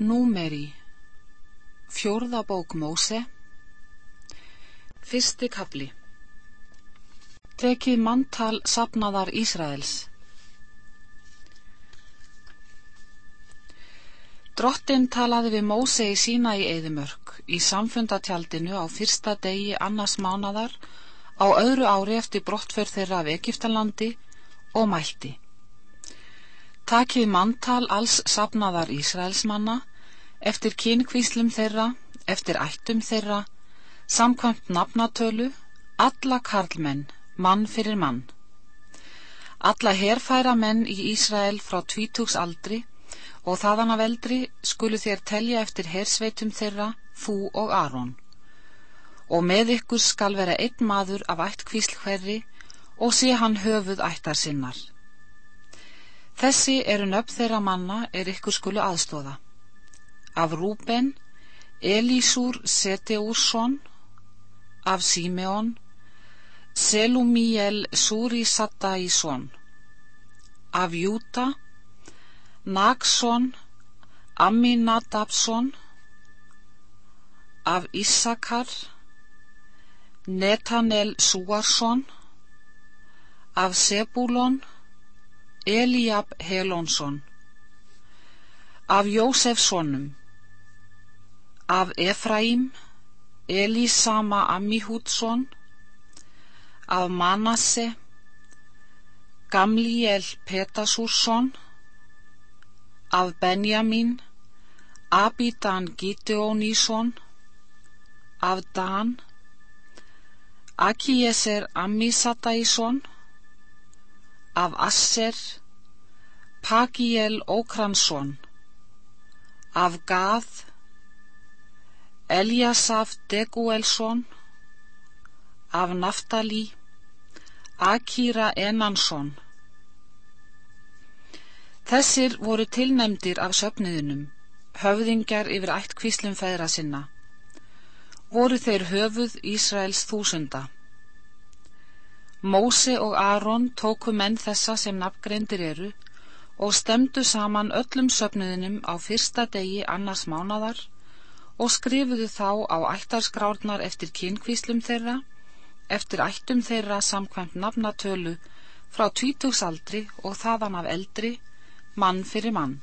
Númeri. Fjórða bók Móse. Fyrsti kapli Tekið manntal sapnaðar Ísraels. Drottin talaði við Móse í sína í Eðimörk í samfundatjaldinu á fyrsta degi annars mánadar á öðru ári eftir brottför þeirra af Egiptalandi og mælti Takið manntal alls sapnaðar Ísraelsmanna, eftir kynkvíslum þeirra, eftir ættum þeirra, samkvæmt nafnatölu, alla karlmenn, mann fyrir mann. Alla herfæra menn í Ísrael frá tvítugs aldri og þaðan af eldri skulu þér telja eftir hersveitum þeirra, þú og Aron. Og með ykkur skal vera einn maður af ættkvísl hverri og sé hann höfuð ættar sinnar. Þessi eru nöfn þeirra manna er ykkur skulu aðstóða. Af Rúben, Elísúr Seteúrsson, af Símeon, Selumíel Súri Sattaísson, af Júta, Nagsson, Aminadabsson, af Ísakar, Netanel Súarsson, af Sebúlon, Eliab Helónsson Af Jósefssonum Af Efraím Elísama Ammihútsson Af Manasse Gamliel Petasúrsson Af Benjamin Abidan Gideonísson Af Dan Akieser Ammisataísson af Asser, Pagiel Ókransson, af Gað, Eliasaf Deguelsson, af Naftali, Akira Enansson. Þessir voru tilnemdir af söfniðunum, höfðingjar yfir ættkvíslum feðra sinna. Voru þeir höfuð Ísraels þúsunda. Móse og Aron tóku menn þessa sem nafngreindir eru og stemdu saman öllum söfnuðinum á fyrsta degi annars mánadar og skrifuðu þá á ættarskrárnar eftir kynkvíslum þeirra, eftir ættum þeirra samkvæmt nafnatölu frá tvítugsaldri og þaðan af eldri, mann fyrir mann.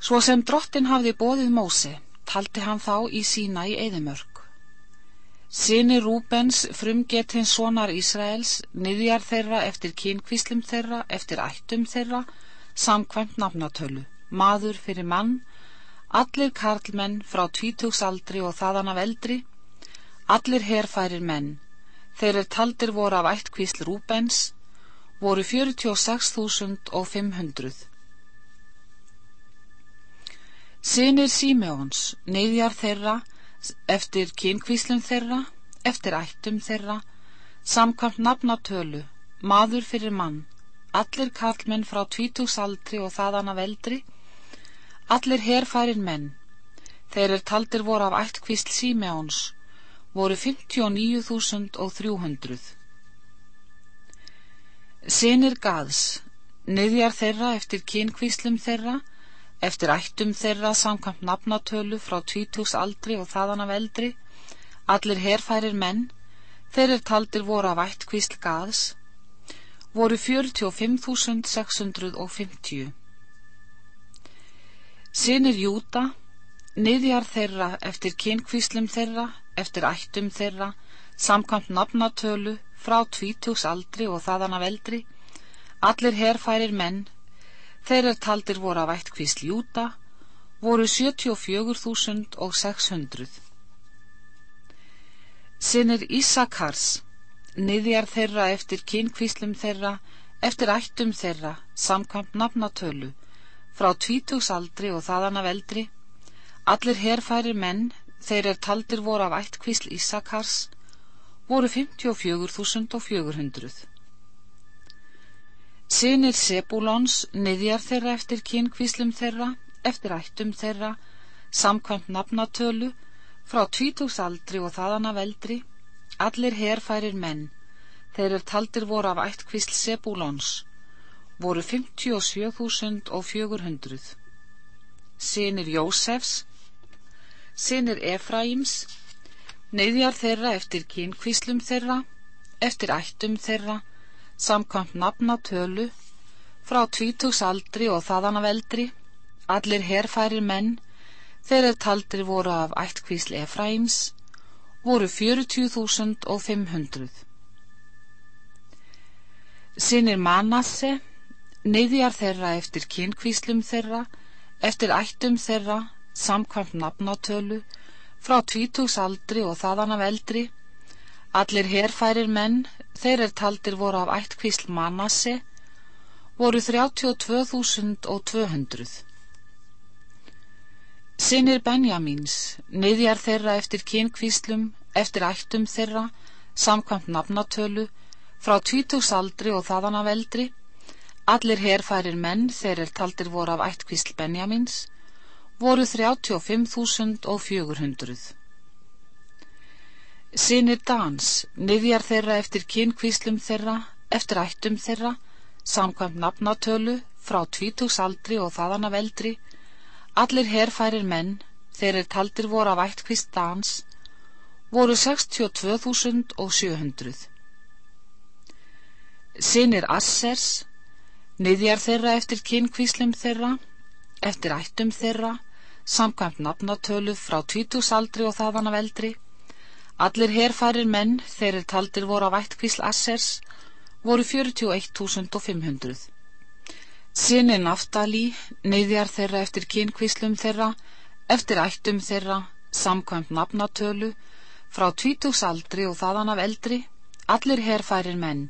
Svo sem drottin hafði bóðið Móse, taldi hann þá í sína í eðimörk. Sini Rúbens frumgetins sonar Ísraels, niðjar þeirra eftir kynkvíslum þeirra, eftir ættum þeirra, samkvæmt nafnatölu, maður fyrir mann, allir karlmenn frá tvítugsaldri og þaðan af eldri, allir herfærir menn, þeir er taldir voru af ættkvísl Rúbens, voru 46.500. Sinir Símeons, niðjar þeirra, eftir kynkvíslum þeirra, eftir ættum þeirra, samkvæmt nafnatölu, maður fyrir mann, allir karlmenn frá tvítúsaldri og þaðan af eldri, allir herfærin menn, þeir er taldir voru af ættkvísl Símeóns, voru 59.300. Sinir gaðs, niðjar þeirra eftir kynkvíslum þeirra, eftir ættum þeirra samkvæmt nafnatölu frá tvítús aldri og þaðan af eldri, allir herfærir menn, þeir er taldir voru af ættkvísl gaðs, voru 45.650. Sinir Júta, niðjar þeirra eftir kynkvíslum þeirra, eftir ættum þeirra, samkvæmt nafnatölu frá tvítús aldri og þaðan af eldri, allir herfærir menn, Þeir er taldir voru af ættkvísl Júta, voru 74.600. Sinnir Ísakars, niðjar þeirra eftir kynkvíslum þeirra, eftir ættum þeirra, samkvæmt nafnatölu, frá tvítúsaldri og þaðan af eldri, allir herfærir menn, þeir er taldir voru af ættkvísl Ísakars, voru 54.400. Sinir Sebulons, niðjar þeirra eftir kynkvíslum þeirra, eftir ættum þeirra, samkvæmt nafnatölu, frá tvítúsaldri og þaðan af eldri, allir herfærir menn, þeir er taldir voru af ættkvísl Sebulons, voru 57.400. sinir Jósefs, sinir Efraims, neyðjar þeirra eftir kynkvíslum þeirra, eftir ættum þeirra, samkvæmt nafna tölu, frá tvítugsaldri og þaðan af eldri, allir herfærir menn, þeirra taldir voru af ættkvísl Efraims, voru 40.500. Sinir Manasse, neyðjar þeirra eftir kynkvíslum þeirra, eftir ættum þeirra, samkvæmt nafnatölu, frá tvítugsaldri og þaðan af eldri, allir herfærir menn, þeir er taldir voru af ættkvísl Manasse, voru 32.200. Sinir Benjamins, neyðjar þeirra eftir kynkvíslum, eftir ættum þeirra, samkvæmt nafnatölu, frá tvítugsaldri og þaðan af eldri, allir herfærir menn þeir er taldir voru af ættkvísl Benjamins, voru 35.400. Sinir Dans, niðjar þeirra eftir kynkvíslum þeirra, eftir ættum þeirra, samkvæmt nafnatölu, frá tvítugsaldri og þaðan af eldri, allir herfærir menn, þeir er taldir voru af ættkvísl Dans, voru 62.700. Sinir Assers, niðjar þeirra eftir kynkvíslum þeirra, eftir ættum þeirra, samkvæmt nafnatölu frá tvítugsaldri og þaðan af eldri, allir herfærir menn, þeir er taldir voru af ættkvísl Assers, voru 41.500. Sinir Naftali, niðjar þeirra eftir kynkvíslum þeirra, eftir ættum þeirra, samkvæmt nafnatölu, frá tvítugsaldri og þaðan af eldri, allir herfærir menn.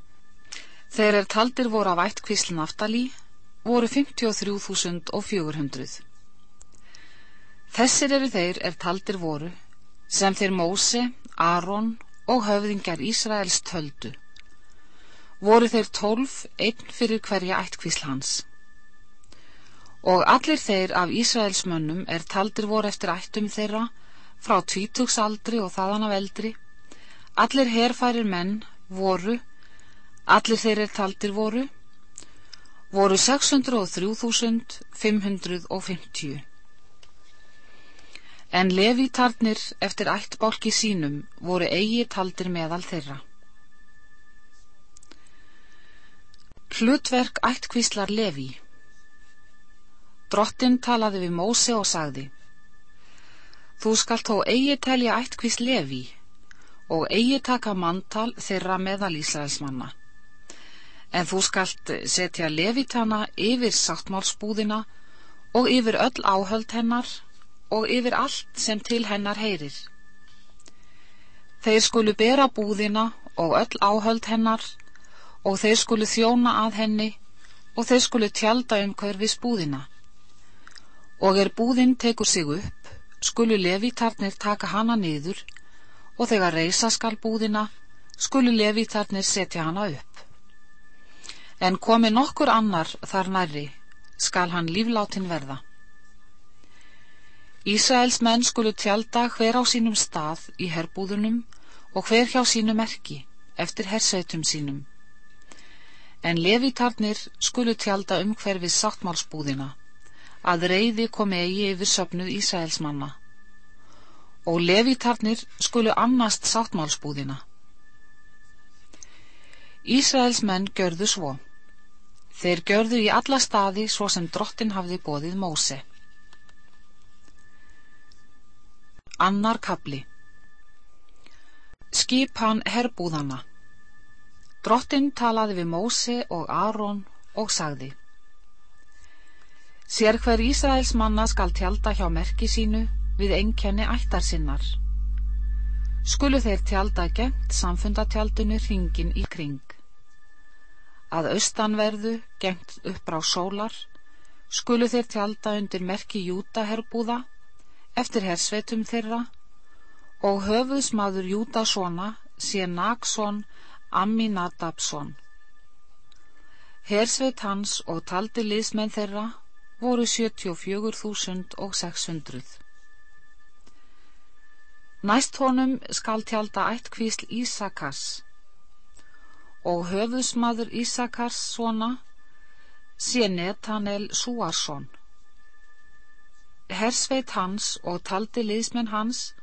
Þeir er taldir voru af ættkvísl Naftali, voru 53.400. Þessir eru þeir er taldir voru, sem þeir Móse, Aron og höfðingjar Ísraels töldu. Voru þeir tólf, einn fyrir hverja ættkvísl hans. Og allir þeir af Ísraels mönnum er taldir voru eftir ættum þeirra, frá tvítugsaldri og þaðan af eldri, allir herfærir menn voru, allir þeir er taldir voru, voru 603.550. En levítarnir eftir ættbálki sínum voru eigi taldir meðal þeirra. Hlutverk ættkvíslar leví Drottin talaði við Móse og sagði Þú skalt þó eigi telja ættkvísl leví og eigi taka manntal þeirra meðal Ísraelsmanna. En þú skalt setja levítana yfir sáttmálsbúðina og yfir öll áhöld hennar og yfir allt sem til hennar heyrir. Þeir skulu bera búðina og öll áhöld hennar og þeir skulu þjóna að henni og þeir skulu tjalda um hverfis búðina. Og er búðin tekur sig upp, skulu levítarnir taka hana niður og þegar reysa skal búðina, skulu levítarnir setja hana upp. En komi nokkur annar þar nærri, skal hann líflátin verða. Ísraels menn skulu tjalda hver á sínum stað í herbúðunum og hver hjá sínu merki, eftir hersveitum sínum. En levítarnir skulu tjalda um hverfið sáttmálsbúðina, að reyði komi eigi yfir söpnuð Ísraelsmanna. Og levítarnir skulu annast sáttmálsbúðina. Ísraels menn görðu svo. Þeir görðu í alla staði svo sem drottin hafði bóðið Móse. Annar kapli Skipan herbúðana Drottin talaði við Móse og Aron og sagði Sér hver Ísraels manna skal tjalda hjá merki sínu við einkenni ættar sinnar. Skulu þeir tjalda gengt samfundatjaldinu hringin í kring. Að austanverðu, gengt upp á sólar, skulu þeir tjalda undir merki Júta herbúða eftir hersveitum þeirra og höfuðsmaður Júta svona sé Nagsson Aminadabsson. Hersveit hans og taldi liðsmenn þeirra voru 74.600. Næst honum skal tjalda ættkvísl Ísakars og höfuðsmaður Ísakars svona sé Netanel Súarsson hersveit hans og taldi liðsmenn hans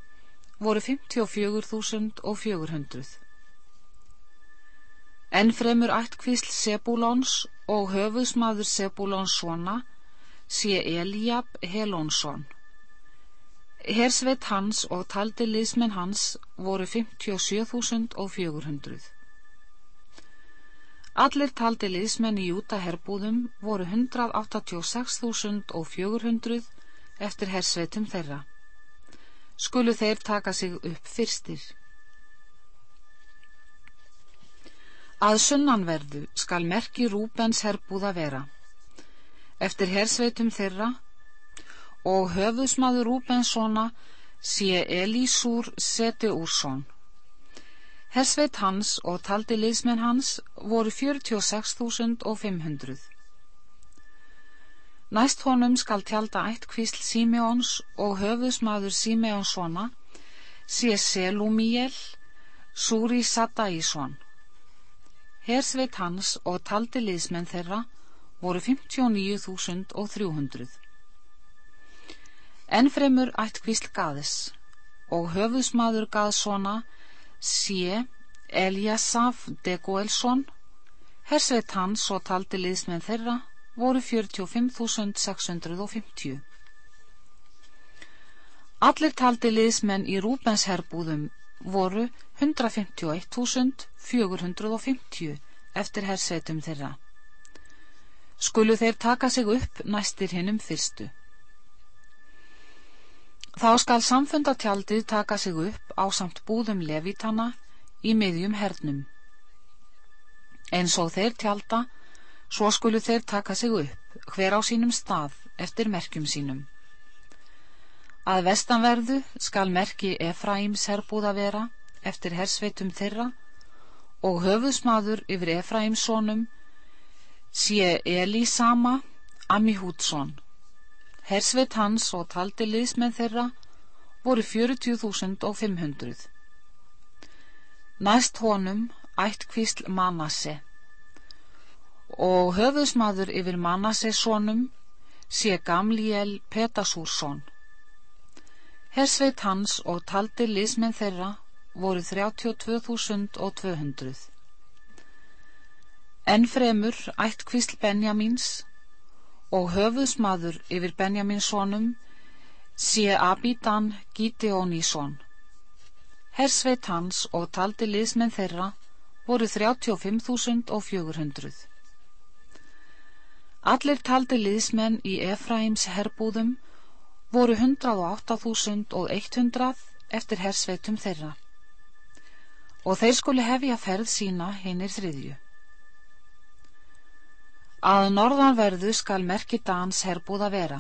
voru 54.400. En fremur ættkvísl Sebulons og höfuðsmaður Sebulons svona sé Eliab Helónsson. Hersveit hans og taldi liðsmenn hans voru 57.400. Allir taldi liðsmenn í Júta herbúðum voru 186.400 eftir hersveitum þeirra. Skulu þeir taka sig upp fyrstir. Að sunnanverðu skal merki Rúbens herbúða vera. Eftir hersveitum þeirra og höfðusmaður Rúbenssona sé Elísúr seti úrsón. Hersveit hans og taldi liðsmenn hans voru 46.500. Næst honum skal tjálta ætt kvísl Simeons og höfðusmaður Simeonssona sé Selumíel, Súri Sadaísson. Hersveit hans og taldi liðsmenn þeirra voru 59.300. Ennfremur ætt kvísl Gaðis og höfðusmaður Gaðssona sé Eliasaf de Goelsson. Hersveit hans og taldi liðsmenn þeirra voru 45.650. Allir taldi liðsmenn í Rúbens herbúðum voru 151.450 eftir hersveitum þeirra. Skulu þeir taka sig upp næstir hinnum fyrstu. Þá skal samfundatjaldið taka sig upp á samt búðum levítana í miðjum hernum. En svo þeir tjalda Svo skulu þeir taka sig upp, hver á sínum stað, eftir merkjum sínum. Að vestanverðu skal merki Efraims herbúða vera, eftir hersveitum þeirra, og höfuðsmaður yfir Efraims sonum, sé Elísama Amihútsson. Hersveit hans og taldi liðsmenn þeirra voru 40.500. Næst honum ætt kvísl Manasse og höfuðsmaður yfir Manassessonum sé Gamliel Petasúrsson. Hersveit hans og taldi liðsmenn þeirra voru 32.200. Ennfremur ætt kvísl Benjamins og höfuðsmaður yfir Benjaminssonum sé Abidan Gideonísson. Hersveit hans og taldi liðsmenn þeirra voru 35.400. Allir taldi liðsmenn í Efraims herbúðum voru 108.100 eftir hersveitum þeirra og þeir skuli hefja ferð sína hinnir þriðju. Að norðanverðu skal merki dans herbúða vera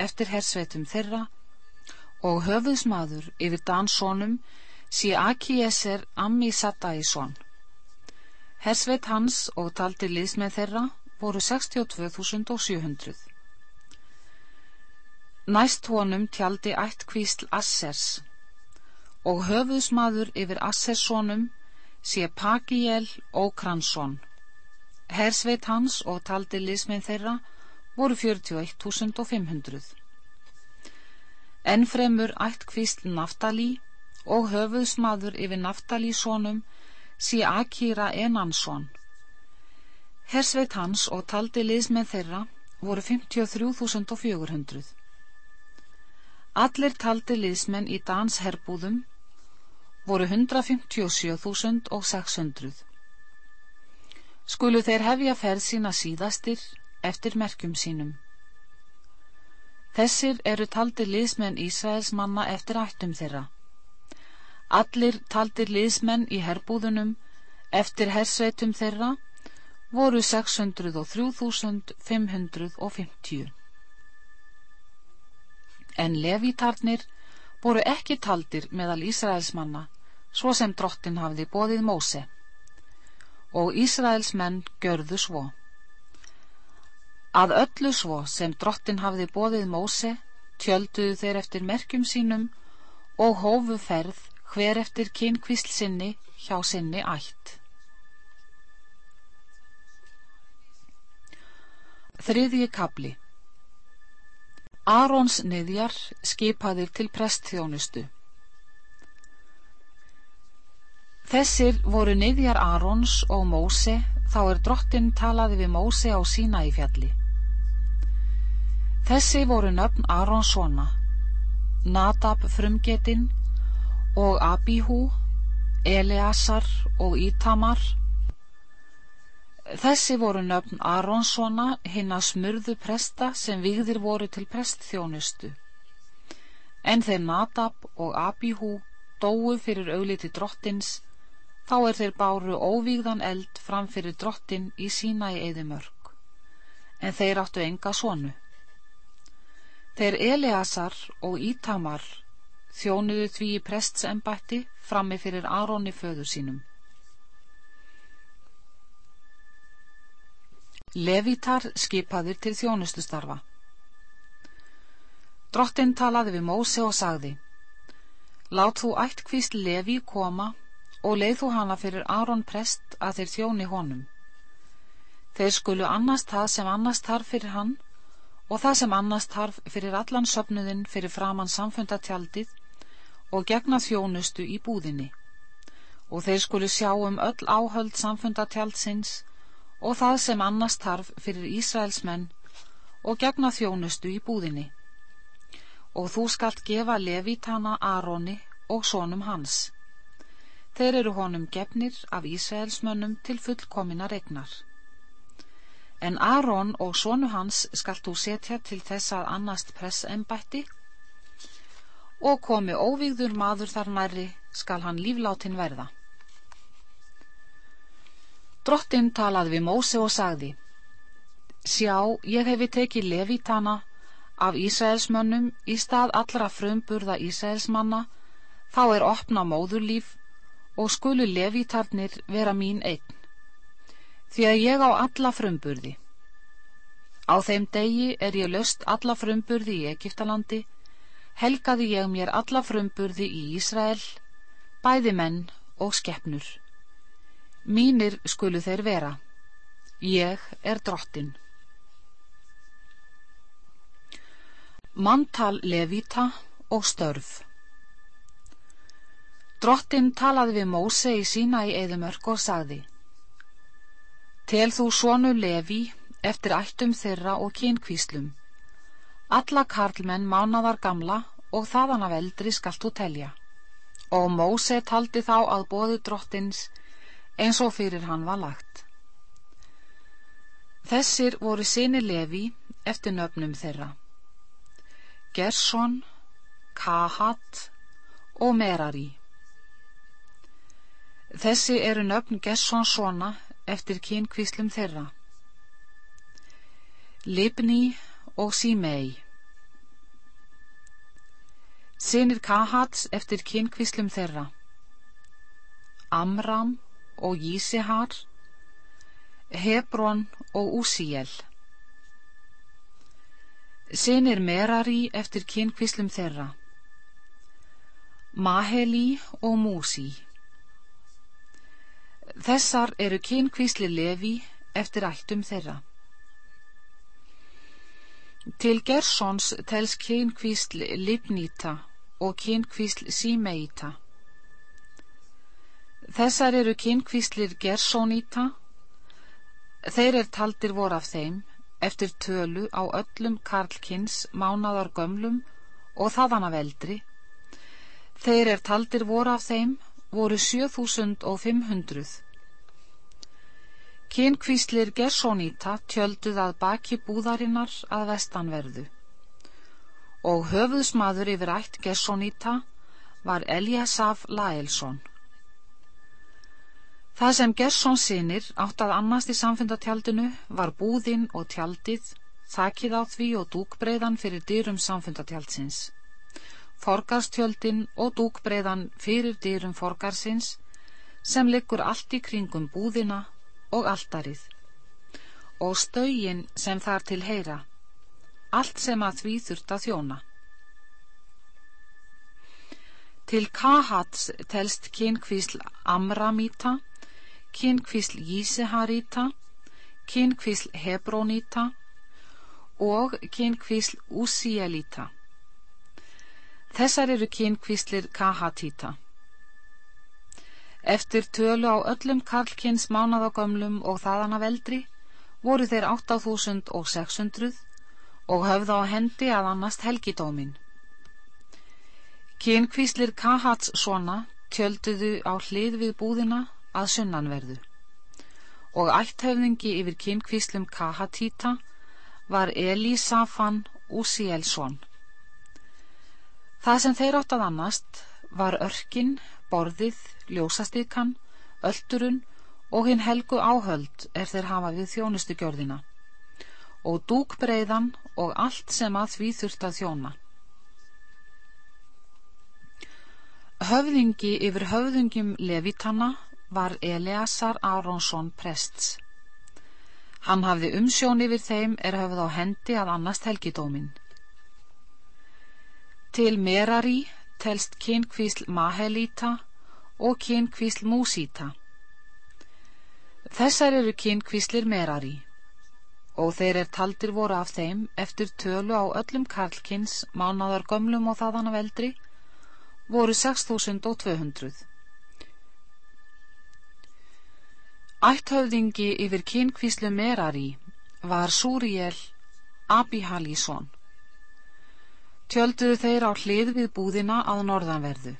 eftir hersveitum þeirra og höfuðsmaður yfir danssonum sí Akieser Ammi Sataísson. Hersveit hans og taldi liðsmenn þeirra voru 62.700. Næst honum tjaldi ætt kvísl Assers og höfuðsmaður yfir Asserssonum sé Pagiel Ókransson. Hersveit hans og taldi liðsminn þeirra voru 41.500. Ennfremur ætt kvísl Naftali og höfuðsmaður yfir Naftalíssonum sé Akira Enansson Hersveit hans og taldi liðsmenn þeirra voru 53.400. Allir taldi liðsmenn í dans herbúðum voru 157.600. Skulu þeir hefja ferð sína síðastir eftir merkjum sínum. Þessir eru taldi liðsmenn Ísraels manna eftir ættum þeirra. Allir taldir liðsmenn í herbúðunum eftir hersveitum þeirra voru 603.550 en levítarnir voru ekki taldir meðal Ísraelsmanna svo sem drottin hafði bóðið Móse og Ísraelsmenn görðu svo. Að öllu svo sem drottin hafði bóðið Móse tjölduðu þeir eftir merkjum sínum og hófu ferð hver eftir kynkvísl sinni hjá sinni ætt. Þriðji kabli Arons niðjar skipaðir til prestþjónustu. Þessir voru niðjar Arons og Móse þá er drottin talaði við Móse á sína í fjalli. Þessi voru nöfn Arons svona, Nadab frumgetinn og Abihu, Eleasar og Ítamar. Þessi voru nöfn Aronssona hinn að smurðu presta sem vigðir voru til prestþjónustu. En þeir Nadab og Abihu dóu fyrir augliti drottins, þá er þeir báru óvígðan eld fram fyrir drottin í sína í eðimörk. En þeir áttu enga sonu. Þeir Eleasar og Ítamar þjónuðu því í prestsembætti frammi fyrir Aronni föður sínum. Levítar skipaður til þjónustustarfa. Drottin talaði við Móse og sagði Lát þú ættkvísl Leví koma og leið þú hana fyrir Aron prest að þeir þjóni honum. Þeir skulu annast það sem annast þarf fyrir hann og það sem annast þarf fyrir allan söpnuðinn fyrir framann samfundatjaldið og gegna þjónustu í búðinni. Og þeir skulu sjá um öll áhöld samfundatjaldsins og það sem annars tarf fyrir Ísraelsmenn og gegna þjónustu í búðinni. Og þú skalt gefa Levítana Aroni og sónum hans þeir eru honum gefnir af Ísraelsmönnum til fullkomina regnar en Aron og sónu hans skalt þú setja til þess að annast pressembætti og komi óvígður maður þar nærri skal hann líflátin verða. Drottin talaði við Móse og sagði Sjá, ég hefi tekið levítana af Ísraelsmönnum í stað allra frumburða Ísraelsmanna þá er opna móðurlíf og skulu levítarnir vera mín einn því að ég á alla frumburði. Á þeim degi er ég löst alla frumburði í Egiptalandi helgaði ég mér alla frumburði í Ísrael, bæði menn og skeppnur. Mínir skulu þeir vera. Ég er drottin. Mantal levita og störf Drottin talaði við Móse í sína í eðumörk og sagði Tel þú svonu levi eftir ættum þeirra og kynkvíslum Alla karlmenn mánaðar gamla og þaðan af eldri skalt þú telja. Og Móse taldi þá að bóðu drottins eins og fyrir hann var lagt. Þessir voru sinni Levi eftir nöfnum þeirra. Gerson, Kahat og Merari. Þessi eru nöfn Gerson svona eftir kynkvíslum þeirra. Libni og Símei Sinir Kahats eftir kynkvíslum þeirra. Amram og Jísihar Hebron og Úsíel Sinir Merari eftir kynkvíslum þeirra. Maheli og Músi Þessar eru kynkvísli Levi eftir ættum þeirra Til Gersons tels kynkvísl Libnita og kynkvísl Símeita. Þessar eru kynkvíslir Gersonita. Þeir er taldir voru af þeim eftir tölu á öllum karlkins mánadar gömlum og þaðan af eldri. Þeir er taldir voru af þeim voru 7500 Kynkvíslir Gersóníta tjölduð að baki búðarinnar að vestanverðu og höfuðsmaður yfir ætt Gersóníta var Eliasaf Laelsson. Það sem Gersón sinir átt að annast í samfundatjaldinu var búðinn og tjaldið, þakkið á því og dúkbreiðan fyrir dýrum samfundatjaldsins. Forgarstjöldin og dúkbreiðan fyrir dýrum forgarsins sem liggur allt í kringum búðina og alldarið og stögin sem þar til heyra, allt sem að því þurft að þjóna. Til Kahats telst kynkvísl Amramíta, kynkvísl Jíseharíta, kynkvísl Hebróníta og kynkvísl Usielita. Þessar eru kynkvíslir Kahatíta. Eftir tölu á öllum karlkins mánaðagömlum og þaðan af eldri voru þeir 8600 og höfða á hendi að annast helgidómin. Kynkvíslir Kahats svona tjölduðu á hlið við búðina að sunnanverðu og ætthöfðingi yfir kynkvíslum Kahatíta var Elisafan Úsielsson. Það sem þeir átt að annast var örkin, borðið, ljósastíkan, öldurun og hinn helgu áhöld er þeir hafa við þjónustugjörðina og dúkbreiðan og allt sem að því þurft að þjóna. Höfðingi yfir höfðingjum Levitanna var Eleasar Aronsson prests. Hann hafði umsjón yfir þeim er höfð á hendi að annast helgidómin. Til Merari telst kynkvísl Mahelíta og kynkvísl Músíta. Þessar eru kynkvíslir Merari og þeir er taldir voru af þeim eftir tölu á öllum karlkins mánadar gömlum og þaðan af eldri voru 6200. Ætthöfðingi yfir kynkvíslu Merari var Súriel Abihalísson. Tjölduðu þeir á hlið við búðina að norðanverðu.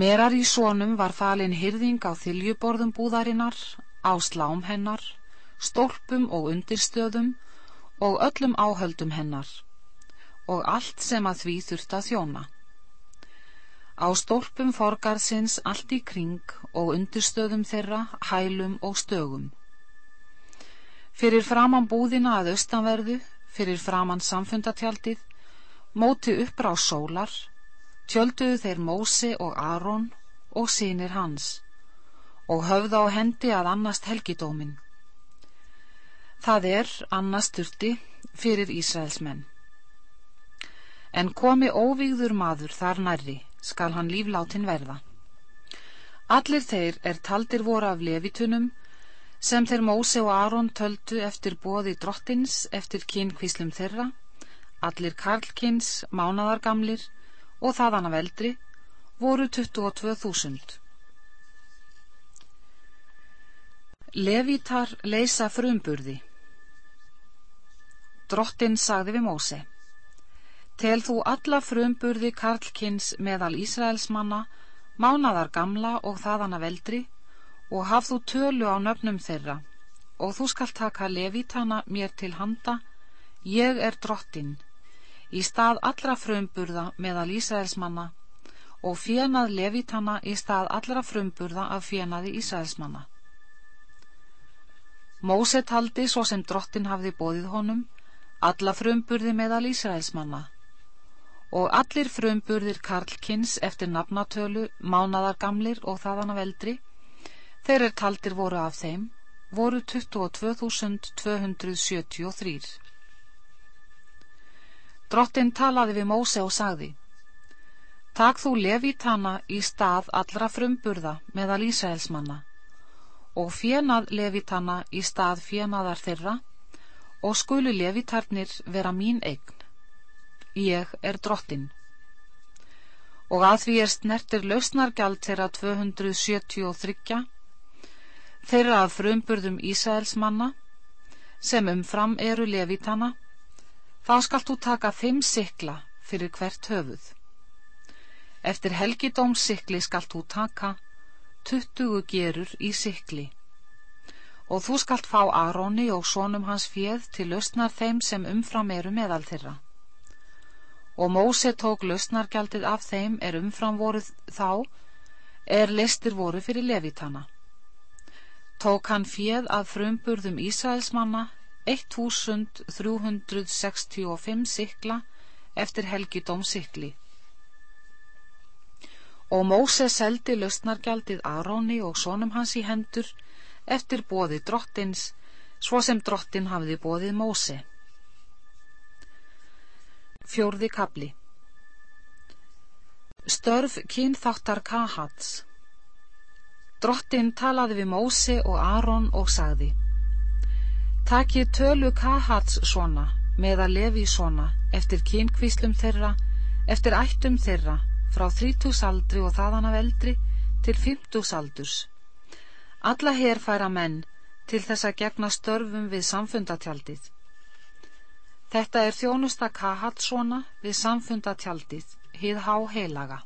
Merari sónum var falin hyrðing á þyljuborðum búðarinnar, á slám hennar, stólpum og undirstöðum og öllum áhöldum hennar og allt sem að því þurft að þjóna. Á stólpum forgarðsins allt í kring og undirstöðum þeirra, hælum og stögum. Fyrir framann búðina að austanverðu, fyrir framann samfundatjaldið, móti uppra á sólar, tjölduðu þeir Mósi og Aron og sínir hans og höfða á hendi að annast helgidómin. Það er annast styrti fyrir Ísraelsmenn. En komi óvíður maður þar nærri, skal hann líflátin verða. Allir þeir er taldir voru af levitunum sem þeir Móse og Aron töldu eftir bóði drottins eftir kynkvíslum þeirra, allir karlkins, mánadargamlir og þaðan af eldri voru 22.000. Levítar leysa frumburði. Drottin sagði við Móse Tel þú alla frumburði karlkins meðal Ísraelsmanna, mánadar gamla og þaðana veldri og haf þú tölu á nöfnum þeirra og þú skalt taka levítana mér til handa, ég er drottin, í stað allra frumburða meðal Ísraelsmanna og fjenað levítana í stað allra frumburða af fjenaði Ísraelsmanna. Móse taldi svo sem drottin hafði bóðið honum, alla frumburði meðal Ísraelsmanna og allir frumburðir Karlkins eftir nafnatölu, mánadargamlir og þaðan af eldri, þeir er taldir voru af þeim, voru 22.273. Drottin talaði við Móse og sagði, Takk þú levítana í stað allra frumburða meðal Ísraelsmanna og fjenað levítana í stað fjenaðar þeirra og skulu levítarnir vera mín eign ég er drottin. Og að því er snertir lausnargjald þeirra 273, þeirra að frumburðum Ísæelsmanna, sem umfram eru levitana, þá skalt þú taka fimm sikla fyrir hvert höfuð. Eftir helgidómssikli skalt þú taka 20 gerur í sikli og þú skalt fá Aróni og sónum hans fjöð til lausnar þeim sem umfram eru meðal þeirra og Móse tók lausnargjaldið af þeim er umfram voruð þá er listir voru fyrir levitana. Tók hann fjöð af frumburðum Ísraelsmanna 1365 sikla eftir helgidóm sikli. Og Móse seldi lausnargjaldið Aróni og sonum hans í hendur eftir bóði drottins, svo sem drottin hafði bóðið Móse. Fjórði kabli Störf kynþáttar Kahats Drottin talaði við Móse og Aron og sagði Takið tölu Kahats svona með að lefi svona eftir kynkvíslum þeirra, eftir ættum þeirra, frá þrítúsaldri og þaðan af eldri til fymtúsaldurs. Alla herfæra menn til þess að gegna störfum við samfundatjaldið. Þetta er þjónusta Kahatsona við samfundatjaldið, hið há heilaga.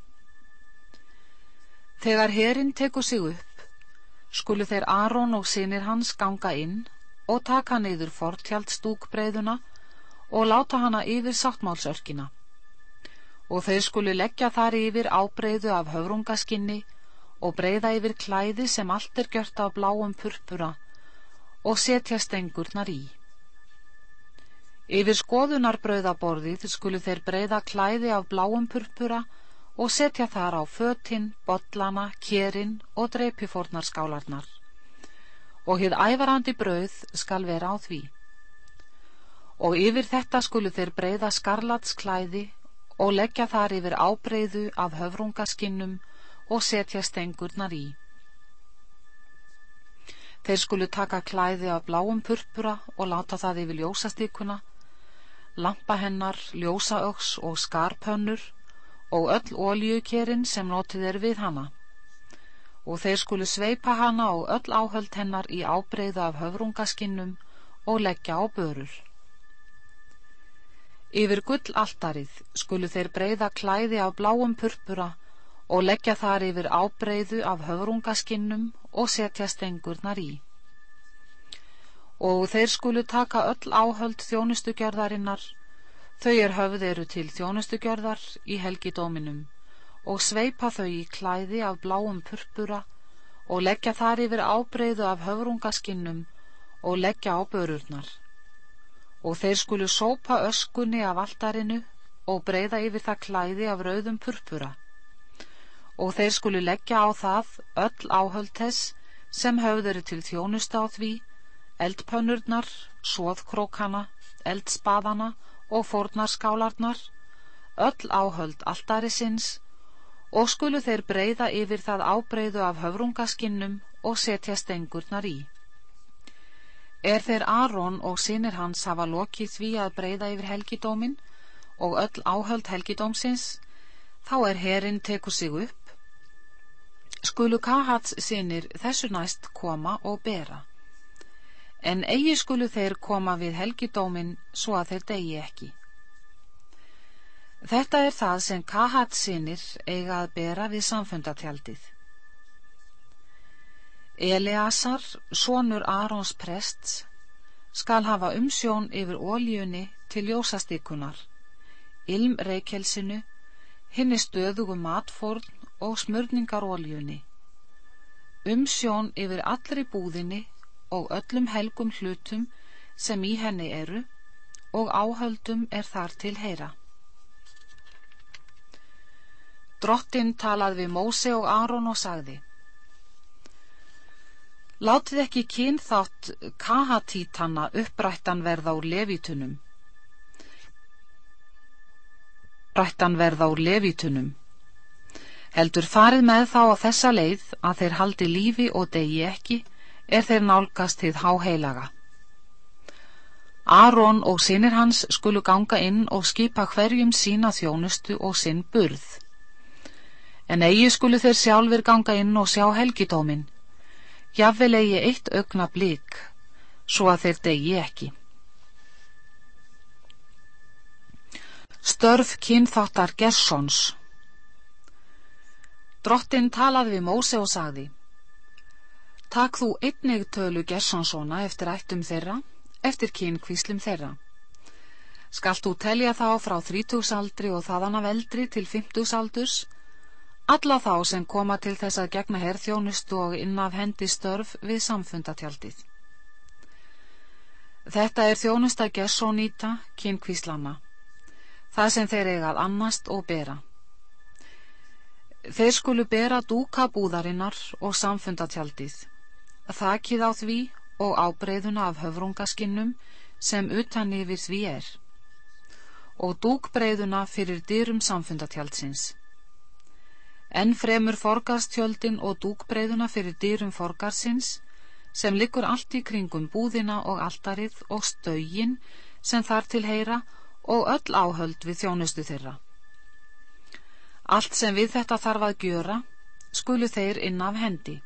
Þegar herin tekur sig upp, skulu þeir Aron og sinir hans ganga inn og taka neyður fortjaldstúkbreiðuna og láta hana yfir sáttmálsörkina. Og þeir skulu leggja þar yfir ábreiðu af höfrungaskinni og breiða yfir klæði sem allt er gjört af bláum purpura og setja stengurnar í. Yfir skoðunarbröðaborðið skulu þeir breyða klæði af bláum purpura og setja þar á fötinn, botlana, kérinn og dreipifórnarskálarnar. Og hið ævarandi bröð skal vera á því. Og yfir þetta skulu þeir breyða skarlatsklæði og leggja þar yfir ábreyðu af höfrungaskinnum og setja stengurnar í. Þeir skulu taka klæði af bláum purpura og láta það yfir ljósastíkuna, lampa hennar, ljósaöks og skarpönnur og öll ólíukerinn sem notið er við hana. Og þeir skulu sveipa hana og öll áhöld hennar í ábreyða af höfrungaskinnum og leggja á börur. Yfir gullaltarið skulu þeir breyða klæði af bláum purpura og leggja þar yfir ábreyðu af höfrungaskinnum og setja stengurnar í. Og þeir skulu taka öll áhöld þjónustugjörðarinnar, þau er höfð eru til þjónustugjörðar í helgidóminum og sveipa þau í klæði af bláum purpura og leggja þar yfir ábreyðu af höfrungaskinnum og leggja á börurnar. Og þeir skulu sópa öskunni af altarinu og breyða yfir það klæði af rauðum purpura og þeir skulu leggja á það öll áhöld þess sem höfður til þjónusta á því, eldpönnurnar, svoðkrókana, eldspaðana og fórnarskálarnar, öll áhöld alltarisins og skulu þeir breyða yfir það ábreyðu af höfrungaskinnum og setja stengurnar í. Er þeir Aron og sinir hans hafa lokið því að breyða yfir helgidómin og öll áhöld helgidómsins, þá er herin tekur sig upp skulu Kahats sinir þessu næst koma og bera. En eigi skulu þeir koma við helgidómin svo að þeir degi ekki. Þetta er það sem Kahats sinir eiga að bera við samfundatjaldið. Eleasar, sonur Arons prests, skal hafa umsjón yfir óljunni til ljósastíkunar, ilm reykjelsinu, hinni stöðugum matfórn og smörningaróljunni, umsjón yfir allri búðinni og öllum helgum hlutum sem í henni eru og áhöldum er þar til heyra. Drottin talað við Móse og Aron og sagði Látið ekki kynþátt kahatítanna upprættan verða úr levítunum. Rættan verða úr levítunum heldur farið með þá á þessa leið að þeir haldi lífi og degi ekki er þeir nálgast þið háheilaga. Aron og sinir hans skulu ganga inn og skipa hverjum sína þjónustu og sinn burð. En eigi skulu þeir sjálfur ganga inn og sjá helgidómin, jafnvel eigi eitt augna blík, svo að þeir degi ekki. Störf kynþáttar Gersons Drottin talaði við Móse og sagði Takk þú einnig tölu Gersonssona eftir ættum þeirra, eftir kynkvíslum þeirra. Skalt þú telja þá frá þrítúsaldri og þaðan af eldri til fymtúsaldurs, alla þá sem koma til þess að gegna herþjónust og innaf hendi störf við samfundatjaldið. Þetta er þjónusta Gersonýta, kynkvíslana, það sem þeir eigað annast og bera. Þeir skulu bera dúka búðarinnar og samfundatjaldið, þakið á því og ábreyðuna af höfrungaskinnum sem utan yfir því er, og dúkbreyðuna fyrir dyrum samfundatjaldsins. En fremur forgarstjöldin og dúkbreyðuna fyrir dyrum forgarsins, sem liggur allt í kringum búðina og altarið og stögin sem þar til heyra og öll áhöld við þjónustu þeirra. Allt sem við þetta þarf að gjöra skulu þeir inn af hendi.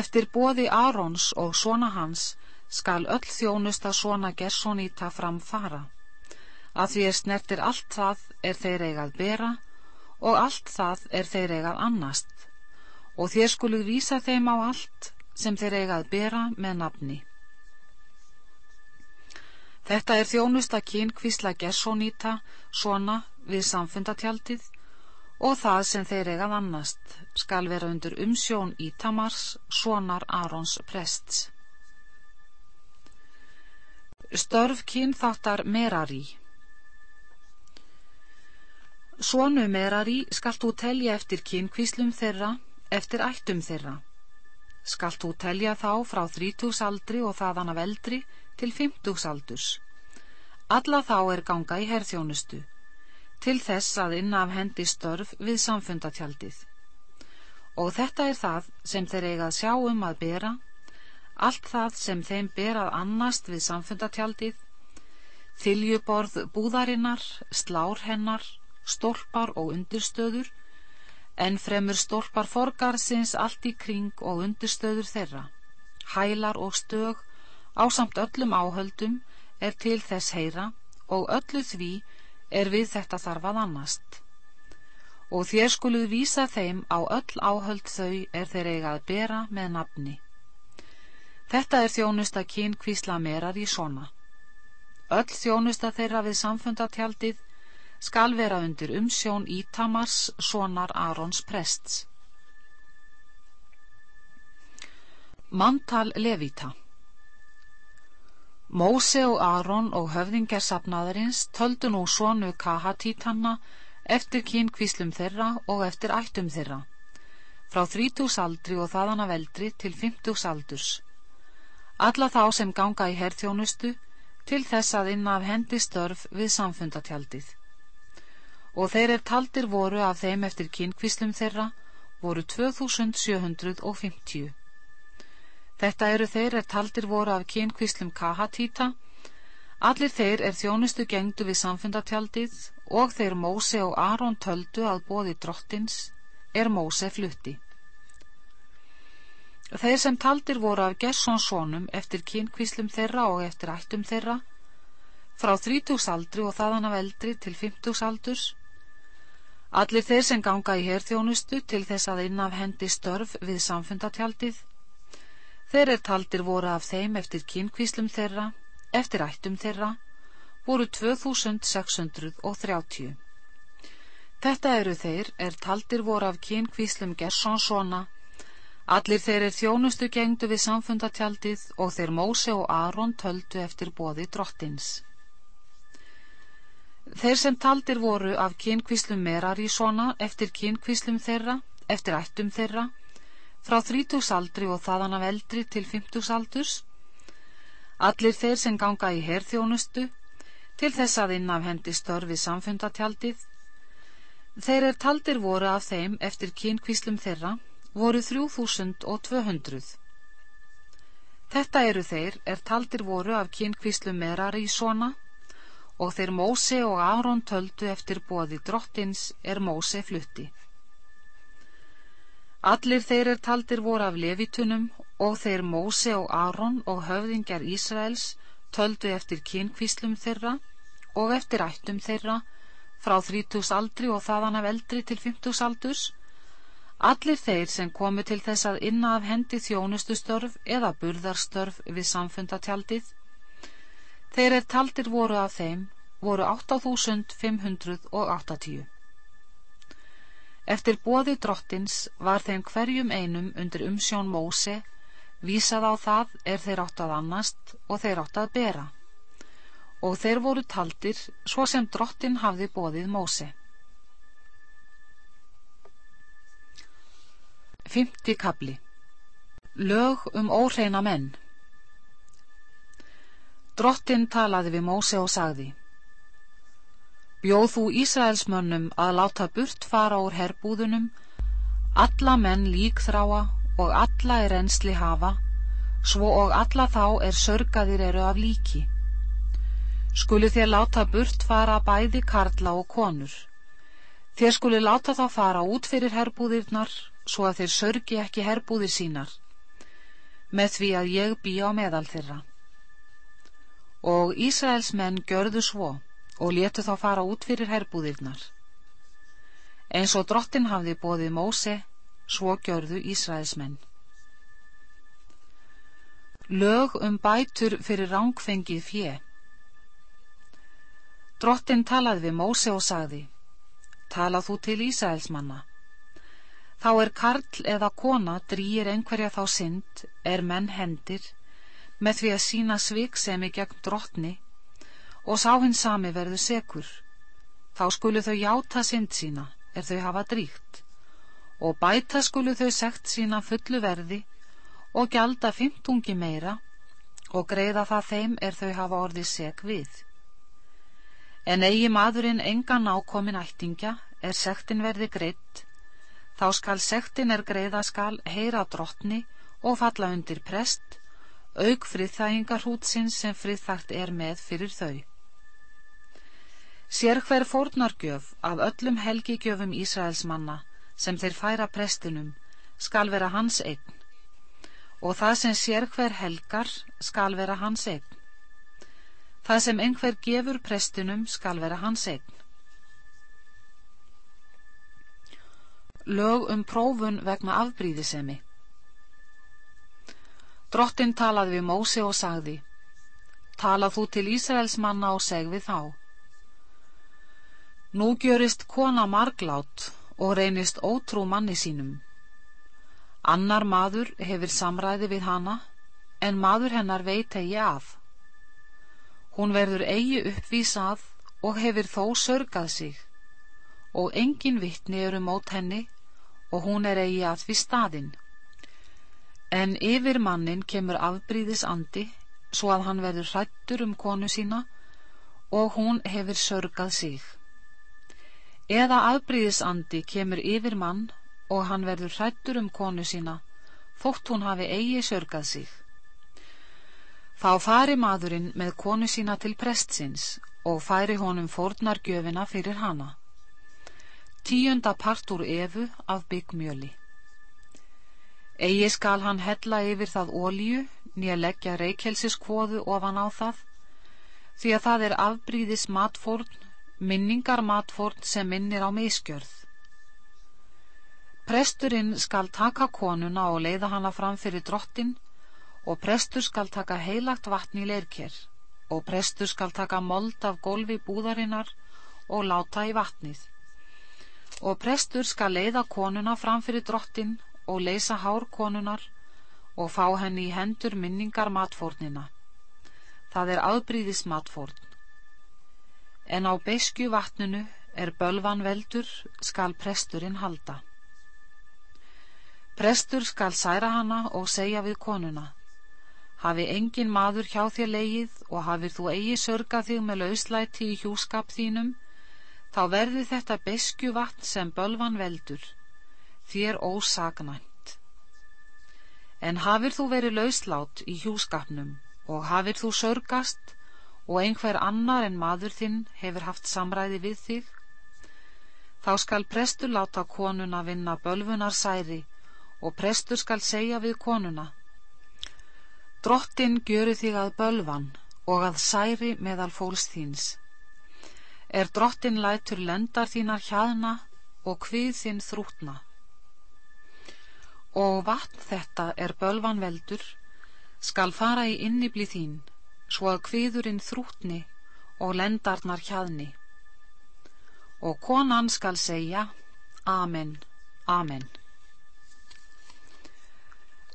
Eftir bóði Arons og svona hans skal öll þjónusta svona Gersóníta framfara, að því er snertir allt það er þeir eigað bera og allt það er þeir eigað annast, og þér skuluð vísa þeim á allt sem þeir eigað bera með nafni. Þetta er þjónusta kynkvísla Gersóníta svona við samfundatjaldið og það sem þeir eigað annast skal vera undir umsjón í Tamars, sonar Arons prests. Störf kynþáttar Merari Svonu Merari skalt þú telja eftir kynkvíslum þeirra, eftir ættum þeirra. Skalt þú telja þá frá þrítúsaldri og þaðan af eldri til fymtúsaldurs. Alla þá er ganga í herþjónustu til þess að inna af hendi störf við samfundatjaldið. Og þetta er það sem þeir eiga að sjá um að bera, allt það sem þeim ber að annast við samfundatjaldið, þyljuborð búðarinnar, slár hennar, stólpar og undirstöður, en fremur stólpar forgarsins allt í kring og undirstöður þeirra, hælar og stög, á samt öllum áhöldum er til þess heyra og öllu því er við þetta þarf að annast. Og þér skuluð vísa þeim á öll áhöld þau er þeir eiga að bera með nafni. Þetta er þjónusta kín kvísla merar í svona. Öll þjónusta þeirra við samfundatjaldið skal vera undir umsjón Ítamars, sonar Arons prests. Mantal Levita Móse og Aron og höfðingersafnaðarins töldu nú svonu Kahatítanna eftir kynkvíslum þeirra og eftir ættum þeirra, frá þrítúsaldri og þaðan af eldri til fymtúsaldurs. Alla þá sem ganga í herþjónustu til þess að inna af hendi störf við samfundatjaldið. Og þeir er taldir voru af þeim eftir kynkvíslum þeirra voru 2750. Þetta eru þeir er taldir voru af kynkvíslum Kahatíta, allir þeir er þjónustu gengdu við samfundatjaldið og þeir Móse og Aron töldu að bóði drottins er Móse flutti. Þeir sem taldir voru af Gerssonsónum eftir kynkvíslum þeirra og eftir ættum þeirra, frá þrítúsaldri og þaðan af eldri til fymtúsaldurs, allir þeir sem ganga í herþjónustu til þess að inn af hendi störf við samfundatjaldið, Þeir er taldir voru af þeim eftir kynkvíslum þeirra, eftir ættum þeirra, voru 2630. Þetta eru þeir er taldir voru af kynkvíslum Gerssonssona, allir þeir er þjónustu gengdu við samfundatjaldið og þeir Móse og Aron töldu eftir bóði drottins. Þeir sem taldir voru af kynkvíslum Merarísona eftir kynkvíslum þeirra, eftir ættum þeirra, frá þrítúsaldri og þaðan af eldri til fymtúsaldurs, allir þeir sem ganga í herþjónustu, til þess að inn af hendi störfi samfundatjaldið, þeir er taldir voru af þeim eftir kynkvíslum þeirra, voru þrjú þúsund og tvö hundruð. Þetta eru þeir er taldir voru af kynkvíslum merar í svona, og þeir Móse og Áron töldu eftir bóði drottins er Móse flutti. Allir þeir er taldir voru af levitunum og þeir Móse og Aron og höfðingjar Ísraels töldu eftir kynkvíslum þeirra og eftir ættum þeirra frá þrítús aldri og þaðan af eldri til fymtús aldurs. Allir þeir sem komu til þess að inna af hendi þjónustustörf eða burðarstörf við samfundatjaldið. Þeir er taldir voru af þeim voru 8580. Eftir bóði drottins var þeim hverjum einum undir umsjón Móse vísað á það er þeir átt að annast og þeir átt að bera og þeir voru taldir svo sem drottin hafði bóðið Móse. Fymti kabli Lög um óhreina menn Drottin talaði við Móse og sagði Bjóð þú Ísraelsmönnum að láta burt fara úr herbúðunum, alla menn líkþráa og alla er ensli hafa, svo og alla þá er sörgaðir eru af líki. Skulu þér láta burt fara bæði karla og konur. Þér skulu láta þá fara út fyrir herbúðirnar, svo að þeir sörgi ekki herbúðir sínar, með því að ég bý á meðal þeirra. Og Ísraels menn görðu svo og letu þá fara út fyrir herbúðirnar. Eins og drottin hafði bóðið Móse, svo gjörðu Ísraels menn. Lög um bætur fyrir rángfengið fjö Drottin talaði við Móse og sagði, Talað þú til Ísraelsmanna. Þá er karl eða kona drýir einhverja þá synd, er menn hendir, með því að sína sviksemi gegn drottni og sá hins sami verðu sekur. Þá skulu þau játa synd sína, er þau hafa dríkt, og bæta skulu þau segt sína fullu verði og gjalda fymtungi meira og greiða það þeim er þau hafa orðið seg við. En eigi maðurinn enga nákomin ættingja er sektin verði greitt, þá skal sektin er greiða skal heyra drottni og falla undir prest, auk friðþægingarhútsins sem friðþægt er með fyrir þau. Sér hver fórnargjöf af öllum helgigjöfum Ísraels manna sem þeir færa prestinum skal vera hans eign og það sem sér hver helgar skal vera hans eign. Það sem einhver gefur prestinum skal vera hans eign. Lög um prófun vegna afbríðisemi Drottin talaði við Mósi og sagði Talað þú til Ísraels manna og seg við þá. Nú gjörist kona marglát og reynist ótrú manni sínum. Annar maður hefur samræði við hana, en maður hennar veit eigi af. Hún verður eigi uppvísað og hefur þó sörgað sig og engin vittni eru mót henni og hún er eigi að því staðinn. En yfir mannin kemur afbríðis andi svo að hann verður hrættur um konu sína og hún hefur sörgað sig. Eða afbríðis andi kemur yfir mann og hann verður hrættur um konu sína þótt hún hafi eigi sörgað sig. Þá fari maðurinn með konu sína til prestsins og færi honum fórnargjöfina fyrir hana. Tíunda part úr efu af byggmjöli. Egi skal hann hella yfir það ólíu, nýja leggja reykjelsiskvoðu ofan á það, því að það er afbríðis matfórn, minningar matfórn sem minnir á miskjörð. Presturinn skal taka konuna og leiða hana fram fyrir drottin og prestur skal taka heilagt vatn í leirker og prestur skal taka mold af golfi búðarinnar og láta í vatnið og prestur skal leiða konuna fram fyrir drottin og leysa hár konunar og fá henni í hendur minningar matfórnina það er aðbríðis matfórn en á beiskju vatninu er bölvan veldur skal presturinn halda. Prestur skal særa hana og segja við konuna Hafi engin maður hjá þér leið og hafið þú eigi sörga þig með lauslæti í hjúskap þínum, þá verði þetta besku vatn sem bölvan veldur, þér ósagnænt. En hafið þú verið lauslát í hjúskapnum og hafið þú sörgast og einhver annar en maður þinn hefur haft samræði við þig, þá skal prestur láta konuna vinna bölvunar særi og prestur skal segja við konuna, Drottin gjöru þig að bölvan og að særi meðal fólks þíns. Er drottin lætur lendar þínar hjaðna og hvið þinn þrútna. Og vatn þetta er bölvan veldur, skal fara í innibli þín, svo að hviðurinn þrútni og lendarnar hjaðni. Og konan skal segja, Amen, Amen.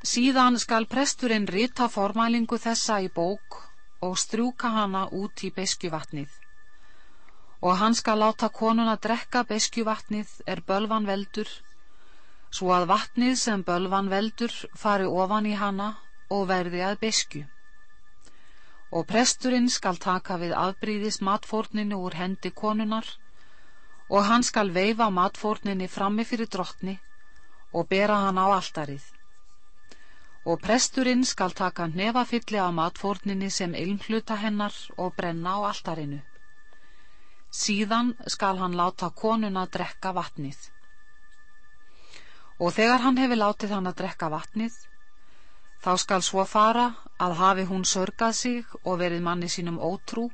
Síðan skal presturinn rita formælingu þessa í bók og strjúka hana út í beskjuvatnið. Og hann skal láta konuna drekka beskjuvatnið er bölvan veldur, svo að vatnið sem bölvan veldur fari ofan í hana og verði að beskju. Og presturinn skal taka við afbríðis matfórninu úr hendi konunar og hann skal veifa matfórninu frammi fyrir drottni og bera hann á alltarið og presturinn skal taka nefafilli af matfórninni sem ilmhluta hennar og brenna á altarinu. Síðan skal hann láta konuna drekka vatnið. Og þegar hann hefur látið hann að drekka vatnið, þá skal svo fara að hafi hún sörgað sig og verið manni sínum ótrú,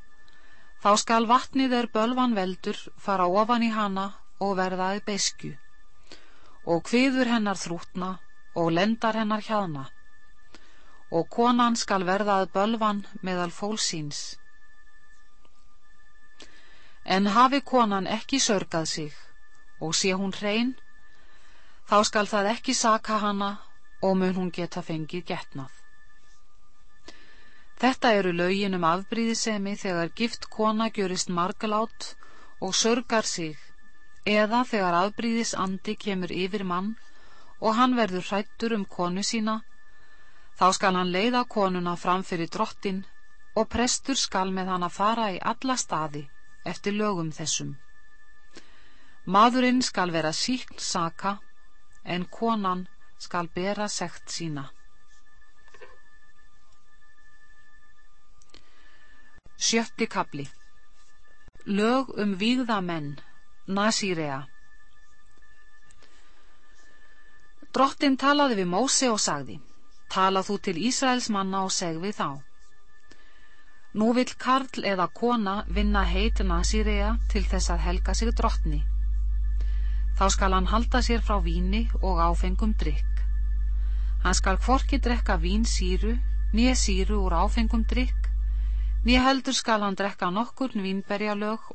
þá skal vatnið er bölvan veldur fara ofan í hana og verðaði besku, og hviður hennar þrútna og lendar hennar hjaðna. Og konan skal verðað bölvan meðal fólksíns. En hafi konan ekki sörgað sig og sé hún hrein, þá skal það ekki saka hana og mun hún geta fengið getnað. Þetta eru lögin um afbríðisemi þegar gift kona gjörist margalátt og sörgar sig eða þegar afbríðis andi kemur yfir mann og hann verður hrættur um konu sína Þá skal hann leiða konuna fram fyrir drottin og prestur skal með hann að fara í alla staði eftir lögum þessum. Maðurinn skal vera síkn saka en konan skal bera sekt sína. Sjötti kapli Lög um vígða menn Nasírea Drottin talaði við Móse og sagði Tala þú til Ísraels manna og seg við þá. Nú vill Karl eða kona vinna heit Nasirea til þess að helga sig drottni. Þá skal hann halda sér frá víni og áfengum drikk. Hann skal hvorki drekka vín síru, nýja síru úr áfengum drikk, nýja heldur skal hann drekka nokkur vínberjalög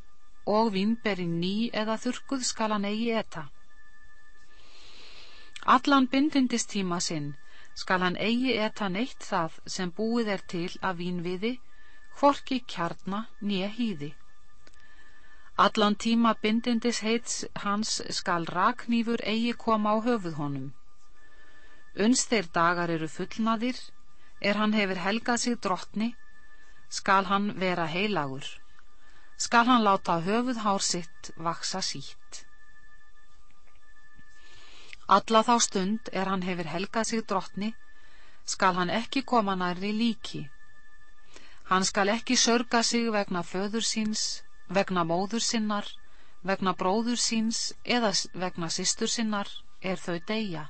og vínberi ný eða þurkuð skal hann eigi etta. Allan bindindistíma sinn skal hann eigi eta neitt það sem búið er til af vínviði, hvorki kjarna nýja hýði. Allan tíma bindindis heits hans skal raknýfur eigi koma á höfuð honum. Uns þeir dagar eru fullnaðir, er hann hefur helgað sig drottni, skal hann vera heilagur. Skal hann láta höfuð hár sitt vaksa sítt. Alla þá stund er hann hefur helgað sig drottni, skal hann ekki koma nærri líki. Hann skal ekki sörga sig vegna föður síns, vegna móður sinnar, vegna bróður síns eða vegna sýstur sinnar er þau deyja,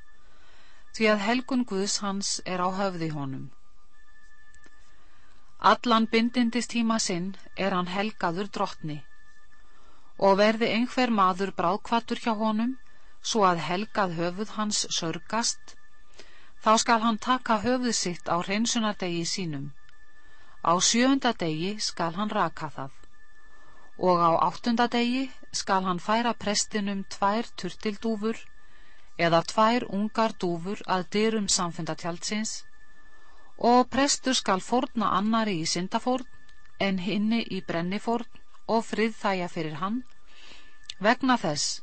því að helgun Guðs hans er á höfði honum. Allan bindindist tíma sinn er hann helgaður drottni og verði einhver maður bráðkvattur hjá honum, svo að helgað höfuð hans sörgast, þá skal hann taka höfuð sitt á hreinsunardegi sínum. Á sjöunda degi skal hann raka það og á áttunda degi skal hann færa prestinum tvær turtildúfur eða tvær ungar dúfur að dyrum samfundatjaldsins. Og prestur skal forna annari í syndafórn en hinni í brennifórn og frið þæja fyrir hann vegna þess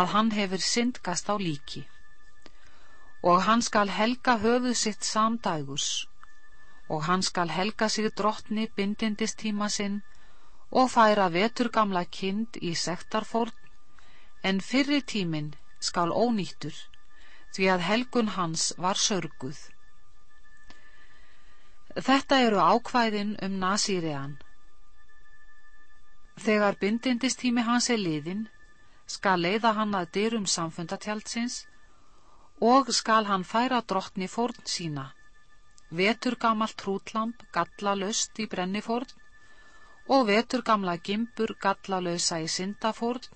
að hann hefur syndgast á líki. Og hann skal helga höfuð sitt samdægus og hann skal helga sig drottni bindindistíma sinn og færa vetur gamla kind í sektarfórn en fyrri tímin skal ónýttur því að helgun hans var sörguð. Þetta eru ákvæðin um Nasíriðan. Þegar bindindistími hans er liðin, skal leiða hann að dyrum samfundatjaldsins og skal hann færa drottni fórn sína, vetur gamalt trútlamp gallalöst í brennifórn og vetur gamla gimbur gallalösa í syndafórn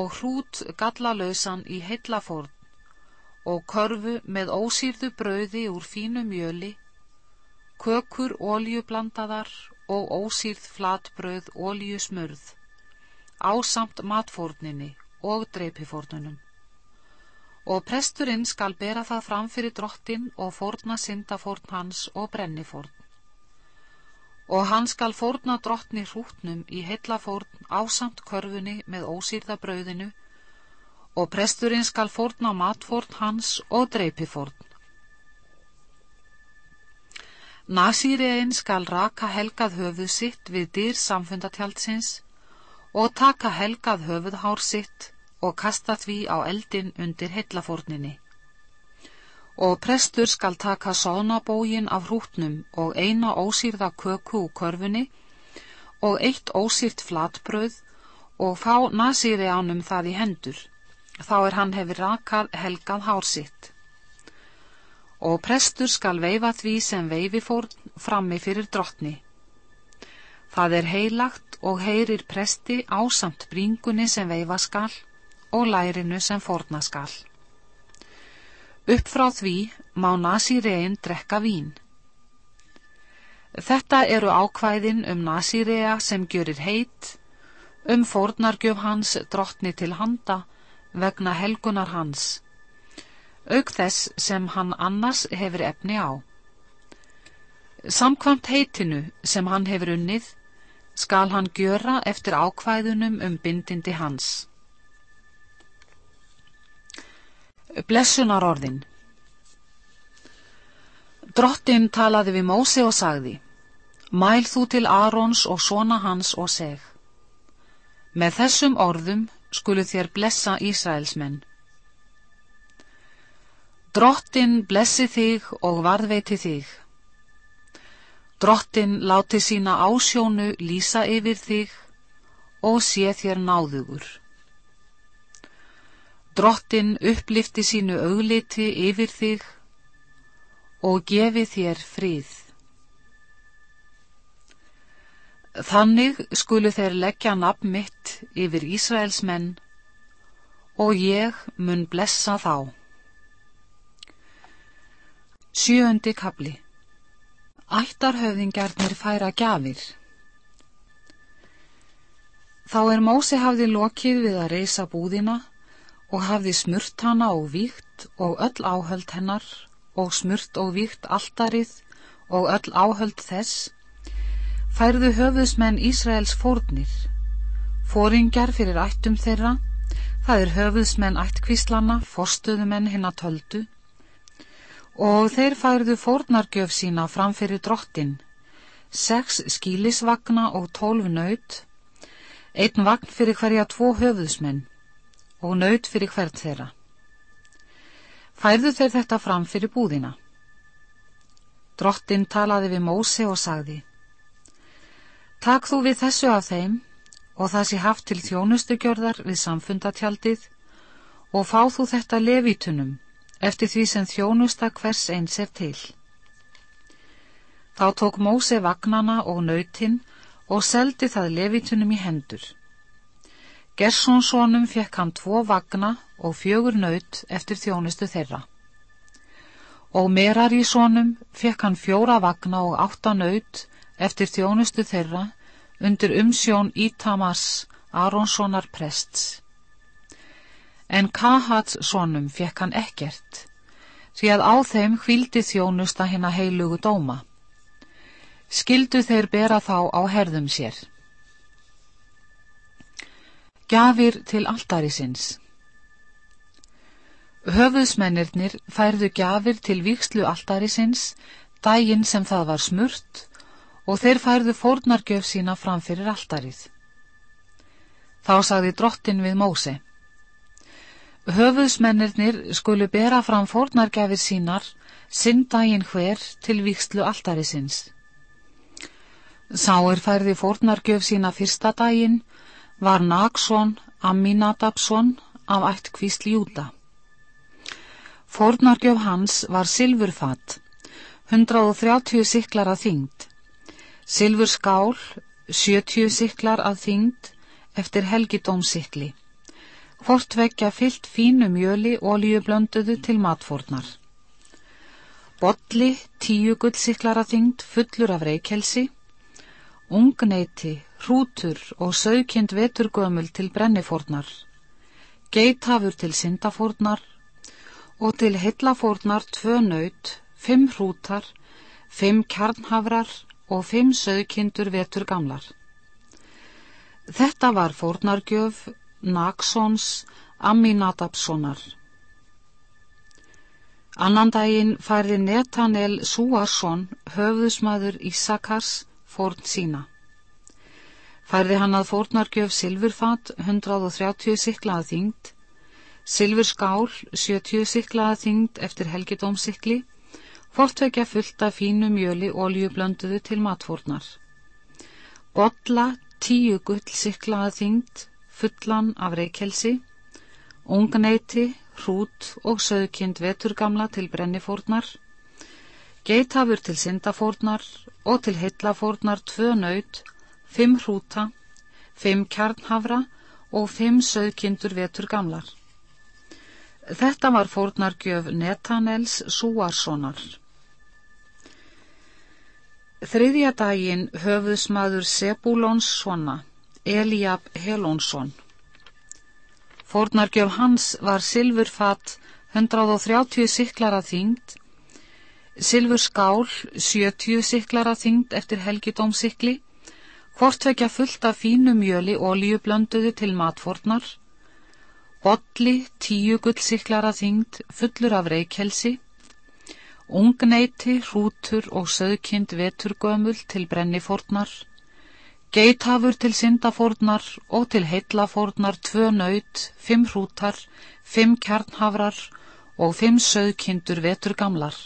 og hrút gallalösan í heillafórn og körfu með ósýrðu brauði úr fínu mjöli, kökur óljublandaðar og ósýrð flatbrauð óljusmurð ásamt matfórninni og dreipifórnunum. Og presturinn skal bera það fram fyrir drottin og fórna syndafórn hans og brennifórn. Og hann skal fórna drottni hrútnum í heillafórn ásamt körfunni með ósýrða brauðinu og presturinn skal fórna matfórn hans og dreipifórn. Nasýriðin skal raka helgað höfuð sitt við dýr samfundatjaldsins og taka helgað höfuðhár sitt og kasta því á eldin undir heillafórninni. Og prestur skal taka sónabógin af hrútnum og eina ósýrða köku úr körfunni og eitt ósýrt flatbröð og fá nasýri ánum það í hendur. Þá er hann hefur rakað helgað hársitt. Og prestur skal veifa því sem veifi fór frammi fyrir drottni. Það er heilagt og heyrir presti ásamt bringunni sem veifa skal og lærinu sem forna skal. Upp frá því má Nasirein drekka vín. Þetta eru ákvæðin um Nasirea sem gjörir heit, um fórnargjöf hans drottni til handa vegna helgunar hans, auk þess sem hann annars hefur efni á. Samkvamt heitinu sem hann hefur unnið, skal hann gjöra eftir ákvæðunum um bindindi hans. Blessunar orðin Drottin talaði við Mósi og sagði Mæl þú til Arons og svona hans og seg. Með þessum orðum skulu þér blessa Ísraelsmenn. Drottin blessi þig og varðveiti þig. Drottin láti sína ásjónu lýsa yfir þig og sé þér náðugur Drottin upplifti sínu augliti yfir þig og gefi þér fríð. Þannig skulu þeir leggja nafn mitt yfir Ísraels menn og ég mun blessa þá. Sjöundi kapli Ættarhöfðingarnir færa gjafir Þá er Mósi hafði lokið við að reysa búðina og hafði smurt hana og víkt og öll áhöld hennar og smurt og víkt alltarið og öll áhöld þess, færðu höfuðsmenn Ísraels fórnir, fóringjar fyrir ættum þeirra, það er höfuðsmenn ættkvíslana, forstuðumenn hinn að töldu, og þeir færðu fórnargjöf sína framfyrir drottin, sex skílisvagna og tólf naut, einn vagn fyrir hverja tvo höfuðsmenn, og naut fyrir hvert þeirra. Færðu þeir þetta fram fyrir búðina. Drottin talaði við Mósi og sagði Takk þú við þessu af þeim og það sé haft til þjónustugjörðar við samfundatjaldið og fá þú þetta levítunum eftir því sem þjónusta hvers eins er til. Þá tók Mósi vagnana og nautinn og seldi það levítunum í hendur. Gerssonsonum fekk hann tvo vagna og fjögur naut eftir þjónustu þeirra. Og Merarísonum fekk hann fjóra vagna og átta naut eftir þjónustu þeirra undir umsjón Ítamars Aronssonar prests. En Kahats sonum fekk hann ekkert, því að á þeim hvildi þjónusta hinn að heilugu dóma. Skildu þeir bera þá á herðum sér. Gjafir til altarisins Höfuðsmennirnir færðu gjafir til vikslu altarisins daginn sem það var smurt og þeir færðu fórnargjöf sína fram fyrir altarið. Þá sagði drottin við Móse. Höfuðsmennirnir skulu bera fram fórnargjafir sínar sinn daginn hver til vikslu altarisins. Sáir færði fórnargjöf sína fyrsta daginn var Nagsson Aminadabsson af ætt kvísl Júta. Fórnargjöf hans var silfurfatt, 130 siklar að þyngd, silfur skál, 70 siklar að þyngd eftir helgidómsikli, hvort vekja fyllt fínu mjöli oljublönduðu til matfórnar. Bodli, tíu gullsiklar að þyngd fullur af reykjelsi, ungneiti, hrútur og sögkind veturgömul til brennifórnar, geithafur til syndafórnar og til heillafórnar tvö naut, fimm hrútar, fimm kjarnhafrar og fimm sögkindur vetur gamlar. Þetta var fórnargjöf Naksons Aminadabssonar. Annan daginn færði Netanel Súarsson höfðusmaður Ísakars fórn sína. Færði hann að fórnargjöf silfurfat 130 siklaða þyngd, Silfur skál, 70 siklaða þyngd eftir helgidómsikli, fortvekja fullt af fínu mjöli oljublönduðu til matfórnar. Bolla, 10 gull siklaða þyngd, fullan af reykjelsi, ungneiti, hrút og söðkind veturgamla til brennifórnar, geithafur til syndafórnar og til heillafórnar tvö naut, fimm hrúta, fimm kjarnhafra og fimm söðkindur vetur gamlar. Þetta var fórnargjöf Netanels Súarssonar. Þriðja daginn höfuðsmaður Sebulons svona, Eliab Helónsson. Fórnargjöf hans var silfurfatt 130 siklara þyngd, silfur skál 70 siklara þyngd eftir helgidómsikli, hvortvekja fullt af fínu mjöli oljublönduðu til matfórnar, bolli tíu gullsiklara þyngd fullur af reykjelsi, ungneiti, hrútur og söðkind veturgömul til brennifórnar, geithafur til syndafórnar og til heillafórnar tvö naut, fimm hrútar, fimm kjarnhafrar og fimm söðkindur veturgamlar.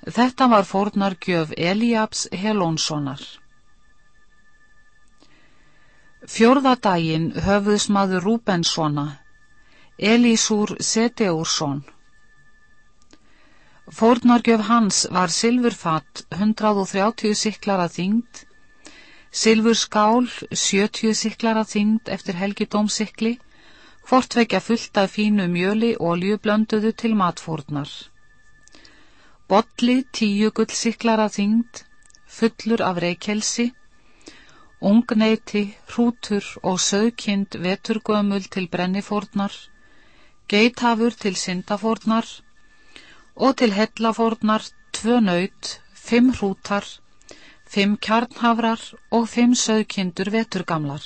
Þetta var fórnargjöf Eliabs Helónssonar. Fjórðadaginn höfuðsmaður Rúbenssona, Elísúr Seteúrsson. Fórnargjöf hans var silfurfatt 130 siklara þyngd, silfur skál 70 siklara þyngd eftir helgidómsikli, hvortvekja fullt af fínu mjöli og oljublönduðu til matfórnar. Bolli tíu gullsiklara þyngd, fullur af reykjelsi, ungneiti, hrútur og söðkind veturgömul til brennifórnar, geithafur til syndafórnar og til hellafórnar tvö naut, fimm hrútar, fimm kjarnhafrar og fimm söðkindur veturgamlar.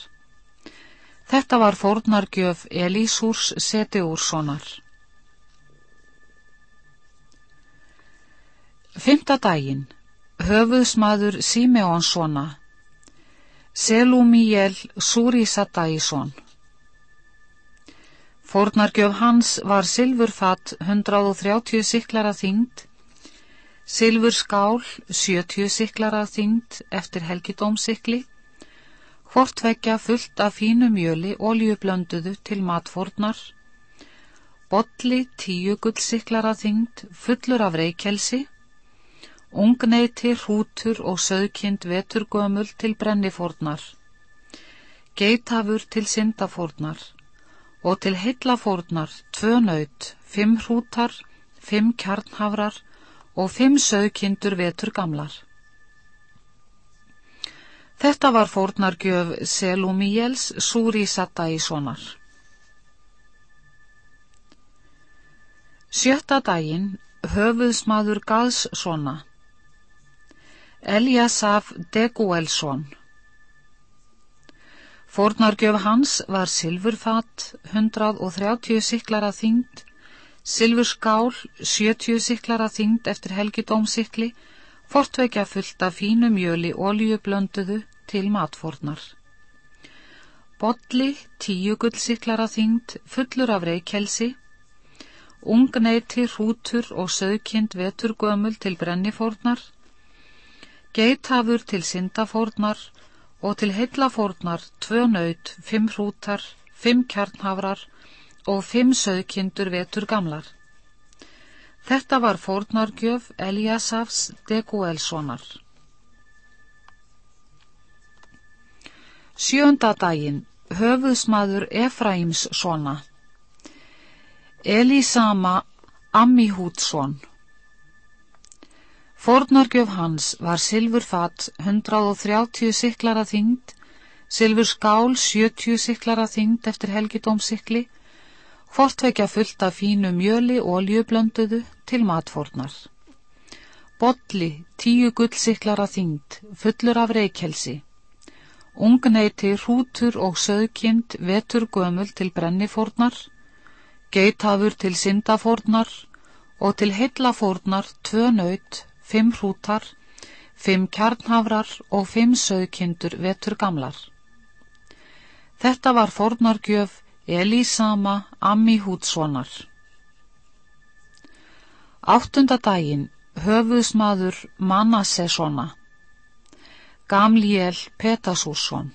Þetta var fórnargjöf Elísúrs Setiúrssonar. Fymta daginn, höfuðsmaður Simeonssona, Selúmíel Súrísadæsson. Fórnargjöf hans var silfurfatt 130 siklara þyngd, silfur skál 70 siklara þyngd eftir helgidómsikli, hvortveggja fullt af fínu mjöli oljublönduðu til matfórnar, bolli tíu gullsiklara þyngd fullur af reykjelsi, ungneiti, hrútur og söðkind veturgömul til brennifórnar, geithafur til syndafórnar og til heillafórnar tvö naut, fimm hrútar, fimm kjarnhafrar og fimm söðkindur veturgamlar. Þetta var fórnargjöf Selumíels Súri Sattaíssonar. Sjötta daginn höfuðsmaður Gaðssona Eliasaf Deguelsson. Fórnargjöf hans var silfurfatt 130 siklara þyngd, silfur skál 70 siklara þyngd eftir helgidómsikli, fortveikja fullt af fínu mjöli oljublönduðu til matfórnar. Bolli 10 gullsiklara þyngd fullur af reykjelsi, ungneiti, hrútur og söðkind veturgömul til brennifórnar, geithafur til syndafórnar og til heillafórnar tvö naut, fimm hrútar, fimm kjarnhafrar og fimm söðkindur vetur gamlar. Þetta var fórnargjöf Eliasafs Deguelssonar. Sjönda daginn höfuðsmaður Efraims svona Elisama Ammihútsson Fórnargjöf hans var silfurfatt 130 siklara þyngd, silfur skál 70 siklara þyngd eftir helgidómsikli, fortveikja fullt af fínu mjöli og oljublönduðu til matfórnar. Bolli 10 gullsiklara þyngd, fullur af reykjelsi. Ungneiti, hrútur og söðkind vetur gömul til brennifórnar, geithafur til syndafórnar og til heillafórnar tvö naut fimm hrútar, fimm kjarnhafrar og fimm söðkindur vetur gamlar. Þetta var fornargjöf Elísama Ammihútssonar. Áttunda daginn höfuðsmaður Manassessona, Gamliel Petasússon.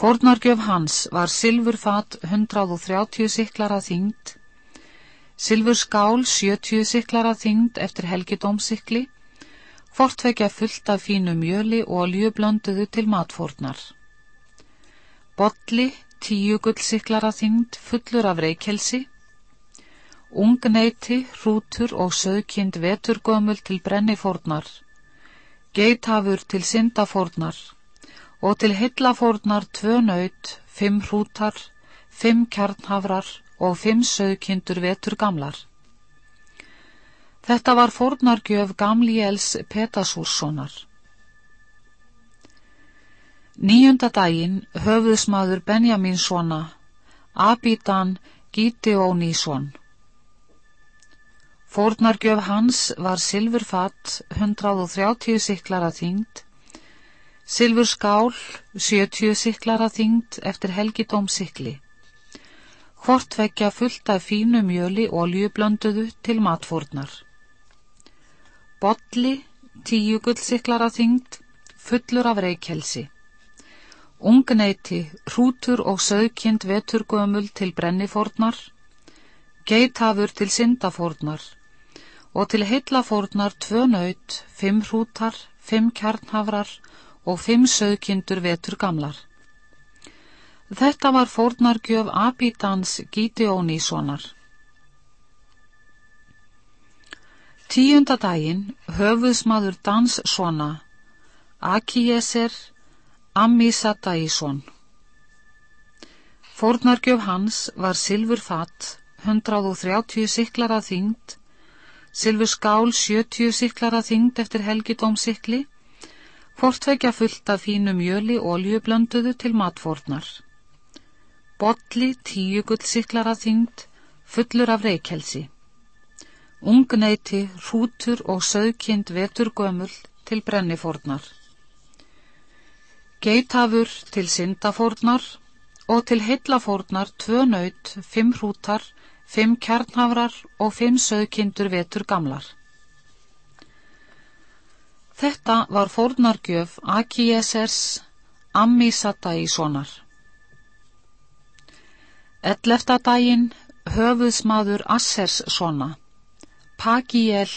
Fórnargjöf hans var silfurfat 130 siklar að þyngd, silfurskál 70 siklar að þyngd eftir helgidómsikli, fortvekja fullt af fínu mjöli og oljublönduðu til matfórnar. Bolli 10 gullsiklar að þyngd fullur af reykjelsi, ungneiti, hrútur og söðkind veturgömul til brennifórnar, geithafur til syndafórnar. Og til hillafórnar tvö naut, fimm hrútar, fimm kjarnhafrar og fimm söðkindur vetur gamlar. Þetta var fórnargjöf Gamliels Petasússonar. Nýjunda daginn höfðusmaður Benjamínssona, Abidan Gideónísson. Fórnargjöf hans var silfurfatt 130 siklar að þyngd, silfurskál 70 siklar að þyngd eftir helgidómsikli. Hvort vekja fullt af fínu mjöli oljublönduðu til matfórnar. Bolli 10 gullsiklar að þyngd, fullur af reykjelsi. Ungneiti, hrútur og sögkind veturgömul til brennifórnar, geithafur til syndafórnar og til heillafórnar tvö naut, fimm hrútar, fimm kjarnhafrar og fimm sögkindur vetur gamlar. Þetta var fórnargjöf Abidans Gideóníssonar. Tíunda daginn höfuðsmaður Danssona, Akieser Ammisadæsson. Fórnargjöf hans var silfurfatt, 130 siklar að þyngd, Silfur skál 70 siklar að þyngd eftir helgidómsikli, fortvekja fullt af fínu mjöli og oljublönduðu til matfórnar. Bolli 10 gullsiklar að þyngd, fullur af reykjelsi. Ungneiti, hrútur og sögkind veturgömul til brennifórnar. Geithafur til syndafórnar og til heillafórnar tvö naut, fimm hrútar, fimm kjarnhafrar og fimm sögkindur vetur gamlar. Þetta var fórnargjöf Akiesers Ammisadæssonar. Ellefta daginn höfuðsmaður Assers sona, Pagiel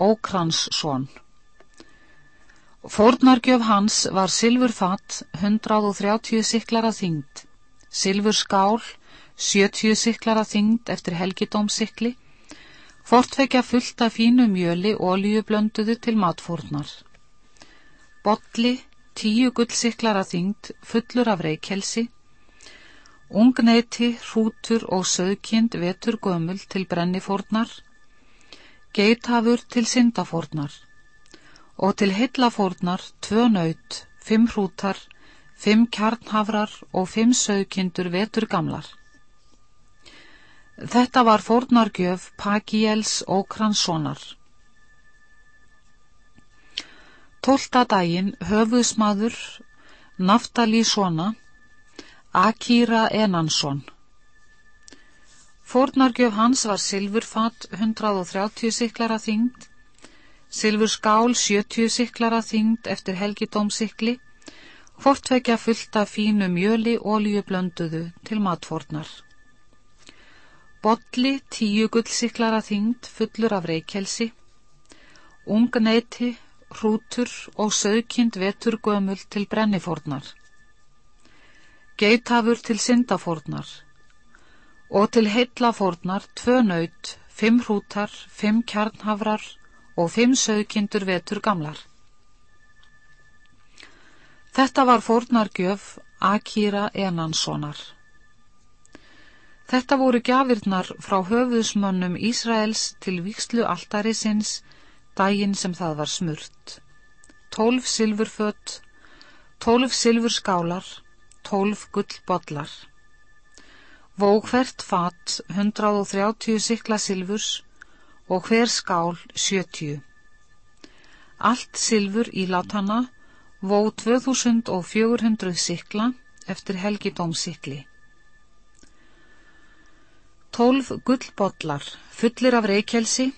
Ókransson. Fórnargjöf hans var silfurfatt 130 siklar að þyngd, silfurskál 70 siklar að þyngd eftir helgidómsikli, fortvekja fullt af fínu mjöli og oljublönduðu til matfórnar. Bolli, tíu gullsiklar að þyngd, fullur af reykjelsi, ungneiti, hrútur og söðkind vetur gömul til brennifórnar, geithafur til syndafórnar og til hillafórnar tvö naut, fimm hrútar, fimm kjarnhafrar og fimm söðkindur vetur gamlar. Þetta var fórnargjöf Pagiels Ókranssonar. Tólta daginn höfuðsmaður Naftali Sona, Akira Enansson. Fórnargjöf hans var silfurfat 130 siklar að þyngd, silfurskál 70 siklar að þyngd eftir helgidómsikli, hvortvekja fullt af fínu mjöli oljublönduðu til matfórnar. Bolli tíu gullsiklar að þyngd fullur af reykjelsi, ungneiti, hrútur og sögkind vetur gömul til brennifórnar, geithafur til syndafórnar og til heillafórnar tvö naut, fimm hrútar, fimm kjarnhafrar og fimm sögkindur vetur gamlar. Þetta var fórnargjöf Akira Enanssonar. Þetta voru gjafirnar frá höfuðsmönnum Ísraels til vikslu alltarisins daginn sem það var smurt. Tólf silfurfött, tólf silfurskálar, tólf gullbollar. Vók hvert fatt 130 sikla silfurs og hver skál 70. Allt silfur í látana vó 2400 sikla eftir helgidómsikli. Tólf gullbollar, fullir af reykjelsi,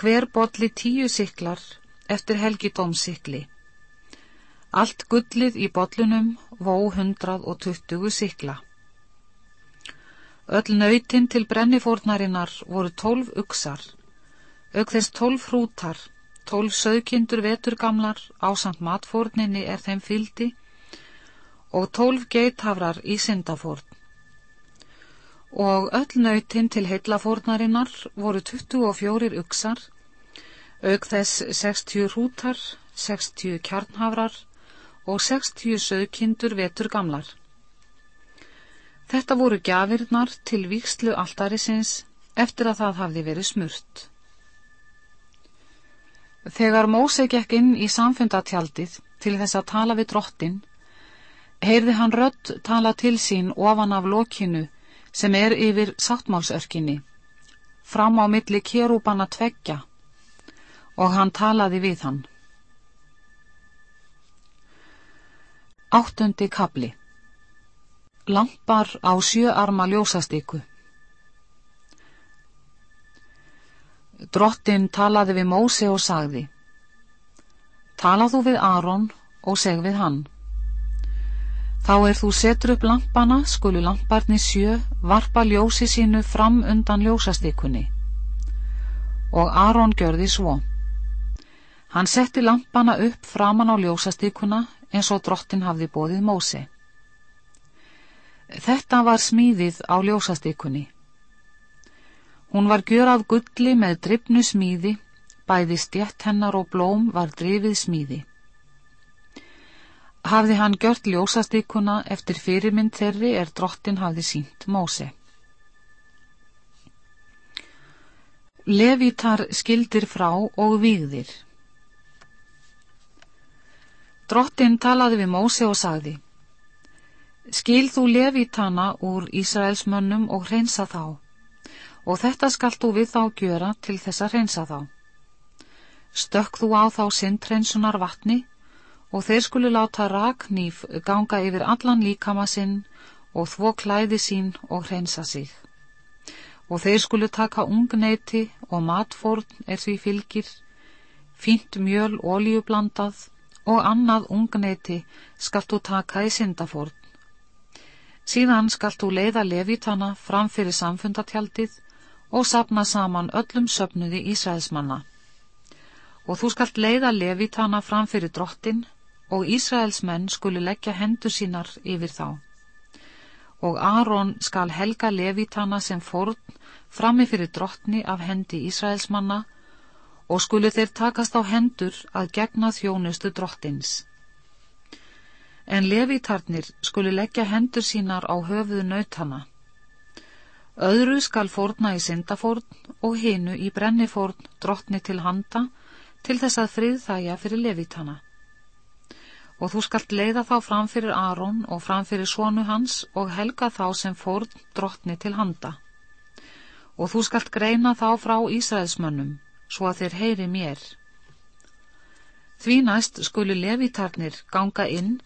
hver bolli tíu siklar eftir helgi dómsikli. Allt gullið í bollunum vó hundrað og tuttugu sikla. Öll nöytin til brennifórnarinnar voru tólf uksar, auk þess tólf hrútar, tólf sögkindur veturgamlar á samt matfórninni er þeim fyldi og tólf geithafrar í syndafórn. Og öll nöytin til heillafórnarinnar voru 24 uksar, auk þess 60 hrútar, 60 kjarnhavrar og 60 sögkindur vetur gamlar. Þetta voru gjafirnar til víkslu alltarisins eftir að það hafði verið smurt. Þegar Móse gekk inn í samfundatjaldið til þess að tala við drottin, heyrði hann rött tala til sín ofan af lokinu sem er yfir sáttmálsörkinni, fram á milli kérúbana tveggja og hann talaði við hann. Áttundi kabli Lampar á sjöarma ljósastíku Drottin talaði við Móse og sagði Talað þú við Aron og seg við hann Þá er þú setur upp lampana, skulu lamparni sjö varpa ljósi sínu fram undan ljósastikunni. Og Aron gjörði svo. Hann setti lampana upp framan á ljósastikuna eins og drottin hafði bóðið Mósi. Þetta var smíðið á ljósastikunni. Hún var gjör af gulli með drifnu smíði, bæði stjett hennar og blóm var drifið smíði hafði hann gjört ljósastíkuna eftir fyrirmynd þeirri er drottin hafði sínt Móse. Levítar skildir frá og výðir Drottin talaði við Móse og sagði Skil þú Levítana úr Ísraelsmönnum og hreinsa þá og þetta skalt þú við þá gjöra til þess að hreinsa þá. Stökk þú á þá sindhreinsunar vatni og þeir skulu láta raknýf ganga yfir allan líkama sinn og þvó klæði sín og hreinsa sig. Og þeir skulu taka ungneiti og matfórn er því fylgir, fínt mjöl oljublandað og annað ungneiti skalt þú taka í syndafórn. Síðan skalt þú leiða levitana fram fyrir samfundatjaldið og sapna saman öllum söpnuði Ísraelsmanna. Og þú skalt leiða levitana fram fyrir drottin og Ísraels menn skulu leggja hendur sínar yfir þá. Og Aron skal helga levitana sem forn frammi fyrir drottni af hendi Ísraels manna og skulu þeir takast á hendur að gegna þjónustu drottins. En levitarnir skulu leggja hendur sínar á höfuðu nautana. Öðru skal forna í syndafórn og hinu í brennifórn drottni til handa til þess að frið þæja fyrir levitana og þú skalt leiða þá fram fyrir Aron og fram fyrir svonu hans og helga þá sem fórn drottni til handa. Og þú skalt greina þá frá Ísraelsmönnum, svo að þeir heyri mér. Því næst skulu levitarnir ganga inn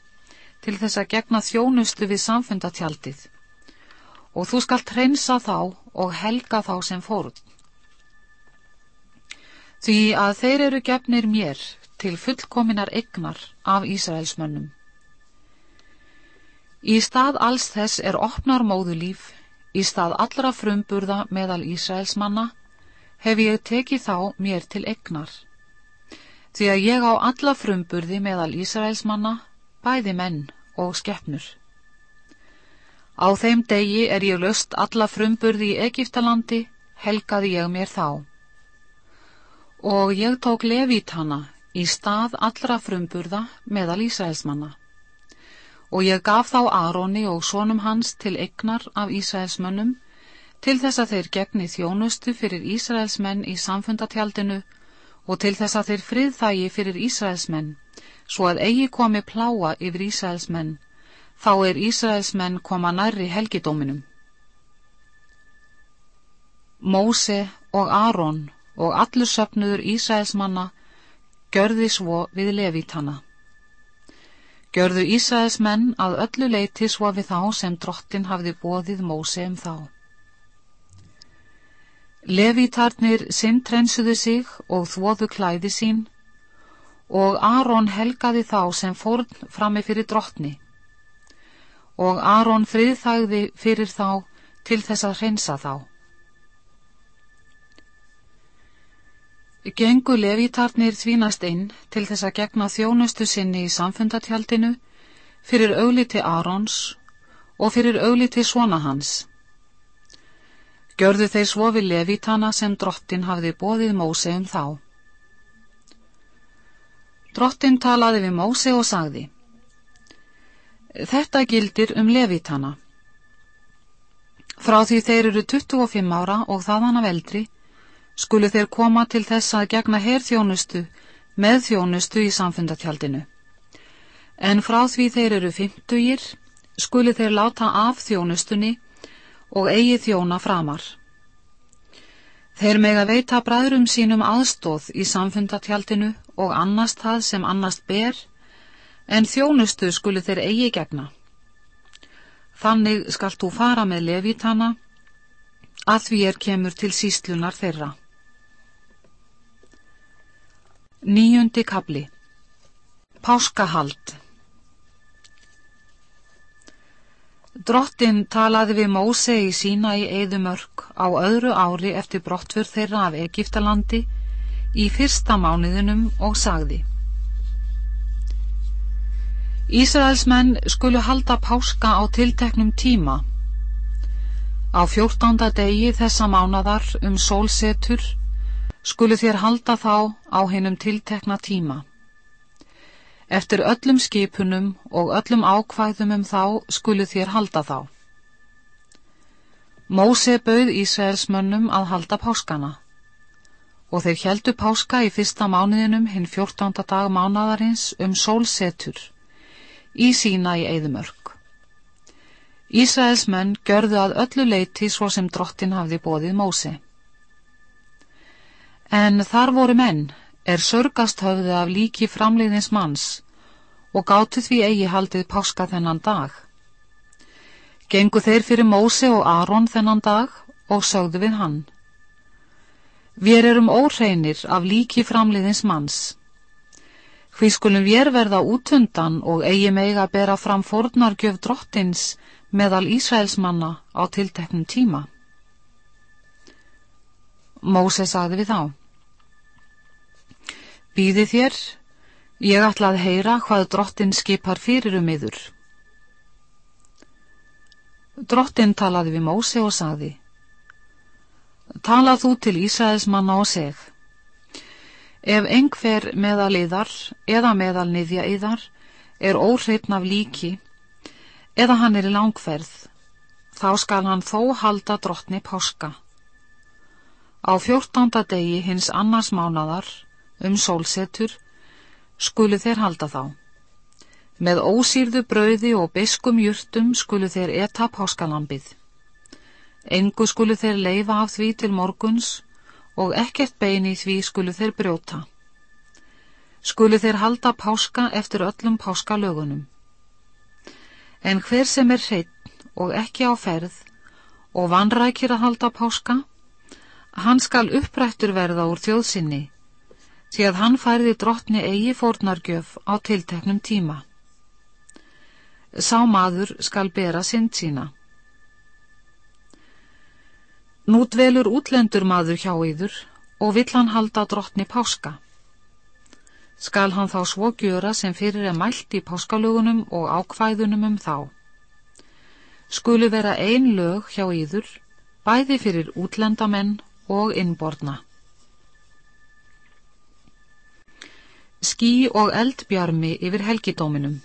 til þess að gegna þjónustu við samfundatjaldið og þú skalt hreinsa þá og helga þá sem fórn. Því að þeir eru gefnir mér til fullkominar egnar af Ísraelsmönnum. Í stað alls þess er opnar móðulíf, í stað allra frumburða meðal Ísraelsmanna, hef ég tekið þá mér til egnar. Því að ég á alla frumburði meðal Ísraelsmanna, bæði menn og skeppnur. Á þeim degi er ég löst alla frumburði í Egiptalandi, helgaði ég mér þá. Og ég tók levítana í stað allra frumburða meðal Ísraelsmanna. Og ég gaf þá Aroni og sónum hans til egnar af Ísraelsmönnum til þess að þeir gegni þjónustu fyrir Ísraelsmenn í samfundatjaldinu og til þess að þeir friðþægi fyrir Ísraelsmenn, svo að eigi komi pláa yfir Ísraelsmenn, þá er Ísraelsmenn koma nærri helgidóminum. Móse og Aron og allur söpnuður Ísraelsmanna gjörði svo við levítana. Gjörðu Ísæðis menn að öllu leiti svo við þá sem drottin hafði bóðið Móse um þá. Levítarnir sintrensuðu sig og þvoðu klæði sín og Aron helgaði þá sem fórn frammi fyrir drottni og Aron friðþægði fyrir þá til þess að hreinsa þá. Gengu levítarnir þvínast inn til þess að gegna þjónustu sinni í samfundatjaldinu fyrir augliti Arons og fyrir augliti svona hans. Gjörðu þeir svo við levítana sem drottin hafði bóðið Móse um þá. Drottin talaði við Móse og sagði Þetta gildir um levítana. Frá því þeir eru 25 ára og þaðan af eldri skulu þeir koma til þess að gegna herþjónustu með þjónustu í samfundatjaldinu. En frá því þeir eru 50 skulu þeir láta af þjónustunni og eigi þjóna framar. Þeir mega veita bræðrum sínum aðstóð í samfundatjaldinu og annast það sem annast ber, en þjónustu skuli þeir eigi gegna. Þannig skalt þú fara með levítana, að því er kemur til sístlunar þeirra. Nýjundi kabli Páskahald Drottin talaði við Móse í sína í Eidumörk á öðru ári eftir brottfur þeirra af Egiptalandi í fyrsta mánuðinum og sagði Ísraelsmenn skulu halda páska á tilteknum tíma. Á fjórtánda degi þessa mánadar um sólsetur skulu þér halda þá á hennum tiltekna tíma. Eftir öllum skipunum og öllum ákvæðum um þá skulu þér halda þá. Móse bauð Ísraelsmönnum að halda páskana og þeir heldu páska í fyrsta mánuðinum hinn 14. dag mánadarins um sólsetur í sína í Eidumörk. Ísraelsmenn görðu að öllu leiti svo sem drottin hafði bóðið Móse. En þar voru menn er sörgast höfði af líki framleiðins manns og gátu því eigi haldið páska þennan dag. Gengu þeir fyrir Móse og Aron þennan dag og sögðu við hann. Við erum óreinir af líki framleiðins manns. Hví skulum við verða útundan og eigi meiga að bera fram fornargjöf drottins meðal Ísraelsmanna á tilteknum tíma. Móse sagði við þá. Býði þér, ég ætla að heyra hvað drottin skipar fyrir um yður. Drottin talaði við Móse og sagði, Talað þú til Ísæðis manna og seg, ef engfer meðal yðar eða meðal niðja yðar er óhreitn af líki eða hann er í langferð, þá skal hann þó halda drottni páska. Á fjórtanda degi hins annars mánadar um sólsetur, skulu þeir halda þá. Með ósýrðu brauði og biskum júrtum skulu þeir etta páskalambið. Engu skulu þeir leifa af því til morguns og ekkert beini því skulu þeir brjóta. Skulu þeir halda páska eftir öllum páskalögunum. En hver sem er hreitt og ekki á ferð og vanrækir að halda páska, hann skal upprættur verða úr þjóðsynni því að hann færði drottni eigi fórnargjöf á tilteknum tíma. Sá maður skal bera synd sína. Nú dvelur útlendur maður hjá yður og vill hann halda drottni páska. Skal hann þá svo gjöra sem fyrir er mælt í páskalögunum og ákvæðunum um þá. Skulu vera ein lög hjá yður, bæði fyrir útlendamenn og innborna. Skí og eldbjarmi yfir helgidóminum.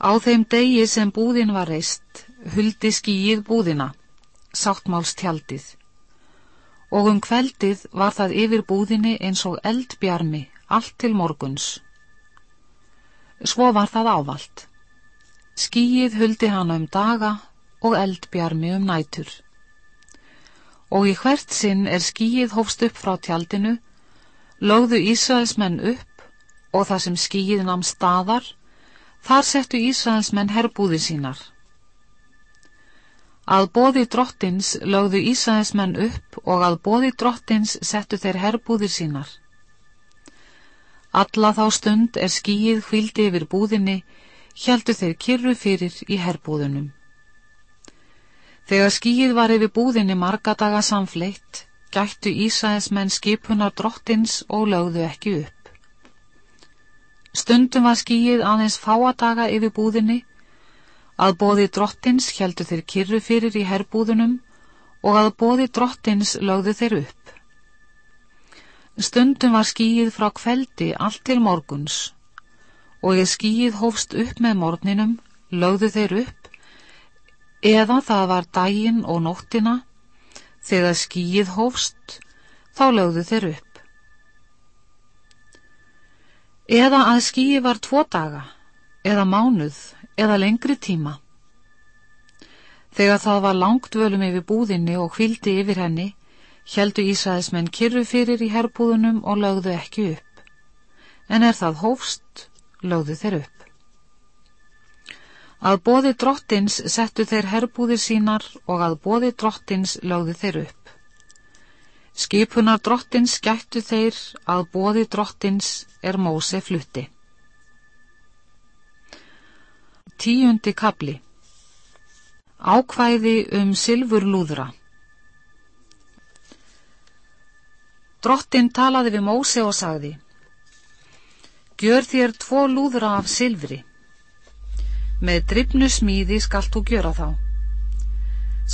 Á þeim degi sem búðin var reist, huldi skíið búðina, sáttmálstjaldið, og um kveldið var það yfir búðinni eins og eldbjarmi allt til morguns. Svo var það ávalt. Skíið huldi hana um daga og eldbjarmi um nætur. Og í hvert sinn er skíið hófst upp frá tjaldinu, lögðu Ísraelsmenn upp og það sem skýið nám staðar, þar settu Ísraelsmenn herbúði sínar. Að bóði drottins lögðu Ísæðismenn upp og að bóði drottins settu þeir herbúðir sínar. Alla þá stund er skýið hvildi yfir búðinni, heldu þeir kyrru fyrir í herbúðunum. Þegar skýið var yfir búðinni marga daga samfleitt, gættu Ísæðismenn skipunar drottins og lögðu ekki upp. Stundum var skýið aðeins fáadaga yfir búðinni, að bóði drottins heldu þeir kyrru fyrir í herbúðunum og að bóði drottins lögðu þeir upp. Stundum var skýið frá kveldi allt til morguns og eða skýið hófst upp með morninum, lögðu þeir upp, eða það var daginn og nóttina, þegar skýið hófst, þá lögðu þeir upp. Eða að skýið var tvo daga, eða mánuð, eða lengri tíma. Þegar það var langt völum yfir búðinni og hvildi yfir henni, heldu Ísraðismenn kyrru fyrir í herbúðunum og lögðu ekki upp. En er það hófst, lögðu þeir upp. Að bóði drottins settu þeir herbúðir sínar og að bóði drottins lögðu þeir upp. Skipunar drottins gættu þeir að bóði drottins er Móse flutti. Tíundi kabli Ákvæði um sylfur lúðra Drottin talaði við Móse og sagði Gjör þér tvo lúðra af silfri. Með drifnu smíði skalt þú gjöra þá.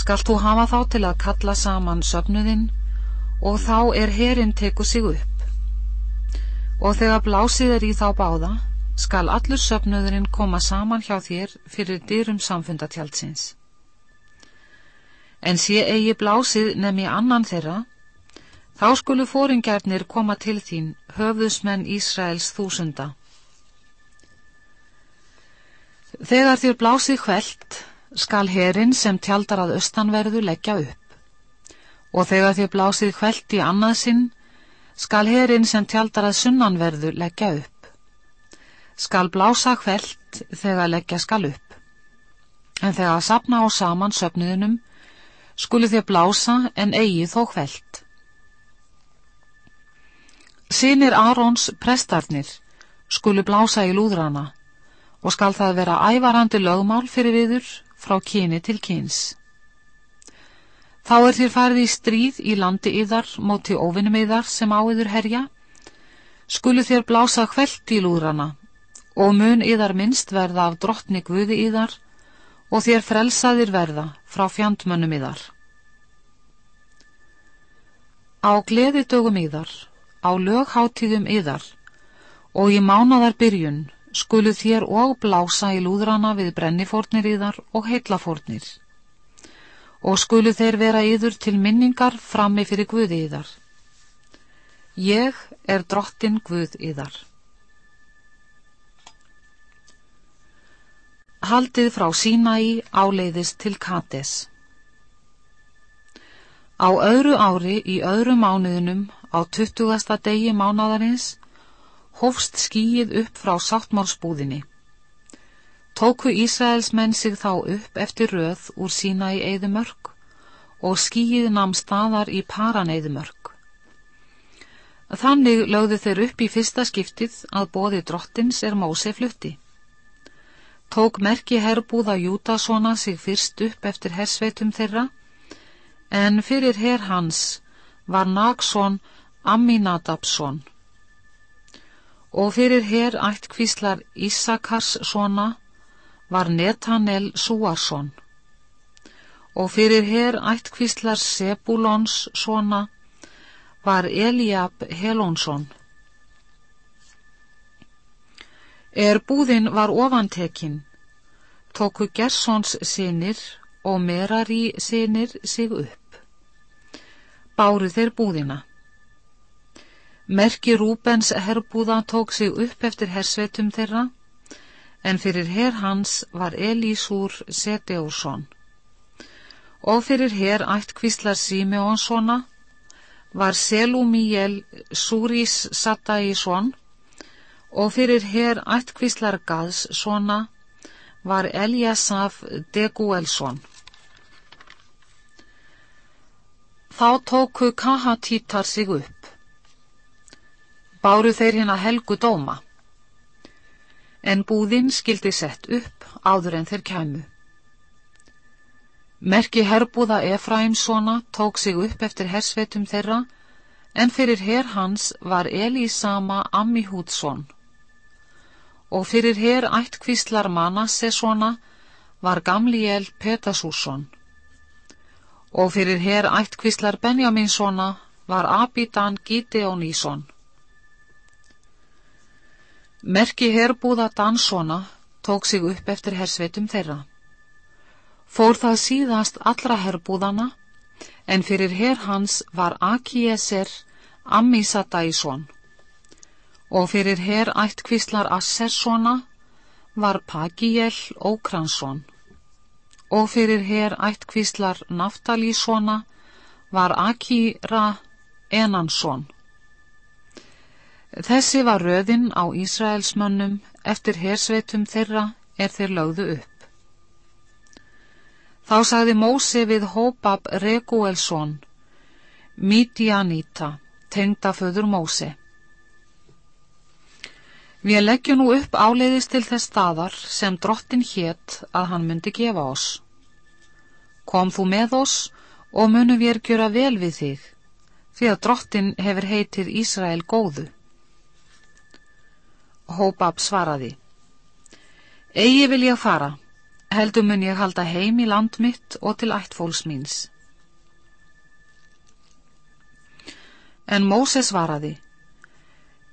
Skalt þú hafa þá til að kalla saman söfnuðinn og þá er herin teku sig upp. Og þegar blásið er í þá báða, skal allur söfnuðurinn koma saman hjá þér fyrir dyrum samfundatjáltsins. En sé eigi blásið nefn í annan þeirra, Þá skulu fóringjarnir koma til þín, höfðusmenn Ísraels þúsunda. Þegar þér blásið hvellt, skal herin sem tjaldar að austanverðu leggja upp. Og þegar þér blásið hvellt í annað sinn, skal herin sem tjaldar að sunnanverðu leggja upp. Skal blása hvellt þegar leggja skal upp. En þegar að sapna á saman söpniðunum, skulu þér blása en eigi þó hvellt. Sýnir Arons prestarnir skulu blása í lúðrana og skal það vera ævarandi lögmál fyrir viður frá kyni til kyns. Þá er þér farið í stríð í landi yðar móti óvinnum yðar sem áiður herja. Skulu þér blása hvelt í lúðrana og mun yðar minnst verða af drottni guði yðar og þér frelsaðir verða frá fjandmönnum yðar. Á gleði dögum yðar á lögháttíðum yðar og í mánadar byrjun skulu þér og blása í lúðrana við brennifórnir yðar og heillafórnir og skulu þeir vera yður til minningar frammi fyrir Guði yðar. Ég er drottin Guð yðar. Haldið frá Sínai áleiðist til Kates. Á öðru ári í öðru mánuðinum Á tuttugasta degi mánadarins hófst skýið upp frá sáttmálsbúðinni. Tóku Ísraels menn sig þá upp eftir röð úr sína í Eidumörk og skýið namn staðar í Paraneiðumörk. Þannig lögðu þeir upp í fyrsta skiptið að bóði drottins er Móse flutti. Tók merki herbúða Júdasona sig fyrst upp eftir hersveitum þeirra, en fyrir herr hans var Nagsson Aminadabsson og fyrir hér ætt kvíslar Ísakars svona var Netanel Súarsson og fyrir hér ætt kvíslar Sebulons svona var Eliab Helonsson. Er búðin var ofantekinn, tóku Gersons sinir og Merari sinir sig upp. Báru þeir búðina. Merki Rúbens herbúða tók sig upp eftir hersvetum þeirra, en fyrir her hans var Elísúr Sedeússon. Og fyrir her ætt kvíslar Simeonssona var Selumíel Súrís Sataísson, og fyrir her ætt kvíslar Gaðs svona var Eliasaf Deguelsson. Þá tóku kahatítar sig upp. Báru þeir hérna helgu dóma. En búðinn skildi sett upp áður en þeir kæmu. Merki herbúða Efraimssona tók sig upp eftir hersvetum þeirra, en fyrir her hans var Elísama Ammihúdsson. Og fyrir her ættkvíslar Manassessona var Gamliel Petasússon. Og fyrir her ættkvíslar Benjaminssona var Abidan Gideonísson. Merki herbúða Danssona tók sig upp eftir hersvetum þeirra. Fór það síðast allra herbúðana, en fyrir her hans var Akieser Ammisadæsson og fyrir her ættkvíslar Asserssona var Pagiel Ókransson og fyrir her ættkvíslar Naftalíssona var Akira Enansson. Þessi var röðin á Ísraelsmönnum eftir hersveitum þeirra er þeir lögðu upp. Þá sagði Mósi við Hóbab Reguelsson, Midianita, tengdaföður Mósi. Við leggjum nú upp áleiðist til þess staðar sem drottin hétt að hann myndi gefa oss. Kom þú með oss og munum við gera vel við þig, því að drottin hefur heitið Ísrael góðu. Hóbab svaraði, Egi vil ég fara heldur mun ég halda heim í land mitt og til ættfóls míns. En Móses svaraði,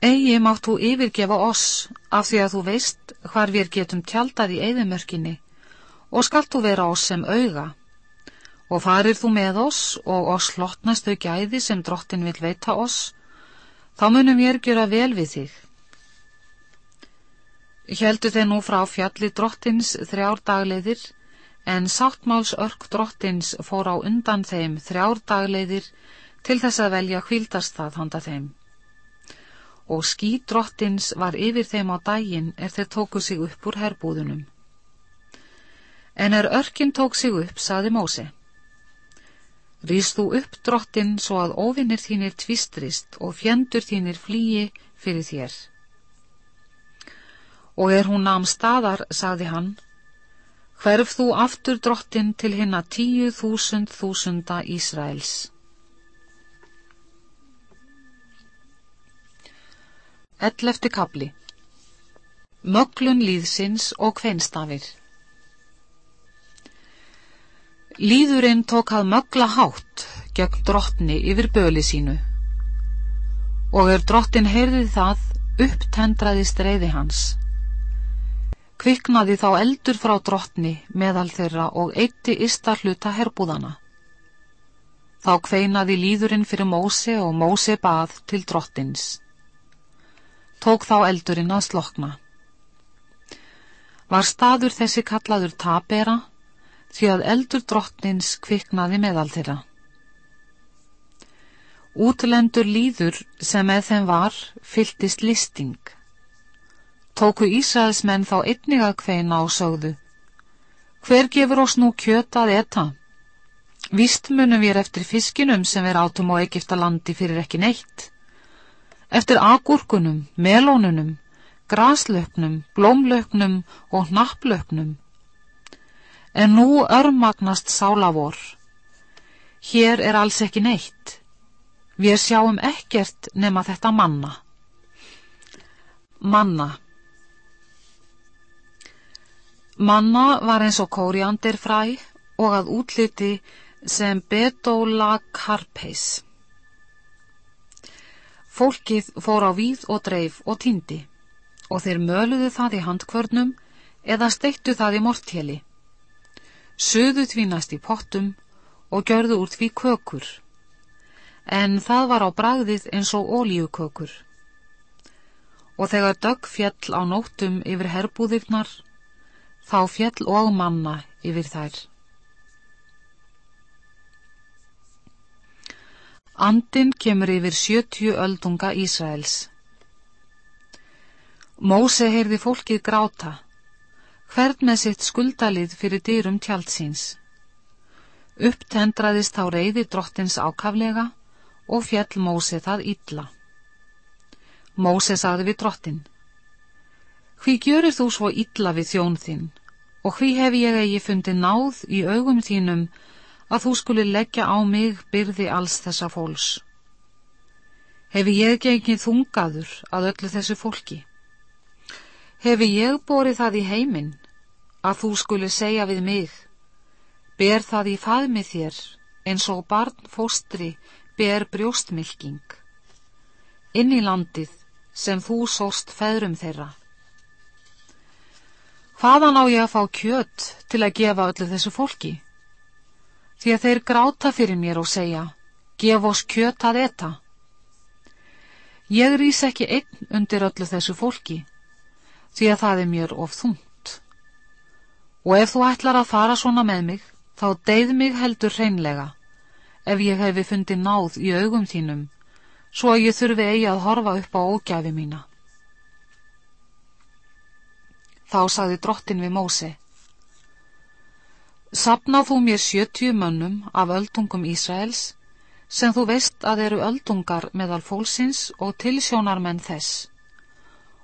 Egi mátt þú yfirgefa oss af því að þú veist hvar við getum tjaldað í eðimörkinni og skalt þú vera oss sem auga og farir þú með oss og oss hlottnast þau gæði sem drottin vil veita oss, þá munum ég gera vel við þig Hjöldu þeir nú frá fjalli drottins þrjár dagleiðir, en sáttmáls örk drottins fór á undan þeim þrjár dagleiðir til þess að velja hvildast það handa þeim. Og ský drottins var yfir þeim á daginn er þeir tóku sig upp úr herbúðunum. En er örkin tók sig upp, saði Mósi. Rýst þú upp drottin svo að ofinnir þínir tvistrist og fjendur þínir flýi fyrir þér. Og er hún nám staðar, sagði hann, hverf þú aftur drottin til hinna tíu þúsund þúsunda Ísraels. Ellefti kapli Möglun líðsins og kvenstafir Líðurinn tók að mögla hátt gegn drottni yfir böli sínu. Og er drottin heyrði það upptendraði streyði hans kviknaði þá eldur frá drottni meðal þeirra og eitti ista hluta herbúðana. Þá kveinaði líðurinn fyrir Móse og Móse bað til drottins. Tók þá eldurinn að slokna. Var staður þessi kallaður tapera því að eldur drottins kviknaði meðal þeirra. Útlendur líður sem með þeim var fylltist listing tóku Ísraelsmenn þá einnig að kveina og sögðu Hver gefur oss nú kjöt að etta? Vist munum við eftir fiskinum sem við átum á Egiptalandi fyrir ekki neitt. Eftir agurkunum, melónunum, graslöknum, blómlöknum og hnapplöknum. En nú örmagnast sálavor. Hér er alls ekki neitt. Við sjáum ekkert nema þetta manna. Manna Manna var eins og kóriandir fræ og að útliti sem bedóla karpeis. Fólkið fór á víð og dreif og týndi og þeir möluðu það í handkvörnum eða steittu það í mortjeli. Suðu tvínast í pottum og gjörðu úr því kökur, en það var á bragðið eins og ólíukökur. Og þegar dögg fjell á nóttum yfir herbúðirnar þá fjall og manna yfir þær. Andin kemur yfir sjötju öldunga Ísraels. Móse heyrði fólkið gráta, hvern með sitt skuldalið fyrir dyrum tjaldsins. Upptendraðist þá reyði drottins ákaflega og fjall Móse það illa. Móse sagði við drottin, Hví gjörir þú svo illa við þjón þinn og hví hef ég eigi fundið náð í augum þínum að þú skuli leggja á mig byrði alls þessa fólks? Hefi ég gengið þungaður að öllu þessu fólki? Hefi ég borið það í heiminn að þú skuli segja við mig, ber það í faðmið þér eins og barn fóstri ber brjóstmilking, inn í landið sem þú sóst feðrum þeirra. Hvaðan á ég að fá kjöt til að gefa öllu þessu fólki? Því að þeir gráta fyrir mér og segja, gef oss kjöt að etta. Ég rýs ekki einn undir öllu þessu fólki, því að það er mér of þungt. Og ef þú ætlar að fara svona með mig, þá deyð mig heldur hreinlega, ef ég hefi fundið náð í augum þínum, svo að ég þurfi eigi að horfa upp á ógæfi mína. Þá saði drottin við Mósi, Sapnað þú mér sjötju mönnum af öldungum Ísraels, sem þú veist að eru öldungar meðal fólksins og tilsjónarmenn þess,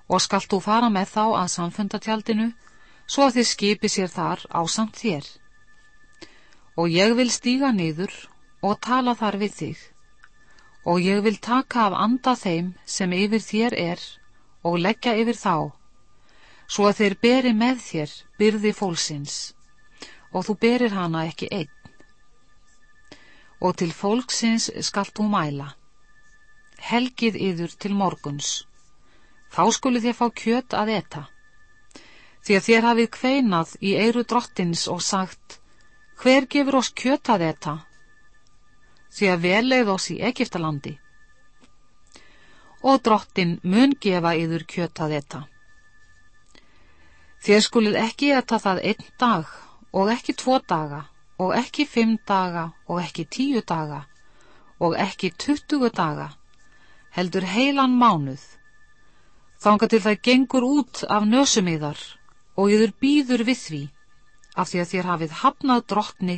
og skalt þú fara með þá að samfundatjaldinu, svo að þið skipi sér þar á samt þér. Og ég vil stíga niður og tala þar við þig, og ég vil taka af anda þeim sem yfir þér er og leggja yfir þá, svo að þeir beri með þér byrði fólksins og þú berir hana ekki einn. Og til fólksins skalt þú mæla. Helgið yður til morguns. Þá skuli þér fá kjöt að eta. Því að þér hafið kveinað í eiru drottins og sagt, hver gefur oss kjöt að eta? Því að vel leið oss í Egiptalandi. Og drottin mun gefa yður kjöt að eta. Þér skulið ekki etta það einn dag og ekki tvo daga og ekki fimm daga og ekki tíu daga og ekki tuttugu daga, heldur heilan mánuð. Þanga til það gengur út af nösum yðar og yður býður við því af því að þér hafið hafnað drottni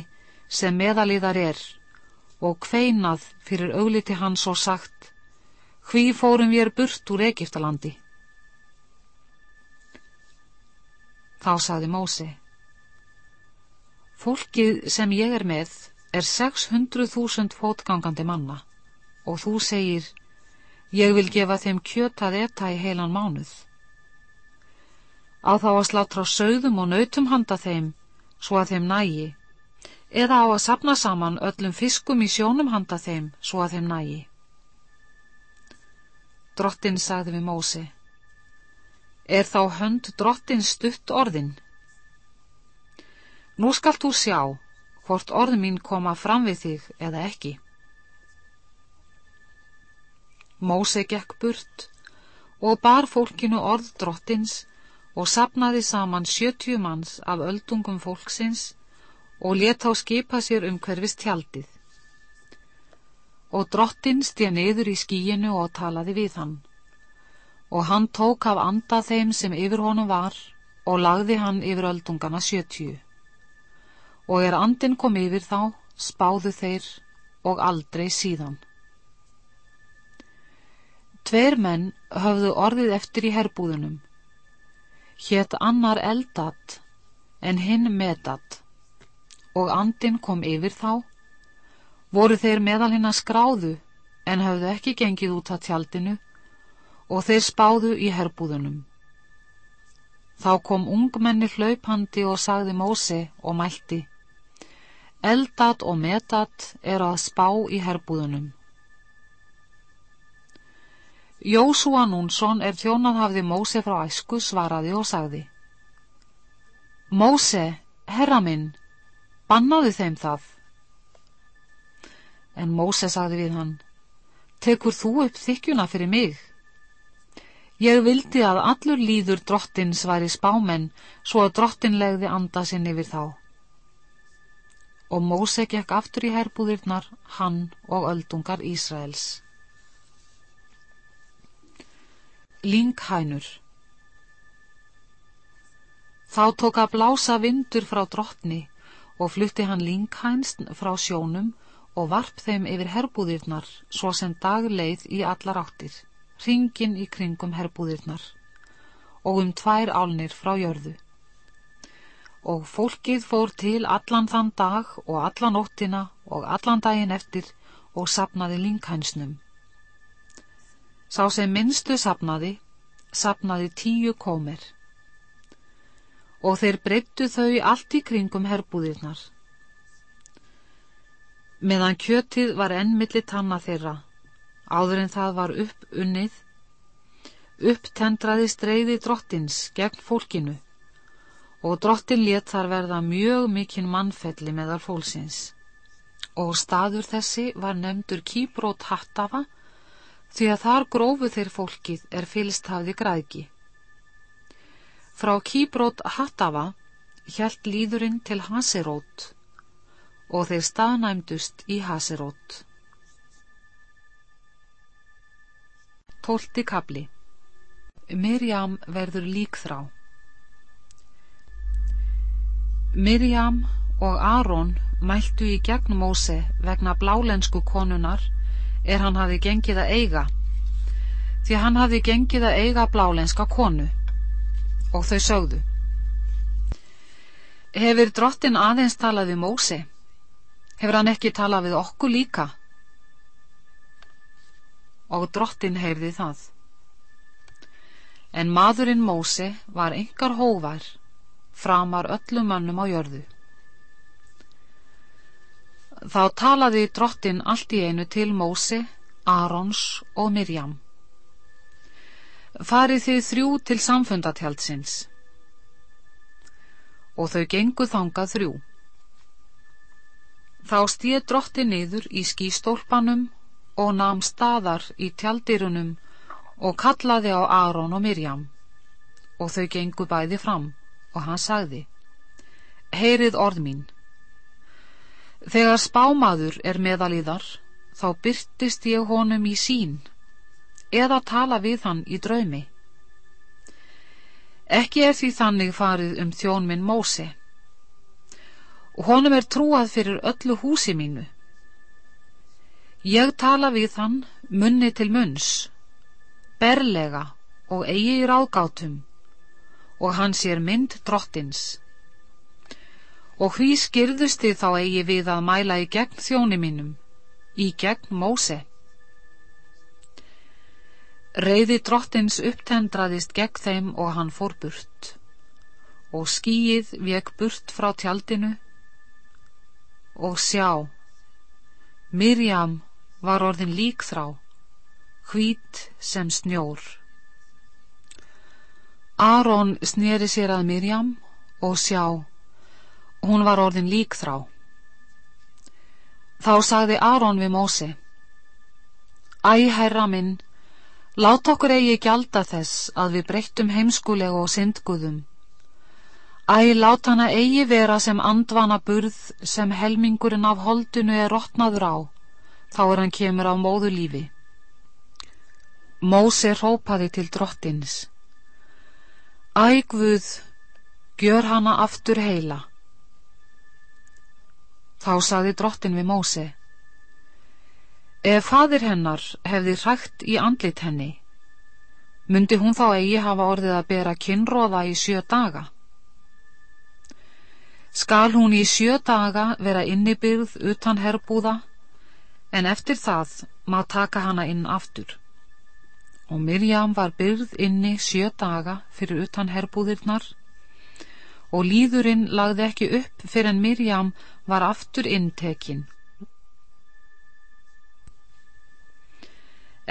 sem meðalíðar er og kveinað fyrir augliti hans og sagt hví fórum við er burt úr Egiptalandi. Þá saði Mósi, Fólkið sem ég er með er 600.000 fótgangandi manna og þú segir, ég vil gefa þeim kjötað etta í heilan mánuð. Á þá að slátra sögðum og nautum handa þeim svo að þeim nægi, eða á að sapna saman öllum fiskum í sjónum handa þeim svo að þeim nægi. Drottin sagði við Mósi, er þá hönd drottin stutt orðin. Nú skalt þú sjá hvort orð mín koma fram við þig eða ekki. Móse gekk burt og bar fólkinu orð drottins og sapnaði saman sjötju manns af öldungum fólksins og let á skipa sér um hverfist tjaldið. Og drottin stið niður í skíinu og talaði við hann og hann tók af anda þeim sem yfir honum var og lagði hann yfir öldungana sjötju. Og er andin kom yfir þá, spáðu þeir og aldrei síðan. Tveir menn höfðu orðið eftir í herbúðunum. Hétt annar eldat en hinn medat og andin kom yfir þá, voru þeir meðal hinn að skráðu en höfðu ekki gengið út að tjaldinu og þeir spáðu í herbúðunum. Þá kom ungmenni hlaupandi og sagði Mósi og mælti, Eldat og metat er að spá í herbúðunum. Jósúa Núnsson er þjónað hafði Mósi frá æsku svaraði og sagði, Móse, herra minn, bannaðu þeim það. En Móse sagði við hann, tekur þú upp þykjuna fyrir mig? Ég vildi að allur líður drottins væri spámenn svo að drottin legði anda sinn yfir þá. Og Móse gekk aftur í herbúðirnar, hann og öldungar Ísraels. Linghænur Þá tók að blása vindur frá drottni og flutti hann linghænst frá sjónum og varp þeim yfir herbúðirnar svo sem dag leið í allar áttir, ringin í kringum herbúðirnar og um tvær álnir frá jörðu. Og fólkið fór til allan þann dag og allan óttina og allan daginn eftir og sapnaði linghænsnum. Sá sem minnstu sapnaði, sapnaði tíu kómer og þeir breyttu þau allt í kringum herbúðirnar. Meðan kjötið var ennmilli tanna þeirra, áður en það var upp unnið, upptendraði streyði drottins gegn fólkinu og drottin let þar verða mjög mikinn mannfelli meðar fólksins og staður þessi var nefndur Kýbrót Hattafa því að þar grófu þeir fólkið er fylst hafði græðki. Frá Kýbrót Hattafa hjælt líðurinn til Haserót og þeir staðnæmdust í Haserót. Tólti kabli Mirjam verður líkþrá Mirjam og Aron mæltu í gegn Móse vegna blálensku konunar er hann hafi gengið að eiga því hann hafi gengið að eiga blálenska konu og þau sögðu Hefur drottin aðeins talað við Mósi? Hefur hann ekki talað við okkur líka? Og drottin heyrði það. En maðurinn Mósi var engar hóvar framar öllum mannum á jörðu. Þá talaði drottin allt í einu til Mósi, Arons og Mirjam farið þið þrjú til samfundatjaldsins og þau gengu þangað þrjú. Þá stíð drotti niður í skýstólpanum og nam staðar í tjaldirunum og kallaði á Aron og Mirjam og þau gengu bæði fram og hann sagði Heyrið orð mín Þegar spámaður er meðalíðar þá byrtist ég honum í sín eða tala við hann í draumi. Ekki er því þannig farið um þjón minn Mósi og honum er trúað fyrir öllu húsi mínu. Ég tala við hann munni til munns, berlega og eigi í ráðgátum og hann sér mynd drottins. Og hví skyrðust þið þá eigi við að mæla í gegn þjóni mínum, í gegn Móse? Reyði drottins upptendraðist gegn þeim og hann fór burt og skýið vek burt frá tjaldinu og sjá, Mirjam var orðin líkþrá, hvít sem snjór. Aron sneri sér að Mirjam og sjá, hún var orðin líkþrá. Þá sagði Aron við Mósi, Æ, herra minn, Lát okkur eigi gjalda þess að við breyttum heimskulega og syndguðum. Æ, lát hana eigi vera sem andvana burð sem helmingurinn af holdinu er rótnaður á, þá er hann kemur á móðu lífi. Mósi rópaði til drottins. Æ, Guð, gjör hana aftur heila. Þá saði drottin við Mósi. Ef fadir hennar hefði hrægt í andlit henni, myndi hún þá eigi hafa orðið að bera kinnróða í sjö daga. Skal hún í sjö daga vera innibyrð utan herbúða, en eftir það má taka hana inn aftur. Og Mirjam var byrð inni sjö daga fyrir utan herbúðirnar, og líðurinn lagði ekki upp fyrir en Mirjam var aftur inntekinn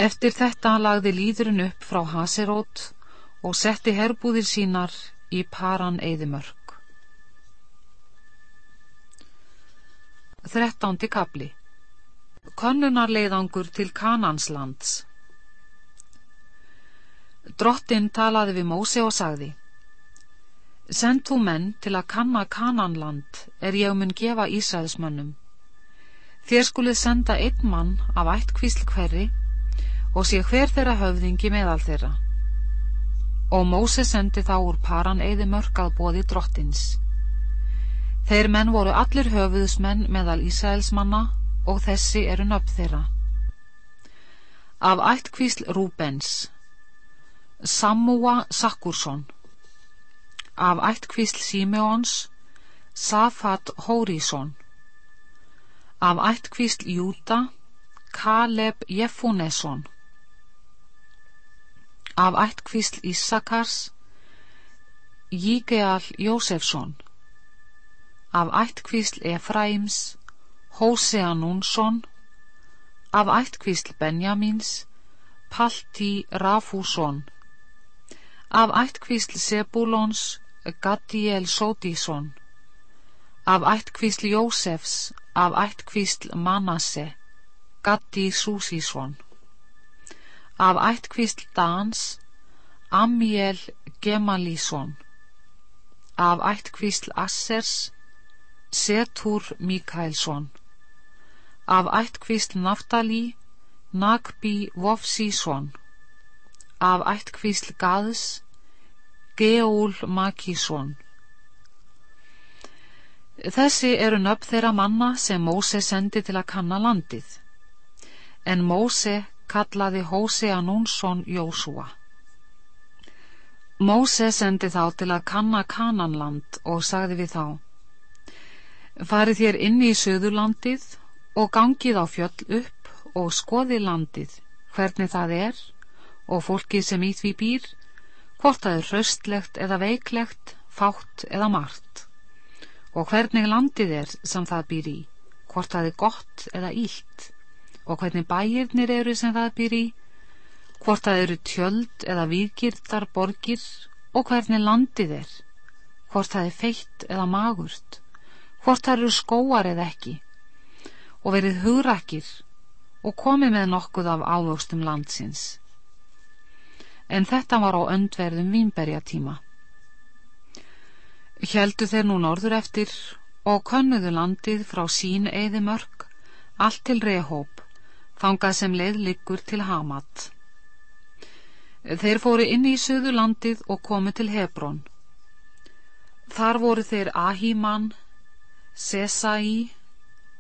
Eftir þetta lagði líðurinn upp frá Haserót og setti herbúðir sínar í paran eðimörk. Þrettándi kapli Könnunarleiðangur til Kananslands Drottin talaði við Móse og sagði Send þú menn til að kanna Kananland er ég mun gefa Ísæðismönnum. Þér skulið senda einn mann af ætt kvísl hverri og sé hver þeirra höfðingi meðal þeirra. Og Móse sendi þá úr paran eði mörg að bóði drottins. Þeir menn voru allir höfuðsmenn meðal Ísraelsmanna og þessi eru nöfn þeirra. Af ættkvísl Rúbens Samúa Sakkursson Af ættkvísl Simeons. Safat Hórisson Af ættkvísl Júta. Kaleb Jefunesson. Af ættkvísl Ísakars. Jígeal Jósefsson. Af ættkvísl Efraims Hósea Núnsson Af ættkvísl Benjamins Palti Rafússon Af ættkvísl Sebulons Gaddiel Sódísson Af ættkvísl Jósefs Af ættkvísl Manasse Gaddi Súsísson Af ættkvísl Dans Amiel Gemalísson Af ættkvísl Assers Setur Mikaelsson Af ættkvísl Naftali Nagbi Vofsísson Af ættkvísl Gads Geúl Makísson Þessi eru nöfn þeirra manna sem Móse sendi til að kanna landið. En Móse kallaði Hósea Núnsson Jósúa. Móse sendi þá til að kanna Kananland og sagði við þá Farið þér inn í söðurlandið og gangið á fjöll upp og skoðið landið, hvernig það er og fólkið sem í því býr, hvort það er hraustlegt eða veiklegt, fátt eða margt. Og hvernig landið er sem það býr í, hvort það er gott eða ílt og hvernig bæirnir eru sem það býr í, hvort það eru tjöld eða výgirtar borgir. Og hvernig landið er, hvort það er feitt eða magurt, hvort það eru skóar eða ekki, og verið hugrakir og komið með nokkuð af ávöxtum landsins. En þetta var á öndverðum vínberjatíma. Hjeldu þeir nú norður eftir og könnuðu landið frá sín eði mörg, allt til rehóp, þangað sem leið liggur til Hamat. Þeir fóru inn í söðu landið og komu til Hebrón. Þar voru þeir Ahiman, Sesai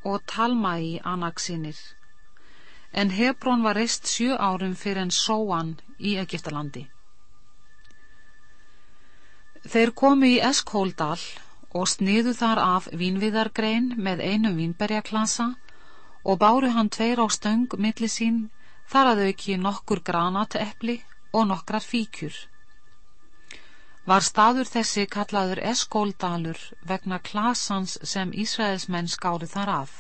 og Talmai anaksinir, en Hebrón var reist sjö árum fyrir en Sóan í Egiptalandi. Þeir komu í Eskóldal og sniðu þar af vínviðargrein með einum vínberjaklasa og báru hann tveir á stöng milli sín þar að auki nokkur granateppli og nokkrar fíkjur. Var staður þessi kallaður Eskóldalur vegna klasans sem Ísraelsmenn skári þar af.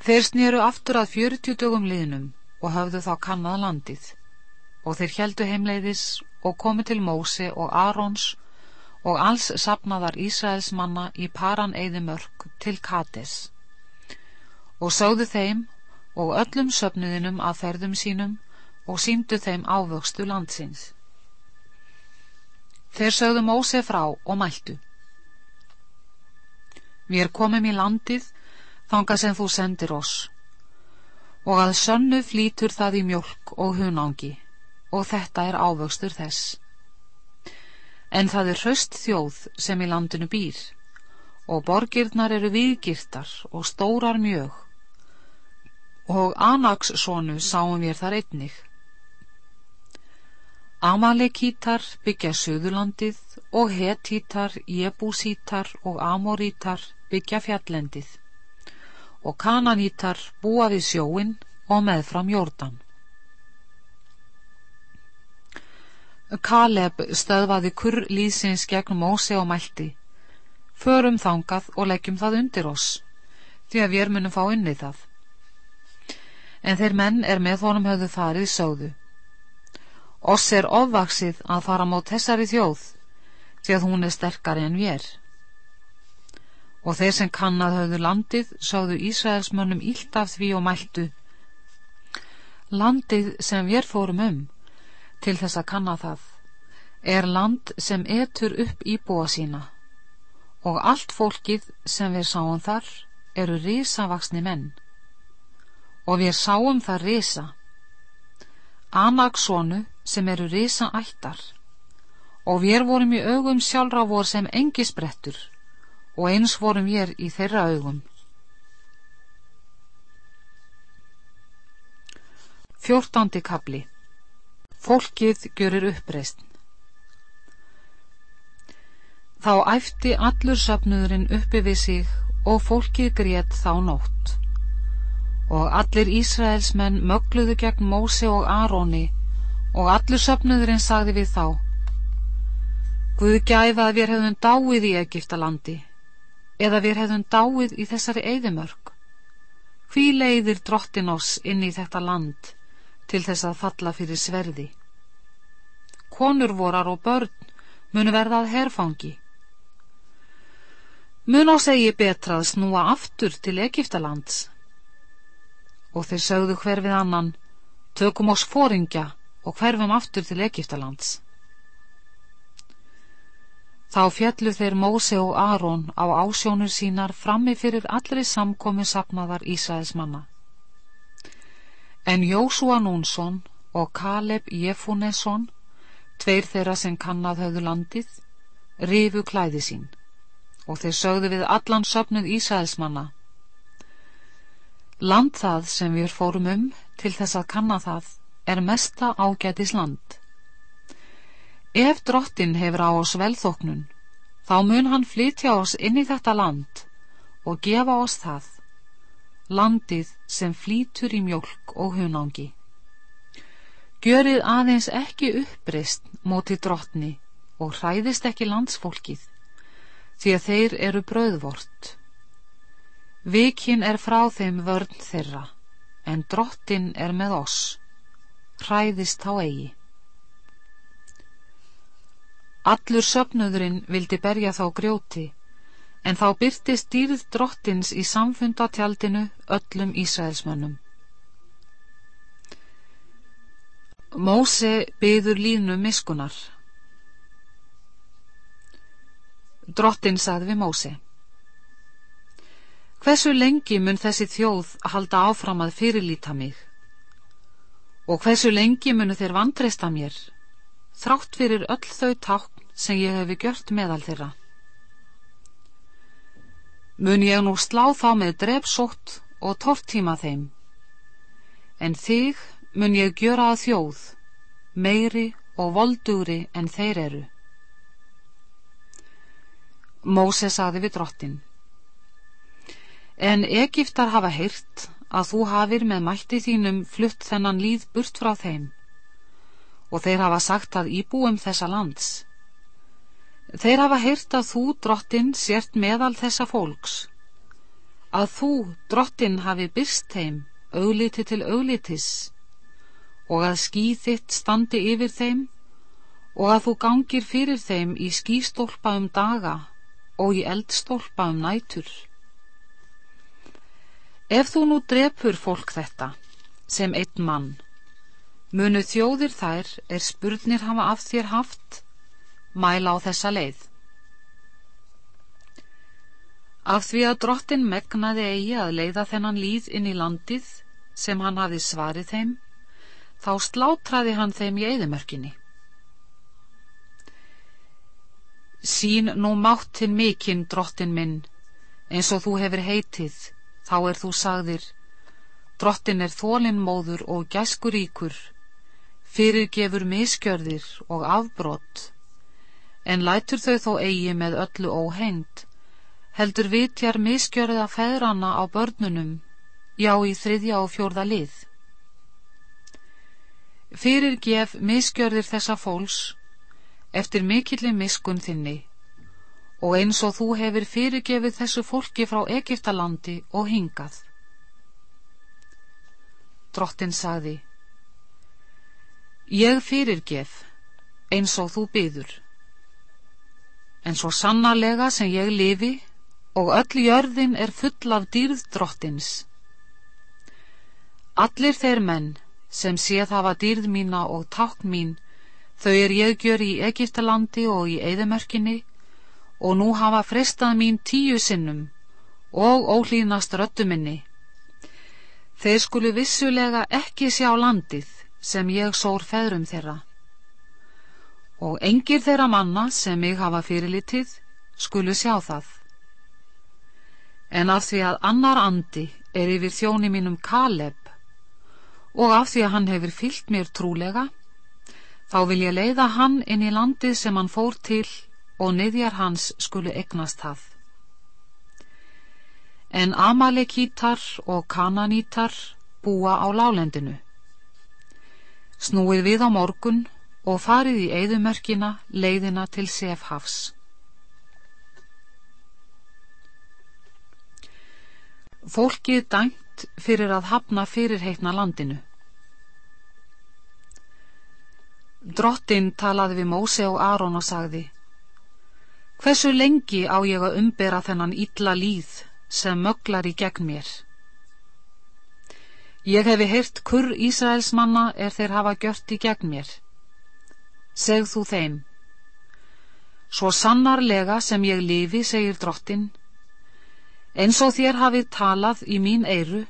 Þeir snýru aftur að fjörutíu dögum liðnum og höfðu þá kannad landið og þeir heldu heimleiðis og komu til Mósi og Arons og alls sapnaðar Ísraels manna í paran eðimörk til Kates og sáðu þeim og öllum söpnuðinum að ferðum sínum og síndu þeim ávöxtu landsins. Þeir sögðu Móse frá og mæltu. Við er komum í landið þanga sem þú sendir oss og að sönnu flýtur það í mjölk og hunangi og þetta er ávöxtur þess en það er hraust þjóð sem í landinu býr og borgirnar eru viðgirtar og stórar mjög og Anaks sonu sáum við þar einnig. Amalekítar byggja söðulandið og Hetítar, Jebúsítar og Amorítar byggja fjallendið og Kananítar búa við sjóin og meðfram Jórdan. Kaleb stöðvaði kurr líðsins gegn Móse og mælti. Förum þangað og leggjum það undir oss, því að við munum fá unni það. En þeir menn er með honum höfðu farið sögðu. Oss er ofvaksið að fara mát þessari þjóð, því að hún er sterkari en við er. Og þeir sem kannad höfðu landið, sögðu Ísraelsmönnum ílt af því og mæltu. Landið sem við fórum um, til þess að kanna það er land sem etur upp íbúa sína og allt fólkið sem við sáum þar eru risavaksni menn og við sáum það risa Anagsónu sem eru risa ættar og við vorum í augum sjálfra vor sem engi sprettur og eins vorum við í þeirra augum. Fjórtándi kabli Fólkið görir uppreist Þá æfti allur söpnuðurinn uppi við sig og fólkið grétt þá nótt. Og allir Ísraelsmenn mögluðu gegn Mósi og Aróni og allur söpnuðurinn sagði við þá Guð gæfa að við hefðum dáið í Egiptalandi eða við hefðum dáið í þessari eigðumörk. Hví leiðir drottin oss inn í þetta land til þess að falla fyrir sverði? Konur vorar og börn munu verða að herfangi. Mun á segi betra að snúa aftur til Egiptalands. Og þeir sögðu hver við annan, tökum oss fóringja og hverfum aftur til Egiptalands. Þá fjallu þeir Móse og Aron á ásjónur sínar frammi fyrir allri samkomi sapnaðar Ísæðis manna. En Jósúa Núnsson og Kaleb Jefunesson, tveir þeirra sem kannad höfðu landið, rifu klæði sín og þeir sögðu við allan söpnuð Ísæðis manna. Land það sem við fórum um til þess að kanna það er mesta ágætis land. Ef drottin hefur á oss velþóknun, þá mun hann flytja oss inn í þetta land og gefa oss það, landið sem flýtur í mjölk og hunangi. Gjörið aðeins ekki uppreist móti drottni og hræðist ekki landsfólkið, því að þeir eru bröðvort. Vikinn er frá þeim vörn þeirra, en drottin er með oss, hræðist þá eigi. Allur söpnuðurinn vildi berja þá grjóti, en þá byrtist dýrð drottins í samfundatjaldinu öllum Ísraelsmönnum. Móse byður línu miskunar. Drottin saði við Móse. Hversu lengi mun þessi þjóð halda áfram að fyrirlíta mig? Og hversu lengi munu þeir vandreista mér? þrátt fyrir öll þau tákn sem ég hefi gjört meðal þeirra. Mun ég nú slá þá með drepsótt og tortíma þeim, en þig mun ég gjöra að þjóð, meiri og voldugri en þeir eru. Móse saði við drottin, en Egiptar hafa heyrt að þú hafir með mætti þínum flutt þennan líð burt frá þeim og þeir hafa sagt að íbúum þessa lands. Þeir hafa heyrt að þú, drottin, sért meðal þessa fólks, að þú, drottin, hafi byrst þeim, augliti til auglitis, og að skýð þitt standi yfir þeim, og að þú gangir fyrir þeim í skýstólpa um daga og í eldstólpa um nætur. Ef þú nú drepur fólk þetta, sem einn mann, Munu þjóðir þær er spurnir hafa af þér haft, mæla á þessa leið. Af því að drottin megnaði eigi að leiða þennan líð inn í landið sem hann hafi svarið þeim, þá sláttraði hann þeim í eðimörkinni. Sín nú máttinn mikinn, drottin minn, eins og þú hefur heitið, þá er þú sagðir, drottin er þólinnmóður og gæskuríkur, fyrirgefur miskjörðir og afbrott, en lætur þau þó eigi með öllu óhengt, heldur vitjar miskjörða feðrana á börnunum, já í þriðja og fjórða lið. Fyrirgef miskjörðir þessa fólks eftir mikilli miskun þinni og eins og þú hefur fyrirgefið þessu fólki frá Egiptalandi og hingað. Drottin sagði, Ég fyrirgef eins og þú byður. En svo sannarlega sem ég lifi og öll jörðin er full af dýrð drottins. Allir þeir menn sem séð hafa dýrð mína og tákn mín, þau er ég gjör í Egiptalandi og í Eidamörkinni og nú hafa frestað mín tíu sinnum og ólínast röttuminni. Þeir skulu vissulega ekki sjá landið sem ég sór feðrum þeirra og engir þeirra manna sem mig hafa fyrirlitið skulu sjá það. En af því að annar andi er yfir þjóni mínum Kaleb og af því að hann hefur fyllt mér trúlega, þá vil ég leiða hann inn í landið sem hann fór til og niðjar hans skulu egnast það. En Amalekítar og Kananítar búa á lálendinu. Snúið við á morgun og farið í eigðumörkina leiðina til Sefhafs. Fólkið dæmt fyrir að hafna fyrirheitna landinu. Drottin talaði við Móse og Aron og sagði Hversu lengi á ég að umbera þennan illa líð sem möglar í gegn mér? Ég hefi heyrt kurr Ísraels manna er þeir hafa gjört í gegn mér segð þú þeim. Svo sannarlega sem ég lifi, segir drottin, eins og þér hafið talað í mín eiru,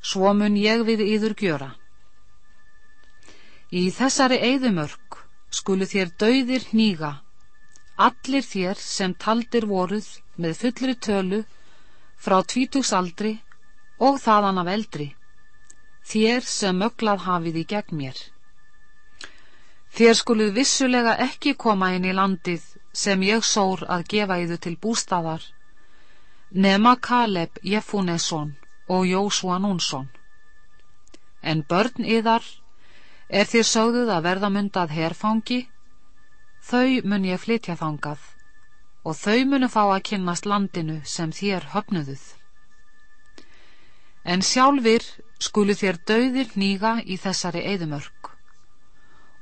svo mun ég við yður gjöra. Í þessari eigðumörk skulu þér dauðir hníga, allir þér sem taldir voruð með fullri tölu frá tvítugsaldri og þaðan af eldri, þér sem möglað hafið í gegn mér. Þér skuluð vissulega ekki koma inn í landið sem ég sór að gefa yðu til bústaðar, nema Kaleb Jefunesson og Jósua Núnsson. En börn yðar, er þér sögðuð að verða myndað herfangi, þau mun ég flytja þangað og þau munu fá að kynnast landinu sem þér höfnuðuð. En sjálfur skulu þér döðir nýga í þessari eðumörk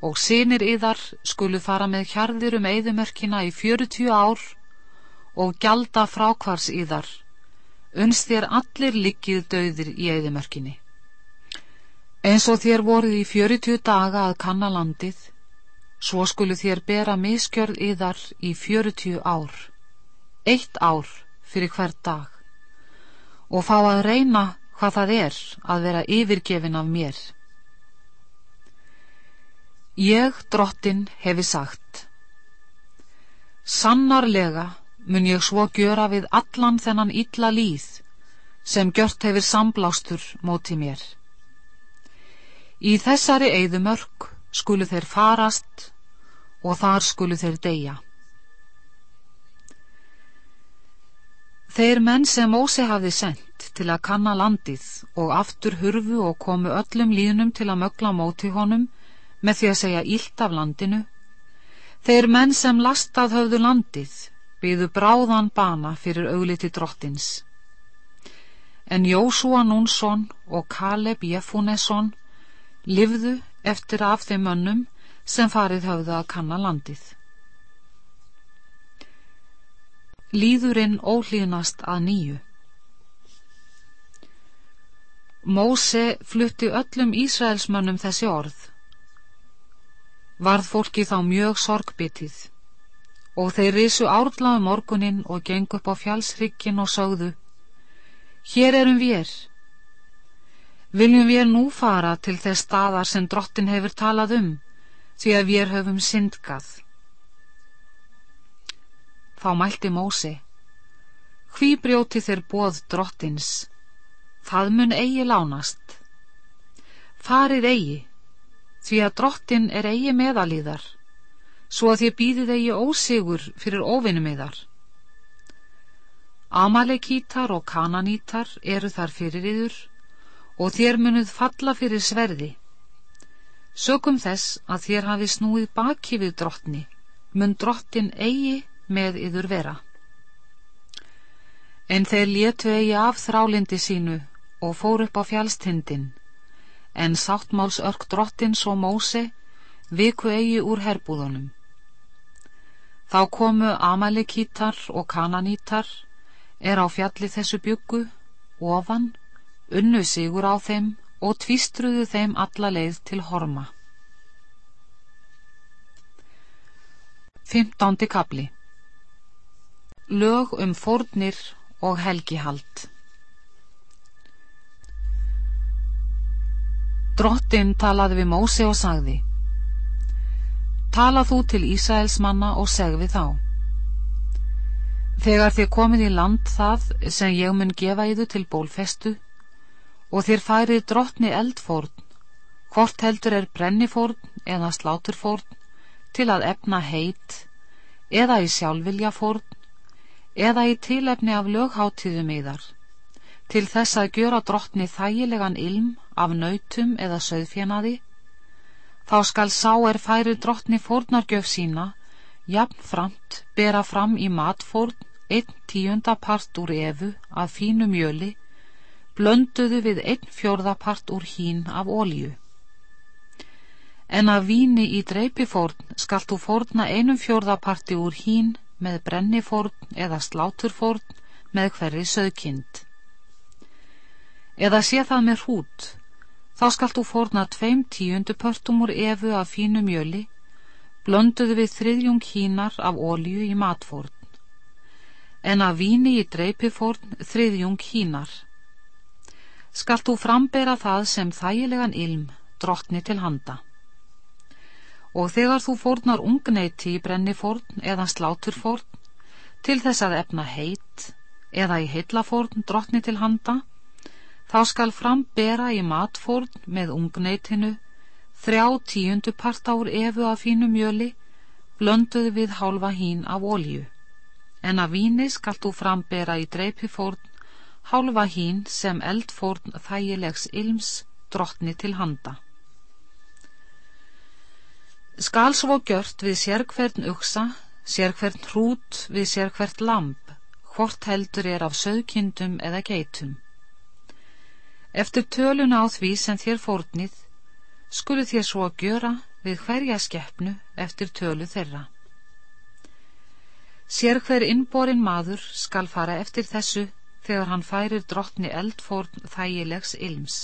og sinir yðar skulu fara með hjarðir um eðumörkina í fjörutíu ár og gjalda frákvars yðar, unst þér allir liggið döðir í eðumörkinni. Eins og þér voruð í fjörutíu daga að kanna landið, svo skulu þér bera miskjörð yðar í fjörutíu ár, eitt ár fyrir hver dag, og fá að reyna hvað það er að vera yfirgefin af mér. Ég, drottin, hefi sagt Sannarlega mun ég svo gjöra við allan þennan illa líð sem gjört hefur samblástur móti mér. Í þessari eigðumörk skulu þeir farast og þar skulu þeir deyja. Þeir menn sem Mósi hafði sendt til að kanna landið og aftur hurfu og komu öllum líðnum til að mögla móti honum með því að segja ílt af landinu, þeir menn sem lastað höfðu landið byðu bráðan bana fyrir augliti drottins. En Jósúa Núnsson og Kaleb Jefunesson livðu eftir af þeim mönnum sem farið höfðu að kanna landið. Líðurinn ólínast að nýju. Móse flutti öllum Ísraelsmönnum þessi orð varð fólki þá mjög sorgbitið og þeir risu árlaðu um morgunin og geng upp á fjálsrykkin og sögðu Hér erum við Viljum við nú fara til þess staðar sem drottin hefur talað um því að við höfum syndgað. Þá mælti Mósi Hví brjóti þeir bóð drottins? Það mun eigi lánast. Farið eigi því að drottin er eigi meðalíðar, svo að þið býðið eigi ósigur fyrir óvinnum yðar. Amalekítar og kananítar eru þar fyrir yður og þér munuð falla fyrir sverði. Sökum þess að þér hafi snúið baki við drottni, mun drottin eigi með yður vera. En þeir létu eigi af þrálindi sínu og fór upp á fjálstindin en sáttmálsörk drottins og Móse viku eigi úr herbúðunum. Þá komu Amalekítar og Kananítar er á fjalli þessu byggu, ofan, unnu sigur á þeim og tvistruðu þeim alla leið til horma. Fymtándi kapli Lög um fórnir og helgihald Drottin talaði við Mósi og sagði Tala þú til Ísæls manna og seg við þá. Þegar þið komið í land það sem ég mun gefa yðu til bólfestu og þér færið drottni eldfórn, hvort heldur er brennifórn eða sláturfórn til að efna heit eða í sjálfviljafórn eða í tilefni af lögháttíðum yðar til þess að gjöra drottni þægilegan ilm af nautum eða söðfjanaði þá skal sá er færi drottni fórnargjöf sína jafnframt bera fram í matfórn einn tíunda part úr efu af fínu mjöli blönduðu við einn fjórða part úr hín af ólíu en að víni í dreipifórn skalt þú fórna einum fjórðaparti úr hín með brennifórn eða sláturfórn með hverri söðkind. Eða sé það með hrút, þá skalt þú fórna tveim tíundu pörtum úr efu af fínu mjöli, blönduðu við þriðjung hínar af ólju í matfórn, en að víni í dreipifórn þriðjung hínar. Skalt þú frambera það sem þægilegan ilm, drottni til handa og þegar þú fórnar ungneiti í brennifórn eða sláturfórn til þess að efna heit eða í heillafórn drottni til handa, þá skal frambera í matfórn með ungneitinu þrjá tíundu parta úr efu af fínu mjöli, blönduðu við hálfa hín af ólju. En að víni skal þú frambera í dreipifórn hálfa hín sem eldfórn þægilegs ilms drottni til handa skal svo gjört við sérkvern uksa, sérkvern hrút við sérkvert lamp, hvort heldur er af söðkindum eða geitum. Eftir töluna á því sem þér fórnið, skulu þér svo að gjöra við hverja skeppnu eftir tölu þeirra. Sérkver innborin maður skal fara eftir þessu þegar hann færir drottni eldfórn þægilegs ilms.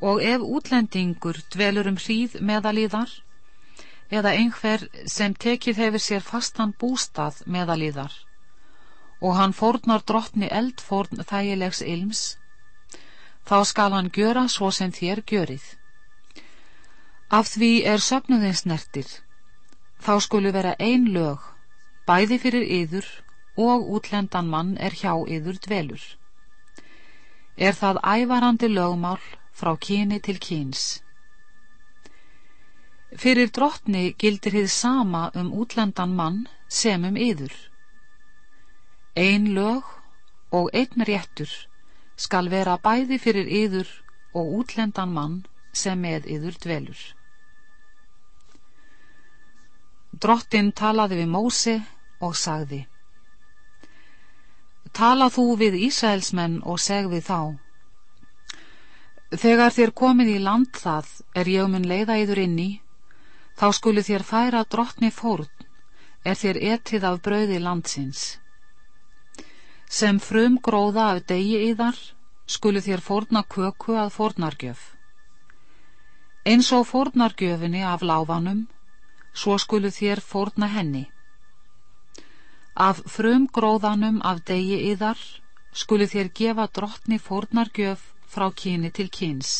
Og ef útlendingur dvelur um hríð meðalíðar eða einhver sem tekið hefur sér fastan bústað meðalíðar og hann fórnar drottni eldfórn þægilegs ilms þá skal hann gjöra svo sem þér gjörið. Af því er söfnuðins nertir þá skulu vera ein lög bæði fyrir yður og útlendan mann er hjá yður dvelur er það ævarandi lögmál frá kyni til kyns. Fyrir drottni gildir þið sama um útlendan mann sem um yður. Ein lög og einn réttur skal vera bæði fyrir yður og útlendan mann sem með yður dvelur. Drottin talaði við Mósi og sagði Tala þú við Ísraelsmenn og segði þá Þegar þér komið í land það er ég mun leiða yður inni, þá skulu þér færa drottni fórn, er þér etið af brauði landsins. Sem frum gróða af degi yðar, skulu þér fórna köku að fórnargjöf. Eins og fórnargjöfinni af láfanum, svo skulu þér fórna henni. Af frum gróðanum af degi yðar, skulu þér gefa drottni fórnargjöf frá kyni til kyns.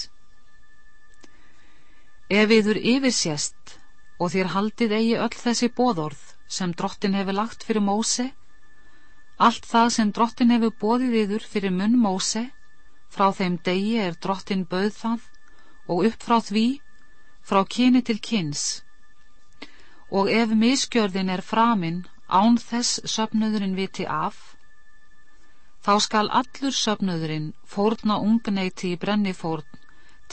Ef yður yfirsést og þér haldið eigi öll þessi bóðorð sem drottin hefur lagt fyrir Móse, allt það sem drottin hefur bóðið yður fyrir munn Móse, frá þeim degi er drottin bauð það og upp frá því, frá kyni til kyns. Og ef miskjörðin er framinn án þess söpnuðurinn viti af, Þá skal allur söfnöðurinn fórna ungneiti í brennifórn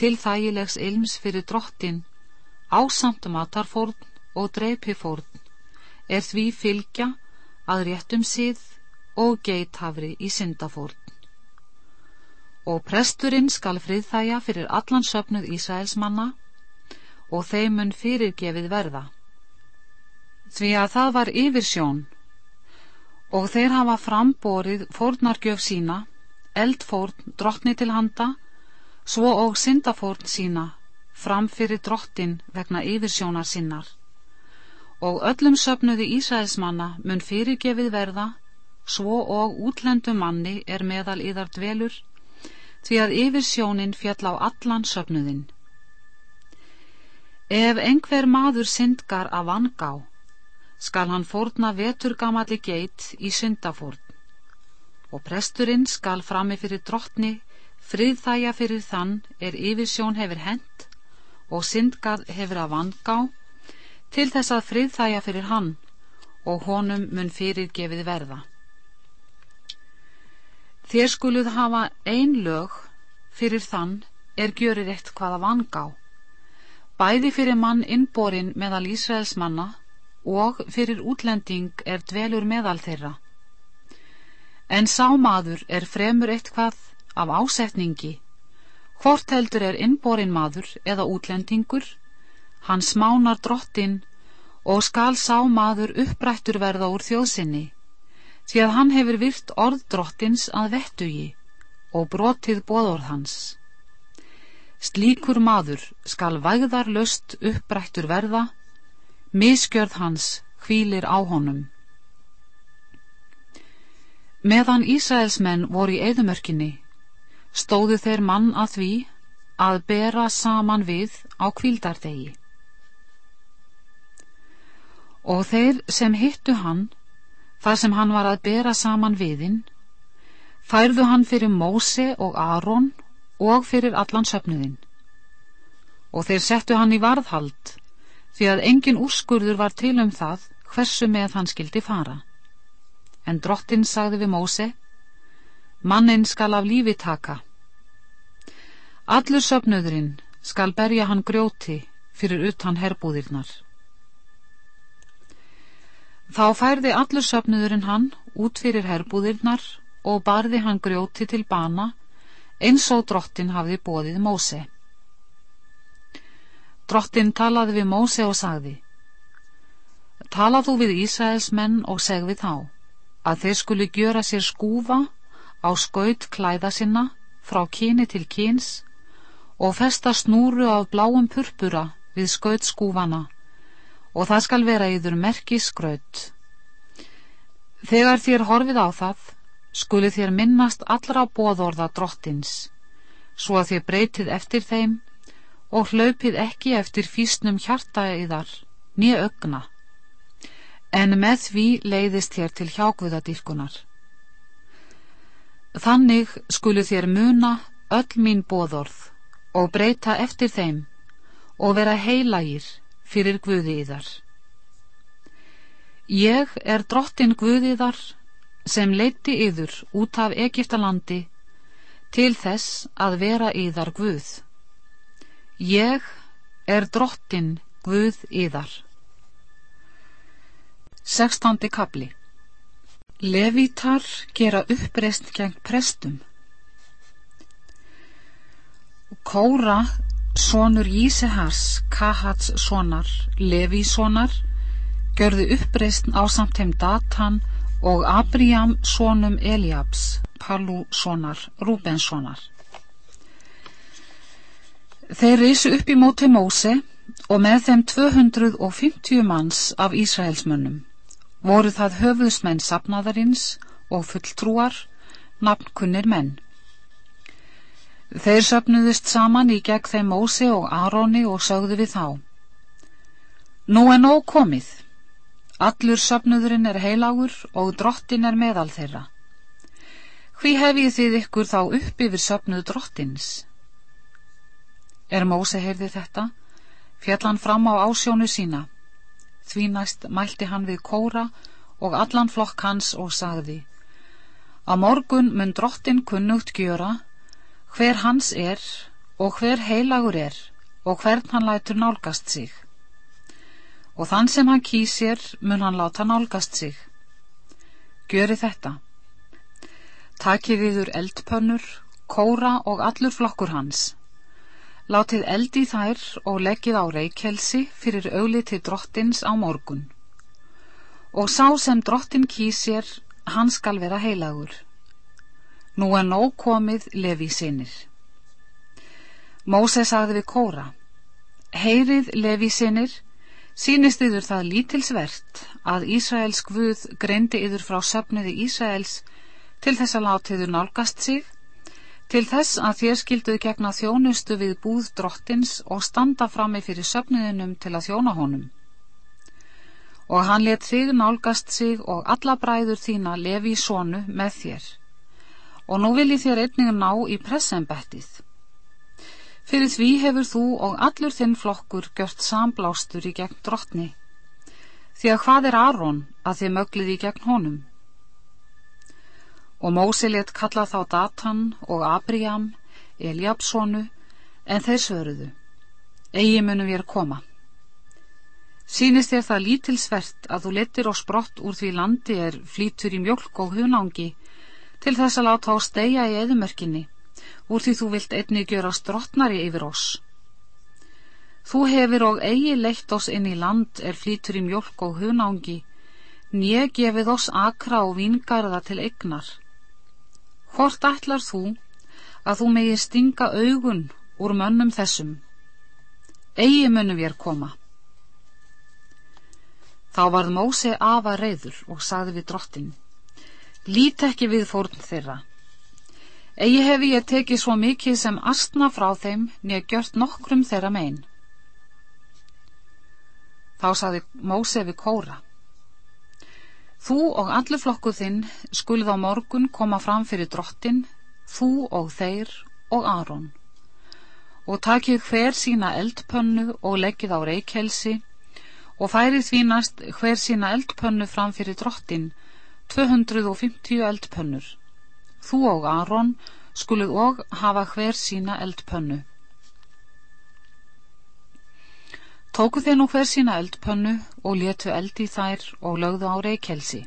til þægilegs ilms fyrir drottin, ásamt matarfórn og dreipifórn, er því fylgja að réttum síð og geithafri í syndafórn. Og presturinn skal friðþæja fyrir allan söfnuð Ísraelsmanna og þeimun fyrirgefið verða. Því að það var yfirsjón og þeir hafa framborið fórnargjöf sína, eldfórn drottni til handa, svo og syndafórn sína, framfyrir drottin vegna yfirsjónar sinnar. Og öllum söpnuði Ísæðismanna mun fyrirgefið verða, svo og útlendu manni er meðal yðar dvelur, því að yfirsjónin fjall á allan söpnuðin. Ef einhver maður syndgar af vangá, skal hann fórna veturgamalli geit í syndafórn og presturinn skal frami fyrir drottni friðþæja fyrir þann er yfirsjón hefur hent og syndgað hefur að vangá til þess að friðþæja fyrir hann og honum mun fyrir gefið verða. Þér skuluð hafa ein lög fyrir þann er gjörir eitt hvaða vangá, bæði fyrir mann innborinn meðal Ísraels manna og fyrir útlending er dvelur meðal þeirra. En sá maður er fremur eitt hvað af ásetningi, hvort heldur er innborinn maður eða útlendingur, hann smánar drottin og skal sá maður upprættur verða úr þjóðsynni, því að hann hefur virt orð drottins að vettugi og brotið bóðorð hans. Slíkur maður skal vægðar löst upprættur verða, miskjörð hans hvílir á honum. Meðan Ísraelsmenn voru í eðumörkinni, stóðu þeir mann að því að bera saman við á kvildardegi. Og þeir sem hittu hann, þar sem hann var að bera saman viðinn, færðu hann fyrir Móse og Aron og fyrir allan söfnuðinn. Og þeir settu hann í varðhald, því að engin úrskurður var til um það hversu með hann skildi fara. En drottin sagði við Móse, mannin skal af lífi taka. Allur söfnuðurinn skal berja hann grjóti fyrir utan herbúðirnar. Þá færði allur söfnuðurinn hann út fyrir herbúðirnar og barði hann grjóti til bana eins og drottin hafði bóðið Móse. Drottin talaði við Móse og sagði Talað þú við Ísraels menn og seg við þá að þeir skuli gjöra sér skúfa á skaut klæða sinna frá kyni til kyns og festa snúru af bláum purpura við skaut skúfana og það skal vera yfir merki skraut. Þegar þér horfið á það skuli þér minnast allra bóðorða drottins, svo að þér breytið eftir þeim og hlaupið ekki eftir físnum hjartaðiðar nýja ögna, en með því leiðist þér til hjákvöðadýrkunar. Þannig skulu þér muna öll mín bóðorð og breyta eftir þeim og vera heilagir fyrir Guðiðar. Ég er drottin Guðiðar sem leiti yður út af Egiptalandi til þess að vera yðar Guð. Ég er drottin Guð yðar. Sextandi kapli Levítar gera uppreist gegn prestum. Kóra, sonur Jísehars, Kahats sonar, Leví sonar, görðu uppreist á samt heim Datan og Abriam sónum Eliabs, Pallu sónar, Rúbens sónar. Þeir reysu upp í móti Móse og með þeim 250 manns af Ísraelsmönnum voru það höfuðsmenn sapnaðarins og fulltrúar, nafnkunnir menn. Þeir söpnuðust saman í gegn þeim Móse og Aroni og sögðu við þá. Nú er nóg komið. Allur söpnuðurinn er heilagur og drottin er meðal þeirra. Hví hefið þið ykkur þá upp yfir söpnuð drottins? Er Móse heyrði þetta, fjall hann fram á ásjónu sína. Því næst mælti hann við kóra og allan flokk hans og sagði Að morgun mun drottin kunnugt gjöra hver hans er og hver heilagur er og hvern hann lætur nálgast sig og þann sem hann kýsir mun hann láta nálgast sig. Gjöri þetta. Takið yður eldpönnur, kóra og allur flokkur hans. Látið eldi þær og leggið á reykjelsi fyrir augliti drottins á morgun. Og sá sem drottin kýsir, hann skal vera heilagur. Nú er nóg komið lefi sinir. Móse sagði við kóra, heyrið lefi sinir, Sýnist yður það lítilsvert að Ísraels Guð greindi yður frá söfniði Ísraels til þess að láta yður nálgast sig til þess að þér skilduð gegna þjónustu við búð drottins og standa frammi fyrir söfniðinum til að þjóna honum. Og hann let þig nálgast sig og alla bræður þína lefi í sonu með þér. Og nú vil ég þér einnig ná í pressembettið. Fyrir því hefur þú og allur þinn flokkur gjört samblástur í gegn drottni. Því að hvað er Aron að þið möglið í gegn honum? Og Mósi let kalla þá Datan og Abriam, Eliabssonu, en þeir svöruðu. Egi munum við er koma. Sýnist þér það lítilsvert að þú letir og sprott úr því landi er flýtur í mjölk og hunangi til þess að láta á steia í eðumörkinni, úr því þú vilt einni gjöra strottnari yfir oss. Þú hefur og eigi leitt oss inn í land er flýtur í mjölk og hunangi, nýja gefið oss akra og vingarða til egnar Hvort ætlar þú að þú megi stinga augun úr mönnum þessum? Egi munum við koma. Þá varð Mósi afa reyður og sagði við drottin, lít ekki við fórn þeirra. Egi hefi ég tekið svo mikið sem astna frá þeim nýja gjört nokkrum þeirra megin. Þá sagði Mósi við kóra, Þú og allir flokku þinn skulð á morgun koma fram fyrir drottin, þú og þeir og Aron. Og takið hver sína eldpönnu og leggið á reykjelsi og færið þvínast hver sína eldpönnu fram fyrir drottin, 250 eldpönnur. Þú og Aron skulð og hafa hver sína eldpönnu. Tóku þeir nú hver sína eldpönnu og letu eldi þær og lögðu á reykjelsi.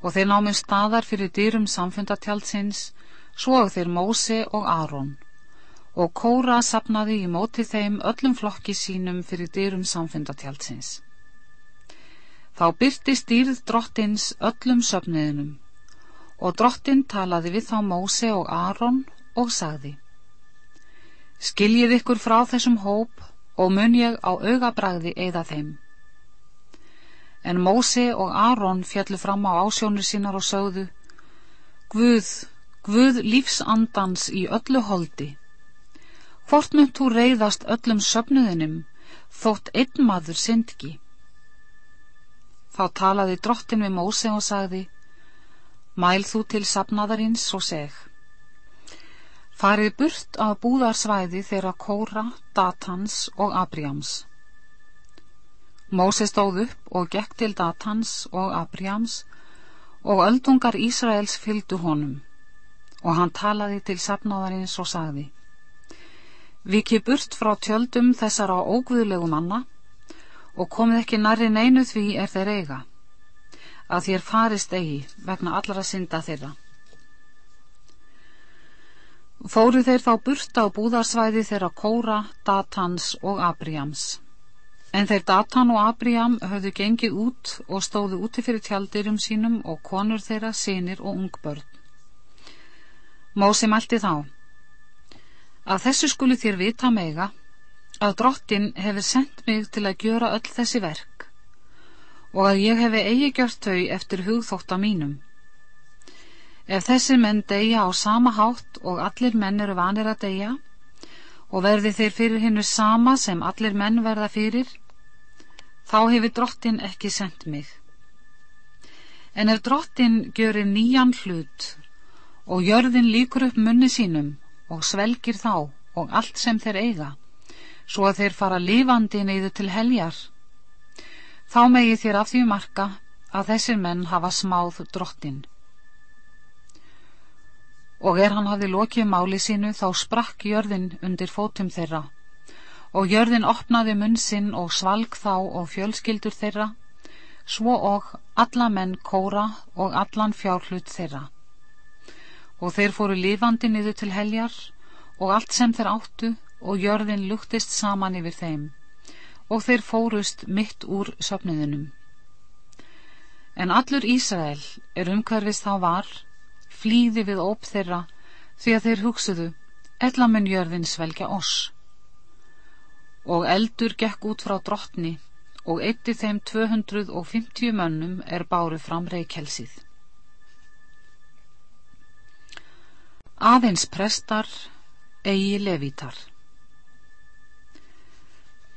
Og þeir námið staðar fyrir dýrum samfundatjaldsins, svo þeir Mósi og Aron. Og Kóra sapnaði í móti þeim öllum flokki sínum fyrir dýrum samfundatjaldsins. Þá byrti stýrð drottins öllum söfniðinum og drottin talaði við þá Mósi og Aron og sagði Skiljið ykkur frá þessum hóp og mun ég á augabræði eða þeim. En Mósi og Aron fjallu fram á ásjónur sínar og sögðu Guð, Guð lífsandans í öllu holdi. Hvort mun þú reyðast öllum söfnuðinum þótt einn maður syndgi? Þá talaði drottin við Mósi og sagði Mæl þú til sapnaðarins og seg farið burt af búðarsvæði þeirra Kóra, Datans og Abriams. Móse stóð upp og gekk til Datans og Abriams og öldungar Ísraels fylgdu honum og hann talaði til sapnáðarins og sagði Viki burt frá tjöldum þessara ógvöðlegu manna og komið ekki nærri neinu því er þeir eiga að þér farist eigi vegna allra synda þeirra. Fóru þeir þá burta á búðarsvæði þeirra Kóra, Datans og Abriams. En þeir Datan og Abriam höfðu gengið út og stóðu úti fyrir tjaldirum sínum og konur þeirra, sinir og ungbörn. Mósi mælti þá. Að þessu skuli þér vita mega að drottin hefur sendt mig til að gjöra öll þessi verk og að ég hefi eigi gjört þau eftir hugþótta mínum Ef þessir menn deyja á sama hátt og allir menn eru vanir að deyja og verði þeir fyrir hinnu sama sem allir menn verða fyrir, þá hefur drottin ekki sendt mig. En ef drottin görir nýjan hlut og jörðin líkur upp munni sínum og svelgir þá og allt sem þeir eiga, svo að þeir fara lífandi neyðu til heljar, þá megi þér af því marka að þessir menn hafa smáð drottin og er hann hafi lokið máli sínu þá sprakk jörðin undir fótum þeirra. Og jörðin opnaði munn sinn og svalg þá og fjölskyldur þeirra. Svo og alla menn kóra og allan fjárhlut þeirra. Og þeir fóru lifandi niður til heljar og allt sem þeir áttu og jörðin luktist saman yfir þeim. Og þeir fórust mitt úr söpniðunum en allur Ísrael er umhverfist þá var flýði við óp þeirra því að þeir hugsuðu ella mun jörðin svelgja oss og eldur gekk út frá drottni og eitti þeim 250 mönnum er báru fram reykjelsið Aðeins prestar, eigi levítar.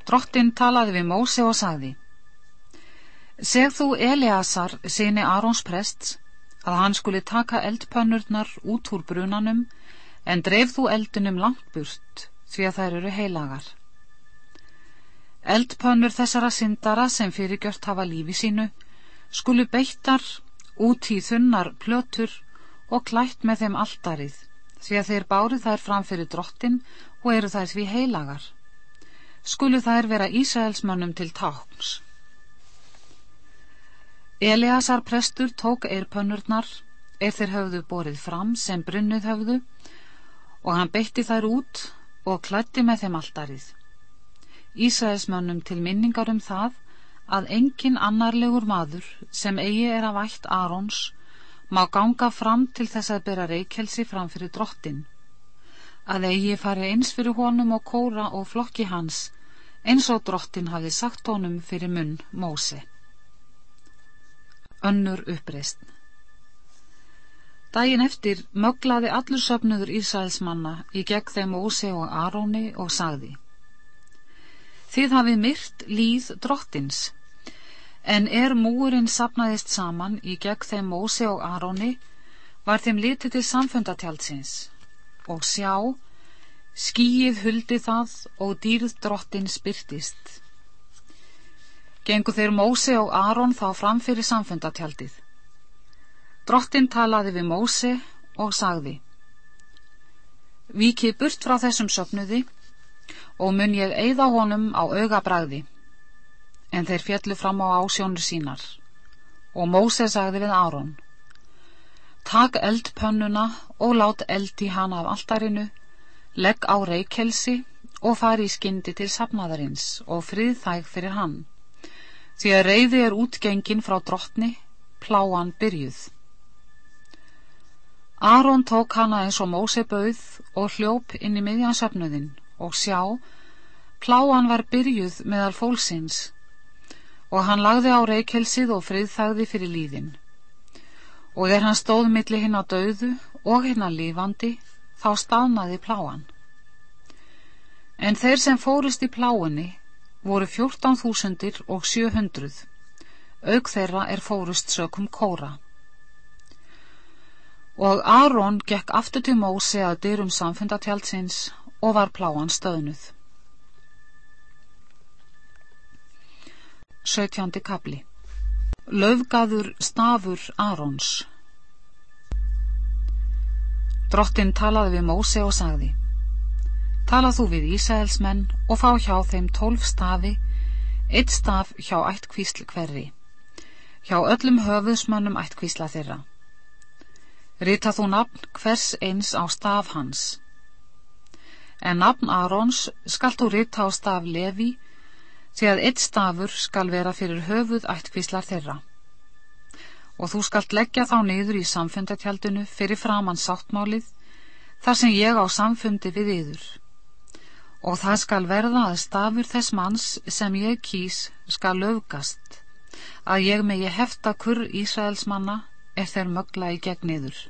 Drottin talaði við Móse og sagði Segð þú Eliasar, síni Arons prests, að hann skuli taka eldpönnurnar út úr brunanum en dreif þú eldunum langt burt því að þær eru heilagar. Eldpönnur þessara syndara sem fyrirgjört hafa lífi sínu skulu beittar út í þunnar plötur og klætt með þeim alldarið því að þeir báru þær fram fyrir drottin og eru þær því heilagar skulu þær vera Ísraelsmönnum til tákns. Eliasar prestur tók eirpönnurnar er þeir höfðu borið fram sem brunnuð höfðu og hann beitti þær út og klætti með þeim alldarið. Ísraelsmönnum til minningar um það að engin annarlegur maður sem eigi er að vægt Arons má ganga fram til þess að bera reikelsi fram fyrir drottin að eigi fari eins fyrir honum og kóra og flokki hans eins og drottin hafi sagt honum fyrir munn Móse. Önnur uppreist Dægin eftir möglaði allur söfnuður Ísraelsmanna í gegn þeim Móse og Aróni og sagði Þið hafið myrt líð drottins en er múurinn sapnaðist saman í gegn þeim Móse og Aróni var þeim litið til samfundatjálsins og sjá, skýið huldi það og dýrð drottin spyrtist. Gengu þeir Móse og Aron þá fram fyrir samfundatjaldið. Drottin talaði við Móse og sagði Vikið burt frá þessum söpnuði og mun ég eigða honum á auga bræði en þeir fjallu fram á ásjónur sínar og Móse sagði við Aron Tak eldpönnuna og lát eld í hana af alltarinu, legg á reikelsi og fari í skyndi til sapnaðarins og frið þæg fyrir hann. Því að reyði er útgengin frá drottni, pláan byrjuð. Aron tók hana eins og Móse bauð og hljóp inn í miðjansöfnuðin og sjá, pláan var byrjuð meðal fólksins og hann lagði á reykelsið og friðþægði fyrir líðin og er hann stóð milli hinn á döðu og hinn að lífandi, þá stánaði pláan. En þeir sem fórist í pláinni voru fjórtán þúsundir og sjöhundruð, auk þeirra er fórist sökum kóra. Og Aron gekk aftur til Mósi að dyrum samfundatjáltsins og var pláan stöðnuð. 17. kapli Löfgaður stafur Arons Drottin talaði við Móse og sagði Talað þú við Ísæðelsmenn og fá hjá þeim tólf stafi eitt staf hjá ættkvísl hverri hjá öllum höfuðsmönnum ættkvísla þeirra Rita þú nafn hvers eins á staf hans en nafn Arons skalt þú rita á staf Levi því að eitt stafur skal vera fyrir höfuð ættkvíslar þeirra. Og þú skalt leggja þá niður í samfundatjaldinu fyrir framann sáttmálið, þar sem ég á samfundi við yður. Og það skal verða að stafur þess manns sem ég kýs skal löfgast, að ég megi hefta kurr Ísraels manna er þeir mögla í gegn yður.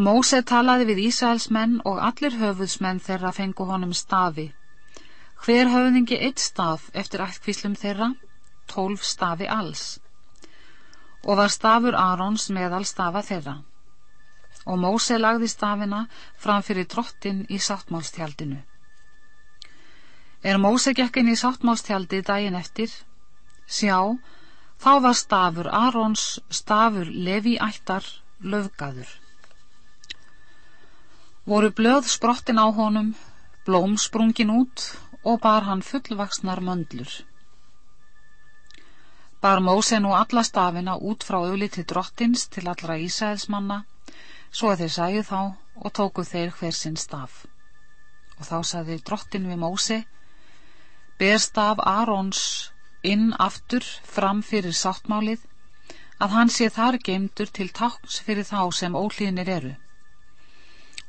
Móse talaði við Ísraels menn og allir höfuðsmenn þeirra fengu honum stafi. Hver höfðingi eitt staf eftir ættkvíslum þeirra, tólf stafi alls. Og var stafur Arons meðal stafa þeirra. Og Móse lagði stafina fram fyrir drottin í sáttmálstjaldinu. Er Móse gekkin í sáttmálstjaldi daginn eftir, sjá, þá var stafur Arons, stafur Levi ættar, löfgaður voru blöð sprottin á honum, blóm sprungin út og bar hann fullvaksnar möndlur. Bar Móse nú alla stafina út frá auðliti drottins til allra Ísæðismanna, svo þeir sæju þá og tóku þeir hver sinn staf. Og þá saði drottin við Móse, ber staf Arons inn aftur fram fyrir sáttmálið, að hann sé þar geimdur til táks fyrir þá sem ólíðinir eru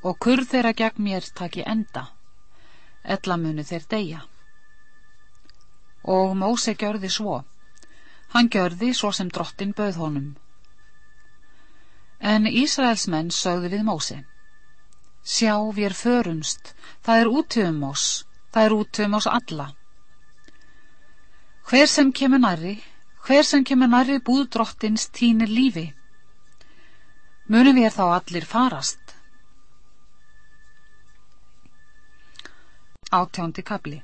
og kurð þeirra gegn mér taki enda, ella munu þeir deyja. Og Móse gjörði svo, hann gjörði svo sem drottin bauð honum. En Ísraelsmenn sögðu við Mósi. Sjá, við förumst, það er útöfum oss, það er útöfum oss alla. Hver sem kemur næri, hver sem kemur næri búðdrottins tínir lífi. Munum við þá allir farast. Átjóndi kabli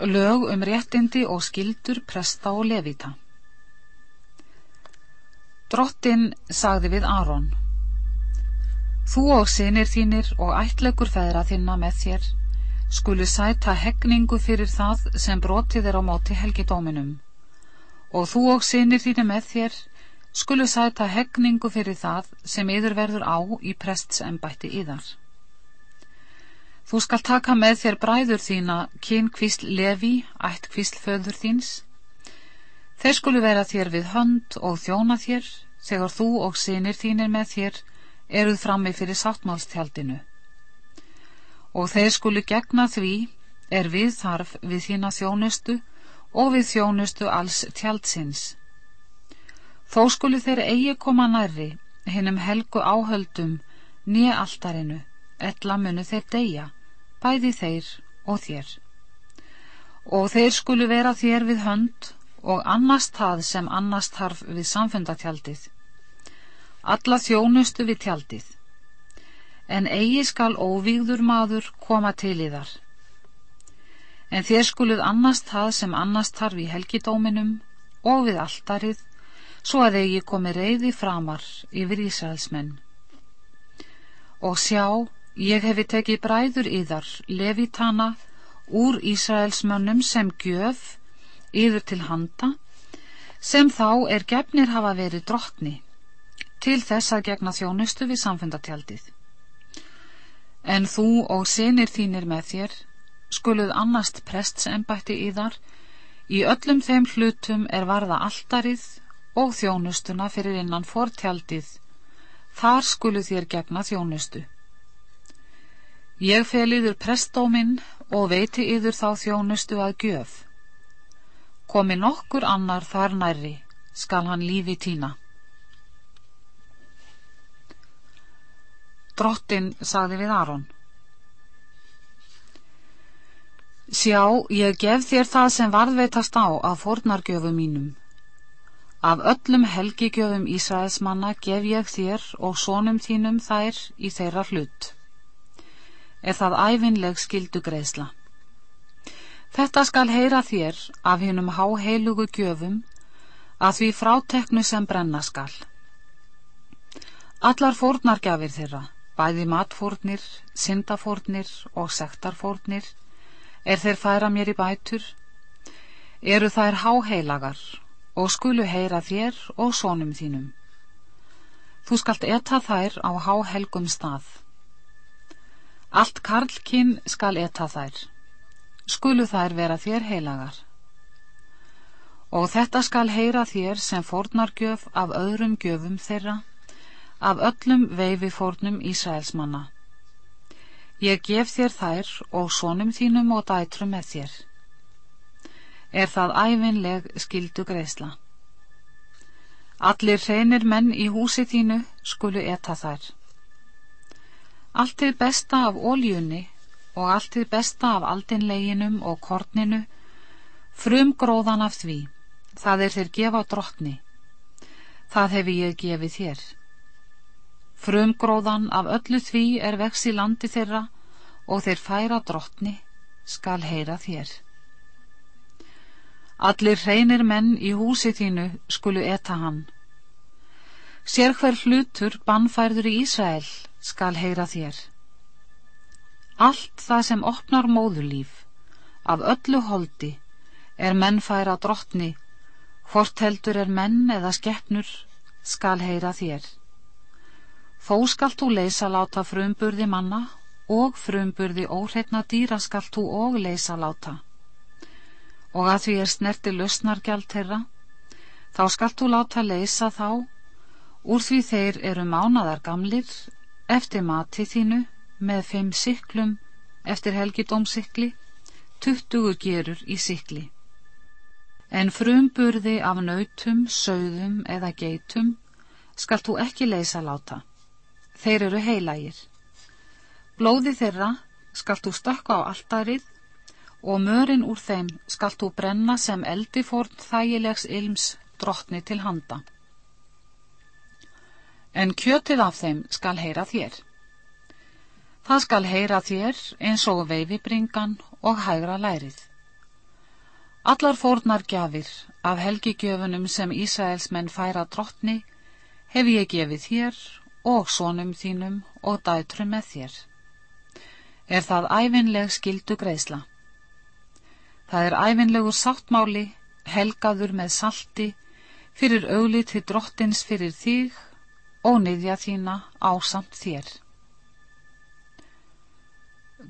Lög um réttindi og skildur presta og levita Drottin sagði við Aron Þú og sinir þínir og ættlegur feðra þinna með þér skulu sæta hegningu fyrir það sem brotið er á móti helgidóminum og þú og sinir þínir með þér skulu sæta hegningu fyrir það sem yður verður á í prestsembætti yðar Þú skal taka með þér bræður þína, kynkvísl Levi, ætt kvísl föður þíns. Þeir skulu vera þér við hönd og þjóna þér, þegar þú og sinir þínir með þér eruð frammi fyrir sáttmálstjaldinu. Og þeir skulu gegna því er við þarf við þína þjónustu og við þjónustu alls tjaldsins. Þó skulu þeir eigi koma nærri, hinnum helgu áhöldum, nýja alltarinu, ella munu þeir deyja bæði þeir og þér. Og þeir skulu vera þér við hönd og annast það sem annast harf við samfundatjaldið. Alla þjónustu við tjaldið. En eigi skal óvígður maður koma til í þar. En þér skuluð annast það sem annast harf í helgidóminum og við alltarið, svo að eigi komi reyði framar yfir Ísraelsmenn. Og sjá, Ég hefi tekið bræður yðar, levitana, úr Ísraelsmönnum sem gjöf, yður til handa, sem þá er gefnir hafa verið drottni, til þess að gegna þjónustu við samfundatjaldið. En þú og senir þínir með þér, skuluð annast prestsembætti yðar, í öllum þeim hlutum er varða alltarið og þjónustuna fyrir innan fortjaldið, þar skuluð þér gegna þjónustu. Ég fel yður prestdóminn og veiti yður þá þjónustu að gjöf. Komi nokkur annar þar nærri, skal hann lífi tína. Drottin sagði við Aron. Sjá, ég gef þér það sem varðveitast á að fornargjöfu mínum. Af öllum helgigjöfum Ísraelsmanna gef ég þér og sónum þínum þær í þeirra hlut er það æfinleg skildu greiðsla. Þetta skal heyra þér af hinnum háheilugu gjöfum að því fráteknu sem brenna skal. Allar fórnargjafir þeirra, bæði matfórnir, syndafórnir og sektarfórnir, er þeir færa mér í bætur, eru þær háheilagar og skulu heyra þér og sónum þínum. Þú skalt etta þær á háhelgum stað. Allt karlkinn skal etta þær, skulu þær vera þér heilagar. Og þetta skal heyra þér sem fórnargjöf af öðrum gjöfum þeirra, af öllum veifi fórnum Ísraelsmanna. Ég gef þér þær og sonum þínum og dætrum með þér. Er það æfinleg skildu greiðsla. Allir reynir menn í húsi þínu skulu etta þær. Allt til besta af óljunni og allt til besta af aldinleginum og korninu, frum gróðan af því, það er þér gefa drottni, það hefi ég gefið þér. Frum gróðan af öllu því er vex í landi þeirra og þeir færa drottni, skal heyra þér. Allir hreinir menn í húsi þínu skulu eta hann. Sér hver hlutur bannfærður í Ísrael skal heyra þér. Allt það sem opnar móðulíf, af öllu holdi, er menn færa drottni, hvort heldur er menn eða skeppnur, skal heyra þér. Þó skalt þú leysa láta frumburði manna og frumburði óhreitna dýra skalt þú og leysa láta. Og að því er snerti lausnargjald þeirra, þá skalt þú láta leysa þá, úr því þeir eru mánadar gamlir eftir mati þínu með fimm siklum eftir helgidómsikli, tuttugu gerur í sikli. En frumburði af nautum, sögðum eða geitum skalt þú ekki leysa láta. Þeir eru heilagir. Blóði þeirra skalt þú stökka á alltarið og mörinn úr þeim skalt þú brenna sem eldi fórn þægilegs ilms drottni til handa. En kjötið af þeim skal heyra þér. Það skal heyra þér eins og veifibringan og hægra lærið. Allar fórnar gjafir af helgigjöfunum sem Ísraels menn færa drottni hef ég gefið þér og sónum þínum og dætrum með þér. Er það æfinleg skildu greiðsla. Það er æfinlegur sáttmáli, helgaður með salti, fyrir augli til drottins fyrir þig og niðja þína ásamt þér.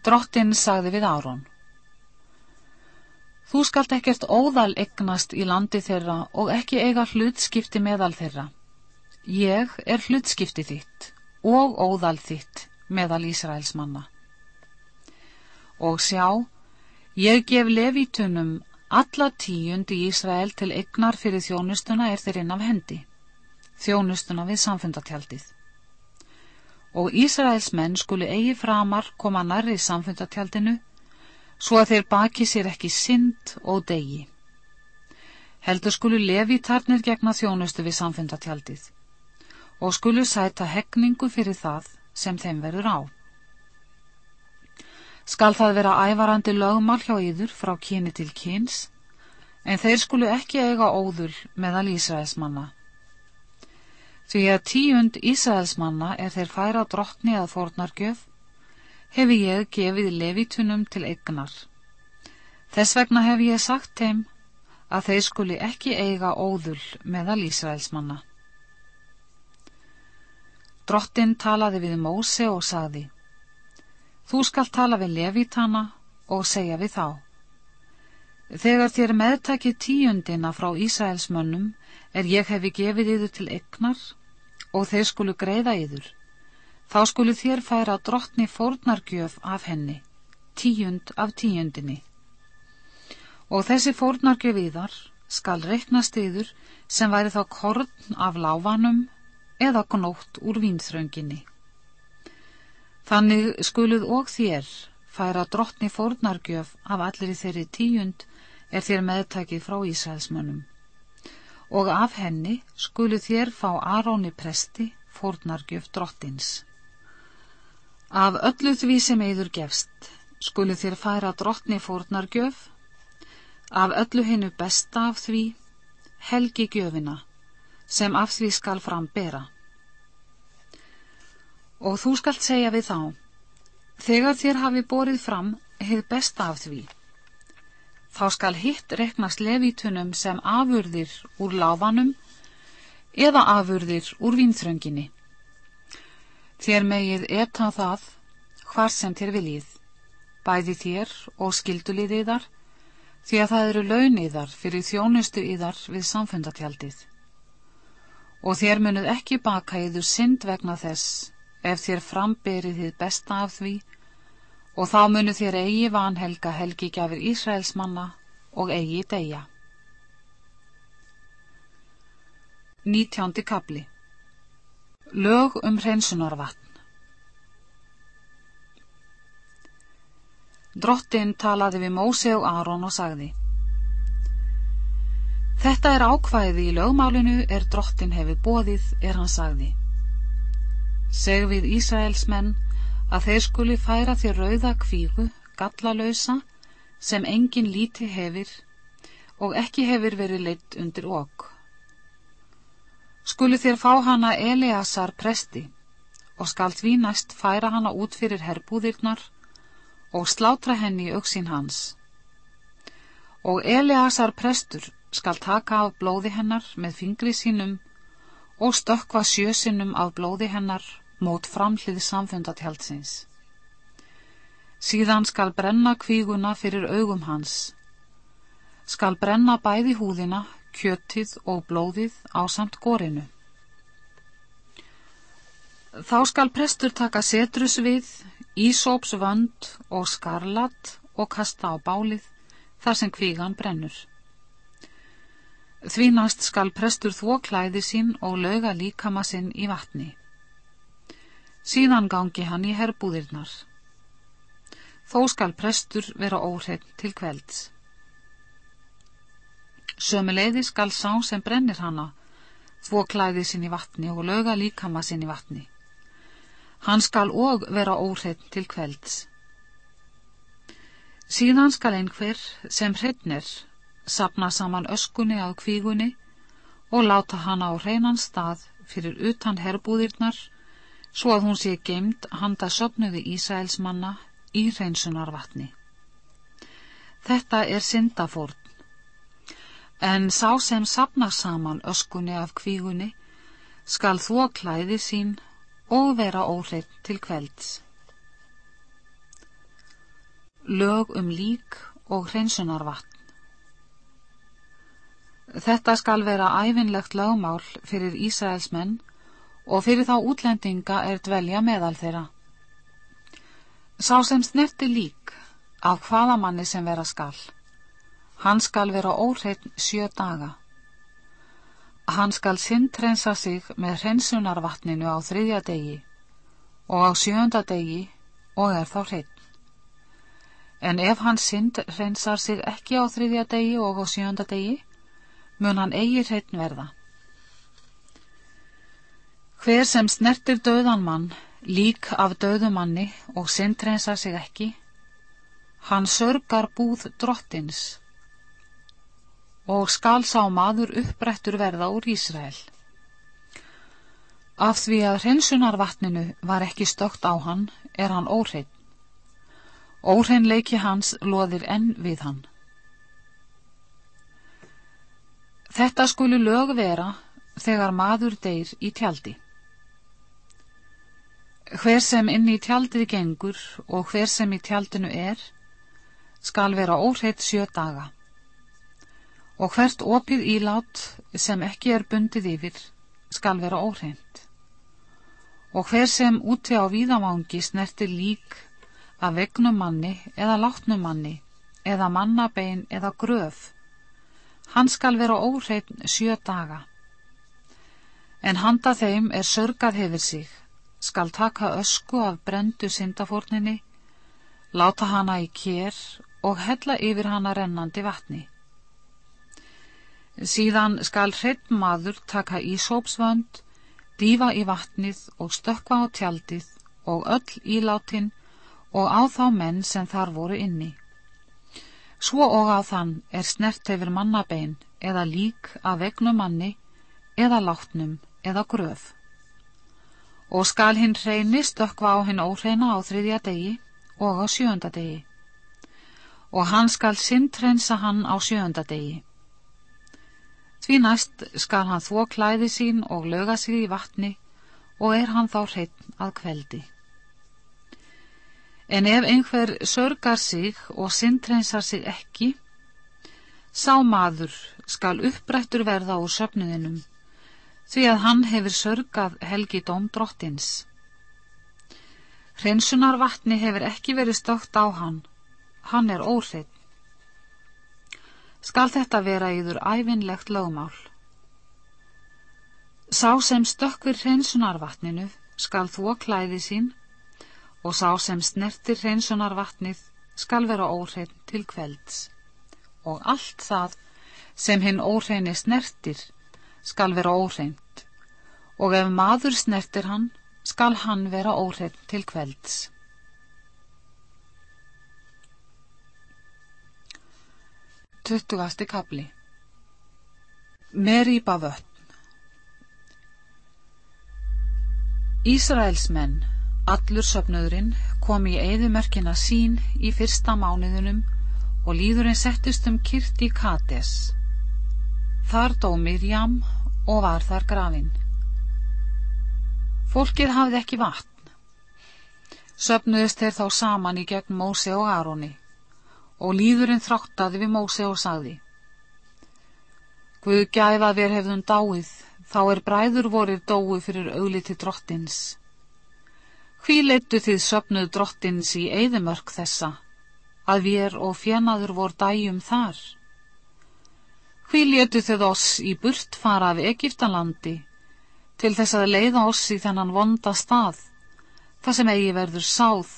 Drottin sagði við Áron. Þú skalt ekkert óðal egnast í landi þeirra og ekki eiga hlutskipti meðal þeirra Ég er hlutskipti þitt og óðal þitt meðal Ísraels manna. Og sjá, ég gef levítunum alla tíund í Ísrael til egnar fyrir þjónustuna er þeir inn af hendi, þjónustuna við samfundatjaldið. Og Ísraels menn skuli eigi framar koma nærri samfundatjaldinu, svo að þeir baki sér ekki synd og degi. Heldur skulu levítarnir gegna þjónustu við samfundatjaldið og skulu sæta hegningu fyrir það sem þeim verður á. Skal það vera ævarandi lögmál hjá yður frá kyni til kyns, en þeir skulu ekki eiga óðul meðal Ísraelsmanna. Því að tíund Ísraelsmanna er þeir færa drottni að fornargjöf, hefi ég gefið levitunum til egnar. Þess vegna hef ég sagt þeim að þeir skuli ekki eiga óðul meðal Ísraelsmanna. Drottin talaði við Móse og sagði Þú skalt tala við Levítana og segja við þá Þegar þér meðtækið tíundina frá Ísraelsmönnum er ég hefi gefið yður til egnar og þeir skulu greiða yður. Þá skulu þér færa drottni fórnargjöf af henni, tíund af tíundinni. Og þessi fórnargjöf yðar skal reiknast yður sem væri þá korn af láfanum eða gnótt úr vínþrönginni. Þannig skuluð og þér færa drottni fórnargjöf af allir þeirri tíund er þér meðtækið frá Ísraelsmönnum og af henni skuluð þér fá Aróni presti fórnargjöf drottins. Af öllu því sem eður gefst skuluð þér færa drottni fórnargjöf af öllu hennu besta af því helgi gjöfina sem af því skal fram bera. Og þú skalt segja við þá, þegar þér hafi borið fram hefð besta af því. Þá skal hitt reknast levítunum sem afurðir úr láfanum eða afurðir úr vínþrönginni. Þér megið etta það hvar sem þér viljið, bæði þér og skilduliðiðar, því að það eru launiðar fyrir þjónustu íðar við samfundatjaldið og þér munuð ekki baka yður synd vegna þess ef þér framberið þið besta af því og þá munuð þér eigi vanhelga helgi gafir Ísraels manna og eigi deyja. Nítjándi kapli Lög um hreinsunarvatn Drottin talaði við Móse og Aron og sagði Þetta er ákvæði í lögmálinu er drottin hefur bóðið er hann sagði. Seg við Ísraels menn að þeir skuli færa þér rauða kvígu, gallalösa, sem engin líti hefur og ekki hefur verið leitt undir okk. Skuli þér fá hana Eleasar presti og skal því næst færa hana út fyrir herbúðirnar og slátra henni í auksín hans. Og Eleasar prestur skal taka af blóði hennar með fingri sínum og stökva sjösinnum af blóði hennar mót framhlið samfundatjaldsins. Síðan skal brenna kvíguna fyrir augum hans. Skal brenna bæði húðina, kjötið og blóðið á samt gorinu. Þá skal prestur taka setrus við, ísóps vönd og skarlat og kasta á bálið þar sem kvígan brennur. Því næst skal prestur þvó klæði sín og löga líkama sinn í vatni. Síðan gangi hann í herbúðirnar. Þó skal prestur vera óhrein til kvelds. Sömuleiði skal sá sem brennir hana þvó klæði í vatni og löga líkama í vatni. Hann skal og vera óhrein til kvelds. Síðan skal einhver sem hreitnir sapna saman öskunni að kvígunni og láta hana á hreinan stað fyrir utan herbúðirnar svo að hún sé gemd handa söpnuði Ísraelsmanna í hreinsunarvatni. Þetta er syndafórn. En sá sem sapna saman öskunni af kvígunni skal þvó klæði sín og vera óhreitt til kvelds lög um lík og hreinsunarvatn. Þetta skal vera æfinlegt lögmál fyrir Ísraelsmenn og fyrir þá útlendinga er dvelja meðal þeirra. Sá sem snerti lík af hvaða manni sem vera skal, hann skal vera óhreitn sjö daga. Hann skal sintrensa sig með hreinsunarvatninu á þriðja degi og á sjönda degi og er þá hreitt. En ef hann synd reynsar sig ekki á þriðja degi og á sjönda degi, mun hann eigi hreitn verða. Hver sem snertir döðan mann, lík af döðumanni og synd reynsar sig ekki, hann sörgar búð drottins og skal sá maður upprættur verða úr Ísrael. Af því að hreinsunarvatninu var ekki stökt á hann, er hann óhreitt. Óhreinleiki hans loðir enn við hann. Þetta skulu lög vera þegar maður deyr í tjaldi. Hver sem inn í tjaldið gengur og hver sem í tjaldinu er, skal vera óhreitt sjö daga. Og hvert opið ílát sem ekki er bundið yfir, skal vera óhreint. Og hver sem úti á víðavangi snertir lík að vegnum manni eða látnum manni eða mannabein eða gröf. Hann skal vera óhreitn sjö daga. En handa þeim er sörgað hefur sig, skal taka ösku af brendu syndafórninni, láta hana í kér og hella yfir hana rennandi vatni. Síðan skal hreitt maður taka í sópsvönd, dífa í vatnið og stökka á tjaldið og öll íláttinn og á þá menn sem þar voru inni. Svo og á þann er snert hefur mannabein eða lík af vegnum manni eða látnum eða gröf. Og skal hinn reyni stökva á hinn óhreina á þriðja degi og á sjönda degi. Og hann skal sintrensa hann á sjönda degi. Því næst skal hann þvó klæði sín og löga sig í vatni og er hann þá hreitn að kveldi. En ef einhver sörgar sig og sintreinsar sig ekki, sá maður skal upprættur verða úr söfnuðinum, því að hann hefur sörgað helgi dóm drottins. Hrensunar vatni hefur ekki verið stökt á hann, hann er óhreitt. Skal þetta vera yður æfinlegt lögmál. Sá sem stökkvir hrensunar vatninu skal þvó klæði sín og sá sem snertir hreinsunar vatnið skal vera óhrein til kvelds og allt það sem hinn óhreini snertir skal vera óhreint og ef maður snertir hann skal hann vera óhrein til kvelds. Tuttugasti kapli Merýpa vötn Ísraelsmenn Allur söfnöðurinn kom í eðumörkina sín í fyrsta mánuðunum og líðurinn settist um kyrt í Kates. Þar dó Mirjam og var þar grafin. Fólkið hafði ekki vatn. Söfnuðist þeir þá saman í gegn Móse og Aroni og líðurinn þráttaði við Móse og sagði Guð gæfa þér hefðun dáið, þá er bræður vorir dói fyrir augliti drottins. Hví leittu þið söpnuð drottins í eðimörk þessa, að við og fjenaður vor dæjum þar? Hví letu þið oss í burt fara af Egiptalandi til þess að leiða oss í þennan vonda stað, það sem eigi verður sáð,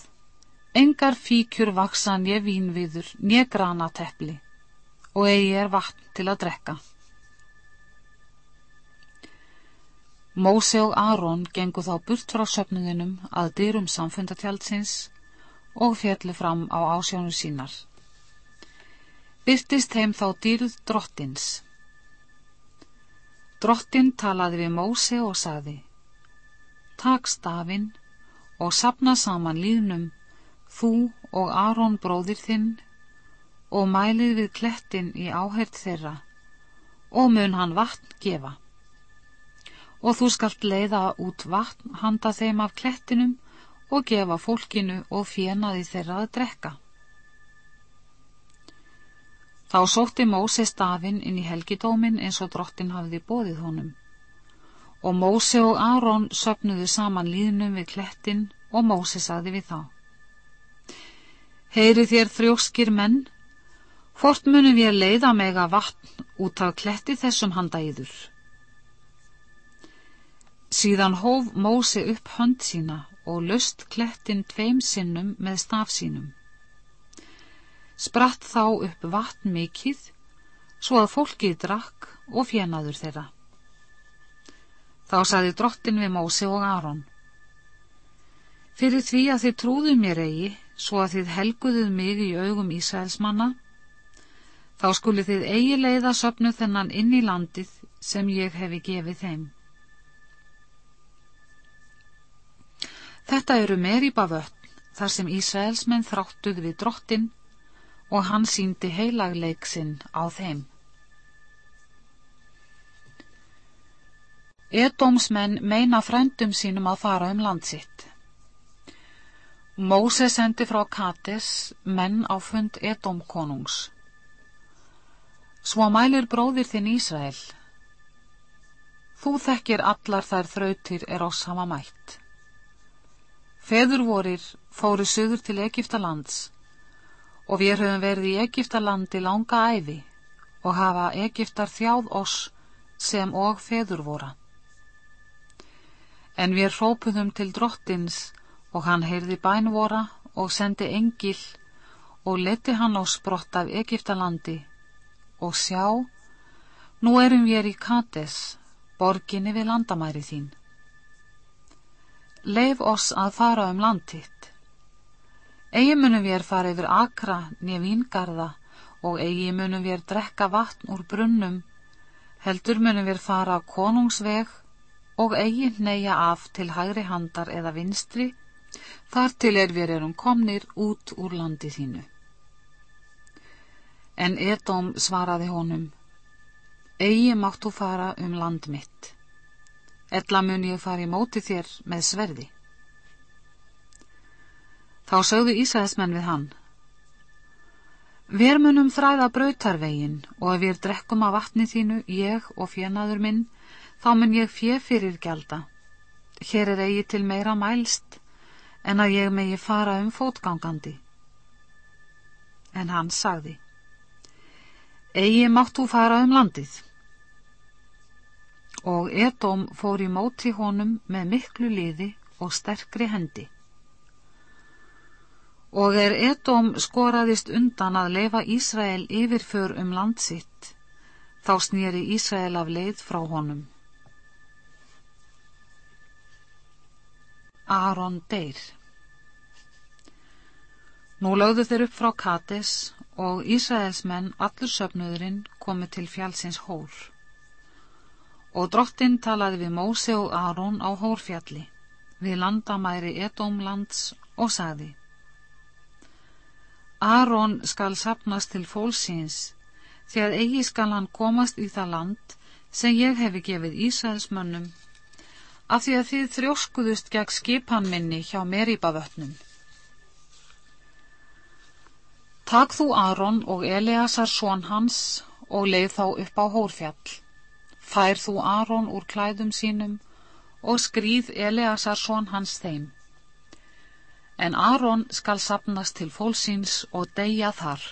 engar fíkjur vaksa nje vínviður, nje granateppli og eigi er vatn til að drekka. Móse og Aron gengu þá burt frá söpnuðinum að dyrum samfundatjaldsins og fjalli fram á ásjónu sínar. Byrtist heim þá dýruð drottins. Drottin talaði við Móse og sagði Takk stafinn og sapna saman líðnum, þú og Aron bróðir þinn og mælið við klettin í áhert þeirra og mun hann vatn gefa. Og þú skalt leiða út vatn handa þeim af klettinum og gefa fólkinu og fjenaði þeirra að drekka. Þá sótti Móse stafinn inn í helgidómin eins og drottin hafði bóðið honum. Og Móse og Aron söpnuðu saman líðnum við klettin og Móse saði við þá. Heyri þér þrjóskir menn, hvort munum við leiða mega vatn út af kletti þessum handæður. Síðan hóf Móse upp hönd sína og löst klettin tveim sinnum með staf sínum spratt þá upp vatn mikill, svo að fólkið drakk og fjenaður þeirra. Þá saði drottin við Mósi og Aron, fyrir því að þið trúðu mér eigi, svo að þið helguðuð mig í augum Ísraelsmanna, þá skuli þið eigi leiða söpnu þennan inn í landið sem ég hefi gefið þeim. Þetta eru Meriba vötn, þar sem Ísraelsmenn þráttuð við drottin og hann síndi heilagleik sinn á þeim. Edómsmenn meina frændum sínum að fara um landsitt. Móse sendi frá Kates menn á fund Edómkonungs. Svo mælir bróðir þinn Ísrael. Þú þekkir allar þær þrautir er oss hafa mætt. Feður vorir fóru söður til Egiptalands og við höfum verið í Egiptalandi langa æfi og hafa Egiptar þjáð oss sem og feður vora. En við hrópuðum til drottins og hann heyrði bænvora og sendi engil og leti hann á sprott af Egiptalandi og sjá, nú erum við í Kates, borginni við landamæri þín. Leif oss að fara um landtitt Egi munum við fara yfir akra nýja vingarða og eigi munum við drekka vatn úr brunnum, heldur munum við fara á konungsveg og eigi neyja af til hægri handar eða vinstri, þar til er við erum komnir út úr landi þínu. En Edóm svaraði honum, eigi máttu fara um land mitt, ella mun ég fara í móti þér með sverði. Þá sögðu Ísæðismenn við hann. Við munum þræða brautarvegin og ef við drekkum að vatni þínu, ég og fjenaður minn, þá mun ég fjö fyrir gælda. Hér er eigi til meira mælst en að ég megi fara um fótgangandi. En hann sagði, eigi máttu fara um landið. Og Edóm fór í móti honum með miklu liði og sterkri hendi. Og er Edóm skoraðist undan að leifa Ísrael yfirför um landsitt, þá snýri Ísrael af leið frá honum. Aron deyr Nú lögðu þeir upp frá Kates og Ísraelsmenn allur söpnuðurinn komu til fjálsins hór. Og drottin talaði við Móse og Aron á hórfjalli, við landamæri Edómlands og sagði Aron skal sapnast til fólksins, því að eigi skal hann komast í það land sem ég hefi gefið Ísæðismönnum, af því að þið þrjóskuðust gegn skipan minni hjá Meríbavötnum. Takk þú Aron og Eleasar són hans og leið þá upp á hórfjall. Fær þú Aron úr klæðum sínum og skrýð Eleasar són hans þeim en Aron skal sapnast til fólksins og deyja þar.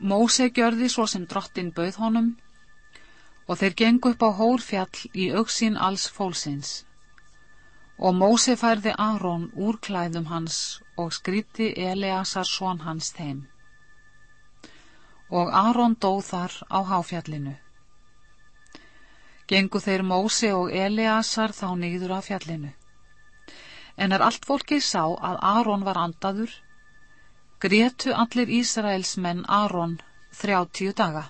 Móse gjörði svo sem drottin bauð honum og þeir gengu upp á hórfjall í auksín alls fólksins. Og Móse færði Aron úr klæðum hans og skríti Eleasar svon hans þeim. Og Aron dóð þar á háfjallinu. Gengu þeir Móse og Eleasar þá nýður af fjallinu. En er allt fólkið sá að Aron var andaður, grétu allir Ísraels menn Aron þrjáttíu daga.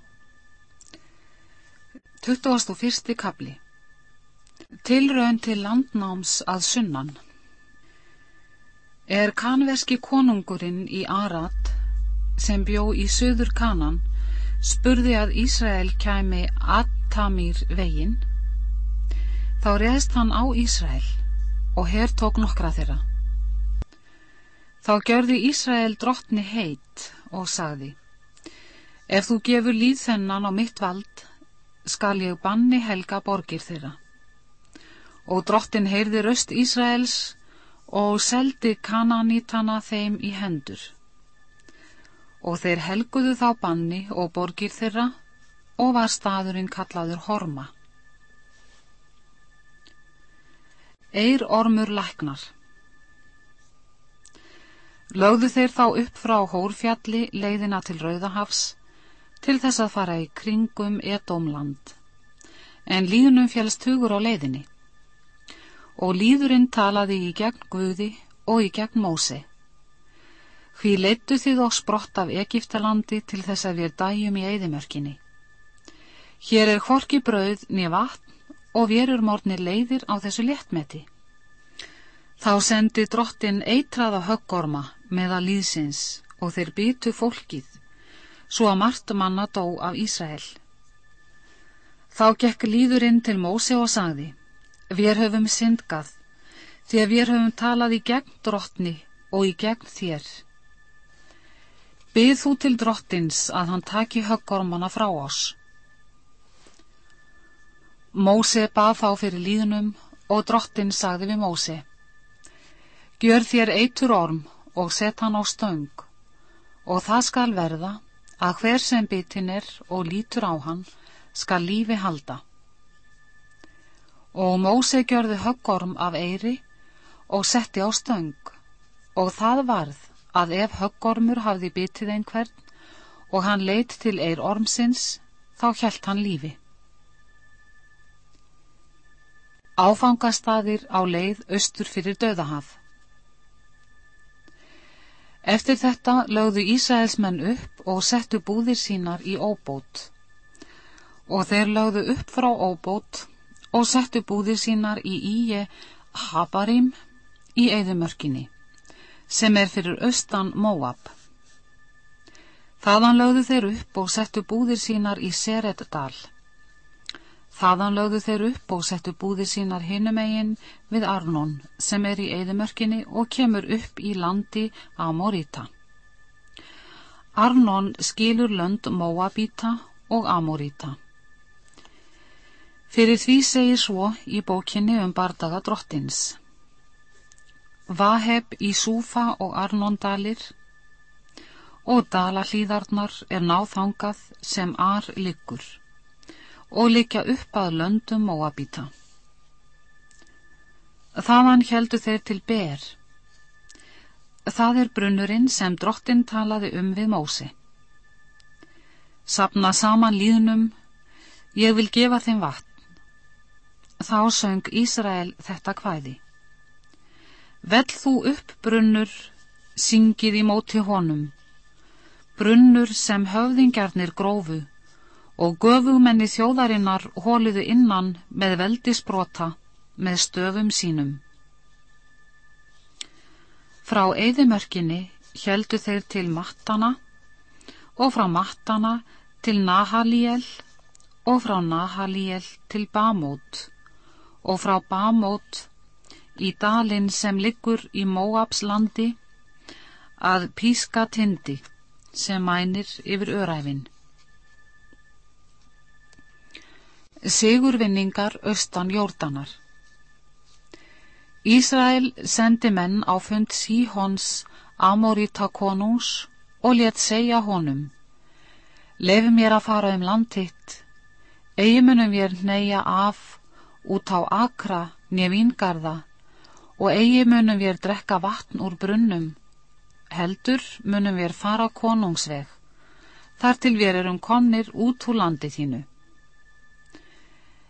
21. kapli Tilraun til landnáms að sunnan Er kanveski konungurinn í Arad sem bjó í söður kanan spurði að Ísrael kæmi Atamír veginn þá reðst hann á Ísrael og hér tók nokkra þeirra Þá gjörði Ísrael drottni heit og sagði Ef þú gefur líð þennan á mitt vald skal ég banni helga borgir þeirra. Og drottin heyrði röst Ísraels og seldi kananítana þeim í hendur. Og þeir helguðu þá banni og borgir þeirra og var staðurinn kallaður Horma. Eir ormur læknar Lögðu þeir þá upp frá Hórfjalli leiðina til Rauðahafs til þess að fara í kringum Edómland. En líðunum fjælst hugur á leiðinni. Og líðurinn talaði í gegn Guði og í gegn Mósi. Hví leittu þið og sprott af Egiptalandi til þess að við dæjum í eðimörkinni. Hér er horki brauð niður vatn og verur mornir leiðir á þessu léttmeti. Þá sendi drottin eitraða höggorma meða líðsins og þeir byttu fólkið svo að margt manna dó af Ísrael. Þá gekk líðurinn til Mósi og sagði, við höfum syndgað, því að við höfum talað í gegn drottni og í gegn þér. Byð þú til drottins að hann taki höggormana frá oss. Mósi bað þá fyrir líðunum og drottin sagði við Mósi, Gjör þér eitur orm og set hann á stöng og það skal verða að hver sem bitin er og lítur á hann skal lífi halda. Og Móse gjörði höggorm af eiri og setti á stöng og það varð að ef höggormur hafði bitið einhvern og hann leitt til eir ormsins þá hjælt hann lífi. Áfangastadir á leið austur fyrir döðahaf Eftir þetta lögðu Ísraelsmenn upp og settu búðir sínar í óbót. Og þeir lögðu upp frá óbót og settu búðir sínar í Íje Habarim í Eidumörkinni, sem er fyrir austan Móab. Þaðan lögðu þeir upp og settu búðir sínar í Sereddal. Þaðan lögðu þeir upp og settu búðir sínar hinumegin við Arnón sem er í eðimörkinni og kemur upp í landi Amorita. Arnón skilur lönd Moabita og Amorita. Fyrir því segir svo í bókinni um bardaga drottins. Vaheb í Súfa og Arnóndalir og Dalahlíðarnar er náþangað sem ar liggur og líka upp að löndum og að býta. Þaðan heldu þeir til ber. Það er brunnurinn sem drottin talaði um við Mósi. Sapna saman líðnum, ég vil gefa þeim vatn. Þá söng Ísrael þetta kvæði. Vel þú upp brunnur, syngið í móti honum, brunnur sem höfðingjarnir grófu, og göfugmenni þjóðarinnar hóliðu innan með veldisbrota með stöfum sínum. Frá eðimörkinni heldu þeir til Mattana og frá Mattana til Nahalíel og frá Nahalíel til Bamót og frá Bamót í dalinn sem liggur í Móabs landi að píska tindi sem mænir yfir öræfinn. Sigurvinningar austan Jórdanar Ísrael sendi menn á fund Síhons Amorita konungs og let segja honum Lefi mér að fara um landtitt, eigi munum mér neyja af út á akra nefíngarða og eigi munum við drekka vatn úr brunnum, heldur munum við fara konungsveg, þar til við erum komnir út úr landi þínu.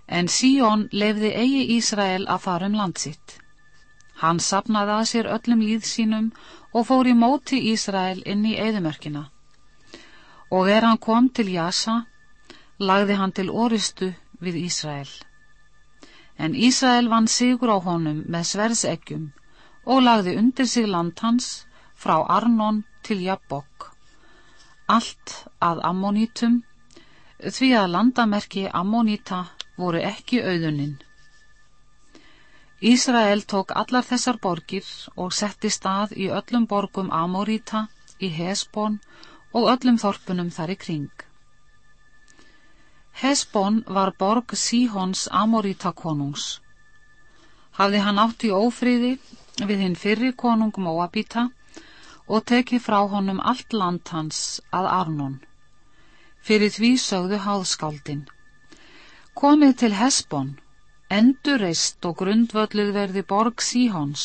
En Síón lefði eigi Ísrael að fara um landsitt. Hann sapnaði að sér öllum líð sínum og fór í móti Ísrael inn í eðumörkina. Og er hann kom til Jasa, lagði hann til oristu við Ísrael. En Ísrael vann sigur á honum með sverðseggjum og lagði undir sig land hans frá Arnon til Jabbok. Allt að Ammonítum, því að landamerki Ammoníta voru ekki auðuninn. Ísrael tók allar þessar borgir og setti stað í öllum borgum Amoríta, í Hesbón og öllum þorpunum þar í kring. Hesbón var borg Síhons Amoríta konungs. Hafði hann átt í ófríði við hinn fyrri konung Móabíta og tekið frá honum allt land hans að Arnón. Fyrir því sögðu háðskáldin. Komið til Hesbón, endurreist og grundvölluð verði borg Síhons.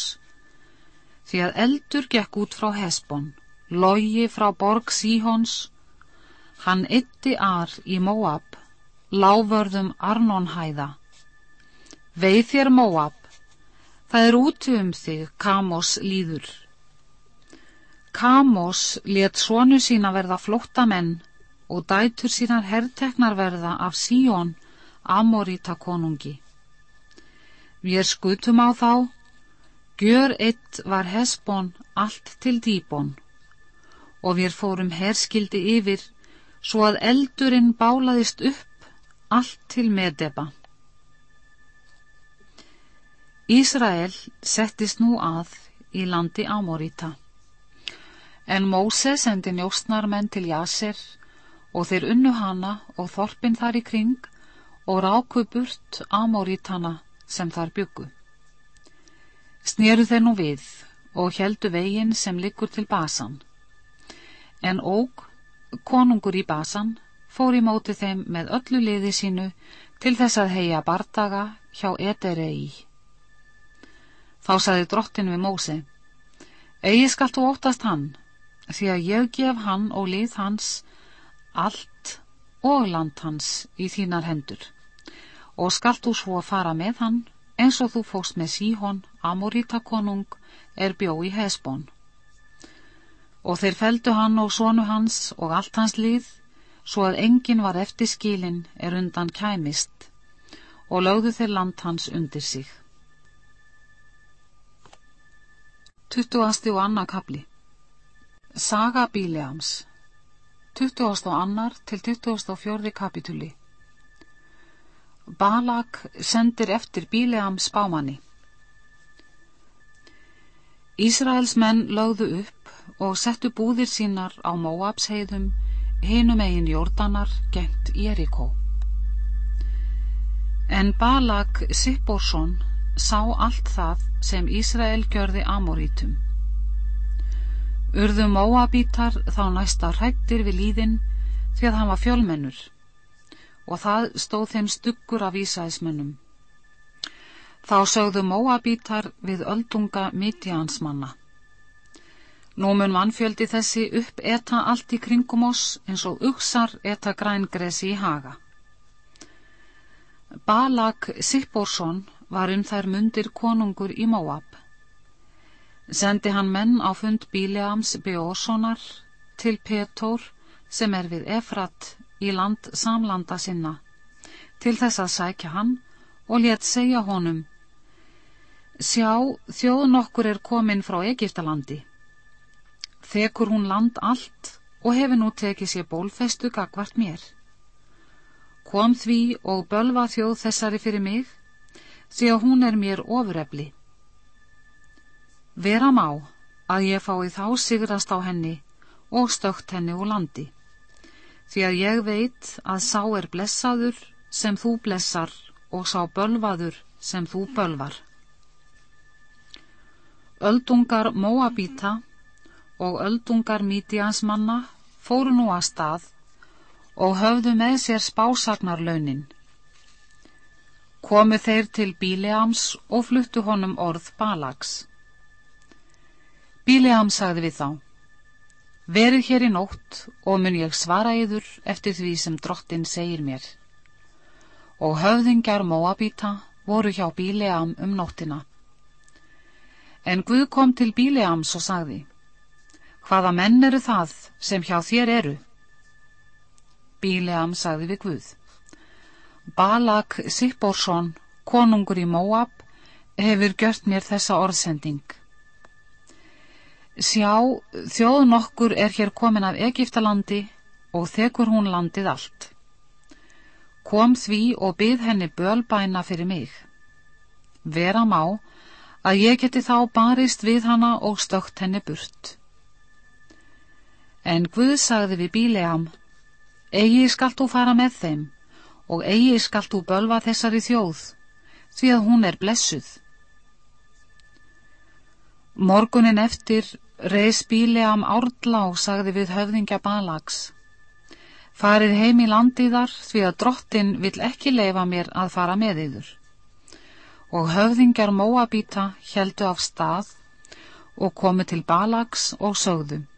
Því að eldur gekk út frá Hesbón, logi frá borg Síhons, hann ytti ar í Móab láförðum Arnónhæða. Veið þér Móab, það er úti um þig, Kamos líður. Kamos let svonu sína verða flótta menn og dætur sínar herrteknar verða af Síón, Amoríta konungi. Við skutum á þá, gjör eitt var Hesbón allt til dýbón og við fórum herskildi yfir svo að eldurinn bálaðist upp allt til Medeba. Ísrael settist nú að í landi Ámoríta. En Móse sendi njóstnarmenn til Jaser og þeir unnu hana og þorpin þar í kring og ráku burt Ámorítana sem þar byggu. Snýru þeir nú við og heldu veginn sem liggur til Basan. En óg, konungur í Basan, fór í móti þeim með öllu liði sínu til þess að heia bardaga hjá Ederei. Þá saði drottin við Mósi, Egi skalt þú óttast hann, því að ég gef hann og lið hans allt og land hans í þínar hendur, og skalt þú svo fara með hann eins og þú fóst með Síhon, Amoríta konung, er bjó í Hesbón. Og þeir feldu hann og sonu hans og allt hans lið svo að engin var eftir skilin er undan kæmist og lögðu þeir land hans undir sig. 20. og annar kapli Saga Bíleams 20. og annar til 24. kapitúli Balak sendir eftir Bíleams spámanni Ísraels menn lögðu upp og settu búðir sínar á Móabs heiðum hinum eigin Jórdanar gengt Jerikó. En Balak Sipporsson sá allt það sem Ísrael gjörði Amorítum. Urðu Móabítar þá næsta hrættir við líðin því að hann var fjölmennur og það stóð þeim stuggur af Ísæsmennum. Þá sögðu Móabítar við öldunga Midjansmanna. Nú mun mannfjöldi þessi upp eta allt í kringum oss eins og uksar eta grængresi í haga. Balak Sipporsson var um þær mundir konungur í Móab. Sendi hann menn á fund Bíleams Beórssonar til Petór sem er við Efrat í land samlanda sinna til þess að sækja hann og let segja honum Sjá, þjóð nokkur er komin frá Egiptalandi þekur hún land allt og hefur nú tekið sér bólfestu gagvart mér. Kom því og bölva þjóð þessari fyrir mig, því að hún er mér ofurefli. Vera má að ég fái þá sigrast á henni og stökt henni úr landi, því að ég veit að sá er blessaður sem þú blessar og sá bölvaður sem þú bölvar. Öldungar Móabíta og öldungar Mítians manna fóru nú að stað og höfðu með sér spásagnarlaunin. Komu þeir til Bíleams og fluttu honum orð Balags. Bíleam sagði við þá, verið hér í nótt og mun ég svara yður eftir því sem drottin segir mér. Og höfðingjar Móabíta voru hjá Bíleam um nóttina. En Guð kom til Bíleams og sagði, hvaða menn eru það sem hjá þér eru? Bíleam sagði við Guð. Balak Sipporsson, konungur í Móab, hefur gjört mér þessa orðsending. Sjá, þjóð nokkur er hér komin af Egiptalandi og þekur hún landið allt. Kom því og byð henni bölbæna fyrir mig. Vera má að ég geti þá barist við hana og stökt henni burt. En Guð sagði við Bíleam, Egi skalt þú fara með þeim og eigi skalt þú bölva þessari þjóð, því að hún er blessuð. Morgunin eftir reys Bíleam og sagði við höfðingja Balags. Farið heim í landiðar því að drottin vill ekki leifa mér að fara með yður. Og höfðingjar Móabíta heldu af stað og komu til Balags og sögðu.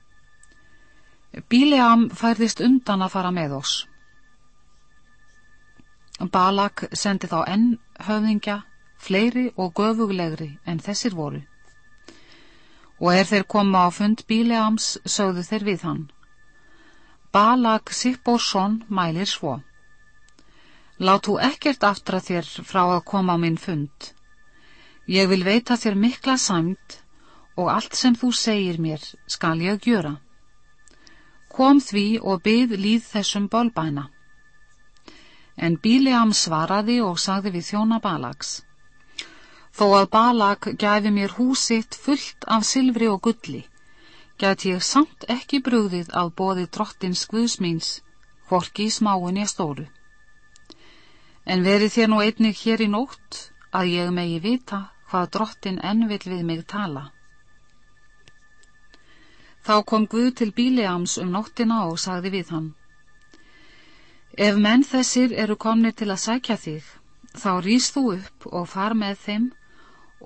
Bíleam færðist undan að fara með oss. Balak sendi þá enn höfðingja, fleiri og göfuglegri en þessir voru. Og er þeir koma á fund Bíleams, sögðu þeir við hann. Balak Sippórsson mælir svo. Látu ekkert aftra þér frá að koma á minn fund. Ég vil veita þér mikla samt og allt sem þú segir mér skal ég gjöra kom því og byð líð þessum bólbæna. En Bíleam svaraði og sagði við þjóna Balags. Þó að Balag gæfi mér húsitt fullt af silfri og gulli, gæti ég samt ekki brúðið að bóði drottins Guðsmíns, hvorki í smáin ég stóru. En verið þér nú einnig hér í nótt að ég megi vita hvað drottin enn vil við mig tala. Þá kom Guð til Bíleams um nóttina og sagði við hann. Ef menn þessir eru komnir til að sækja þig, þá rýst þú upp og far með þeim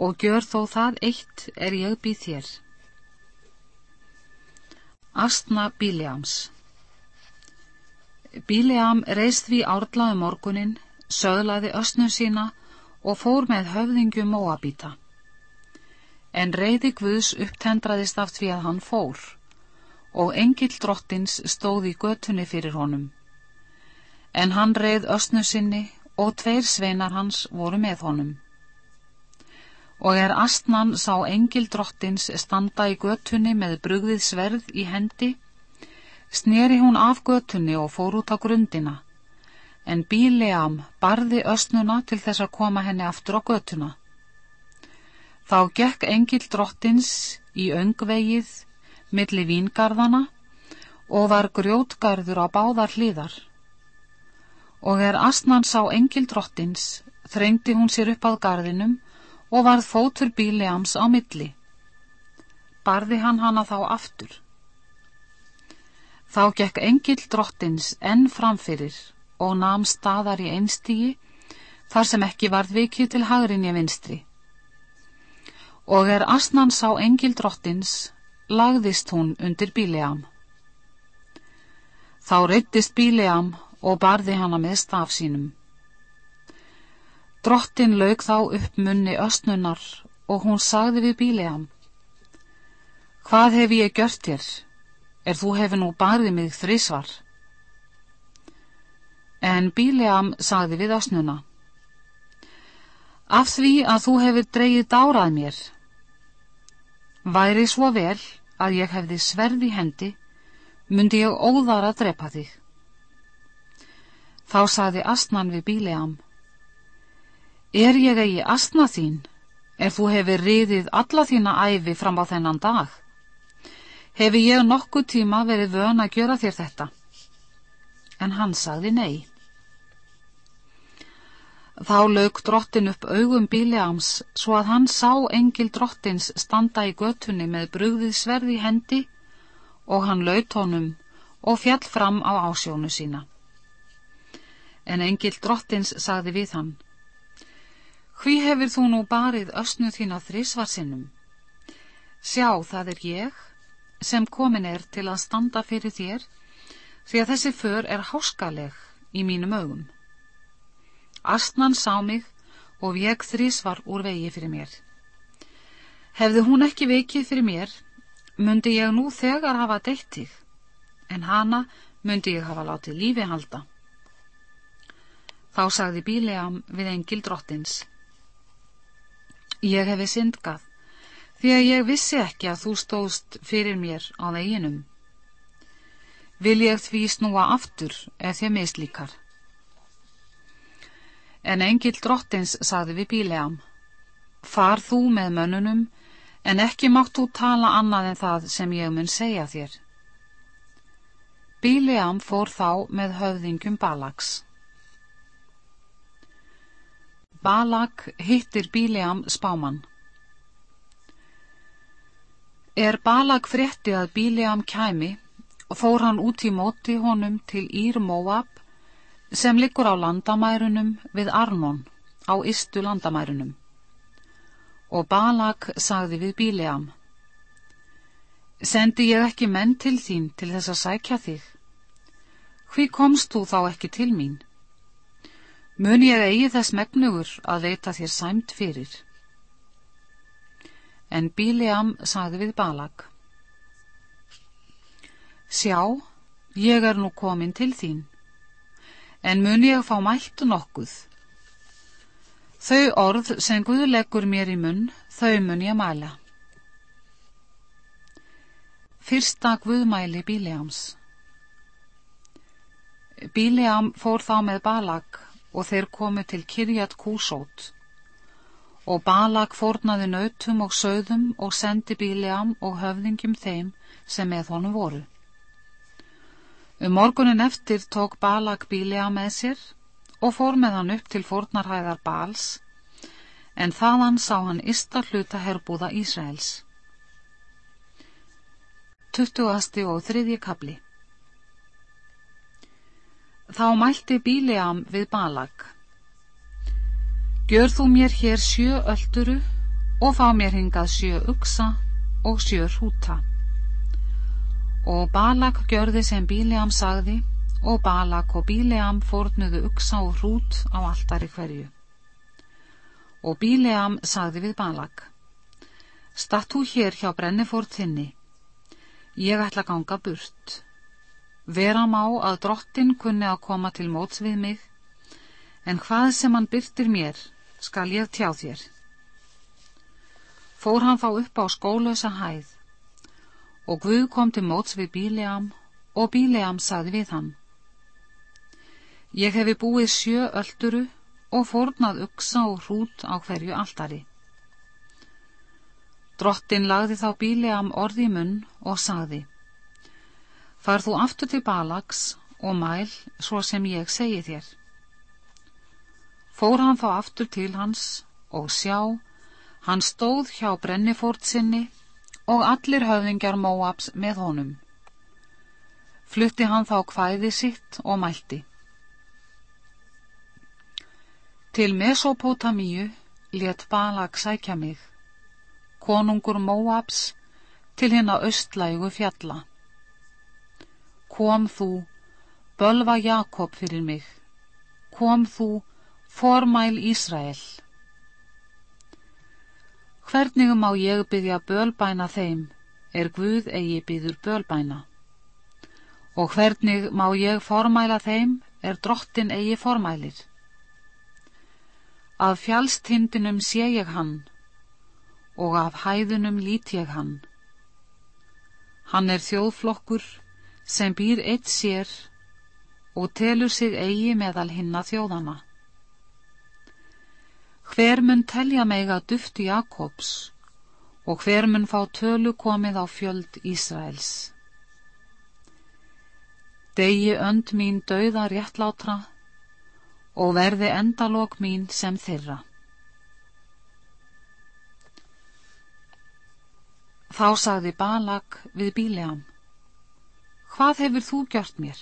og gjör þó það eitt er ég býð þér. Astna Bíleams Bíleam reist við árlaðu um morgunin, söðlaði östnum sína og fór með höfðingu Móabíta en reyði Guðs upptendraðist af því að hann fór og engill drottins stóð í götunni fyrir honum. En hann reyð ösnu sinni og tveir sveinar hans voru með honum. Og er astnan sá engil drottins standa í götunni með brugðið sverð í hendi, sneri hún af götunni og fór út á grundina, en Bíleam barði ösnuna til þess að koma henni aftur á götuna. Þá gekk engil drottins í öngvegið milli víngarðana og var grjótgarður á báðar hliðar. Og er astnan sá engil drottins, þrengdi hún sér upp að garðinum og varð fótur bíleams á milli. Barði hann hana þá aftur. Þá gekk engil drottins enn framfyrir og nam staðar í einstígi þar sem ekki varð vikið til hagrinja vinstri og er asnan sá engil drottins, lagðist hún undir Bíleam. Þá reyttist Bíleam og barði hana með staf sínum. Drottin laug þá upp munni östnunar og hún sagði við Bíleam, Hvað hef ég gjört þér, er þú hefði nú barðið mig þrísvar? En Bíleam sagði við östnuna, Af því að þú hefur dreyið dárað mér, Væri svo vel að ég hefði sverði hendi, myndi ég óðar að drepa þig. Þá saði astnan við Bíleam, Er ég eigi astna þín, er þú hefur riðið alla þína æfi fram á þennan dag? Hefur ég nokkuð tíma verið vön að gjöra þér þetta? En hann sagði nei. Þá lög drottin upp augum Bíleams svo að hann sá engil drottins standa í götunni með brugðið sverði hendi og hann laut honum og fjall fram á ásjónu sína. En engil drottins sagði við hann, Hví hefur þú nú barið ösnu þína þrísvarsinnum? Sjá, það er ég, sem komin er til að standa fyrir þér, því að þessi för er háskaleg í mínum augum. Astnan sá mig og veg þrísvar úr vegi fyrir mér. Hefði hún ekki veikið fyrir mér, myndi ég nú þegar hafa deyttið, en hana myndi ég hafa látið lífi halda. Þá sagði Bíleam við engil drottins, Ég hefi syndgað, því að ég vissi ekki að þú stóðst fyrir mér á veginum. Vil ég því snúa aftur ef þið mislíkar. En engil drottins sagði við Bíleam, Far þú með mönnunum, en ekki mátt þú tala annað en það sem ég mun segja þér. Bíleam fór þá með höfðingum Balags. Balak hittir Bíleam spáman. Er Balak frétti að Bíleam kæmi fór hann út í móti honum til Ír Móab sem liggur á landamærunum við Arnón á istu landamærunum. Og Balak sagði við Bíleam Sendi ég ekki menn til þín til þess að sækja þig? Hví komst þú þá ekki til mín? mun ég eigi þess megnugur að veita þér sæmt fyrir. En Bíleam sagði við Balag, Sjá, ég er nú komin til þín, en mun ég fá mæltu nokkuð. Þau orð sem Guð leggur mér í munn, þau mun ég mæla. Fyrsta Guðmæli Bíleams Bíleam fór þá með Balag og þeir komu til Kirjat Kúsót. Og Balak fórnaði nautum og söðum og sendi Bíleam og höfðingjum þeim sem með honum voru. Um morgunin eftir tók Balak Bíleam með sér og fór með hann upp til fórnarhæðar Bals, en þaðan sá hann ista hluta herbúða Ísraels. 20. og 3. kapli Þá mælti Bíleam við Balag. Gjör þú mér hér sjö ölduru og fá mér hingað sjö uksa og sjö hrúta. Og Balag gjörði sem Bíleam sagði og Balag og Bíleam fórnuðu uksa og hrút á alltari hverju. Og Bíleam sagði við Balag. Statt þú hér hjá brennifór þinni. Ég ætla ganga burt. Vera má að drottin kunni að koma til móts við mig, en hvað sem hann byrtir mér, skal ég tjá þér. Fór hann þá upp á skólösa hæð, og Guð kom til móts við Bíleam, og Bíleam saði við hann. Ég hefi búið sjö ölduru og fórnað uksa og hrút á hverju alltari. Drottin lagði þá Bíleam orði munn og sagði, Far þú aftur til Balags og mæl svo sem ég segi þér. Fór hann þá aftur til hans og sjá, hann stóð hjá brennifórt sinni og allir höfðingjar Móabs með honum. Flutti hann þá kvæði sitt og mælti. Til Mesopotamíu let Balag sækja mig, konungur Móabs, til hinn að austlægu fjalla kom þú, bölva Jakob fyrir mig, kom þú, formæl Ísrael. Hvernig má ég byggja bölbæna þeim, er Guð eigi byggður bölbæna? Og hvernig má ég formæla þeim, er drottin eigi formælir? Af fjálstindinum sé ég hann, og af hæðunum lít ég hann. Hann er þjóðflokkur, sem býr eitt sér og telur sig eigi meðal hinna þjóðana. Hver mun telja meg að dufti Jakobs og hver mun fá tölu komið á fjöld Ísraels. Degi önd mín dauða réttlátra og verði endalók mín sem þeirra. Þá sagði Balak við Bíleam Hvað hefur þú gjört mér?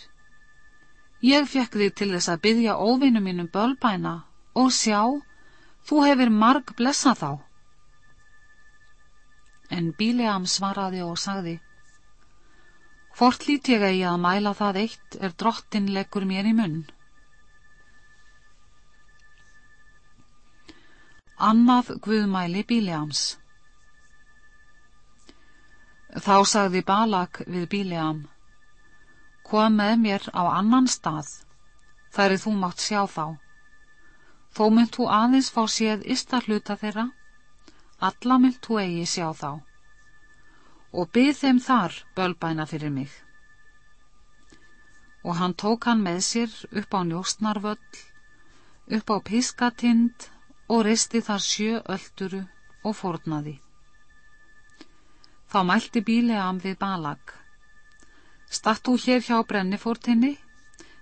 Ég fekk þig til þess að byggja óvinnu mínum bölbæna og sjá, þú hefur marg blessa þá. En Bíleam svaraði og sagði, Hvort lít ég að ég að mæla það eitt er drottin leggur mér í munn. Annað Guðmæli Bíleams Þá sagði Balak við Bíleam, Kom með mér á annan stað, þar er þú mátt sjá þá. Þó mynd þú aðeins fá séð ysta hluta þeirra, alla mynd þú eigi sjá þá og byð þeim þar bölbæna fyrir mig. Og hann tók hann með sér upp á njóstnarvöll, upp á piskatind og risti þar sjö ölduru og fornaði. Þá mælti bíleam við balag. Statt þú hér hjá brennifórtinni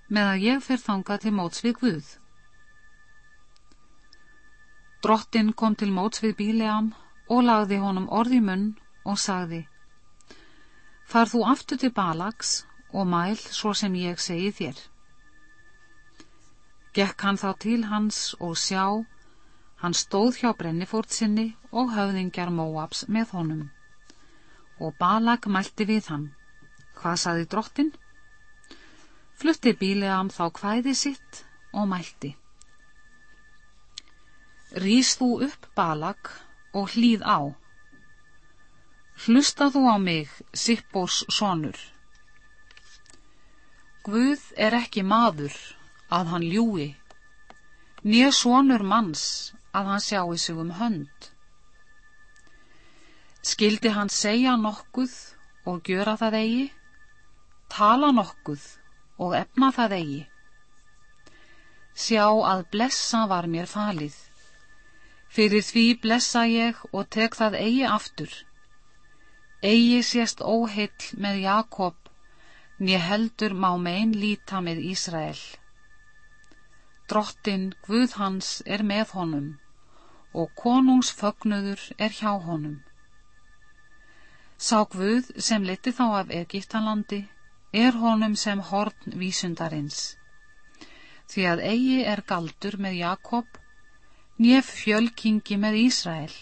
með að ég fer þanga til móts við Guð. Drottin kom til móts við bíleam og lagði honum orði munn og sagði Far þú aftur til Balags og mæl svo sem ég segi þér. Gekk hann þá til hans og sjá, hann stóð hjá brennifórt sinni og höfðingjar Móabs með honum. Og Balag mælti við hann. Hvað saði drottin? Flutti bíleam þá kvæði sitt og mælti. Rýst þú upp Balag og hlýð á Hlusta þú á mig, Sippors sonur. Guð er ekki maður að hann ljúi, nýja sonur manns að hann sjái sig um hönd. Skildi hann segja nokkuð og gjöra það eigi, tala nokkuð og efna það eigi. Sjá að blessa var mér falið, fyrir því blessa ég og tek það eigi aftur Egi sést óhill með Jakob, nýja heldur má megin líta með Ísrael. Drottin Guð hans er með honum og konungs fögnuður er hjá honum. Sá Guð sem leti þá af Egiptalandi er honum sem horn vísundarins. Því að eigi er galdur með Jakob, nýjef fjölkingi með Ísrael.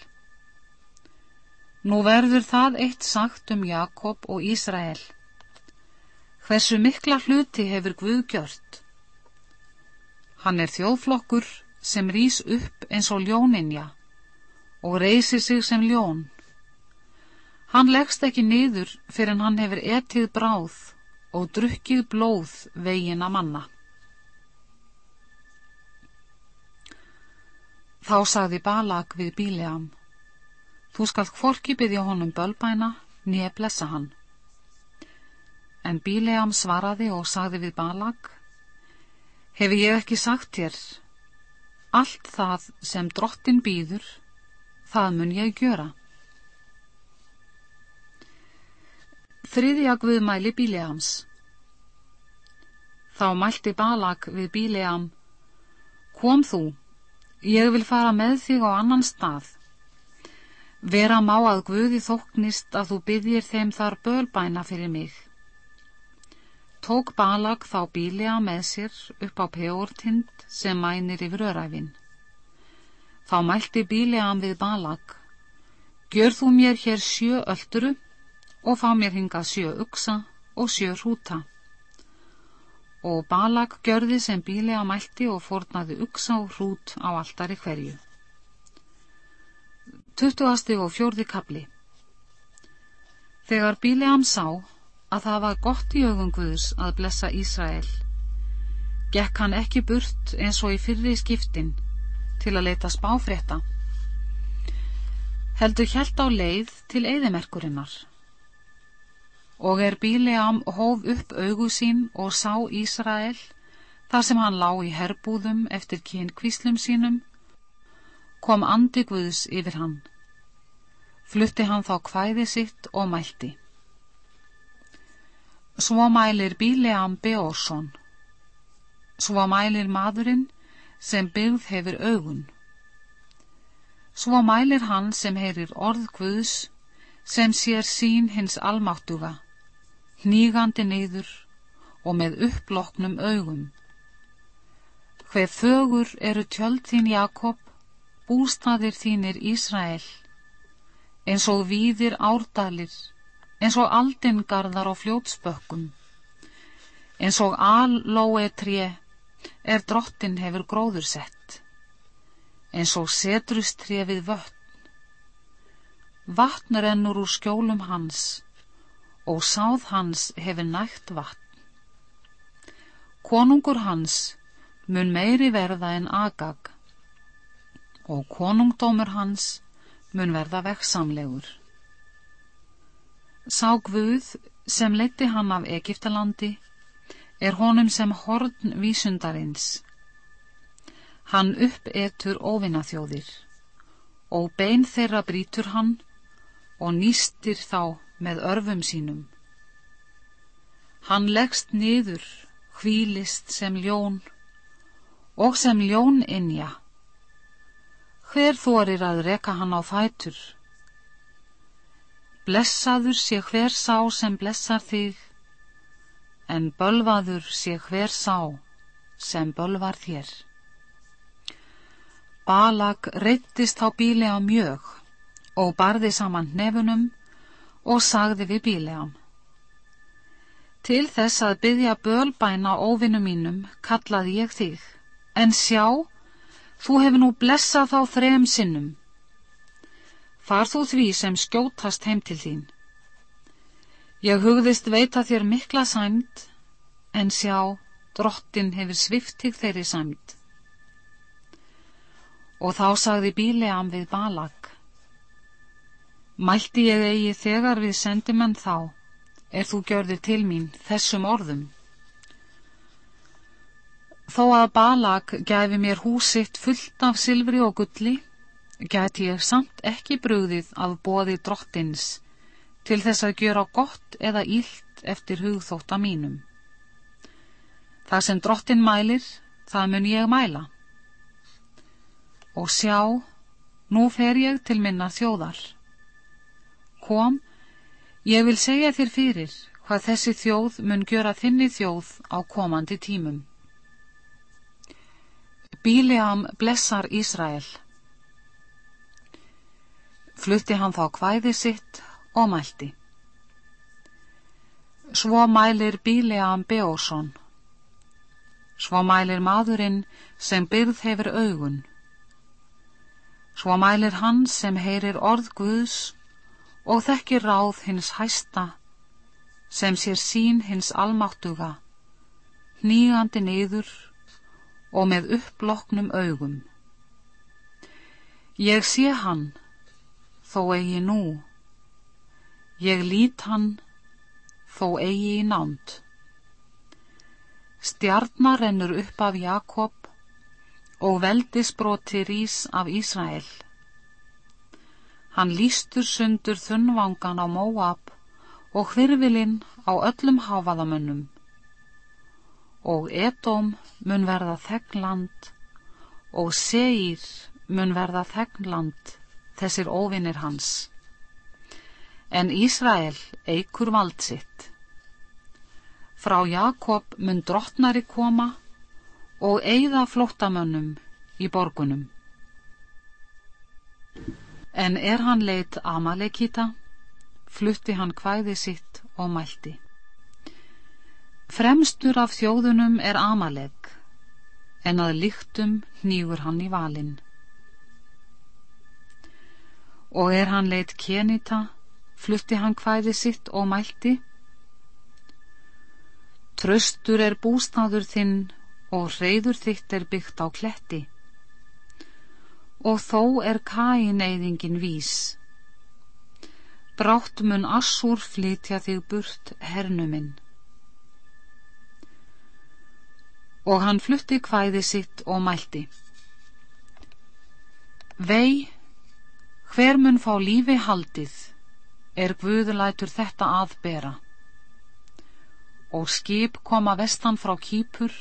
Nú verður það eitt sagt um Jakob og Ísrael. Hversu mikla hluti hefur Guð gjört? Hann er þjóðflokkur sem rýs upp eins og ljóninja og reysir sig sem ljón. Hann leggst ekki niður fyrir hann hefur etið bráð og drukkið blóð vegin að manna. Þá sagði Balag við Bíleam Þú skalt hvorki byggja honum bölbæna, nýja blessa hann. En Bíleam svaraði og sagði við Balag, Hefur ég ekki sagt þér, allt það sem drottin býður, það mun ég gjöra. Þriðja Guðmæli Bíleams Þá mælti Balag við Bíleam, Kom þú, ég vil fara með þig á annan stað Vera má að Guði þóknist að þú byggðir þeim þar bölbæna fyrir mig. Tók Balag þá bílega með sér upp á peortind sem mænir yfir öræfin. Þá mælti bílegan við Balag, gjör þú mér hér sjö ölluru og fá mér hingað sjö uksa og sjö hrúta. Og Balag gjörði sem bílega mælti og fornaði uksa og hrút á alltari hverju. Tuttuasti og fjórði kapli Þegar Bíleam sá að það var gott í augum Guðs að blessa Ísrael, gekk hann ekki burt eins og í fyrri skiptin til að leita spáfrétta. Heldur hjælt á leið til eðimerkurinnar. Og er Bíleam hóf upp augu sín og sá Ísrael þar sem hann lá í herbúðum eftir kyn kvíslum sínum kom andi Guðs yfir hann. Flutti hann þá kvæði sitt og mælti. Svo mælir Bíleam Beorsson. Svo mælir maðurinn sem byggð hefur augun. Svo mælir hann sem heyrir orð Guðs sem sér sín hins almáttuga, hnígandi neyður og með upploknum augum. Hver fögur eru tjöld þín Jakob, bústaðir þínir Ísrael, eins og víðir árdalir, eins og aldingarðar og fljótspökkum, eins og allóe tré er drottin hefur gróður sett, eins og setrustré við vötn. Vatn rennur úr skjólum hans og sáð hans hefur nægt vatn. Konungur hans mun meiri verða en agag og konungdómur hans mun verða veksamlegur. Sá Guð sem leti hann af Egiptalandi er honum sem horn vísundarins. Hann uppetur óvinnaþjóðir og bein þeirra brítur hann og nýstir þá með örfum sínum. Hann leggst niður, hvílist sem ljón og sem ljón innja. Hver þorir að reka hann á fætur? Blessaður sé hver sá sem blessar þig en bölvaður sé hver sá sem bölvar þér. Balag reyttist á bíli á mjög og barði saman nefunum og sagði við bílegan. Til þess að byggja bölbæna óvinnu mínum kallaði ég þig, en sjá, þú hefur nú blessað þá þrem sinnum. Far þú því sem skjótast heim til þín. Ég hugðist veita þér mikla sæmt, en sjá, drottin hefur sviftig þeirri sæmt. Og þá sagði Bíleam við Balag, Mælti ég eigi þegar við sendimenn þá, er þú gjörðir til mín þessum orðum. Þó að Balag gæfi mér húsitt fullt af silfri og gulli, gæti ég samt ekki brúðið af bóði drottins til þess að gjöra gott eða ílt eftir hugþótta mínum. Það sem drottin mælir, það mun ég mæla. Og sjá, nú fer ég til minna þjóðar. Kom, ég vil segja þér fyrir hvað þessi þjóð mun gjöra þinni þjóð á komandi tímum. Bíleam blessar Ísrael. Flutti hann þá kvæði sitt og mælti. Svo mælir Bíleam Beósson. Svo mælir maðurinn sem byrð hefur augun. Svo mælir hann sem heyrir orð Guðs og þekkir ráð hins hæsta, sem sér sín hins almáttuga, nýgandi niður og með upploknum augum. Ég sé hann, þó eigi nú, Ég lít hann þó eigi í nánd. Stjarnar rennur upp af Jakob og veldisbroti rís af Ísrael. Hann lístur sundur þunnvangan á Móab og hvyrfilinn á öllum háfaðamönnum. Og Edóm mun verða þegnland og Seir mun verða þegnland þessir óvinnir hans en Ísrael eikur vald sitt. Frá Jakob mun drottnari koma og eigða flóttamönnum í borgunum. En er hann leitt Amalekita, flutti hann kvæði sitt og mælti. Fremstur af þjóðunum er Amalek, en að líktum nýgur hann í valin. Og er hann leitt Kenita, flutti hann hvæði sitt og mælti Tröstur er bústaður þinn og reyður þitt er byggt á kletti og þó er kæineyðingin vís. Brátt mun assúr flytja þig burt hernuminn og hann flutti hvæði sitt og mælti Vei, hver mun fá lífi haldið er Guðlætur þetta aðbera. Og skip koma vestan frá Kýpur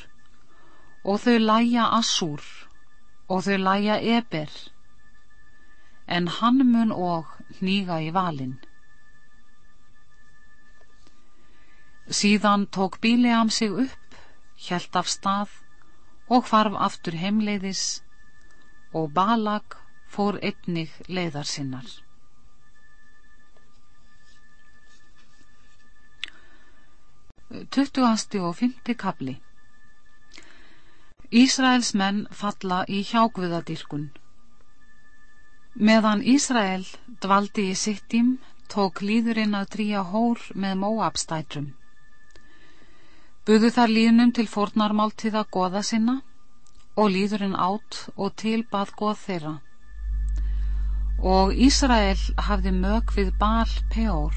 og þau læja Assúr og þau læja Eber, en hann mun og hníga í valin. Síðan tók Bíleam sig upp, hjælt af stað og hvarf aftur heimleiðis og Balag fór einnig leiðar sinnar. Tuttugasti og fymti kabli Ísraels menn falla í hjágviðadirkun. Meðan Ísrael dvaldi í sittim tók líðurinn að dríja hór með móabstætrum. Buðu þar líðnum til fornarmáltíða goða sinna og líðurinn átt og tilbað goð þeirra. Og Ísrael hafði mög við bal peor.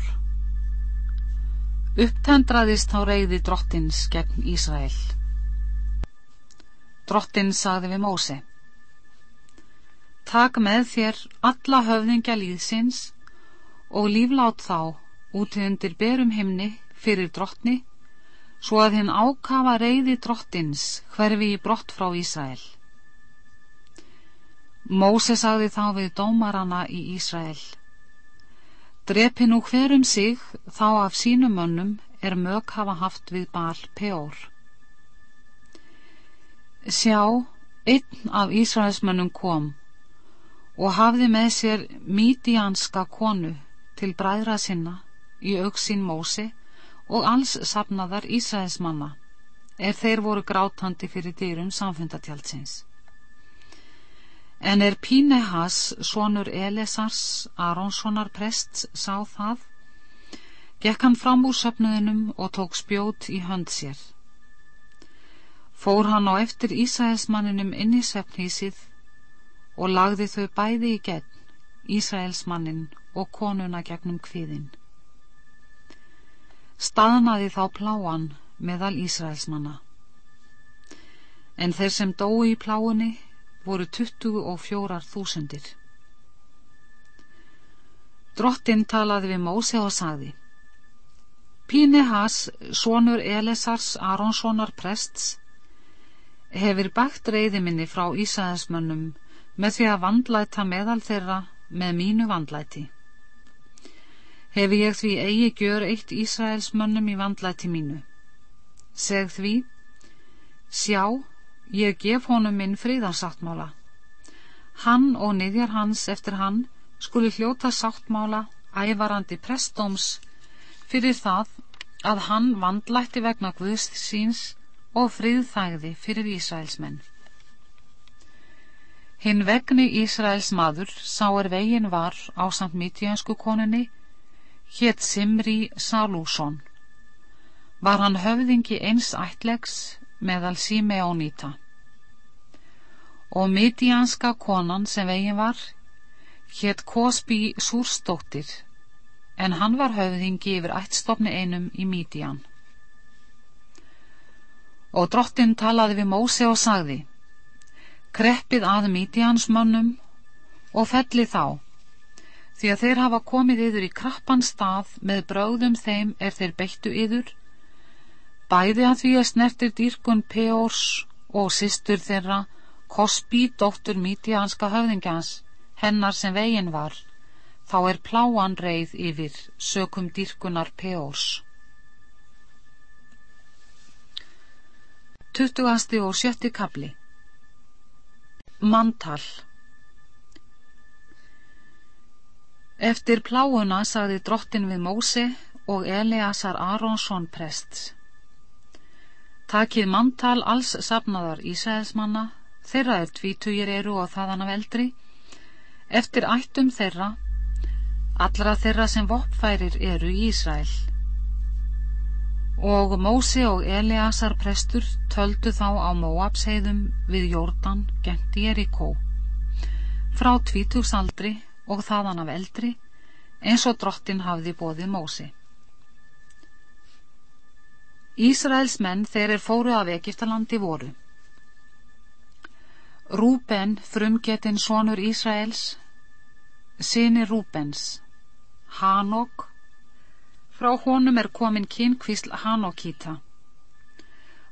Upptendraðist þá reyði drottins gegn Ísrael. Drottin sagði við Móse Tak með þér alla höfðingja líðsins og líflát þá úti undir berum himni fyrir drottni svo að hinn ákafa reyði drottins hverfi í brott frá Ísrael. Móse sagði þá við dómarana í Ísrael Drepi nú hverum sig þá af sínum mönnum er mög hafa haft við bal peor. Sjá, einn af Ísraelsmönnum kom og hafði með sér mítianska konu til bræðra sinna í auksín Mósi og alls sapnaðar Ísraelsmanna er þeir voru grátandi fyrir dýrum samfundatjaldsins. En er Pínehas, sonur Elesars, Aronssonar prest, sá það, gekk hann fram úr söpnuðinum og tók spjót í hönd sér. Fór hann á eftir Ísraelsmanninum inn í söpnhísið og lagði þau bæði í gegn, Ísraelsmannin og konuna gegnum kviðin. Staðnaði þá pláan meðal Ísraelsmanna. En þeir sem dói í pláunni voru 24 þúsundir. Drottin talaði við Móse og sagði Pínehas, sonur Elesars Aronssonar prests, hefur bætt reyðiminni frá Ísæðismönnum með því að vandlæta meðal þeirra með mínu vandlæti. Hefi ég því eigi gjör eitt Ísraels mönnum í vandlæti mínu. Seg því, sjá, ég gef honum minn fríðarsáttmála. Hann og niðjar hans eftir hann skuli hljóta sáttmála ævarandi prestóms fyrir það að hann vandlætti vegna Guðst síns og fríðþægði fyrir Ísraelsmenn. Hinn vegni Ísraels maður sá er vegin var á samt mitjönsku konunni hétt Simri Salússon. Var hann höfðingi eins ættlegs meðal Simeóníta. Og midianska konan sem vegin var hétt Kosby Súrstóttir, en hann var höfðingi yfir ættstofni einum í Midian. Og drottin talaði við Móse og sagði, kreppið að Midiansmönnum og felli þá því að þeir hafa komið yður í krappan stað með bráðum þeim er þeir beittu yður, bæði að því að snertir dýrkun Peors og sýstur þeirra Kosby, dóttur mítianska höfðingjans, hennar sem vegin var, þá er pláan reið yfir sökum dýrkunar Peors. 20. og 70. kapli Mantal Eftir pláuna sagði drottin við Mósi og Eleasar Aronsson prests. Takið manntal alls safnaðar Ísæðismanna, þeirra er tvítugir eru og þaðan af eldri, eftir ættum þeirra, allra þeirra sem voppfærir eru í Ísræl. Og Mósi og Eleasar prestur töldu þá á Móabsheiðum við Jórdan genti Jerikó, frá tvítugsaldri og þaðan af eldri eins og drottin hafði bóðið Mósi. Ísraels menn þeir er fóru af Egiptalandi voru. Rúben, frumgetinn sonur Ísraels, sinni Rúbens, Hanok, frá honum er komin kynkvísl Hanokíta,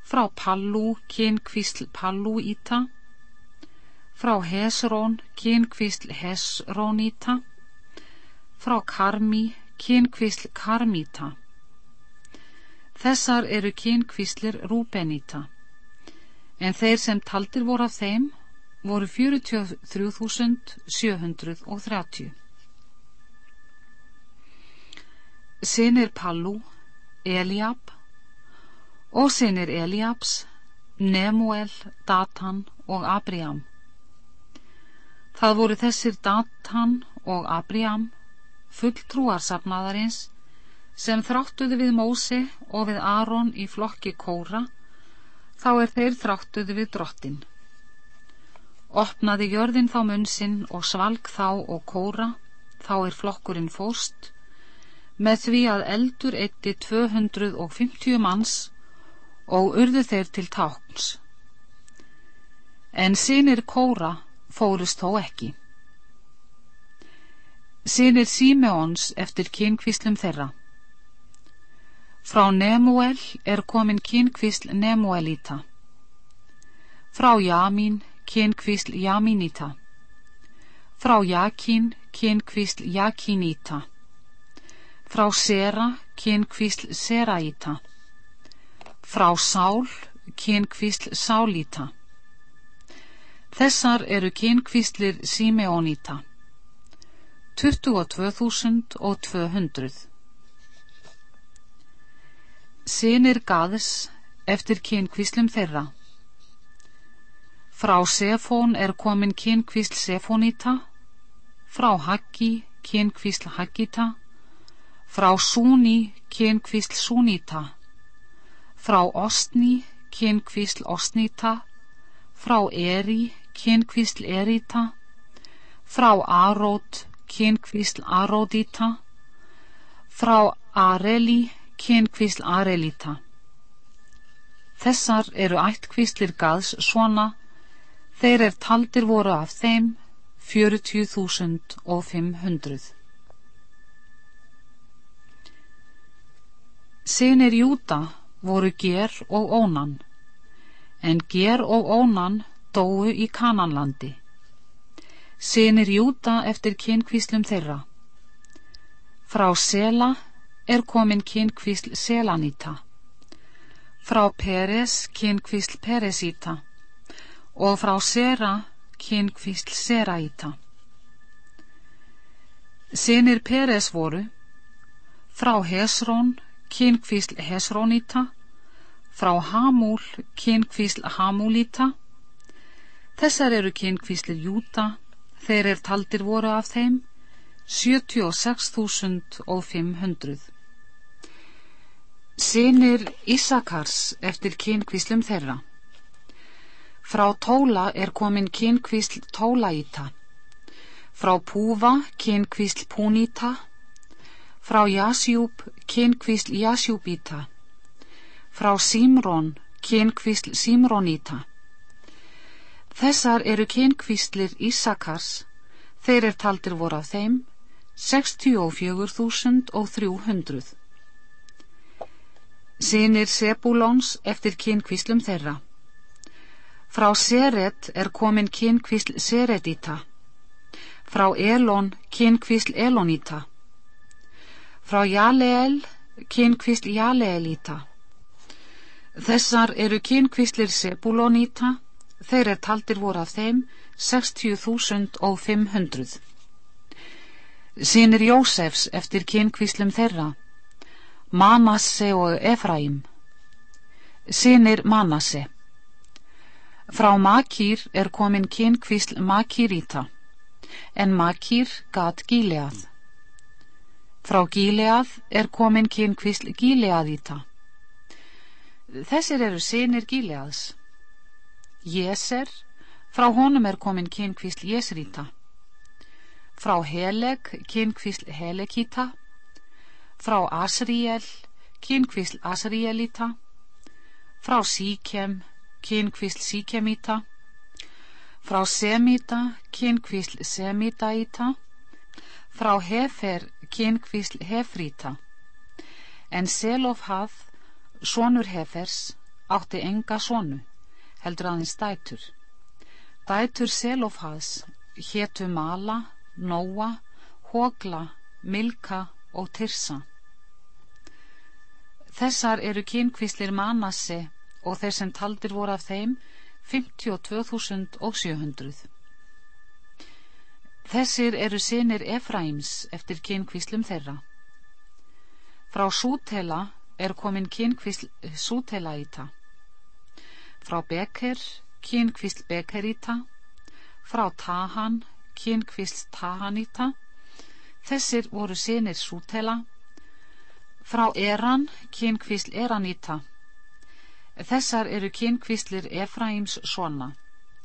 frá Pallu kynkvísl Palluíta, frá Hesrón, kynkvísl Hesróníta, frá Karmi, kynkvísl Karmíta, Þessar eru kynkvíslir Rúbeníta, en þeir sem taldir voru af þeim voru 43.730. Sinir Pallu, Eliab og sinir Eliabs, Nemuel, Datan og Abriam. Það voru þessir Datan og Abriam, fulltrúarsafnaðarins, sem þráttuði við Mósi og við Aron í flokki Kóra, þá er þeir þráttuði við drottin. Opnaði jörðin þá munsin og svalg þá og Kóra, þá er flokkurinn fóst, með því að eldur eitti 250 manns og urðu þeir til tákns. En sínir Kóra fórust þó ekki. Sýnir Símeons eftir kynkvíslum þeirra. Frá Nemuel er komin kynkvísl Nemuelita. Frá Jamín kynkvísl Jamínita. Frá Jakín kynkvísl Jakínita. Frá Sera kynkvísl Seraíta. Frá Sál kynkvísl Sálíta. Þessar eru kynkvíslir Simeonita. 22.200 Sinir Gaðs eftir kynkvíslum þeirra. Frá Sefón er komin kynkvísl Sefónita, frá Haggi kynkvísl Haggita, frá Súni kynkvísl Súnita, frá Ostni kynkvísl Ostnita, frá Eri kynkvísl Erita, frá Arót, kynkvísl Aródita, frá Areli, kynkvísl Arelita. Þessar eru ættkvíslir gaðs svona, þeir er taldir voru af þeim 40.500. Sinir Júta voru Ger og Ónan, en Ger og Ónan dóu í Kananlandi. Sinir Júta eftir kynkvíslum þeirra. Frá Sela er komin kynkvísl Selanita. Frá Peres kynkvísl Peresita og frá Sera kynkvísl Seraita. Sinir Peres voru frá Hesrón kynkvísl Hesrónita, frá Hamúl kynkvísl Hamúlita Þessar eru kynkvíslir Júta, þeir er taldir voru af þeim 76.500. Sinir Ísakars eftir kynkvíslum þeirra. Frá Tóla er komin kynkvísl Tólaíta. Frá Púva kynkvísl Púníta. Frá Jasjúb kynkvísl Jasjúbíta. Frá Símrón kynkvísl Símróníta. Þessar eru kynkvíslir Ísakars, þeir er taldir voru af þeim 64.300. Sinir Sebulons eftir kynkvíslum þeirra. Frá Seret er komin kynkvísl Seredita. Frá Elon kynkvísl Elonita. Frá Jaleel kynkvísl Jaleelita. Þessar eru kynkvíslir Sebulonita þeir er taldir voru af þeim 60.500. Sýnir Jósefs eftir kynkvíslum þeirra, Manasse og Efraim. Sýnir Manasse. Frá Makír er komin kynkvísl Makíríta, en Makír gat Gíleað. Frá Gíleað er komin kynkvísl Gíleaðíta. Þessir eru sýnir Gíleaðs. Jéser, frá honum er komin kynkvísl Jesrita. Frá Heleg, kynkvísl Helegita. Frá Asriel, kynkvísl Asrielita. Frá Síkem, kynkvísl Síkemita. Frá Semita, kynkvísl Semitaita. Frá Hefer, kynkvísl Hefrita. En Selofhað, sonur Hefers, átti enga sonu heldur aðeins dætur. Dætur Selofhaðs hétu Mala, Nóa, Hógla, Milka og Tirsa. Þessar eru kynkvíslir Manassi og þeir sem taldir voru af þeim 52.700. Þessir eru sinir Efraims eftir kynkvíslum þeirra. Frá Sútela er komin kynkvísl Sútelaíta. Frá Beker kynkvísl Bekeríta. Frá Tahan kynkvísl Tahaníta. Þessir voru sinir Sútela. Frá Eran kynkvísl Eraníta. Þessar eru kynkvíslir Efraims svona.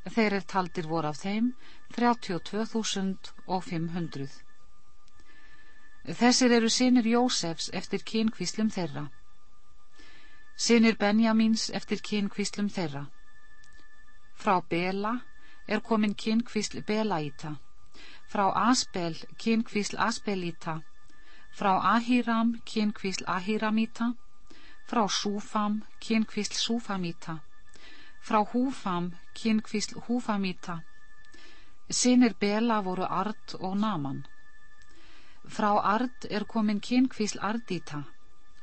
Þeir er taldir voru af þeim 32.500. Þessir eru sinir Jósefs eftir kynkvíslum þeirra. Sinir Benjamins eftir kynkvíslum þeirra. Frá Bela er komin kynkvísl Belaíta. Frá Asbel kynkvísl Asbelíta. Frá Ahiram kynkvísl Ahiramíta. Frá Súfam kynkvísl Súfamíta. Frá Húfam kynkvísl Húfamíta. Sinir Bela voru Ard og Naman. Frá Ard er komin kynkvísl Ardíta.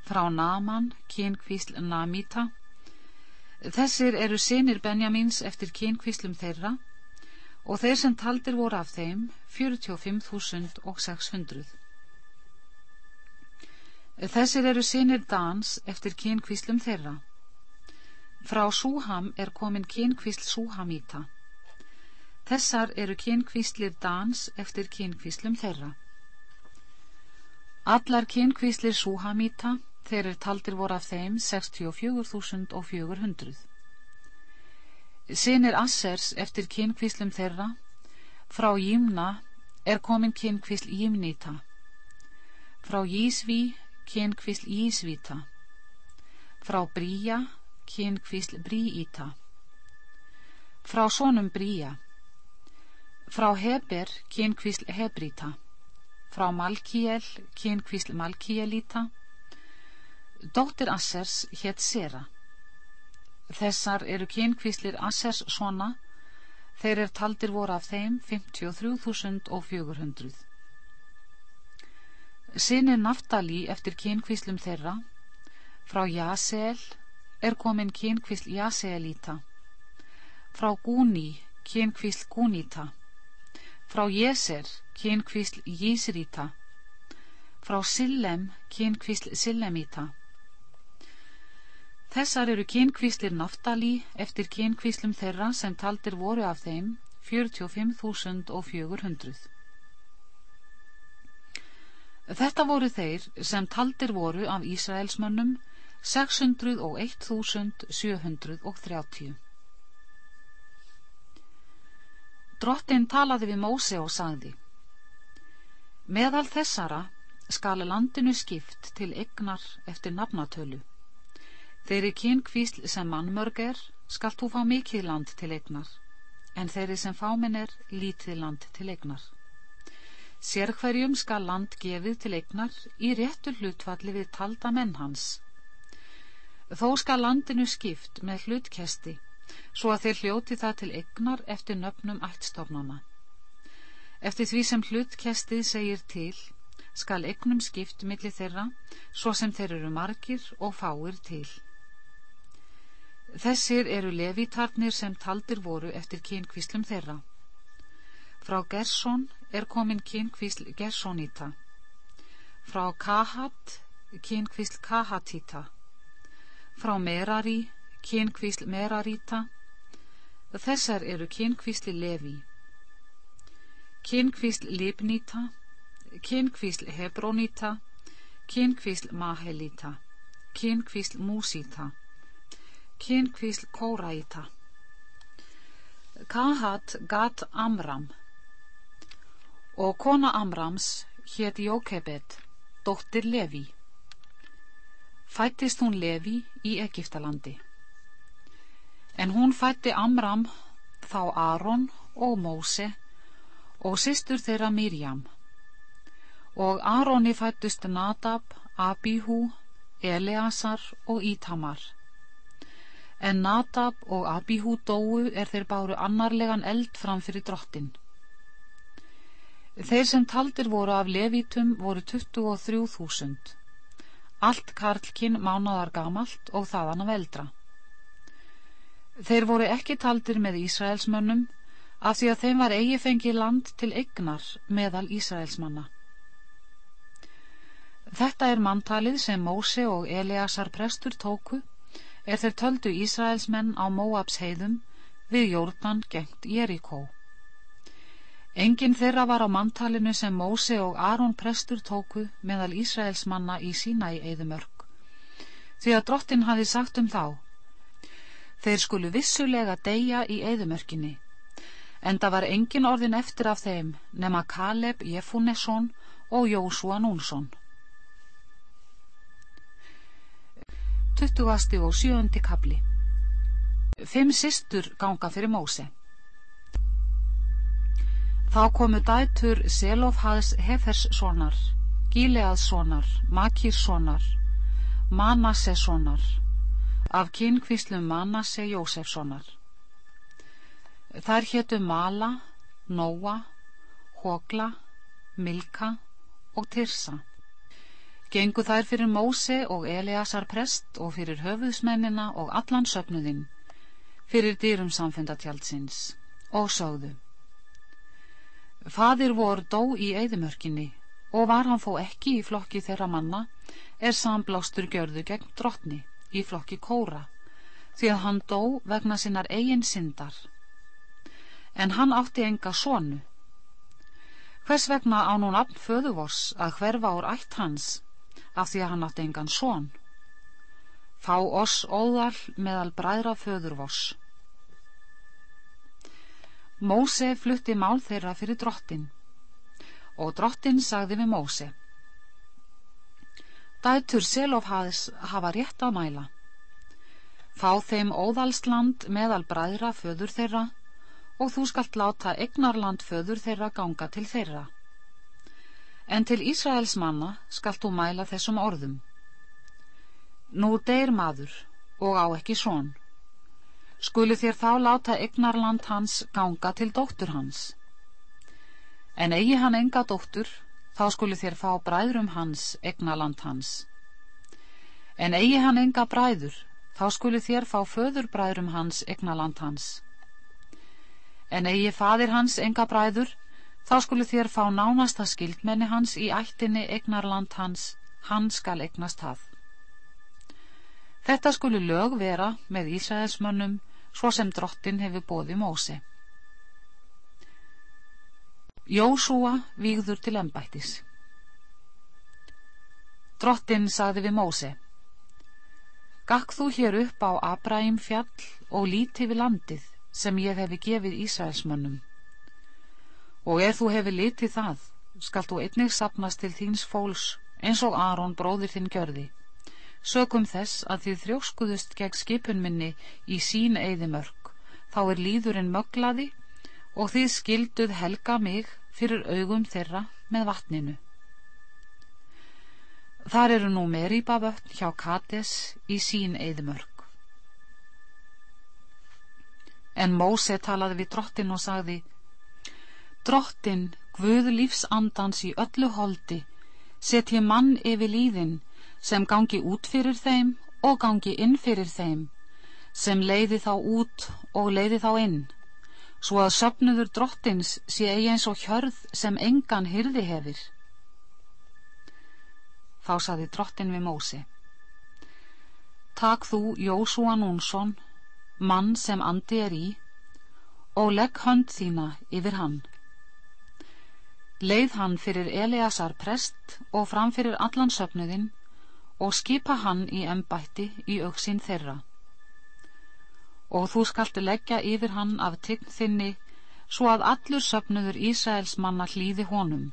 Frá Naman kynkvísl Namíta. Þessir eru sinir Benjamins eftir kynkvíslum þeirra og þeir sem taldir voru af þeim 45.600. Þessir eru sinir Dans eftir kynkvíslum þeirra. Frá Súham er komin kynkvísl Súhamíta. Þessar eru kynkvíslir Dans eftir kynkvíslum þeirra. Allar kynkvíslir Súhamíta, þeir er taldir voru af þeim 64.400. Sinir Assers eftir kynkvíslum þeirra, frá Jímna er komin kynkvísl Jímnita. Frá Jísví kynkvísl Jísvíta. Frá Bríja kynkvísl Brííta. Frá sonum Bríja. Frá Heber kynkvísl Hebríta. Frá Malkiel kynkvísl Malkielíta. Dóttir Assers hétt Sera. Þessar eru kynkvíslir Assers svona, þeir er taldir voru af þeim 53.400. Sinir Naftali eftir kynkvíslum þeirra, frá Jaseel er komin kynkvísl Jaseelíta, frá Gúni kynkvísl Gúníta, frá Jéser kynkvísl Jísríta, frá Sillem kynkvísl Sillemíta. Þessar eru kynkvíslir Naftali eftir kynkvíslum þeirra sem taldir voru af þeim 45.400. Þetta voru þeir sem taldir voru af Ísraelsmönnum 601.730. Drottin talaði við Móse og sagði Meðal þessara skal landinu skipt til egnar eftir nafnatölu. Þeirri kynkvísl sem mannmörg er, skalt þú fá mikið land til egnar, en þeirri sem fáminn er, lítið land til egnar. Sérhverjum skal land gefið til egnar í réttu hlutfalli við talda menn hans. Þó skal landinu skipt með hlutkesti, svo að þeir hljóti það til egnar eftir nöfnum ættstofnana. Eftir því sem hlutkestið segir til, skal egnum skipt millir þeirra, svo sem þeir eru margir og fáir til. Þessir eru levitarnir sem taldir voru eftir kynkvíslum þeirra. Frá Gerson er komin kynkvísl Gersonita. Frá Kahat, kynkvísl Kahatita. Frá Merari, kynkvísl Merarita. Þessar eru kynkvísli Levi. Kynkvísl Libnita, kynkvísl Hebronita, kynkvísl Mahelita, kynkvísl Músita, kynkvísl Kóraita. Kahat gat Amram og kona Amrams hétt Jókebet, dóttir Levi. Fættist hún Levi í Egiptalandi. En hún fætti Amram þá Aron og Móse og systur þeirra Mirjam. Og Aroni fættust Nadab, Abihu, Eleasar og Ítamar. En Nadab og Abihu dóu er þeir báru annarlegan eld fram fyrir drottin. Þeir sem taldir voru af levítum voru 23.000. allt karlkinn mánaðar gamalt og þaðan af eldra. Þeir voru ekki taldir með Ísraelsmönnum af því að þeim var eigi fengið land til eignar meðal Ísraelsmanna. Þetta er manntalið sem Móse og Eliasar prestur tóku er þeir töldu Ísraelsmenn á Móabs heiðum við Jórdan gengt Jerikó. Engin þeirra var á manntalinu sem Móse og Aron prestur tóku meðal Ísraelsmanna í sína í Eidumörk. Því að drottin hafi sagt um þá, þeir skulu vissulega deyja í Eidumörkinni, en það var engin orðin eftir af þeim nema Kaleb Jefunesson og Jósua Núnsson. 20. og 7. kapli Fimm sistur ganga fyrir Móse Þá komu dætur Selofhaðs Heferssonar, Gíleaðssonar, Makírssonar, Manassessonar, af kynkvíslum Manasse Jósefssonar. Þær héttu Mala, Nóa, Hókla, Milka og Tirsa. Gengu þær fyrir Móse og Eliasar prest og fyrir höfuðsmennina og allan söpnuðinn, fyrir dýrum samfundatjaldsins og sögðu. Fadir vor dó í eðimörkinni og var hann þó ekki í flokki þeirra manna er samblástur gjörðu gegn drottni í flokki kóra því að hann dó vegna sinnar eigin syndar. En hann átti enga sonu. Hvers vegna á nún afn föðuvors að hverfa úr ætt hans af því að hann átti engan son? Fá oss óðal meðal bræðra föðurvors. Móse flutti mál þeirra fyrir drottin og drottin sagði við Móse Dætur Selofhaðis hafa rétt að mæla. Fá þeim óðalsland meðal bræðra föður þeirra og þú skalt láta egnarland föður þeirra ganga til þeirra. En til Ísraels manna skalt þú mæla þessum orðum. Nú deyr maður og á ekki són skulu þér þá láta egnarland hans ganga til dóttur hans. En eigi hann enga dóttur, þá skulu þér fá bræðrum hans egnarland hans. En eigi hann enga bræður, þá skulu þér fá föður bræðrum hans egnarland hans. En eigi fadir hans enga bræður, þá skulu þér fá nánasta skildmenni hans í ættinni egnarland hans, hann skal egnast það. Þetta skulu lög vera með Ísraelsmönnum svo sem drottin hefur bóði Mósi. Jósúa výður til ennbættis. Drottin sagði við Mósi, Gakk þú hér upp á Abraím fjall og líti við landið sem ég hefi gefið Ísraelsmönnum. Og ef þú hefur litið það, skalt þú einnig sapnast til þíns fólks eins og Aron bróðir þinn gjörði sökum þess að þið þrjóskuðust gegn skipun minni í sín eðimörk, þá er líðurinn möglaði og þið skilduð helga mig fyrir augum þeirra með vatninu. Þar eru nú Meriba vötn hjá Kates í sín eðimörk. En Móse talaði við drottin og sagði Drottin, Guð lífsandans í öllu holdi, set ég mann yfir líðin sem gangi út fyrir þeim og gangi inn fyrir þeim, sem leiði þá út og leiði þá inn, svo að söpnuður drottins sé eigi eins og hjörð sem engan hyrði hefir. Þá saði drottin við Mósi, Takk þú Jósúa Núnsson, mann sem andi er í, og legg hönd þína yfir hann. Leið hann fyrir Eliasar prest og fram fyrir allan söpnuðinn og skipa hann í embætti í auksinn þeirra. Og þú skaltu leggja yfir hann af tign þinni, svo að allur söpnuður Ísraels manna hlýði honum.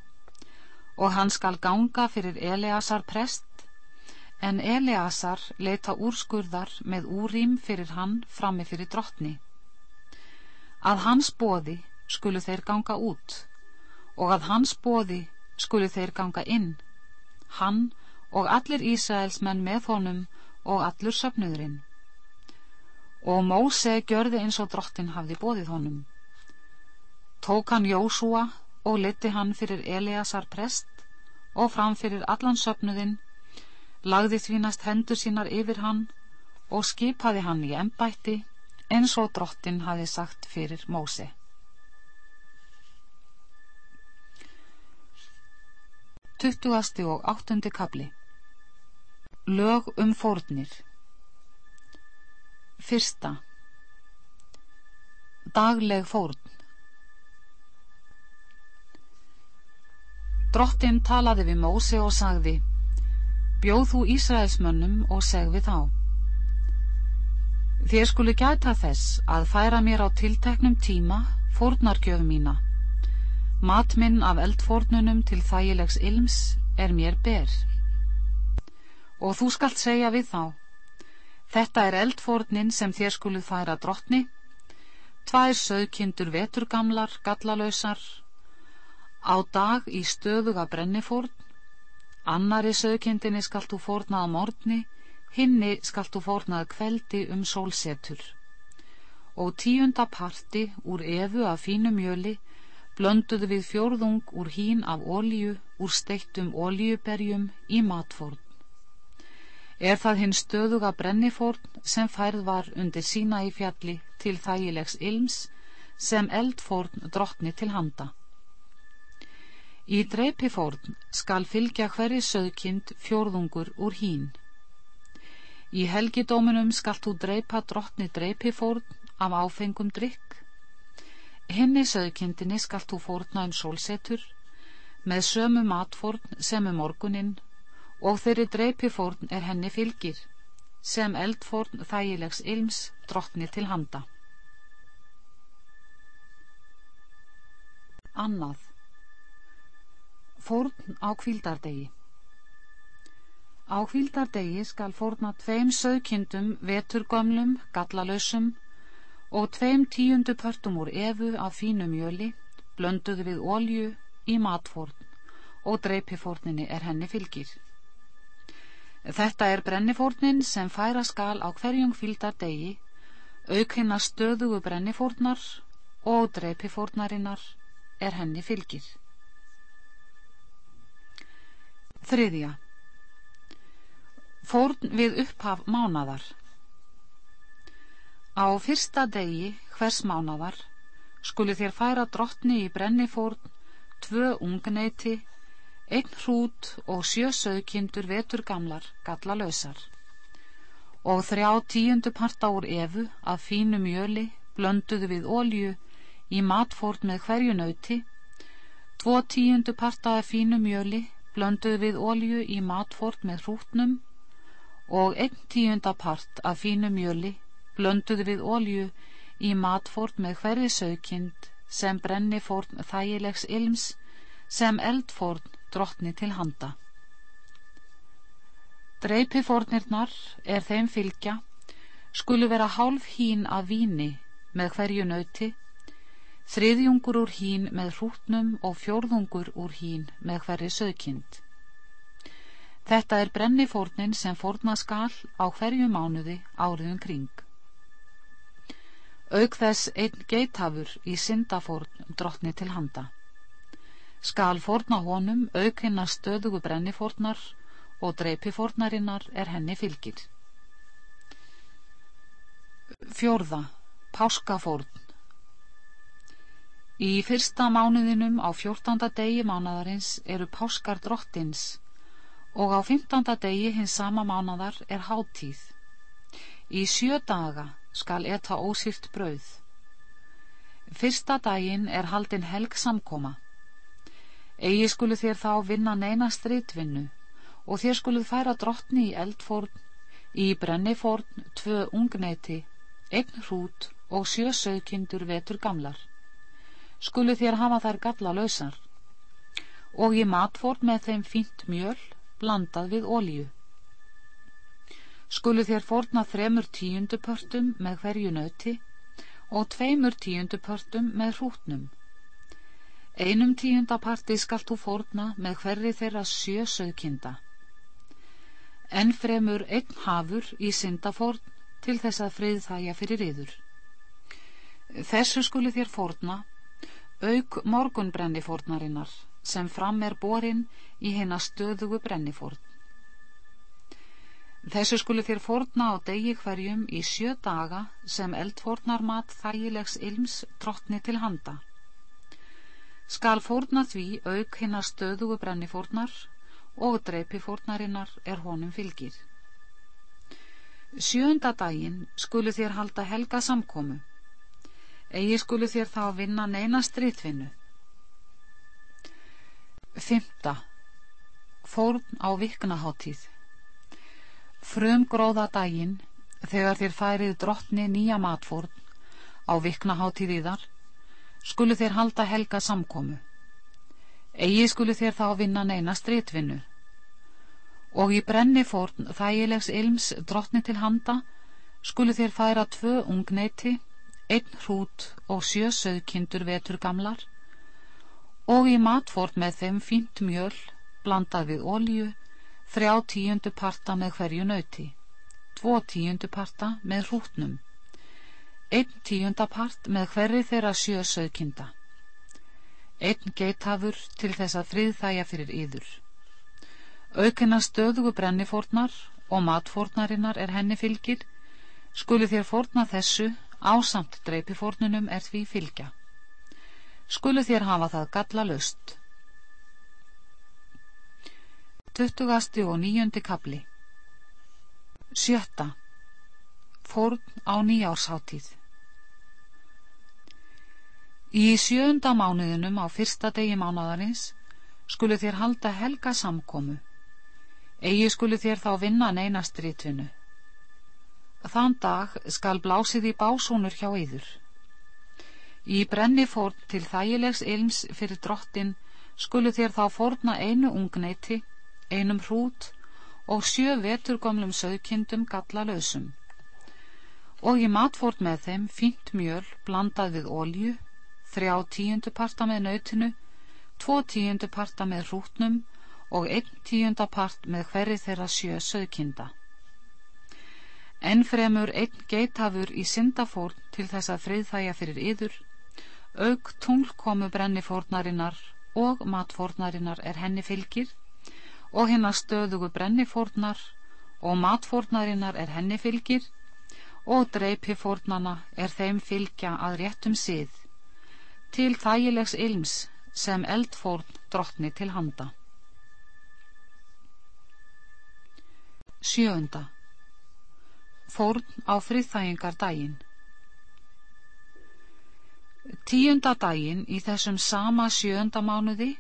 Og hann skal ganga fyrir Eleasar prest, en Eleasar leita úrskurðar með úrým fyrir hann frammi fyrir drottni. Að hans bóði skulu þeir ganga út, og að hans bóði skulu þeir ganga inn, hann og allir Ísraelsmenn með honum og allur söfnuðurinn. Og Móse gjörði eins og drottin hafði bóðið honum. Tók hann Jósúa og liti hann fyrir Eliasar prest og fram fyrir allan söfnuðinn, lagði þvínast hendur sínar yfir hann og skipaði hann í embætti eins og drottin hafi sagt fyrir Móse. Tuttugasti og áttundi kabli Lög um fórnir Fyrsta. Dagleg fórn. Drottin talaði við Móse og sagði Bjóð þú Ísraelsmönnum og seg við þá. Þér skulu gæta þess að færa mér á tilteknum tíma fórnargjöf mína. Mat minn af eldfórnunum til þægilegs ilms er mér ber. Og þú skalt segja við þá Þetta er eldfórnin sem þér skulu færa drottni Tvær sögkindur veturgamlar, gallalösar á dag í stöðuga brennifórn, annari sögkindinni skalt þú fórnað morgni, hinni skalt þú fórnað kveldi um sólsetur. Og tíunda parti úr efu af fínu mjöli blönduðu við fjórðung úr hín af ólíu úr steittum ólíuberjum í matfórn. Er það hinn stöðuga brennifórn sem færð var undir sína í fjalli til þægilegs ilms sem eldfórn drottni til handa. Í dreipifórn skal fylgja hverri söðkind fjórðungur úr hín. Í helgidóminum skal þú dreipa drottni dreipifórn af áfengum drikk. Henni söðkindinni skal þú fórna um sólsetur með sömu matfórn sem um morgunin og þeirri dreipifórn er henni fylgir sem eldfórn þægilegs ilms drottni til handa. Annað Fórn á kvíldardegi Á kvíldardegi skal fórna tveim sögkindum, veturgömlum, gallalösum og tveim tíundu pörtum úr efu af fínum jöli, blönduðu við ólju í matfórn og dreipifórninni er henni fylgir. Þetta er brennifórnin sem færa skal á hverjum kvíldardegi, aukina stöðugu brennifórnar og dreipifórnarinnar er henni fylgir. Þriðja Fórn við upphaf mánadar Á fyrsta degi hvers mánadar skuli þér færa drottni í brenni fórn tvö ungneiti, einn hrút og sjö sögkindur vetur gamlar, galla lausar og þrjá tíundu parta úr efu af fínu mjöli blönduðu við ólju í matfórn með hverju nauti, tvo tíundu parta af fínu mjöli blönduðu við ólju í matfórn með hrútnum. Og einn tíunda part af fínu mjöli blönduðu við ólju í matfórn með hverði sögkind sem brenni fórn þægilegs ilms sem eldfórn drottni til handa. Dreipifórnirnar er þeim fylgja skulu vera hálf hín af víni með hverju nauti þriðjungur úr hín með hrútnum og fjórðungur úr hín með hverri sögkind. Þetta er brennifórnin sem fórna skal á hverju mánuði áriðum kring. Auk þess einn geithafur í syndafórn drottni til handa. Skal fórna honum auk hennar stöðugu brennifórnar og dreipifórnarinnar er henni fylgir. Fjórða, páskafórn Í fyrsta mánuðinum á fjórtanda degi mánadarins eru páskar drottins og á fymtanda degi hins sama mánadar er háttíð. Í sjö daga skal etta ósýrt brauð. Fyrsta daginn er haldin helg samkoma. Egi skulu þér þá vinna neina stritvinnu og þér skuluð færa drottni í eldfórn, í brennifórn, tvö ungneiti, einn hrút og sjö sögkindur vetur gamlar skulu þér hafa þær galla lausar og í matfórn með þeim fínt mjöl blandað við ólíu. Skulu þér fórna þremur tíundupörtum með hverju nöti og tveimur tíundupörtum með hrútnum. Einum tíundaparti skalt þú fórna með hverri þeirra sjö sögkinda. En fremur einn hafur í syndafórn til þess að frið þæja fyrir yður. Þessu skulu þér fórna auk morgunbrennifórnarinnar sem fram er borin í hennar stöðugu brennifórn. Þessu skulu þér fórna á degi hverjum í sjö daga sem eldfórnar mat þægilegs ilms trottni til handa. Skal fórna því auk hinnar stöðugu brennifórnar og dreipifórnarinnar er honum fylgir. Sjönda daginn skulu þér halda helga samkomu. Egi skulu þér þá vinna neina stritvinnu. Fymta. Fórn á viknaháttíð. Frum gróða daginn, þegar þér færið drottni nýja matfórn á viknaháttíð í þar, skulu þér halda helga samkomu. Egi skulu þér þá vinna neina stritvinnu. Og í brenni fórn þægilegs ilms drottni til handa, skulu þér færa tvö ungneiti, einn hrút og sjö söðkindur vetur gamlar, og í matfórn með þeim fínt mjöl, blandað við ólju, þrjá tíundu parta með hverju nauti, tvo tíundu parta með hrútnum, einn tíunda part með hverri þeirra sjö sögkinda, einn geithafur til þess að friðþæja fyrir yður. Aukina stöðugu brennifórnar og matfórnarinnar er henni fylgir, skuli þér fórna þessu ásamt dreipifórnunum er því fylgja. Skulu þér hafa það galla löst. Tuttugasti og nýjöndi kapli Sjötta Fórn á nýjársháttíð Í sjönda mánuðinum á fyrsta degi mánuðarins skulu þér halda helga samkomu. Egi skulu þér þá vinna neina strítvinnu. Þann dag skal blásið í básónur hjá yður. Í brenni fórn til þægilegs ilms fyrir drottin skulu þér þá fórna einu ungneiti einum hrút og sjö veturgomlum söðkindum gallalösum. Og ég matfórt með þeim fínt mjöl blandað við ólju, þrjá tíundu parta með nautinu, tvo tíundu parta með hrútnum og einn tíunda part með hverri þeirra sjö söðkinda. Ennfremur einn geithafur í syndafórn til þess að friðþæja fyrir yður, auk tunglkomu brennifórnarinnar og matfórnarinnar er henni fylgir, og hennar stöðugu brennifórnar og matfórnarinnar er henni fylgir og dreipifórnana er þeim fylgja að réttum sið til þægilegs ilms sem eldfórn drottni til handa. Sjöunda Fórn á friðþægingar daginn Tíunda daginn í þessum sama sjönda mánuði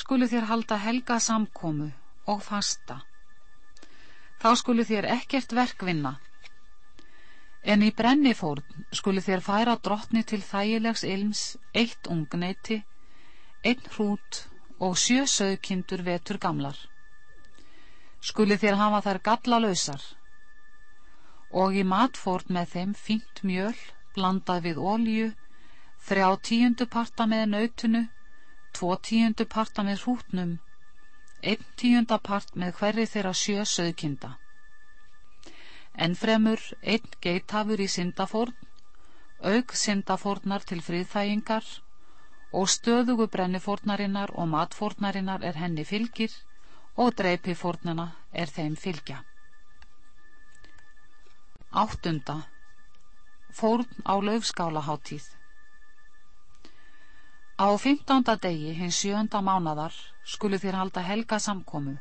skulu þér halda helga samkomu og fasta. Þá skulu þér ekkert verkvinna, en í brennifórn skulu þér færa drottni til þægilegs ilms eitt ungneiti, einn hrút og sjö sögkindur vetur gamlar. Skulu þér hafa þær gallalausar og í matfórn með þeim fínt mjöl blandað við ólju, þrjá tíundu parta með nautunu, tvo tíundu parta með hrútnum, einn tíunda part með hverri þeirra sjö söðkinda. Ennfremur einn geithafur í syndafórn, auk syndafórnar til friðþægingar og stöðugu brennifórnarinnar og matfórnarinnar er henni fylgir og dreipifórnana er þeim fylgja. Áttunda Fórn á löfskálaháttíð Á fymtánda degi hins sjönda mánadar skulu þér halda helga samkomu.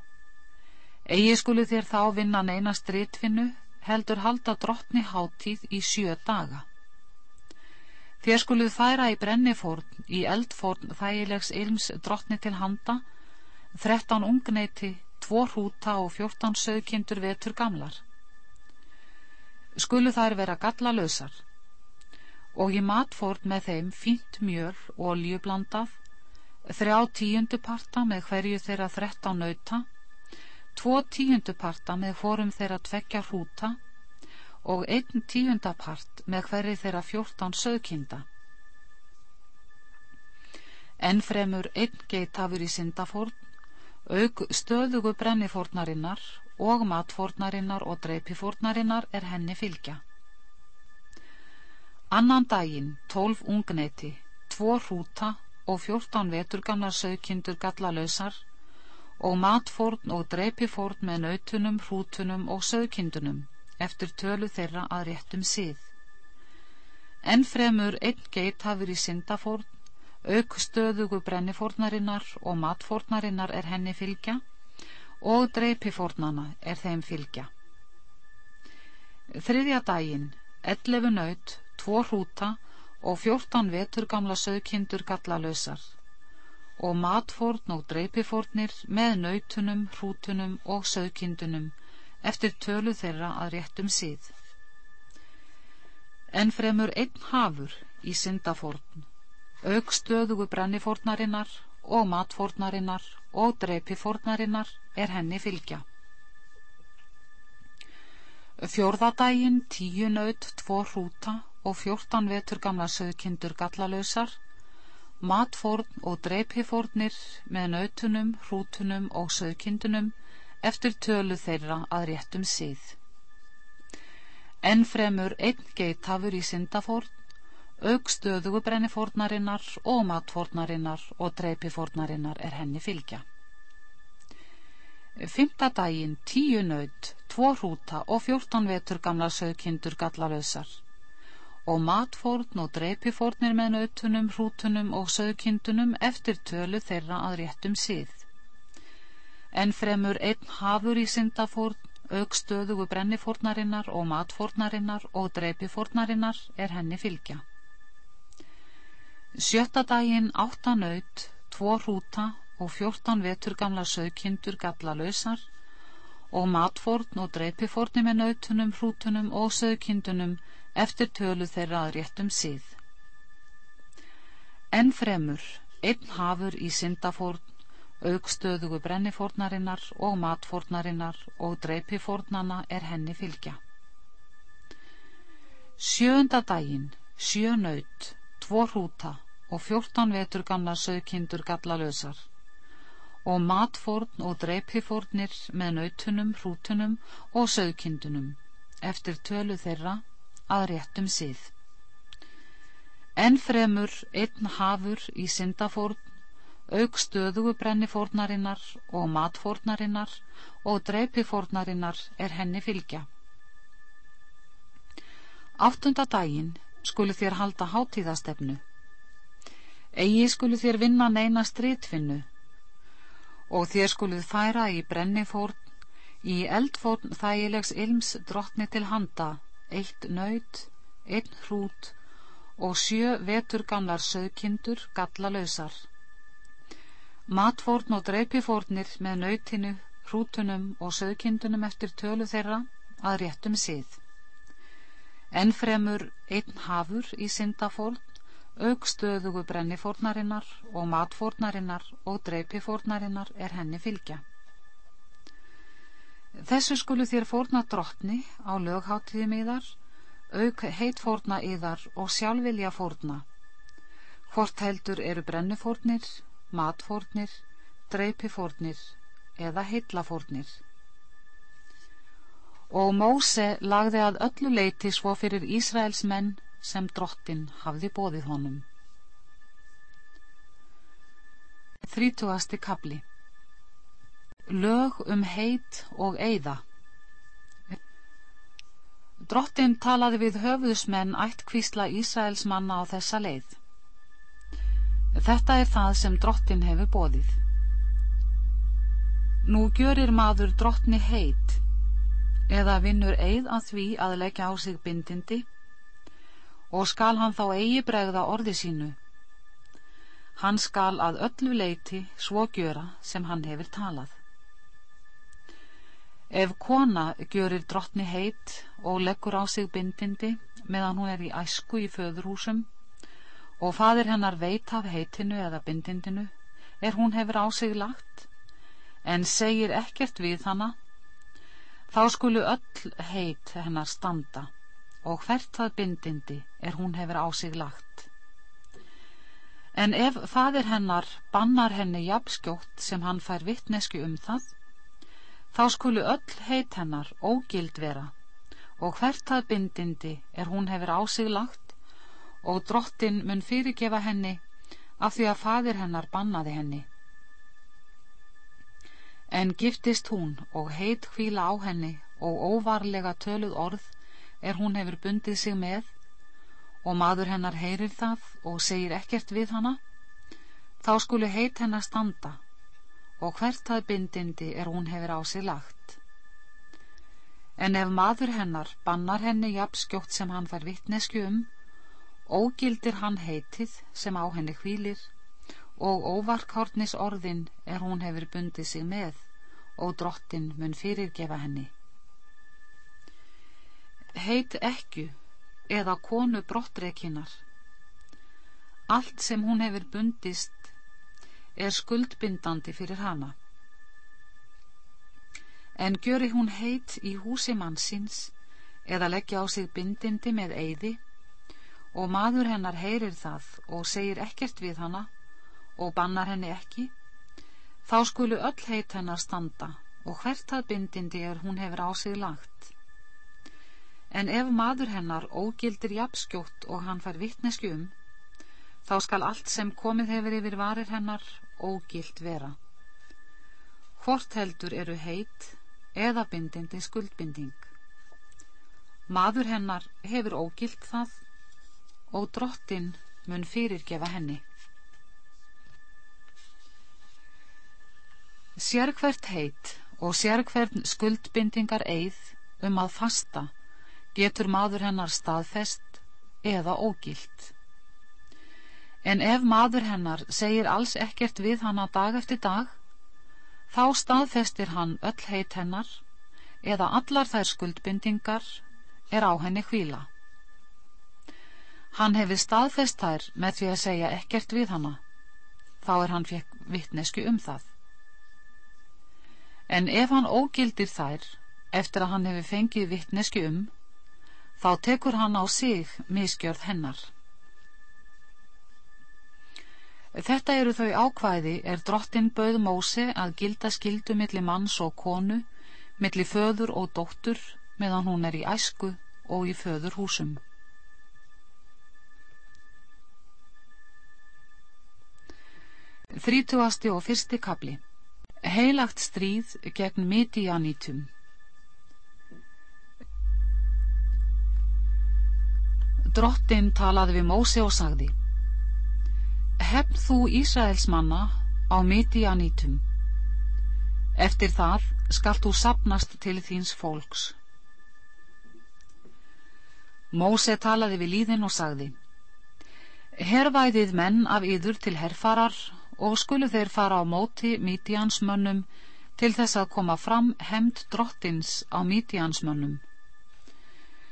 Egi skulu þér þá vinna neina stritfinnu, heldur halda drottni háttíð í sjö daga. Þér skuluð færa í brennifórn, í eldfórn þægilegs ilms drottni til handa, þrettan ungneiti, tvo hrúta og fjórtan sögkindur vetur gamlar. Skulu þær vera galla lausar og ég matfórn með þeim fínt mjöl og oljublandað, þrjá tíunduparta með hverju þeirra þrett á nauta, tvo tíunduparta með fórum þeirra tvekja hrúta og einn tíundapart með hverju þeirra fjórtán sögkinda. Ennfremur einn geitafur í syndafórn, auk stöðugu brennifórnarinnar og matfórnarinnar og dreipifórnarinnar er henni fylgja. Annan daginn tólf ungneiti, tvo hrúta og fjórtán veturgamlar sögkindur gallalausar og matfórn og dreipifórn með nautunum, hrútunum og söðkindunum eftir tölu þeirra að réttum síð. En fremur einn geit hafur í syndafórn, auk stöðugu brennifórnarinnar og matfórnarinnar er henni fylgja og dreipifórnana er þeim fylgja. Þriðja daginn, 11 naut, 2 hrúta og 14 vetur gamla söðkindur gallalösar og matfórn og dreipifórnir með nautunum, hrútunum og söðkindunum eftir tölu þeirra að réttum síð. En fremur einn hafur í syndafórn, auk stöðugu brennifórnarinnar og matfórnarinnar og dreipifórnarinnar er henni fylgja. Fjórðadægin tíu naut, tvo hrúta og fjórtan vetur gamla söðkindur gallalösar matfórn og dreipifórnir með nautunum, hrútunum og söðkindunum eftir tölu þeirra að réttum síð. Ennfremur einn geithafur í syndafórn, aukstöðugu brennifórnarinnar og matfórnarinnar og dreipifórnarinnar er henni fylgja. Fymta daginn tíu naut, tvo hrúta og fjórtan vetur gamla söðkindur gallalösar og matfórn og dreipifórnir með nautunum, hrútunum og sögkindunum eftir tölu þeirra að réttum síð. En fremur einn hafur í syndafórn, aukstöðugu brennifórnarinnar og matfórnarinnar og dreipifórnarinnar er henni fylgja. Sjötta daginn átta naut, tvo hrúta og fjórtan vetur gamla sögkindur galla lausar og matfórn og dreipifórnir með nautunum, hrútunum og sögkindunum eftir tölu þeirra að réttum síð. En fremur, einn hafur í syndafórn, aukstöðugu brennifórnarinnar og matfórnarinnar og dreipifórnana er henni fylgja. Sjönda daginn, sjö naut, tvo hrúta og fjórtan vetur gamla sögkindur gallalösar og matfórn og dreipifórnir með nautunum, hrútunum og sögkindunum eftir tölu þeirra að réttum síð. En fremur einn hafur í syndafórn, auk stöðugu brennifórnarinnar og matfórnarinnar og dreipifórnarinnar er henni fylgja. Áttunda daginn skulu þér halda hátíðastefnu. Egi skulu þér vinna neina strítfinnu og þér skuluð færa í brennifórn, í eldfórn þægilegs ilms drottni til handa eitt naut, einn hrút og sjö vetur gamlar söðkindur gallalausar. Matfórn og dreipifórnir með nautinu, hrútunum og söðkindunum eftir tölu þeirra að réttum síð. Ennfremur einn hafur í syndafórn, aukstöðugu brennifórnarinnar og matfórnarinnar og dreipifórnarinnar er henni fylgja. Þessu skulu þér fórna drottni á lögháttíðum yðar, auk heitfórna yðar og sjálfvilja fórna. Hvort heldur eru brennufórnir, matfórnir, dreipifórnir eða heitlafórnir. Og Móse lagði að öllu leiti svo fyrir Ísraels menn sem drottin hafði bóðið honum. Þrítúasti kapli lög um heit og eiða. Drottin talaði við höfuðsmenn ættkvísla Ísraels manna á þessa leið. Þetta er það sem drottin hefur bóðið. Nú gjörir maður drottni heit eða vinnur eið að því að leggja á sig bindindi og skal hann þá eigi bregða orði sínu. Hann skal að öllu leiti svo gjöra sem hann hefur talað. Ef kona gjörir drottni heit og leggur á sig bindindi meðan hún er í æsku í föðurhúsum og fadir hennar veit af heitinu eða bindindinu er hún hefur á sig lagt en segir ekkert við hana þá skulu öll heit hennar standa og hvert það bindindi er hún hefur á sig lagt. En ef fadir hennar bannar henni jafnskjótt sem hann fær vittnesku um það þá skulu öll heit hennar ógild vera. Og hvert það bindindi er hún hefur á sig lagt. Og drottin mun fyrirgefa henni af því að fadir hennar bannaði henni. En giftist hún og heit hvíla á henni og óvarlega töluð orð er hún hefur bundið sig með. Og maður hennar heyrir það og segir ekkert við hana, þá skulu heit hennar standa og hvert það bindindi er hún hefur á sig lagt. En ef maður hennar bannar henni jafn skjótt sem hann fær vittnesku um, ógildir hann heitið sem á henni hvílir og óvarkárnis orðin er hún hefur bundið sig með og drottin mun fyrirgefa henni. Heit ekku eða konu brottreikinar. Allt sem hún hefur bundist er skuldbindandi fyrir hana. En gjöri hún heit í húsi mannsins eða leggja á sig bindindi með eyði og maður hennar heyrir það og segir ekkert við hana og bannar henni ekki, þá skulu öll heit hennar standa og hvert það bindindi er hún hefur á sig lagt. En ef maður hennar ógildir jafnskjótt og hann fær vittnesku um, þá skal allt sem komið hefur yfir varir hennar ógild vera. Hvort heldur eru heit eða bindindi skuldbinding. Maður hennar hefur ógild það og drottin mun fyrirgefa henni. Sérkvert heit og sérkvert skuldbindingar eið um að fasta getur maður hennar staðfest eða ógilt. En ef maður hennar segir alls ekkert við hana dag eftir dag, þá staðfestir hann öll heit hennar eða allar þær skuldbindingar er á henni hvíla. Hann hefði staðfest þær með því að segja ekkert við hana, þá er hann fekk vittnesku um það en ef hann ógildir þær eftir að hann hefur fengið vittneski um, þá tekur hann á sig miskjörð hennar. Þetta eru þau ákvæði er drottin bauð Móse að gilda skildu millir manns og konu, millir föður og dóttur, meðan hún er í æsku og í föður húsum. Þrítugasti og fyrsti kabli heilagt stríð gegn Midianitum. Drottin talaði við Móse og sagði Hefn þú Ísraels manna á Midianitum. Eftir það skalt þú sapnast til þíns fólks. Móse talaði við líðin og sagði Hervæðið menn af yður til herfarar og skulu þeir fara á móti mítiansmönnum til þess að koma fram hemd drottins á mítiansmönnum.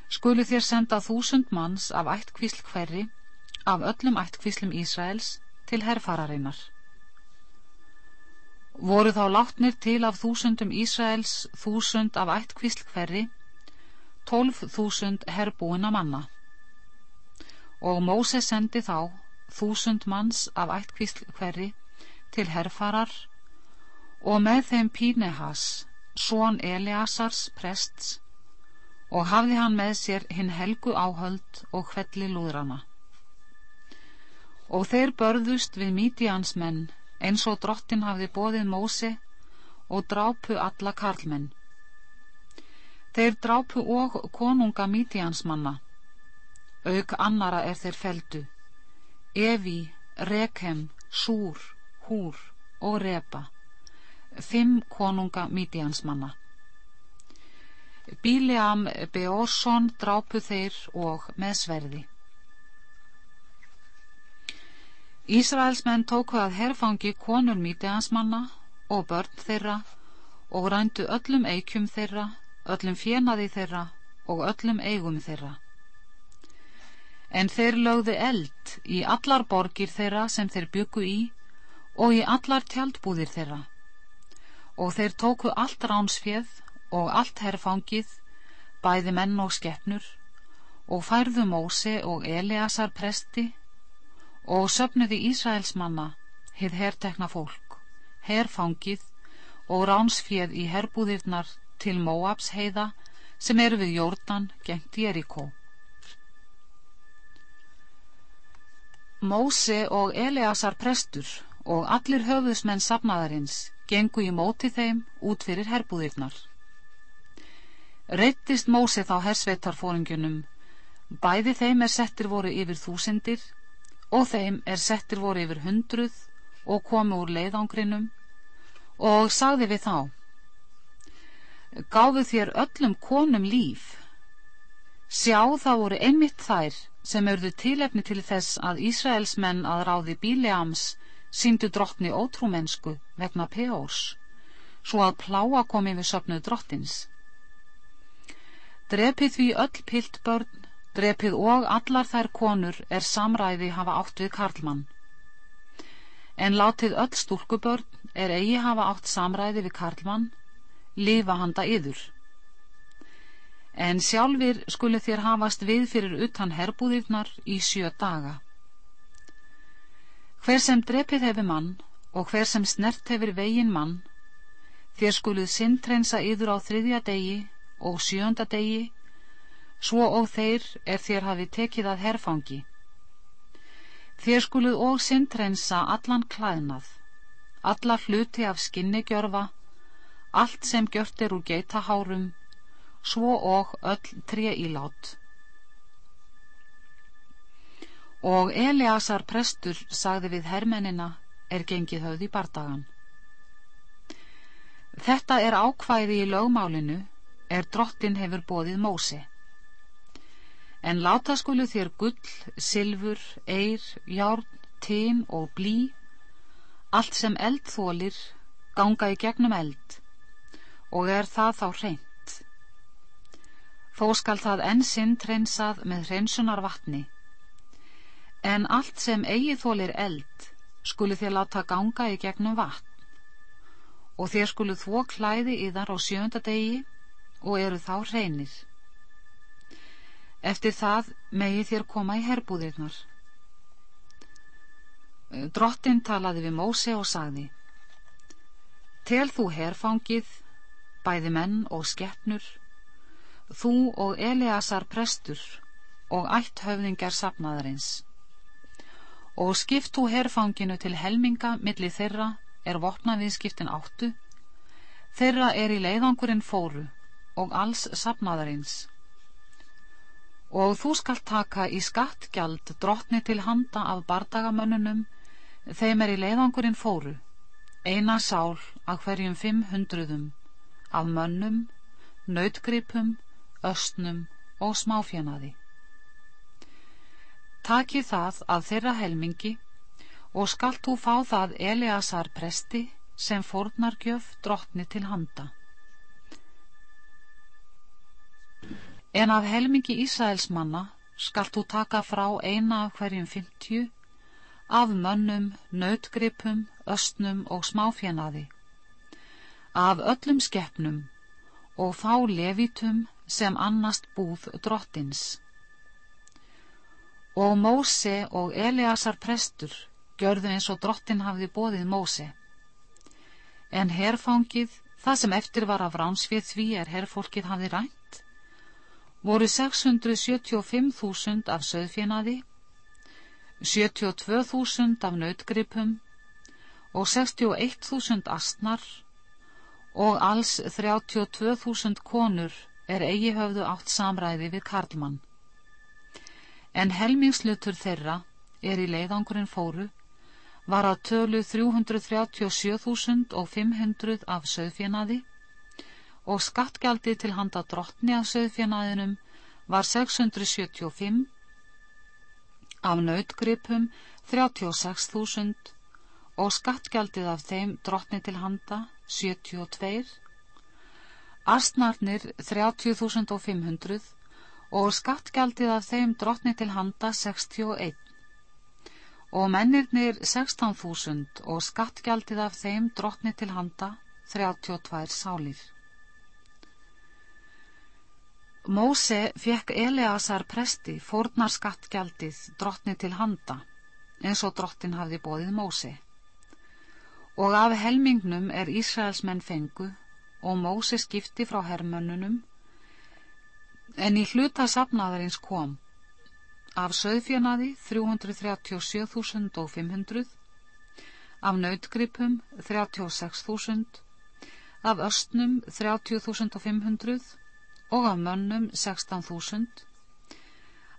Skulu þér senda þúsund manns af ættkvísl hverri, af öllum ættkvíslum Ísraels, til herfararinnar. Voru þá látnir til af þúsundum Ísraels þúsund af ættkvísl hverri, tólf þúsund herbúina manna. Og Móse sendi þá þúsund manns af ættkvísl hverri til herfarar og með þeim Pínehas, són Eliasars prests og hafði hann með sér hinn helgu áhöld og hvelli lúðrana. Og þeir börðust við mítians menn eins og drottin hafði bóðið Móse og drápu alla karlmenn. Þeir drápu og konunga mítiansmanna, auk annara er þeir feldu, Evi, Rekhem, Súr, Húr og Reba, fimm konunga mítiansmanna. Bíleam Beorsson drápu þeir og með sverði. Ísraelsmenn tóku að herfangi konur mítiansmanna og börn þeirra og rændu öllum eikjum þeirra, öllum fjenaði þeirra og öllum eigum þeirra. En þeir lögðu eld í allar borgir þeirra sem þeir byggu í og í allar tjaldbúðir þeirra og þeir tóku allt ránsfjöð og allt herrfangið bæði menn og skeppnur og færðu Móse og Eleasar presti og söpnuði Ísraels manna hið herrtekna fólk herrfangið og ránsfjöð í herrbúðirnar til Móabs heiða sem eru við Jórdan gengt Jerikó Móse og Eleasar prestur og allir höfðusmenn safnaðarins gengu í móti þeim út fyrir herbúðirnar. Reyttist Mósi þá hersveitarfóringunum, bæði þeim er settir voru yfir þúsindir og þeim er settir voru yfir hundruð og komu úr leiðangrinum og sagði við þá, gáðu þér öllum konum líf, sjá þá voru einmitt þær sem örðu tilefni til þess að Ísraelsmenn að ráði Bíleams síndu drottni ótrúmennsku vegna Peors, svo að pláa komi við söpnuð drottins. Drepið því öll pilt börn, drepið og allar þær konur er samræði hafa átt við Karlmann. En látið öll stúlkubörn er eigi hafa átt samræði við Karlmann, lifa handa yður. En sjálfur skulu þér hafast við fyrir utan herbúðirnar í sjö daga. Hver sem drepið hefur mann og hver sem snert hefur vegin mann, þér skuluð sintrensa yður á þriðja degi og sjönda degi, svo og þeir er þér hafi tekið að herfangi. Þér skuluð og sintrensa allan klæðnað, alla hluti af skinnigjörfa, allt sem gjört er úr geitahárum, svo og öll tré ílát. Og Eliasar prestur sagði við hermennina er gengið höfð í bardagan. Þetta er ákvæði í lögmálinu er drottin hefur bóðið Mósi. En láta skulu þér gull, silfur, eir, járn, tín og blí, allt sem eld þólir, ganga í gegnum eld, og er það þá reynt. Þó skal það enn sinn treynsað með hreinsunar vatni, En allt sem eigi þólir eld skulu þér láta ganga í gegnum vatn og þér skulu þvó klæði í þar á sjönda degi og eru þá reynir. Eftir það megi þér koma í herbúðirnar. Drottin talaði við Móse og sagði Tel þú herfangið, bæði menn og skeppnur, þú og Eleasar prestur og ætt höfðingar sapnaðarins og skipt þú herfanginu til helminga milli þeirra er vopnaviðskiptin áttu, þeirra er í leiðangurinn fóru og alls sapnaðarins. Og þú skalt taka í skattgjald drottni til handa af bardagamönnunum, þeim er í leiðangurinn fóru, eina sál að hverjum fimm hundruðum, af mönnum, nautgripum, östnum og smáfjanaði taki það að þeirra helmingi og skalt þú fá það Eliasar presti sem fórnargjöf drottni til handa. En af helmingi Ísæls manna skalt þú taka frá eina af hverjum fymtju af mönnum, nautgripum, östnum og smáfjanaði, af öllum skeppnum og þá levitum sem annast búð drottins. Og Móse og Eliasar prestur gjörðu eins og drottin hafði bóðið Móse. En herfangið, það sem eftir var af ránsvið því er herfólkið hafði rænt, voru 675.000 af söðfjinaði, 72.000 af nautgripum og 61.000 astnar og alls 32.000 konur er eigi höfðu átt samræði við Karlmann. En helmingslutur þeirra er í leiðangurinn fóru var að tölu 337.500 af söðfjanaði og skattgjaldi til handa drottni af söðfjanaðinum var 675 af nautgripum 36.000 og skattgjaldið af þeim drottni til handa 72 astnarnir 30.500 og skattgjaldið af þeim drottni til handa 61 og mennirnir 16.000 og skattgjaldið af þeim drottni til handa 32 sálir. Móse fekk Eleasar presti fórnar skattgjaldið drottni til handa eins og drottin hafði bóðið Móse. Og af helmingnum er Ísraelsmenn fengu og Móse skipti frá hermönnunum en í hluta safnaðarins kom af söðfjanaði 337.500 af nautgripum 36.000, af östnum 30.500 og af mönnum 16.000.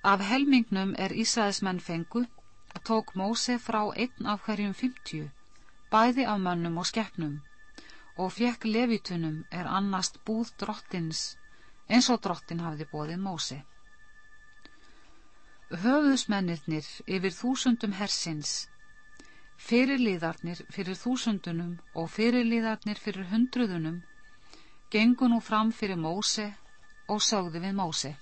Af helmingnum er Ísæðismenn fengu, tók Móse frá einn af hverjum 50, bæði af mönnum og skeppnum, og fekk levitunum er annast búð drottins, eins og drottin hafði bóðið Móse. Höfðusmennirnir yfir þúsundum hersins Fyrirlíðarnir fyrir þúsundunum og fyrirlíðarnir fyrir hundruðunum gengu nú fram fyrir Móse og sögðu við Móse.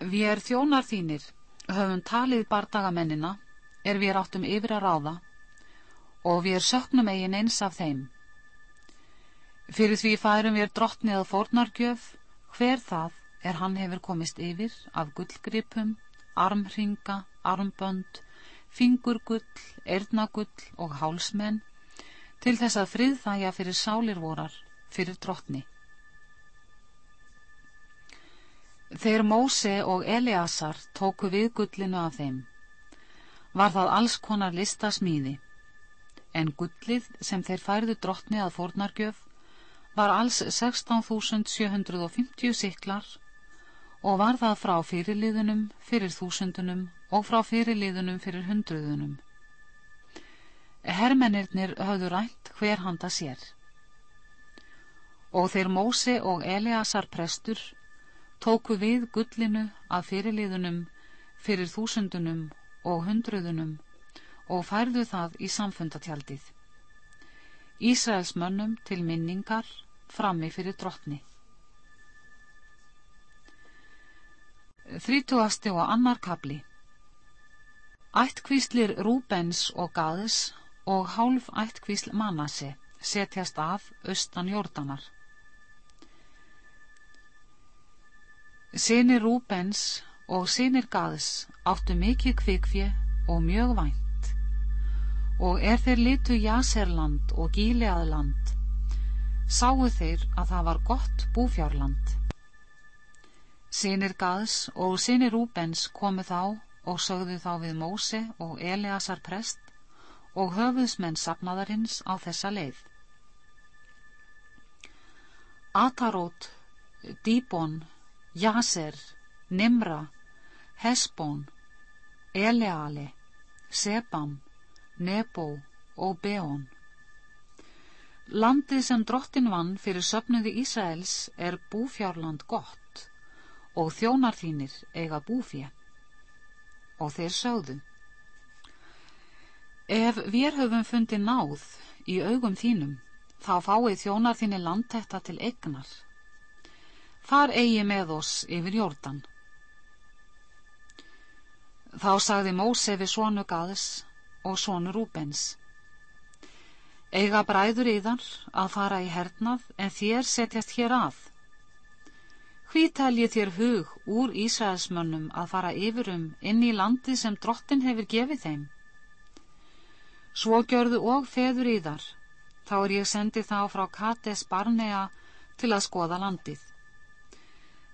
Við er þjónar þínir, höfum talið bardagamennina, er við áttum yfir að ráða og við er söknum eigin eins af þeim. Fyrir því færum við drottnið að fornargjöf, hver það er hann hefur komist yfir af gullgripum, armringa, armbönd, fingurgull, erðnagull og hálsmenn til þess að friðþæja fyrir sálir vorar fyrir drottni. Þeir Móse og Eleasar tóku við gullinu af þeim. Var það alls konar listasmíði, en gullið sem þeir færðu drottni að fórnargjöf var alls 16.750 siklar og var það frá fyrirliðunum fyrir þúsundunum og frá fyrirliðunum fyrir hundruðunum. Hermennirnir höfðu rænt hver handa sér. Og þeir Mósi og Eliasar prestur tóku við gullinu að fyrirliðunum fyrir þúsundunum og hundruðunum og færðu það í samfundatjaldið. Ísraels mönnum til minningar frammi fyrir drottni. Þrítúasti og annar kabli Ættkvíslir Rúbens og Gaðs og hálf ættkvísl Manase setjast af austan Jórdanar. Sinir Rúbens og sinir Gaðs áttu mikið kvikfje og mjög vænt og er þeir litu Jaserland og Gíleaðland sáu þeir að það var gott búfjárland Sinir Gaðs og sinir Rúbens komu þá og sögðu þá við Móse og Eleasar prest og höfuðsmenn sapnaðarins á þessa leið. Atarót, Díbon, Jaser, Nimra, Hesbón, Eleale, Sebam, Nebo og Beón. Landið sem drottin vann fyrir söpnuði Ísraels er búfjárland gott og þjónar þínir eiga búfið. Og þeir sögðu, ef við höfum fundið náð í augum þínum, þá fáið þjónar þínir landtetta til egnar. Þar eigi með oss yfir jórdan. Þá sagði Móse við svonu Gaðs og svonu Rúbens. Eiga bræður í þar að fara í hernað en þér setjast hér að Hví taljið þér hug úr Ísraelsmönnum að fara yfirum inn í landið sem drottin hefur gefið þeim? Svo gjörðu og feður í þar, þá er ég sendið þá frá Kates Barnea til að skoða landið.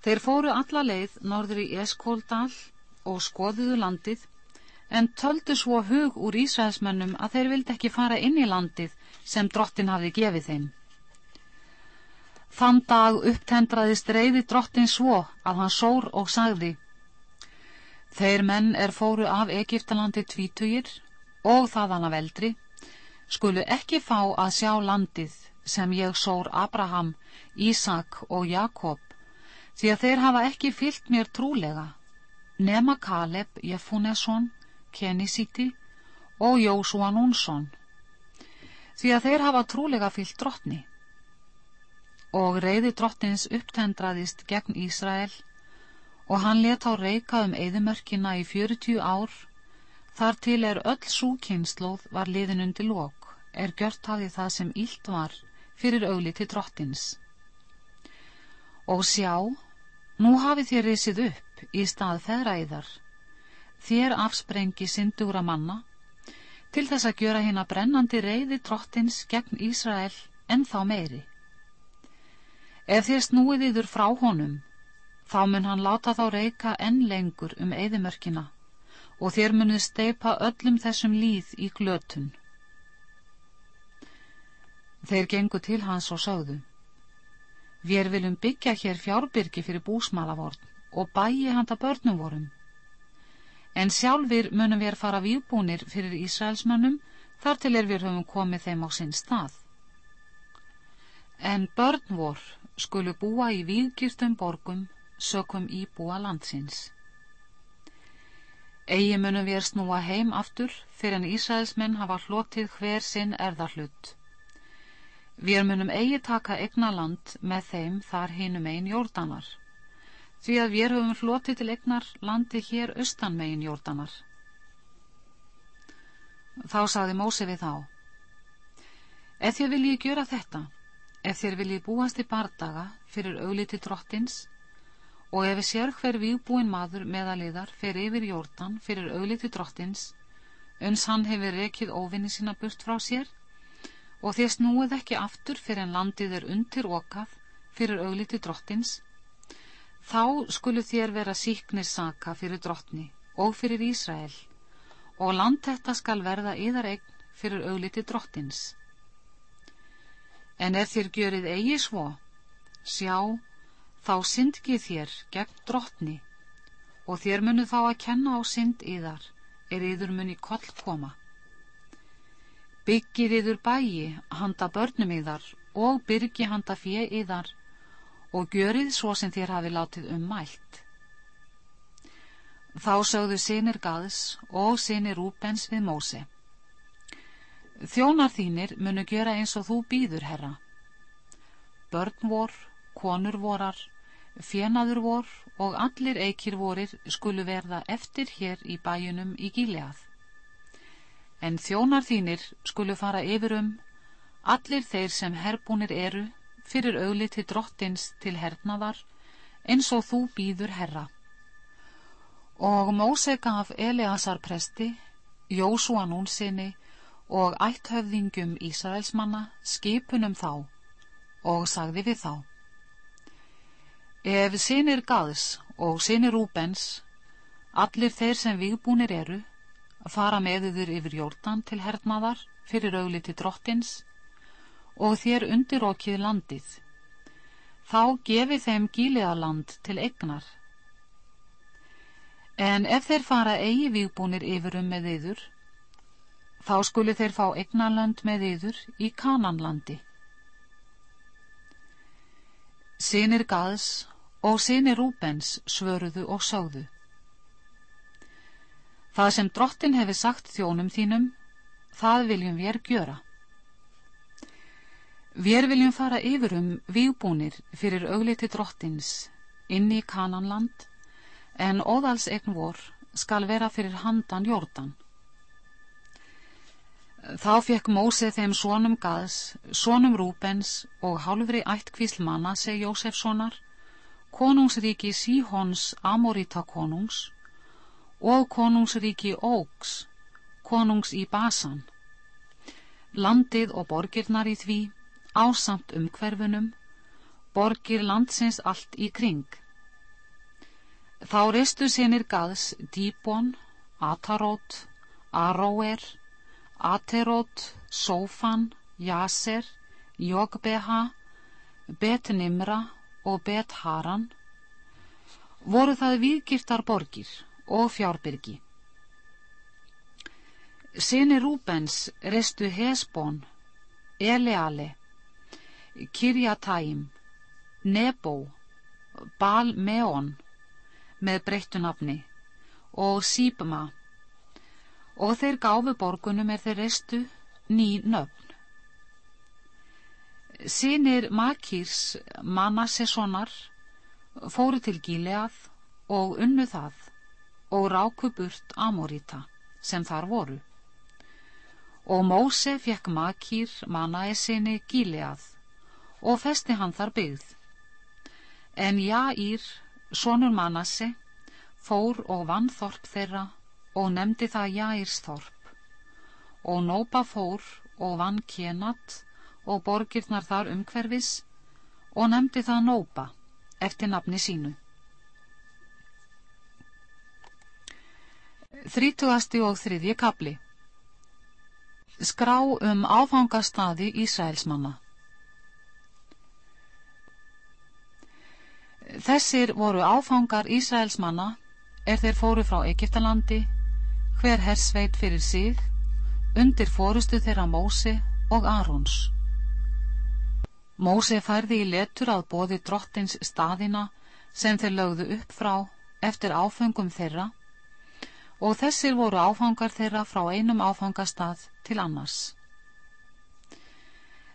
Þeir fóru alla leið norður í Eskóldal og skoðuðu landið, en töldu svo hug úr Ísraelsmönnum að þeir vildi ekki fara inn í landið sem drottin hafi gefið þeim. Þann dag upptendraðist reyði drottin svo að hann sór og sagði Þeir menn er fóru af Egiptalandi tvítugir og þaðan af eldri skulu ekki fá að sjá landið sem ég sór Abraham, Ísak og Jakob því að þeir hafa ekki fyllt mér trúlega nema Kaleb Jefunesson, Kenisíti og Jósúa Núnsson því að þeir hafa trúlega fyllt drottni. Og reyði drottins upptendraðist gegn Ísrael og hann let á reyka um eðimörkina í fjörutíu ár þar til er öll súkynnslóð var liðin undir lók er gjört hafi það sem ílt var fyrir augli til drottins og sjá nú hafi þér reysið upp í stað feðræðar þér afsprengi syndugra manna til þess að gjöra hérna brennandi reyði drottins gegn Ísrael en þá meiri Ef þér snúið yður frá honum, þá mun hann láta þá reyka enn lengur um eðimörkina og þér munuð steipa öllum þessum líð í glötun. Þeir gengu til hans og sögðu Við viljum byggja hér fjárbyrgi fyrir búsmalavorn og bæi handa börnum vorum. En sjálfur munum við fara výbúnir fyrir Ísraelsmönnum þar til er við höfum komið þeim á sinn stað. En börn vor skulu búa í výðgjurtum borgum sökum íbúa landsins. Egi munum við snúa heim aftur fyrir en Ísraelsmenn hafa hlotið hver sinn erðarhlutt. Við munum eigi taka egna land með þeim þar hinum einn jórdanar, því að við höfum hlotið til egnar landi hér austan megin jórdanar. Þá saði Mósi við þá, Ef þér viljið gjöra þetta, ef þér viljið búast í bardaga fyrir augliti drottins, og ef sér hver výbúin maður meðaliðar fyrir yfir jórdan fyrir augliti drottins, uns hann hefur rekið óvinni sína burt frá sér, og þér snúið ekki aftur fyrir en landið er undir okað fyrir augliti drottins, þá skulu þér vera síknir saka fyrir drottni og fyrir Ísrael. Og land þetta skal verða yðar eign fyrir augliti drottins. En ef þér gjörið eigi svo, sjá, þá syndgið þér gegn drottni. Og þér munu þá að kenna á synd yðar er yður muni koll koma byggir yður bæi handa börnum yðar og byrgi handa fjö yðar og görið svo sem þér hafi látið ummælt. Þá sögðu sinir Gaðs og sinir Rúbens við Móse. Þjónar þínir munu gjöra eins og þú býður, herra. Börn vor, konur vorar, fjenaður vor og allir eikir vorir skulu verða eftir hér í bæjunum í Gíleað en þjónar þínir skulu fara yfir um allir þeir sem herbúnir eru fyrir augliti drottins til hernaðar eins og þú býður herra. Og Móse gaf Eleazar presti, Jósúa núnsinni og ætthöfðingum Ísraelsmanna skipunum þá og sagði við þá. Ef sinir Gaðs og sinir Rúbens, allir þeir sem viðbúnir eru, að fara með yfir yfir jórdan til hernaðar fyrir augliti drottins og þér undirokið landið. Þá gefi þeim gíliðaland til egnar. En ef þeir fara eigi výbúnir yfirum með yður, þá skuli þeir fá egnarland með yður í kananlandi. Sinir Gaðs og sinir Rúbens svöruðu og sáðu. Það sem drottin hefur sagt þjónum þínum, það viljum við gjöra. Við viljum fara yfir um výbúnir fyrir augliti drottins inn í kananland, en óðals eign vor skal vera fyrir handan jórdan. Þá fekk Mósið þeim svonum Gaðs, svonum Rúbens og hálfri ættkvíslmanna, seg Jósefssonar, konungsríki Síhons Amorita konungs, og konungsríki Ógs, konungs í Basan. Landið og borgirnar í því, ásamt umhverfunum, borgir landsins allt í kring. Þá reistu sinir gaðs Díbon, Atarót, Aróer, Aterót, Sófan, Jaser, Jogbeha, Bet-Nimra og Bet-Haran, voru það viðgiftar borgir og fjárbyrgi. Sini Rúbens restu Hesbón, Eleale, Kirjatæm, Nebo, Balmeon með breyttunafni og Síbma og þeir gáfu borgunum er þeir restu ný nöfn. Sinir Makírs Manassessonar fóru til Gíleað og unnu það og ráku burt Amorita sem þar voru. Og Móse fekk Makír mannaði sinni Gíleað og festi hann þar byggð. En Jair, sonur Manasse, fór og vann þorp þeirra og nefndi það Jairs þorp. Og Nópa fór og vann Kenat og borgirnar þar umhverfis og nefndi það Nópa eftir nafni sínu. Þrítugasti og þriðji kapli Skrá um áfangastaði Ísraelsmanna Þessir voru áfangar Ísraelsmanna er þeir fóru frá Egiptalandi, hver hersveit fyrir sig, undir fórustu þeirra Mósi og Arons. Mósi færði í letur að bóði drottins staðina sem þeir lögðu upp frá eftir áfengum þeirra og þessir voru áfangar þeirra frá einum áfangastað til annars.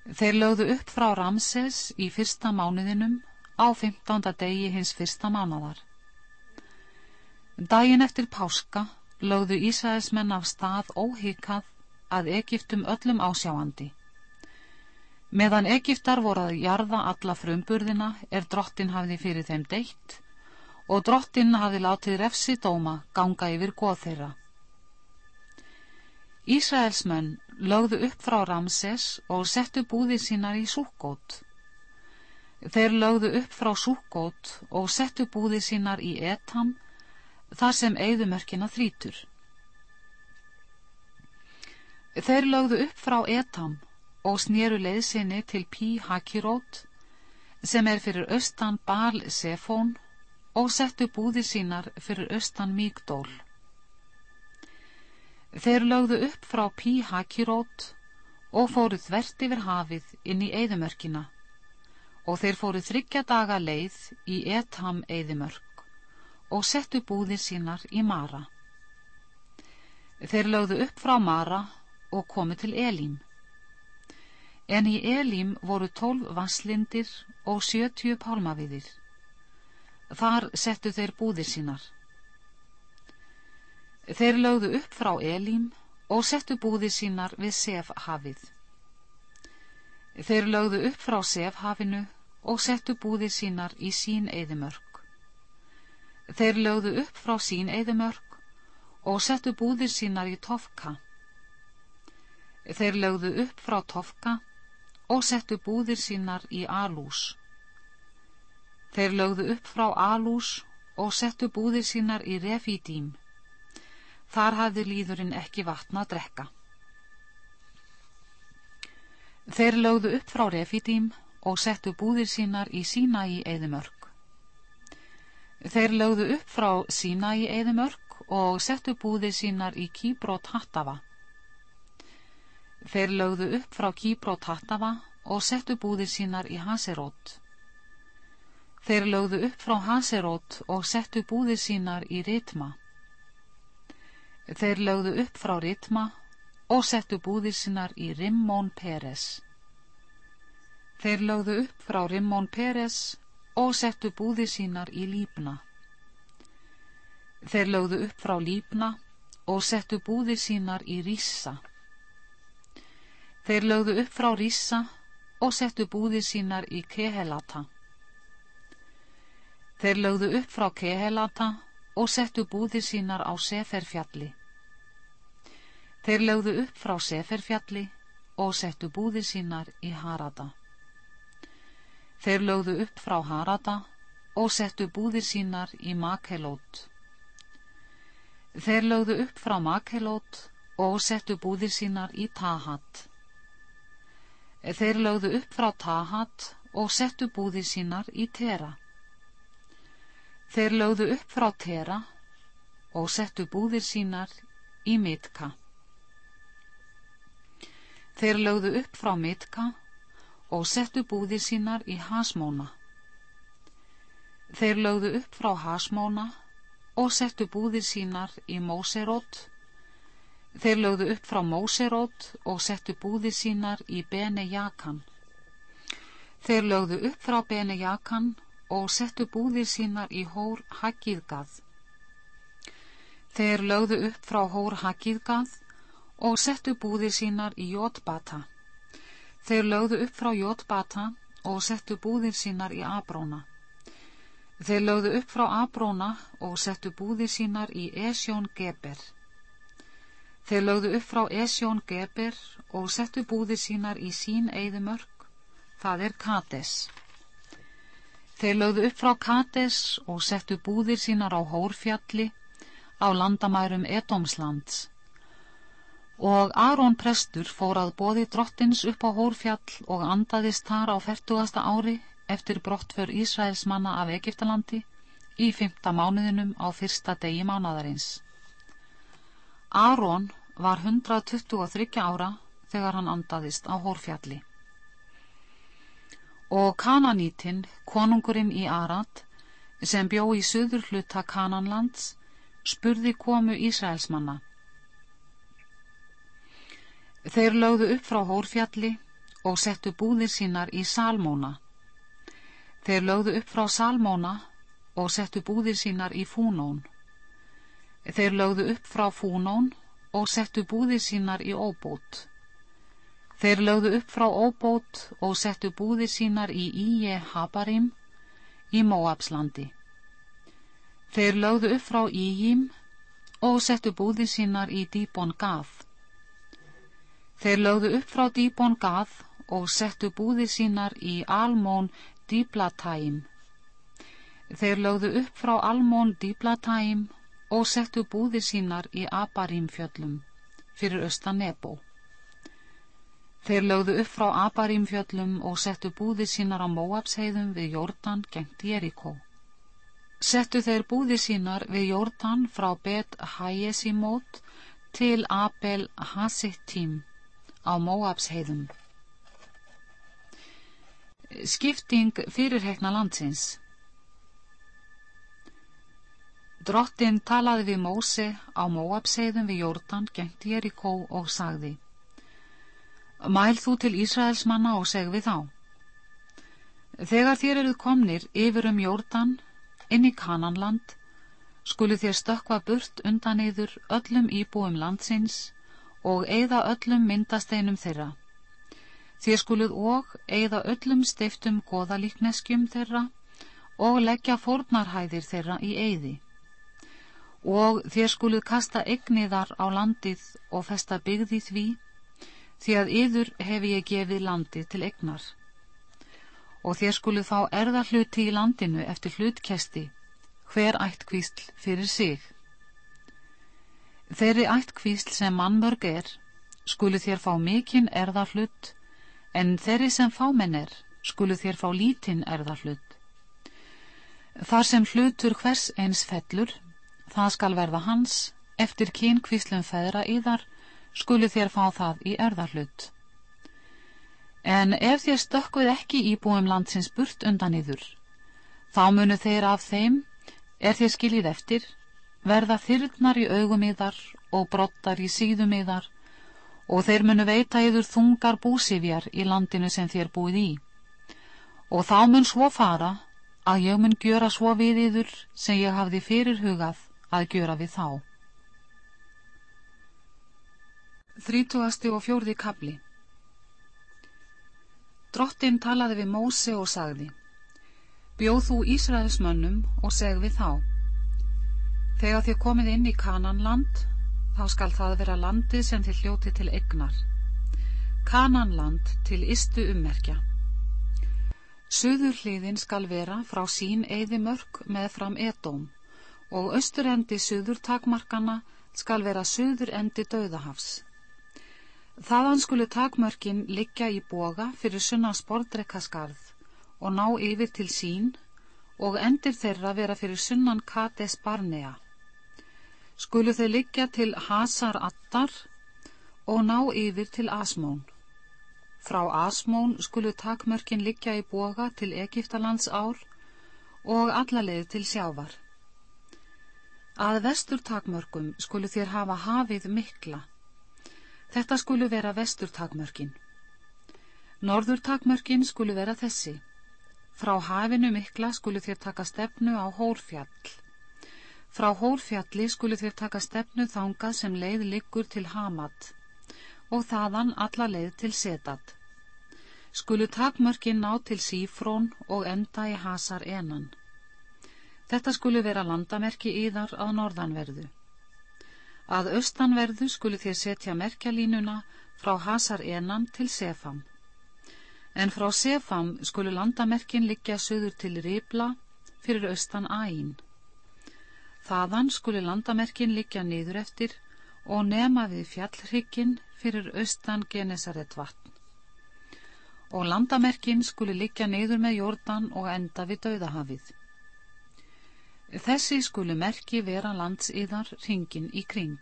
Þeir lögðu upp frá Ramses í fyrsta mánuðinum á 15. degi hins fyrsta mánadar. Dægin eftir páska lögðu Ísæðismenn af stað óhíkað að Egiptum öllum ásjáandi. Meðan Egiptar voru að jarða alla frumburðina er drottin hafði fyrir þeim deitt og drottinn hafi látið refsi dóma ganga yfir goð þeirra. Ísraelsmenn lögðu upp frá Ramses og settu búðir sínar í Súkót. Þeir lögðu upp frá Súkót og settu búðir sínar í Etam, þar sem eigðumörkina þrítur. Þeir lögðu upp frá Etam og snýru leiðsynni til Pí Hakirót, sem er fyrir austan Bal Sefón og settu búði sínar fyrir austan Míkdól. Þeir lögðu upp frá Pí Hakirót og fóru þvert yfir hafið inn í Eidumörkina og þeir fóru þryggja daga leið í Etham Eidumörk og settu búði sínar í Mara. Þeir lögðu upp frá Mara og komu til Elím. En í Elím voru tólf vasslindir og sjötju pálmaviðir. Þar settu þeir búðir sínar. Þeir lögðu upp frá Elím og settu búðir sínar við Sefhafið. Þeir lögðu upp frá Sefhafinu og settu búðir sínar í sín eðimörk. Þeir lögðu upp frá sín eðimörk og settu búðir sínar í Tofka. Þeir lögðu upp frá Tofka og settu búðir sínar í Alús. Þeir lögðu upp frá Alús og settu búðir sínar í Refídím. Þar hafði líðurinn ekki vatna að drekka. Þeir lögðu upp frá Refídím og settu búðir sínar í Sína í Eðimörk. Þeir lögðu upp frá Sína í Eðimörk og settu búðir sínar í Kíbrót Hattafa. Þeir lögðu upp frá Kíbrót Hattafa og settu búðir sínar í Haserót. Þeir lögðu upp frá Haserót og settu búðir sínar í Ritma. Þeir lögðu upp frá Ritma og settu búðir sínar í Rimmón Peres. Þeir lögðu upp frá Rimmón Peres og settu búðir sínar í Lípna. Þeir lögðu upp frá Lípna og settu búðir sínar í Ríssa. Þeir lögðu upp frá Ríssa og settu búðir sínar í Kehelata. Þeir lögðu upp frá Kehelata og settu búðir sínar á Seferfjalli. Þeir lögðu upp frá Seferfjalli og settu búðir sínar í Harada. Þeir lögðu upp frá Harada og settu búðir sínar í Makhelót. Þeir lögðu upp frá Makhelót og settu búðir sínar í Tahat. Þeir lögðu upp frá Tahat og settu búðir sínar í Tera. Þeir lögðu upp frá Tera og settu búðir sínar í Mitka. Þeir lögðu upp frá Mitka og settu búðir sínar í Hasmóna. Þeir lögðu upp frá Hasmóna og settu búðir sínar í Móserót. Þeir lögðu upp frá Móserót og settu búðir sínar í Bene Jakan. Þeir lögðu upp frá Bene Jakan og settu búðir sínar í hór Hagíðgað. Þeir lögðu upp frá hór Hagíðgað og settu búðir sínar í Jótbata. Þeir lögðu upp frá Jótbata og settu búðir sínar í Abróna. Þeir lögðu upp frá Abróna og settu búðir sínar í Esjón Geber. Þeir lögðu upp frá Esjón Geber og settu búðir sínar í sín eigðumörk, það er Kates. Þeir lögðu upp frá Kates og settu búðir sínar á Hórfjalli, á landamærum Edómslands. Og Aron prestur fór að bóði drottins upp á Hórfjall og andaðist þar á færtugasta ári eftir brottför Ísraelsmanna af Egiptalandi í fymta mánuðinum á fyrsta degi mánadarins. Aron var 123 ára þegar hann andaðist á Hórfjalli. Og Kananítinn, konungurinn í Arad, sem bjó í söður hluta Kananlands, spurði komu Ísraelsmanna. Þeir lögðu upp frá Hórfjalli og settu búðir sínar í Salmóna. Þeir lögðu upp frá Salmóna og settu búðir sínar í Fúnón. Þeir lögðu upp frá Fúnón og settu búðir sínar í Óbót. Þeir lögðu upp frá Óbót og settu búðir sínar í Íje Habarim í Móabslandi. Þeir lögðu upp frá Íjím og settu búðir sínar í Díbon Gað. Þeir lögðu upp frá Díbon Gað og settu búðir sínar í Almón Díblatæim. Þeir lögðu upp frá Almón Díblatæim og settu búðir sínar í Abarímfjöllum fyrir austan Nebo. Þeir lögðu upp frá Abarímfjöllum og settu búðir sínar á Móabsheiðum við Jórdan gengt Jerikó. Settu þeir búðir sínar við Jórdan frá Bet Hajesimót til Abel Hasittim á Móabsheiðum. Skipting fyrirheikna landsins Drottin talaði við Móse á Móabseiðum við Jórdan gengt Jerikó og sagði Mæl þú til Ísraels manna og seg við þá. Þegar þér eruð komnir yfir um Jórdan inn í Kananland skulu þér stökva burt undan yður öllum íbúum landsins og eigða öllum myndasteinum þeirra. Þér skuluð og eigða öllum steiftum goðalíkneskjum þeirra og leggja fórnarhæðir þeirra í eigði og þér skuluð kasta egniðar á landið og festa byggði því, því að yður hefi ég gefið landið til egnar. Og þér skuluð fá erða hluti í landinu eftir hlutkesti, hver ættkvísl fyrir sig. Þeirri ættkvísl sem mannmörg er, skuluð þér fá mikinn erða hlut, en þeirri sem fámenn er, skuluð þér fá lítinn erða hlut. Þar sem hlutur hvers eins fellur, það skal verða hans, eftir kynkvíslum feðra yðar, skulu þér fá það í erðarhlut. En ef þér stökkuð ekki íbúum landsins burt undan yður, þá munu þeir af þeim, er þér skiljið eftir, verða þyrnar í augum yðar og brottar í síðum yðar, og þeir munu veita yður þungar búsifjar í landinu sem þér búið í. Og þá mun svo fara, að ég mun gjöra svo við yður sem ég hafði fyrir hugað að gjöra við þá. Þrítúasti og fjórði kabli Drottin talaði við Móse og sagði Bjóð þú Ísraelsmönnum og seg við þá. Þegar þið komið inn í Kananland þá skal það vera landið sem þið hljóti til egnar Kananland til istu ummerkja. Suður hliðin skal vera frá sín eði mörg með fram edóm og austurendi suður takmarkana skal vera suður endi döðahafs. Þaðan skulu takmörkin liggja í boga fyrir sunna spordrekkaskarð og ná yfir til sín og endir þeirra vera fyrir sunnan Kates Barnea. Skulu þeir liggja til Hasar Attar og ná yfir til Asmón. Frá Asmón skulu takmörkin liggja í boga til Egiptalands ár og allarleið til sjávar. Að vesturtakmörkum skulu þér hafa hafið mikla. Þetta skulu vera vesturtakmörkin. Norðurtakmörkin skulu vera þessi. Frá hafinu mikla skulu þér taka stefnu á Hórfjall. Frá Hórfjalli skulu þér taka stefnu þangað sem leið liggur til Hamad og þaðan alla leið til Sedat. Skulu takmörkin ná til Sífrón og enda í Hasar enan. Þetta skulu vera landamerki yðar á norðanverðu. Að austanverðu skulu þér setja merkjalínuna frá Hasar enan til Sefam. En frá Sefam skulu landamerkin liggja söður til Ribla fyrir austan Æn. Þaðan skuli landamerkin liggja niður eftir og nema við fjallhryggin fyrir austan Genesaret vatn. Og landamerkin skuli liggja niður með jórdan og enda við dauðahafið. Þessi skuli merki vera landsýðar ringin í kring.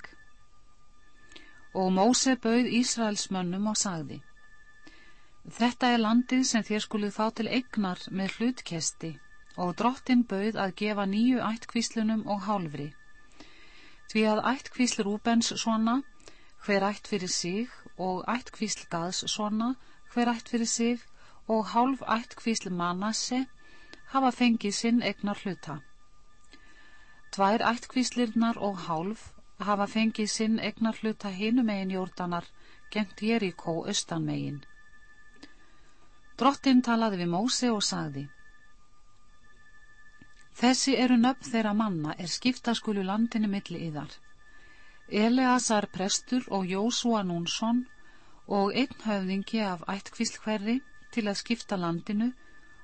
Og Móse bauð Ísraels mönnum og sagði Þetta er landið sem þér skulið fá til eignar með hlutkesti og drottin bauð að gefa nýju ættkvíslunum og hálfri. Því að ættkvísl Rúbens svona, hver ætt fyrir sig og ættkvísl Gads svona, hver ætt fyrir sig og hálf ættkvísl Manasse hafa fengið sinn eignar hluta. Tvær ættkvíslirnar og hálf hafa fengið sinn eignar hluta hinum eigin jórdanar gengt Jeríkó austanmegin. Drottin talaði við Móse og sagði Þessi eru nöfn þeirra manna er skipta skulu landinu milli yðar. Eleazar prestur og Jósúa Núnsson og einn höfðingi af ættkvísl hverri til að skipta landinu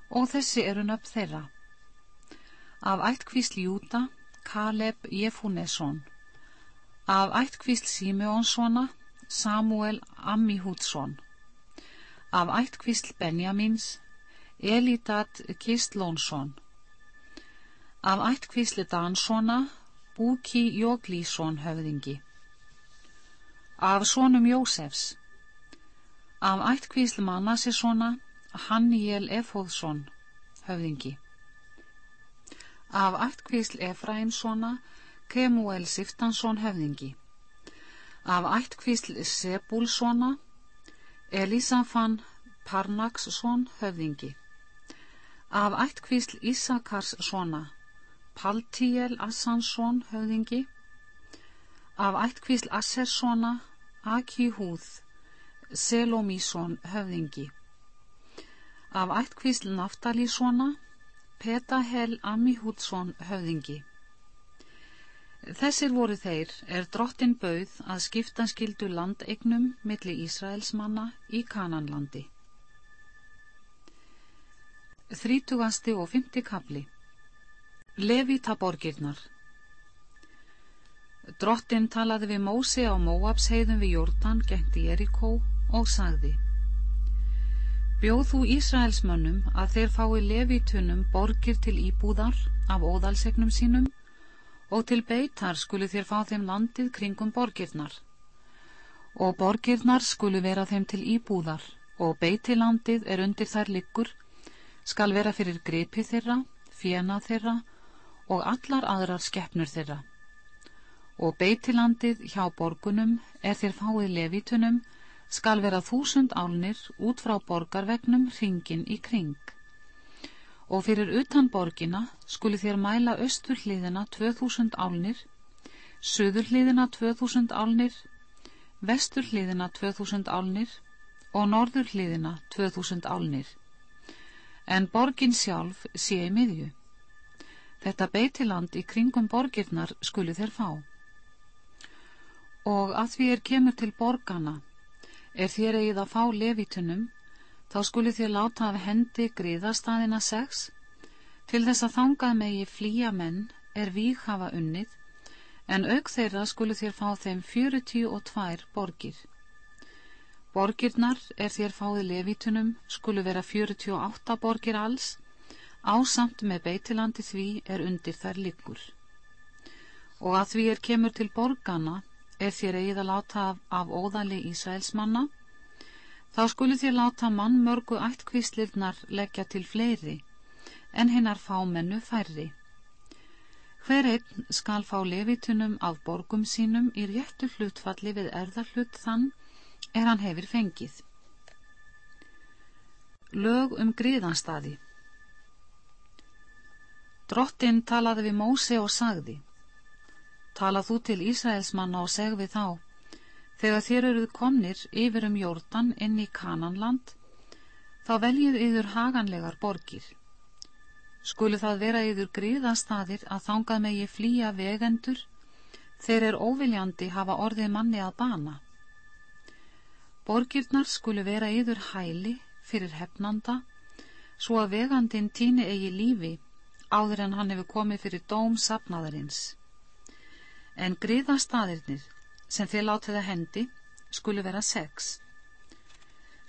og þessi eru nöfn þeirra. Af ættkvísl Júta, Kaleb Jefunesson. Af ættkvísl Simeonssona, Samuel Ammihútsson af ættkvísl Benjamins, Elidat Kistlónsson, af ættkvísli Danssona, Búki Jóglísson höfðingi, af sonum Jósefs, af ættkvísl Manassessona, Hanniel Efóðsson höfðingi, af ættkvísl Efraimssona, Kemuel Siftansson höfðingi, af ættkvísl Sebúlssona, Elisafan Parnaksson höfðingi. Af ættkvísl Ísakars svona Paltíel Assansson höfðingi. Af ættkvísl Asserssona Akihúð Selomísson höfðingi. Af ættkvísl Naftalíssona Petahel Amihúdsson höfðingi. Þessir voru þeir er drottin bauð að skipta skildu landeignum milli Ísraelsmanna í Kananlandi. Þrítugasti og fymti kapli Levita borgirnar Drottin talaði við Mósi á Móabsheiðum við Jórdan gengti Jerikó og sagði Bjóð þú Ísraelsmönnum að þeir fái levitunum borgir til íbúðar af óðalsegnum sínum og til beitar skulu þér fá þeim landið kringum borgirnar. Og borgirnar skulu vera þeim til íbúðar, og beitilandið er undir þær liggur, skal vera fyrir gripi þeirra, fjena þeirra og allar aðrar skeppnur þeirra. Og beitilandið hjá borgunum er þér fáið levitunum, skal vera þúsund álnir út frá borgarvegnum hringin í kring og fyrir utan borgina skuli þér mæla austur hliðina 2000 álnir, söður hliðina 2000 álnir, vestur hliðina 2000 álnir og norður hliðina 2000 álnir. En borgin sjálf sé í miðju. Þetta beitiland í kringum borgirnar skuli þér fá. Og að því er kemur til borgana, er þér eigið að fá levitunum þá skuli þér láta af hendi gríðarstaðina sex, til þess að þangað megi flýja menn er víg hafa unnið, en auk þeirra skuli þér fá þeim fjörutíu og tvær borgir. Borgirnar er þér fáið levítunum skulu vera fjörutíu og átta borgir alls, ásamt með beitilandi því er undir þær líkur. Og að því er kemur til borgana er þér eigið að láta af, af óðali Ísraelsmanna, Þá skulu þér láta mann mörgu ættkvíslirnar leggja til fleiri, en hinnar fámennu færri. Hver einn skal fá levitunum af borgum sínum í réttu hlutfalli við erðarhlut þann er hann hefur fengið. Lög um gríðanstaði Drottin talaði við Móse og sagði Talað þú til Ísraelsmanna og seg við þá Þegar þér eruð komnir yfir um jórdan inn í Kananland, þá veljið yður haganlegar borgir. Skulu það vera yður gríðastaðir að þangað megi flýja vegendur, þeir er óviljandi hafa orðið manni að bana. Borgirnar skulu vera yður hæli fyrir hefnanda, svo að vegandin týni eigi lífi áður en hann hefur komið fyrir dóm sapnaðarins. En griðastaðirnir sem þið látið að hendi skulu vera sex.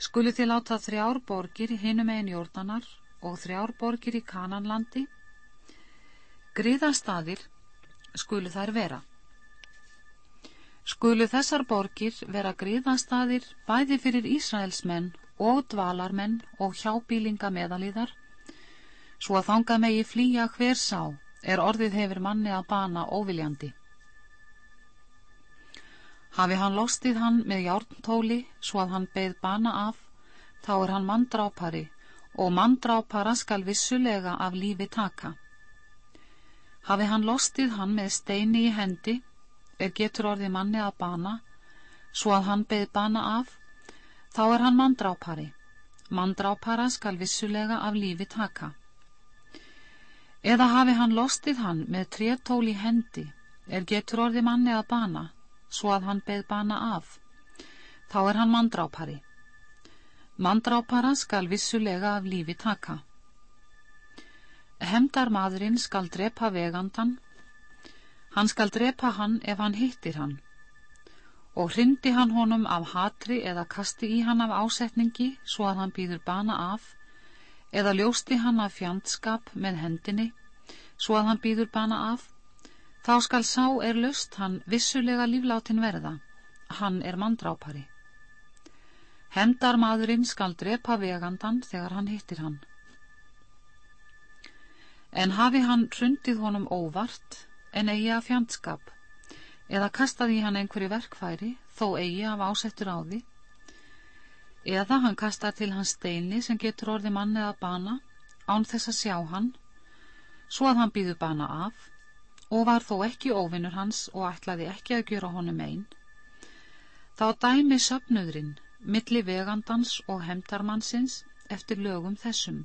Skulu þið láta þrjár borgir hinum einn jórdanar og þrjár borgir í Kananlandi. Griðastaðir skulu þær vera. Skulu þessar borgir vera griðastaðir bæði fyrir Ísraelsmenn og dvalarmenn og hjábílinga meðalíðar, svo að þanga megi flýja hver sá er orðið hefur manni að bana óviljandi. Hafi hann lostið hann með járntóli svo að hann beð bana af, þá er hann manndrápari og manndrápara skal vissulega af lífi taka. Hafi hann lostið hann með steini í hendi, er getur orðið manni að bana, svo að hann beð bana af, þá er hann manndrápari. Manndrápara skal vissulega af lífi taka. Eða hafi hann lostið hann með trétól í hendi, er getur orðið manni að bana, svo að hann beð bana af. Þá er hann mandrápari. Mandrápara skal vissulega af lífi taka. Hemdar maðurinn skal drepa vegandan. Hann skal drepa hann ef hann hittir hann. Og hrindi hann honum af hatri eða kasti í hann af ásetningi svo að hann býður bana af, eða ljósti hann af fjandskap með hendinni, svo að hann býður bana af, Þá skal sá er löst hann vissulega líflátin verða, hann er mandrápari. Hendar maðurinn skal drepa vegandan þegar hann hittir hann. En hafi hann hrundið honum óvart en eigi af fjandskap, eða kastaði hann einhverju verkfæri þó eigi af ásettur á því, eða hann kastar til hans steini sem getur orði manni að bana án þess að sjá hann, svo að hann býður bana af, og var þó ekki óvinnur hans og ætlaði ekki að gjöra honum einn, þá dæmi söpnöðrin milli vegandans og hemdarmannsins eftir lögum þessum.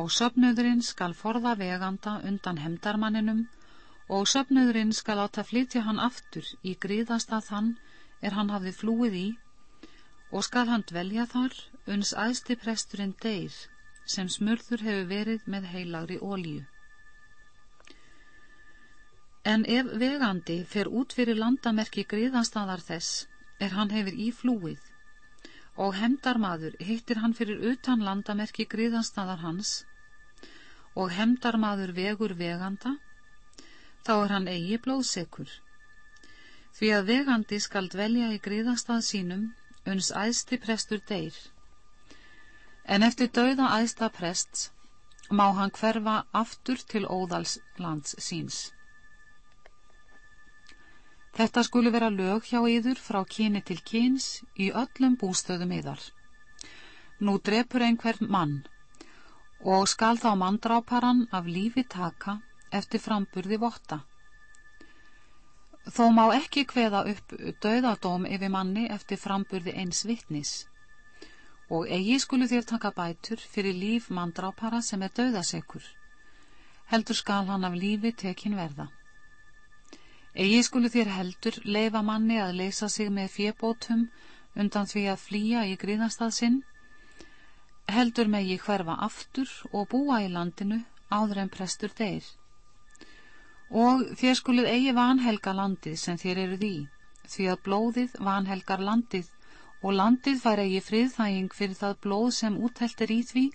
Og söpnöðrin skal forða veganda undan hemdarmanninum og söpnöðrin skal átta flytja hann aftur í gríðasta þann er hann hafði flúið í og skal hann dvelja þar uns aðsti presturinn deyr sem smurður hefur verið með heilagri ólíu. En ef vegandi fer út fyrir landamerki griðanstaðar þess er hann hefur í flúið og hemdarmadur hittir hann fyrir utan landamerki griðanstaðar hans og hemdarmadur vegur veganda, þá er hann eigi blóðsekur. Því að vegandi skal dvelja í griðanstað sínum uns æðsti prestur deyr. En eftir dauða æðsta prests má hann hverfa aftur til óðalslands síns. Þetta skulu vera lög hjá yður frá kyni til kyns í öllum bústöðum yðar. Nú drepur einhver mann og skal þá manndráparan af lífi taka eftir framburði votta. Þó má ekki hveða upp döðadóm yfir manni eftir framburði eins vittnis og eigi skulu þér taka bætur fyrir líf manndrápara sem er döðasekur. Heldur skal hann af lífi tekin verða. Egi skulu þér heldur leifa manni að leysa sig með fjebótum undan því að flýja í gríðanstað sinn, heldur megi hverfa aftur og búa í landinu áður en prestur þeir. Og þér skuluð eigi vanhelga landið sem þér eruð í, því að blóðið vanhelgar landið og landið fær eigi friðþæging fyrir það blóð sem útheltir í því,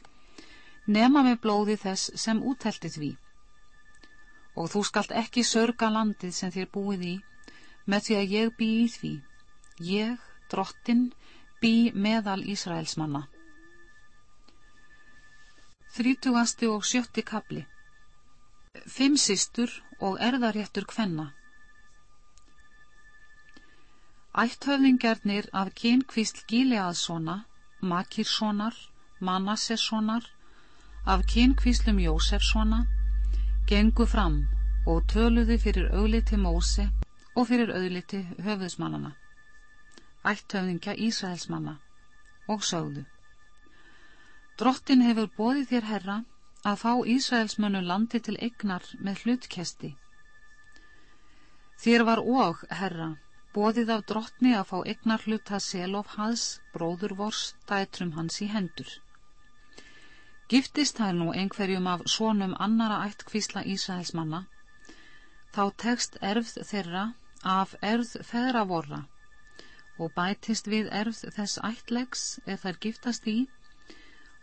nema með blóði þess sem útheltir því og þú skalt ekki sörga landið sem þér búið í með því að ég bý í því. Ég, drottin, bý meðal Ísraelsmanna. Þrítugasti og sjötti kapli Fimm sístur og erðaréttur kvenna. Ætthöfðingarnir af kynkvísl Gíleaðssona, Makirssonar, Manassessonar, af kynkvíslum Jósefssona, gengu fram og töluði fyrir augliti Móse og fyrir augliti höfuðsmannana, ættöfningja Ísraelsmanna og sögðu. Drottin hefur bóðið þér herra að fá Ísraelsmönnu landi til egnar með hlutkesti. Þér var og, herra, bóðið af drottni að fá egnar hluta selof haðs, bróður vors, dætrum hans í hendur. Giftist þær nú einhverjum af svonum annara ættkvísla Ísraelsmanna, þá tekst erfð þeirra af erfð feðra vorra og bætist við erfð þess ættlegs eða þær giftast í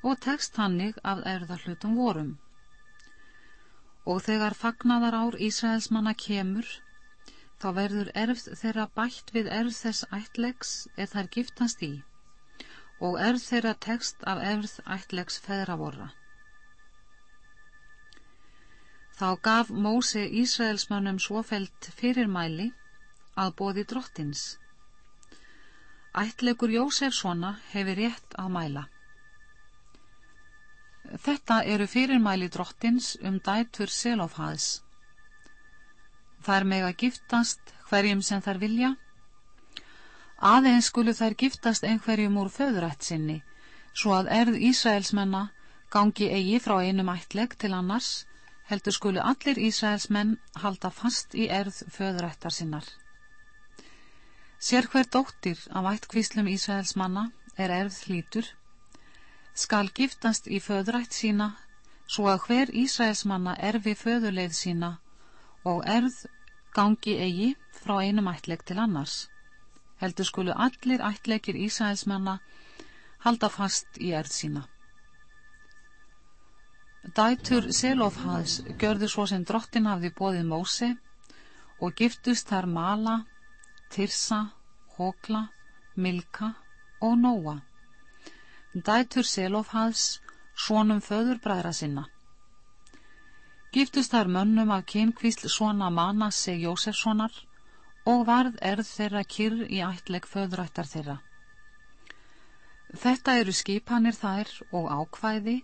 og tekst hannig af erðahlutum vorum. Og þegar fagnadar ár Ísraelsmanna kemur, þá verður erfð þeirra bætt við erfð þess ættlegs eða þær giftast í og erð þeirra tekst af erð ættlegs feðravorra. Þá gaf Mósi Ísraelsmönnum svofelt fyrirmæli að bóði drottins. Ættlegur Jósefssona hefur rétt að mæla. Þetta eru fyrirmæli drottins um dætur selofhaðs. Það er meg að giftast hverjum sem þær vilja Aðeins skulu þær giftast einhverjum úr föðurætt sinni, svo að erð Ísraelsmenna gangi eigi frá einum ættleg til annars, heldur skulu allir Ísraelsmenn halda fast í erð föðurættar sinnar. Sér hver dóttir af ættkvíslum Ísraelsmanna er erð hlítur, skal giftast í föðurætt sína, svo að hver Ísraelsmanna erfi föðuleið sína og erð gangi eigi frá einum ættleg til annars heldur skulu allir ættleikir Ísæðismanna halda fast í erð sína. Dætur Selofhaðs görðu svo sem drottin hafði bóðið Móse og giftust þar Mala, Tirsa, Hókla, Milka og Nóa. Dætur Selofhaðs svonum föðurbræðra sinna. Giftust þar mönnum af kynkvísl svona Manassi Jósefssonar og varð erð þeirra kyrr í ættleg föðrættar þeirra. Þetta eru skipanir þær og ákvæði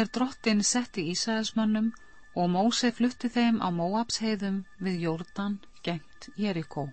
er drottin setti Ísraelsmönnum og Móse flutti þeim á Móabs heiðum við Jórdan gengt Jerikó.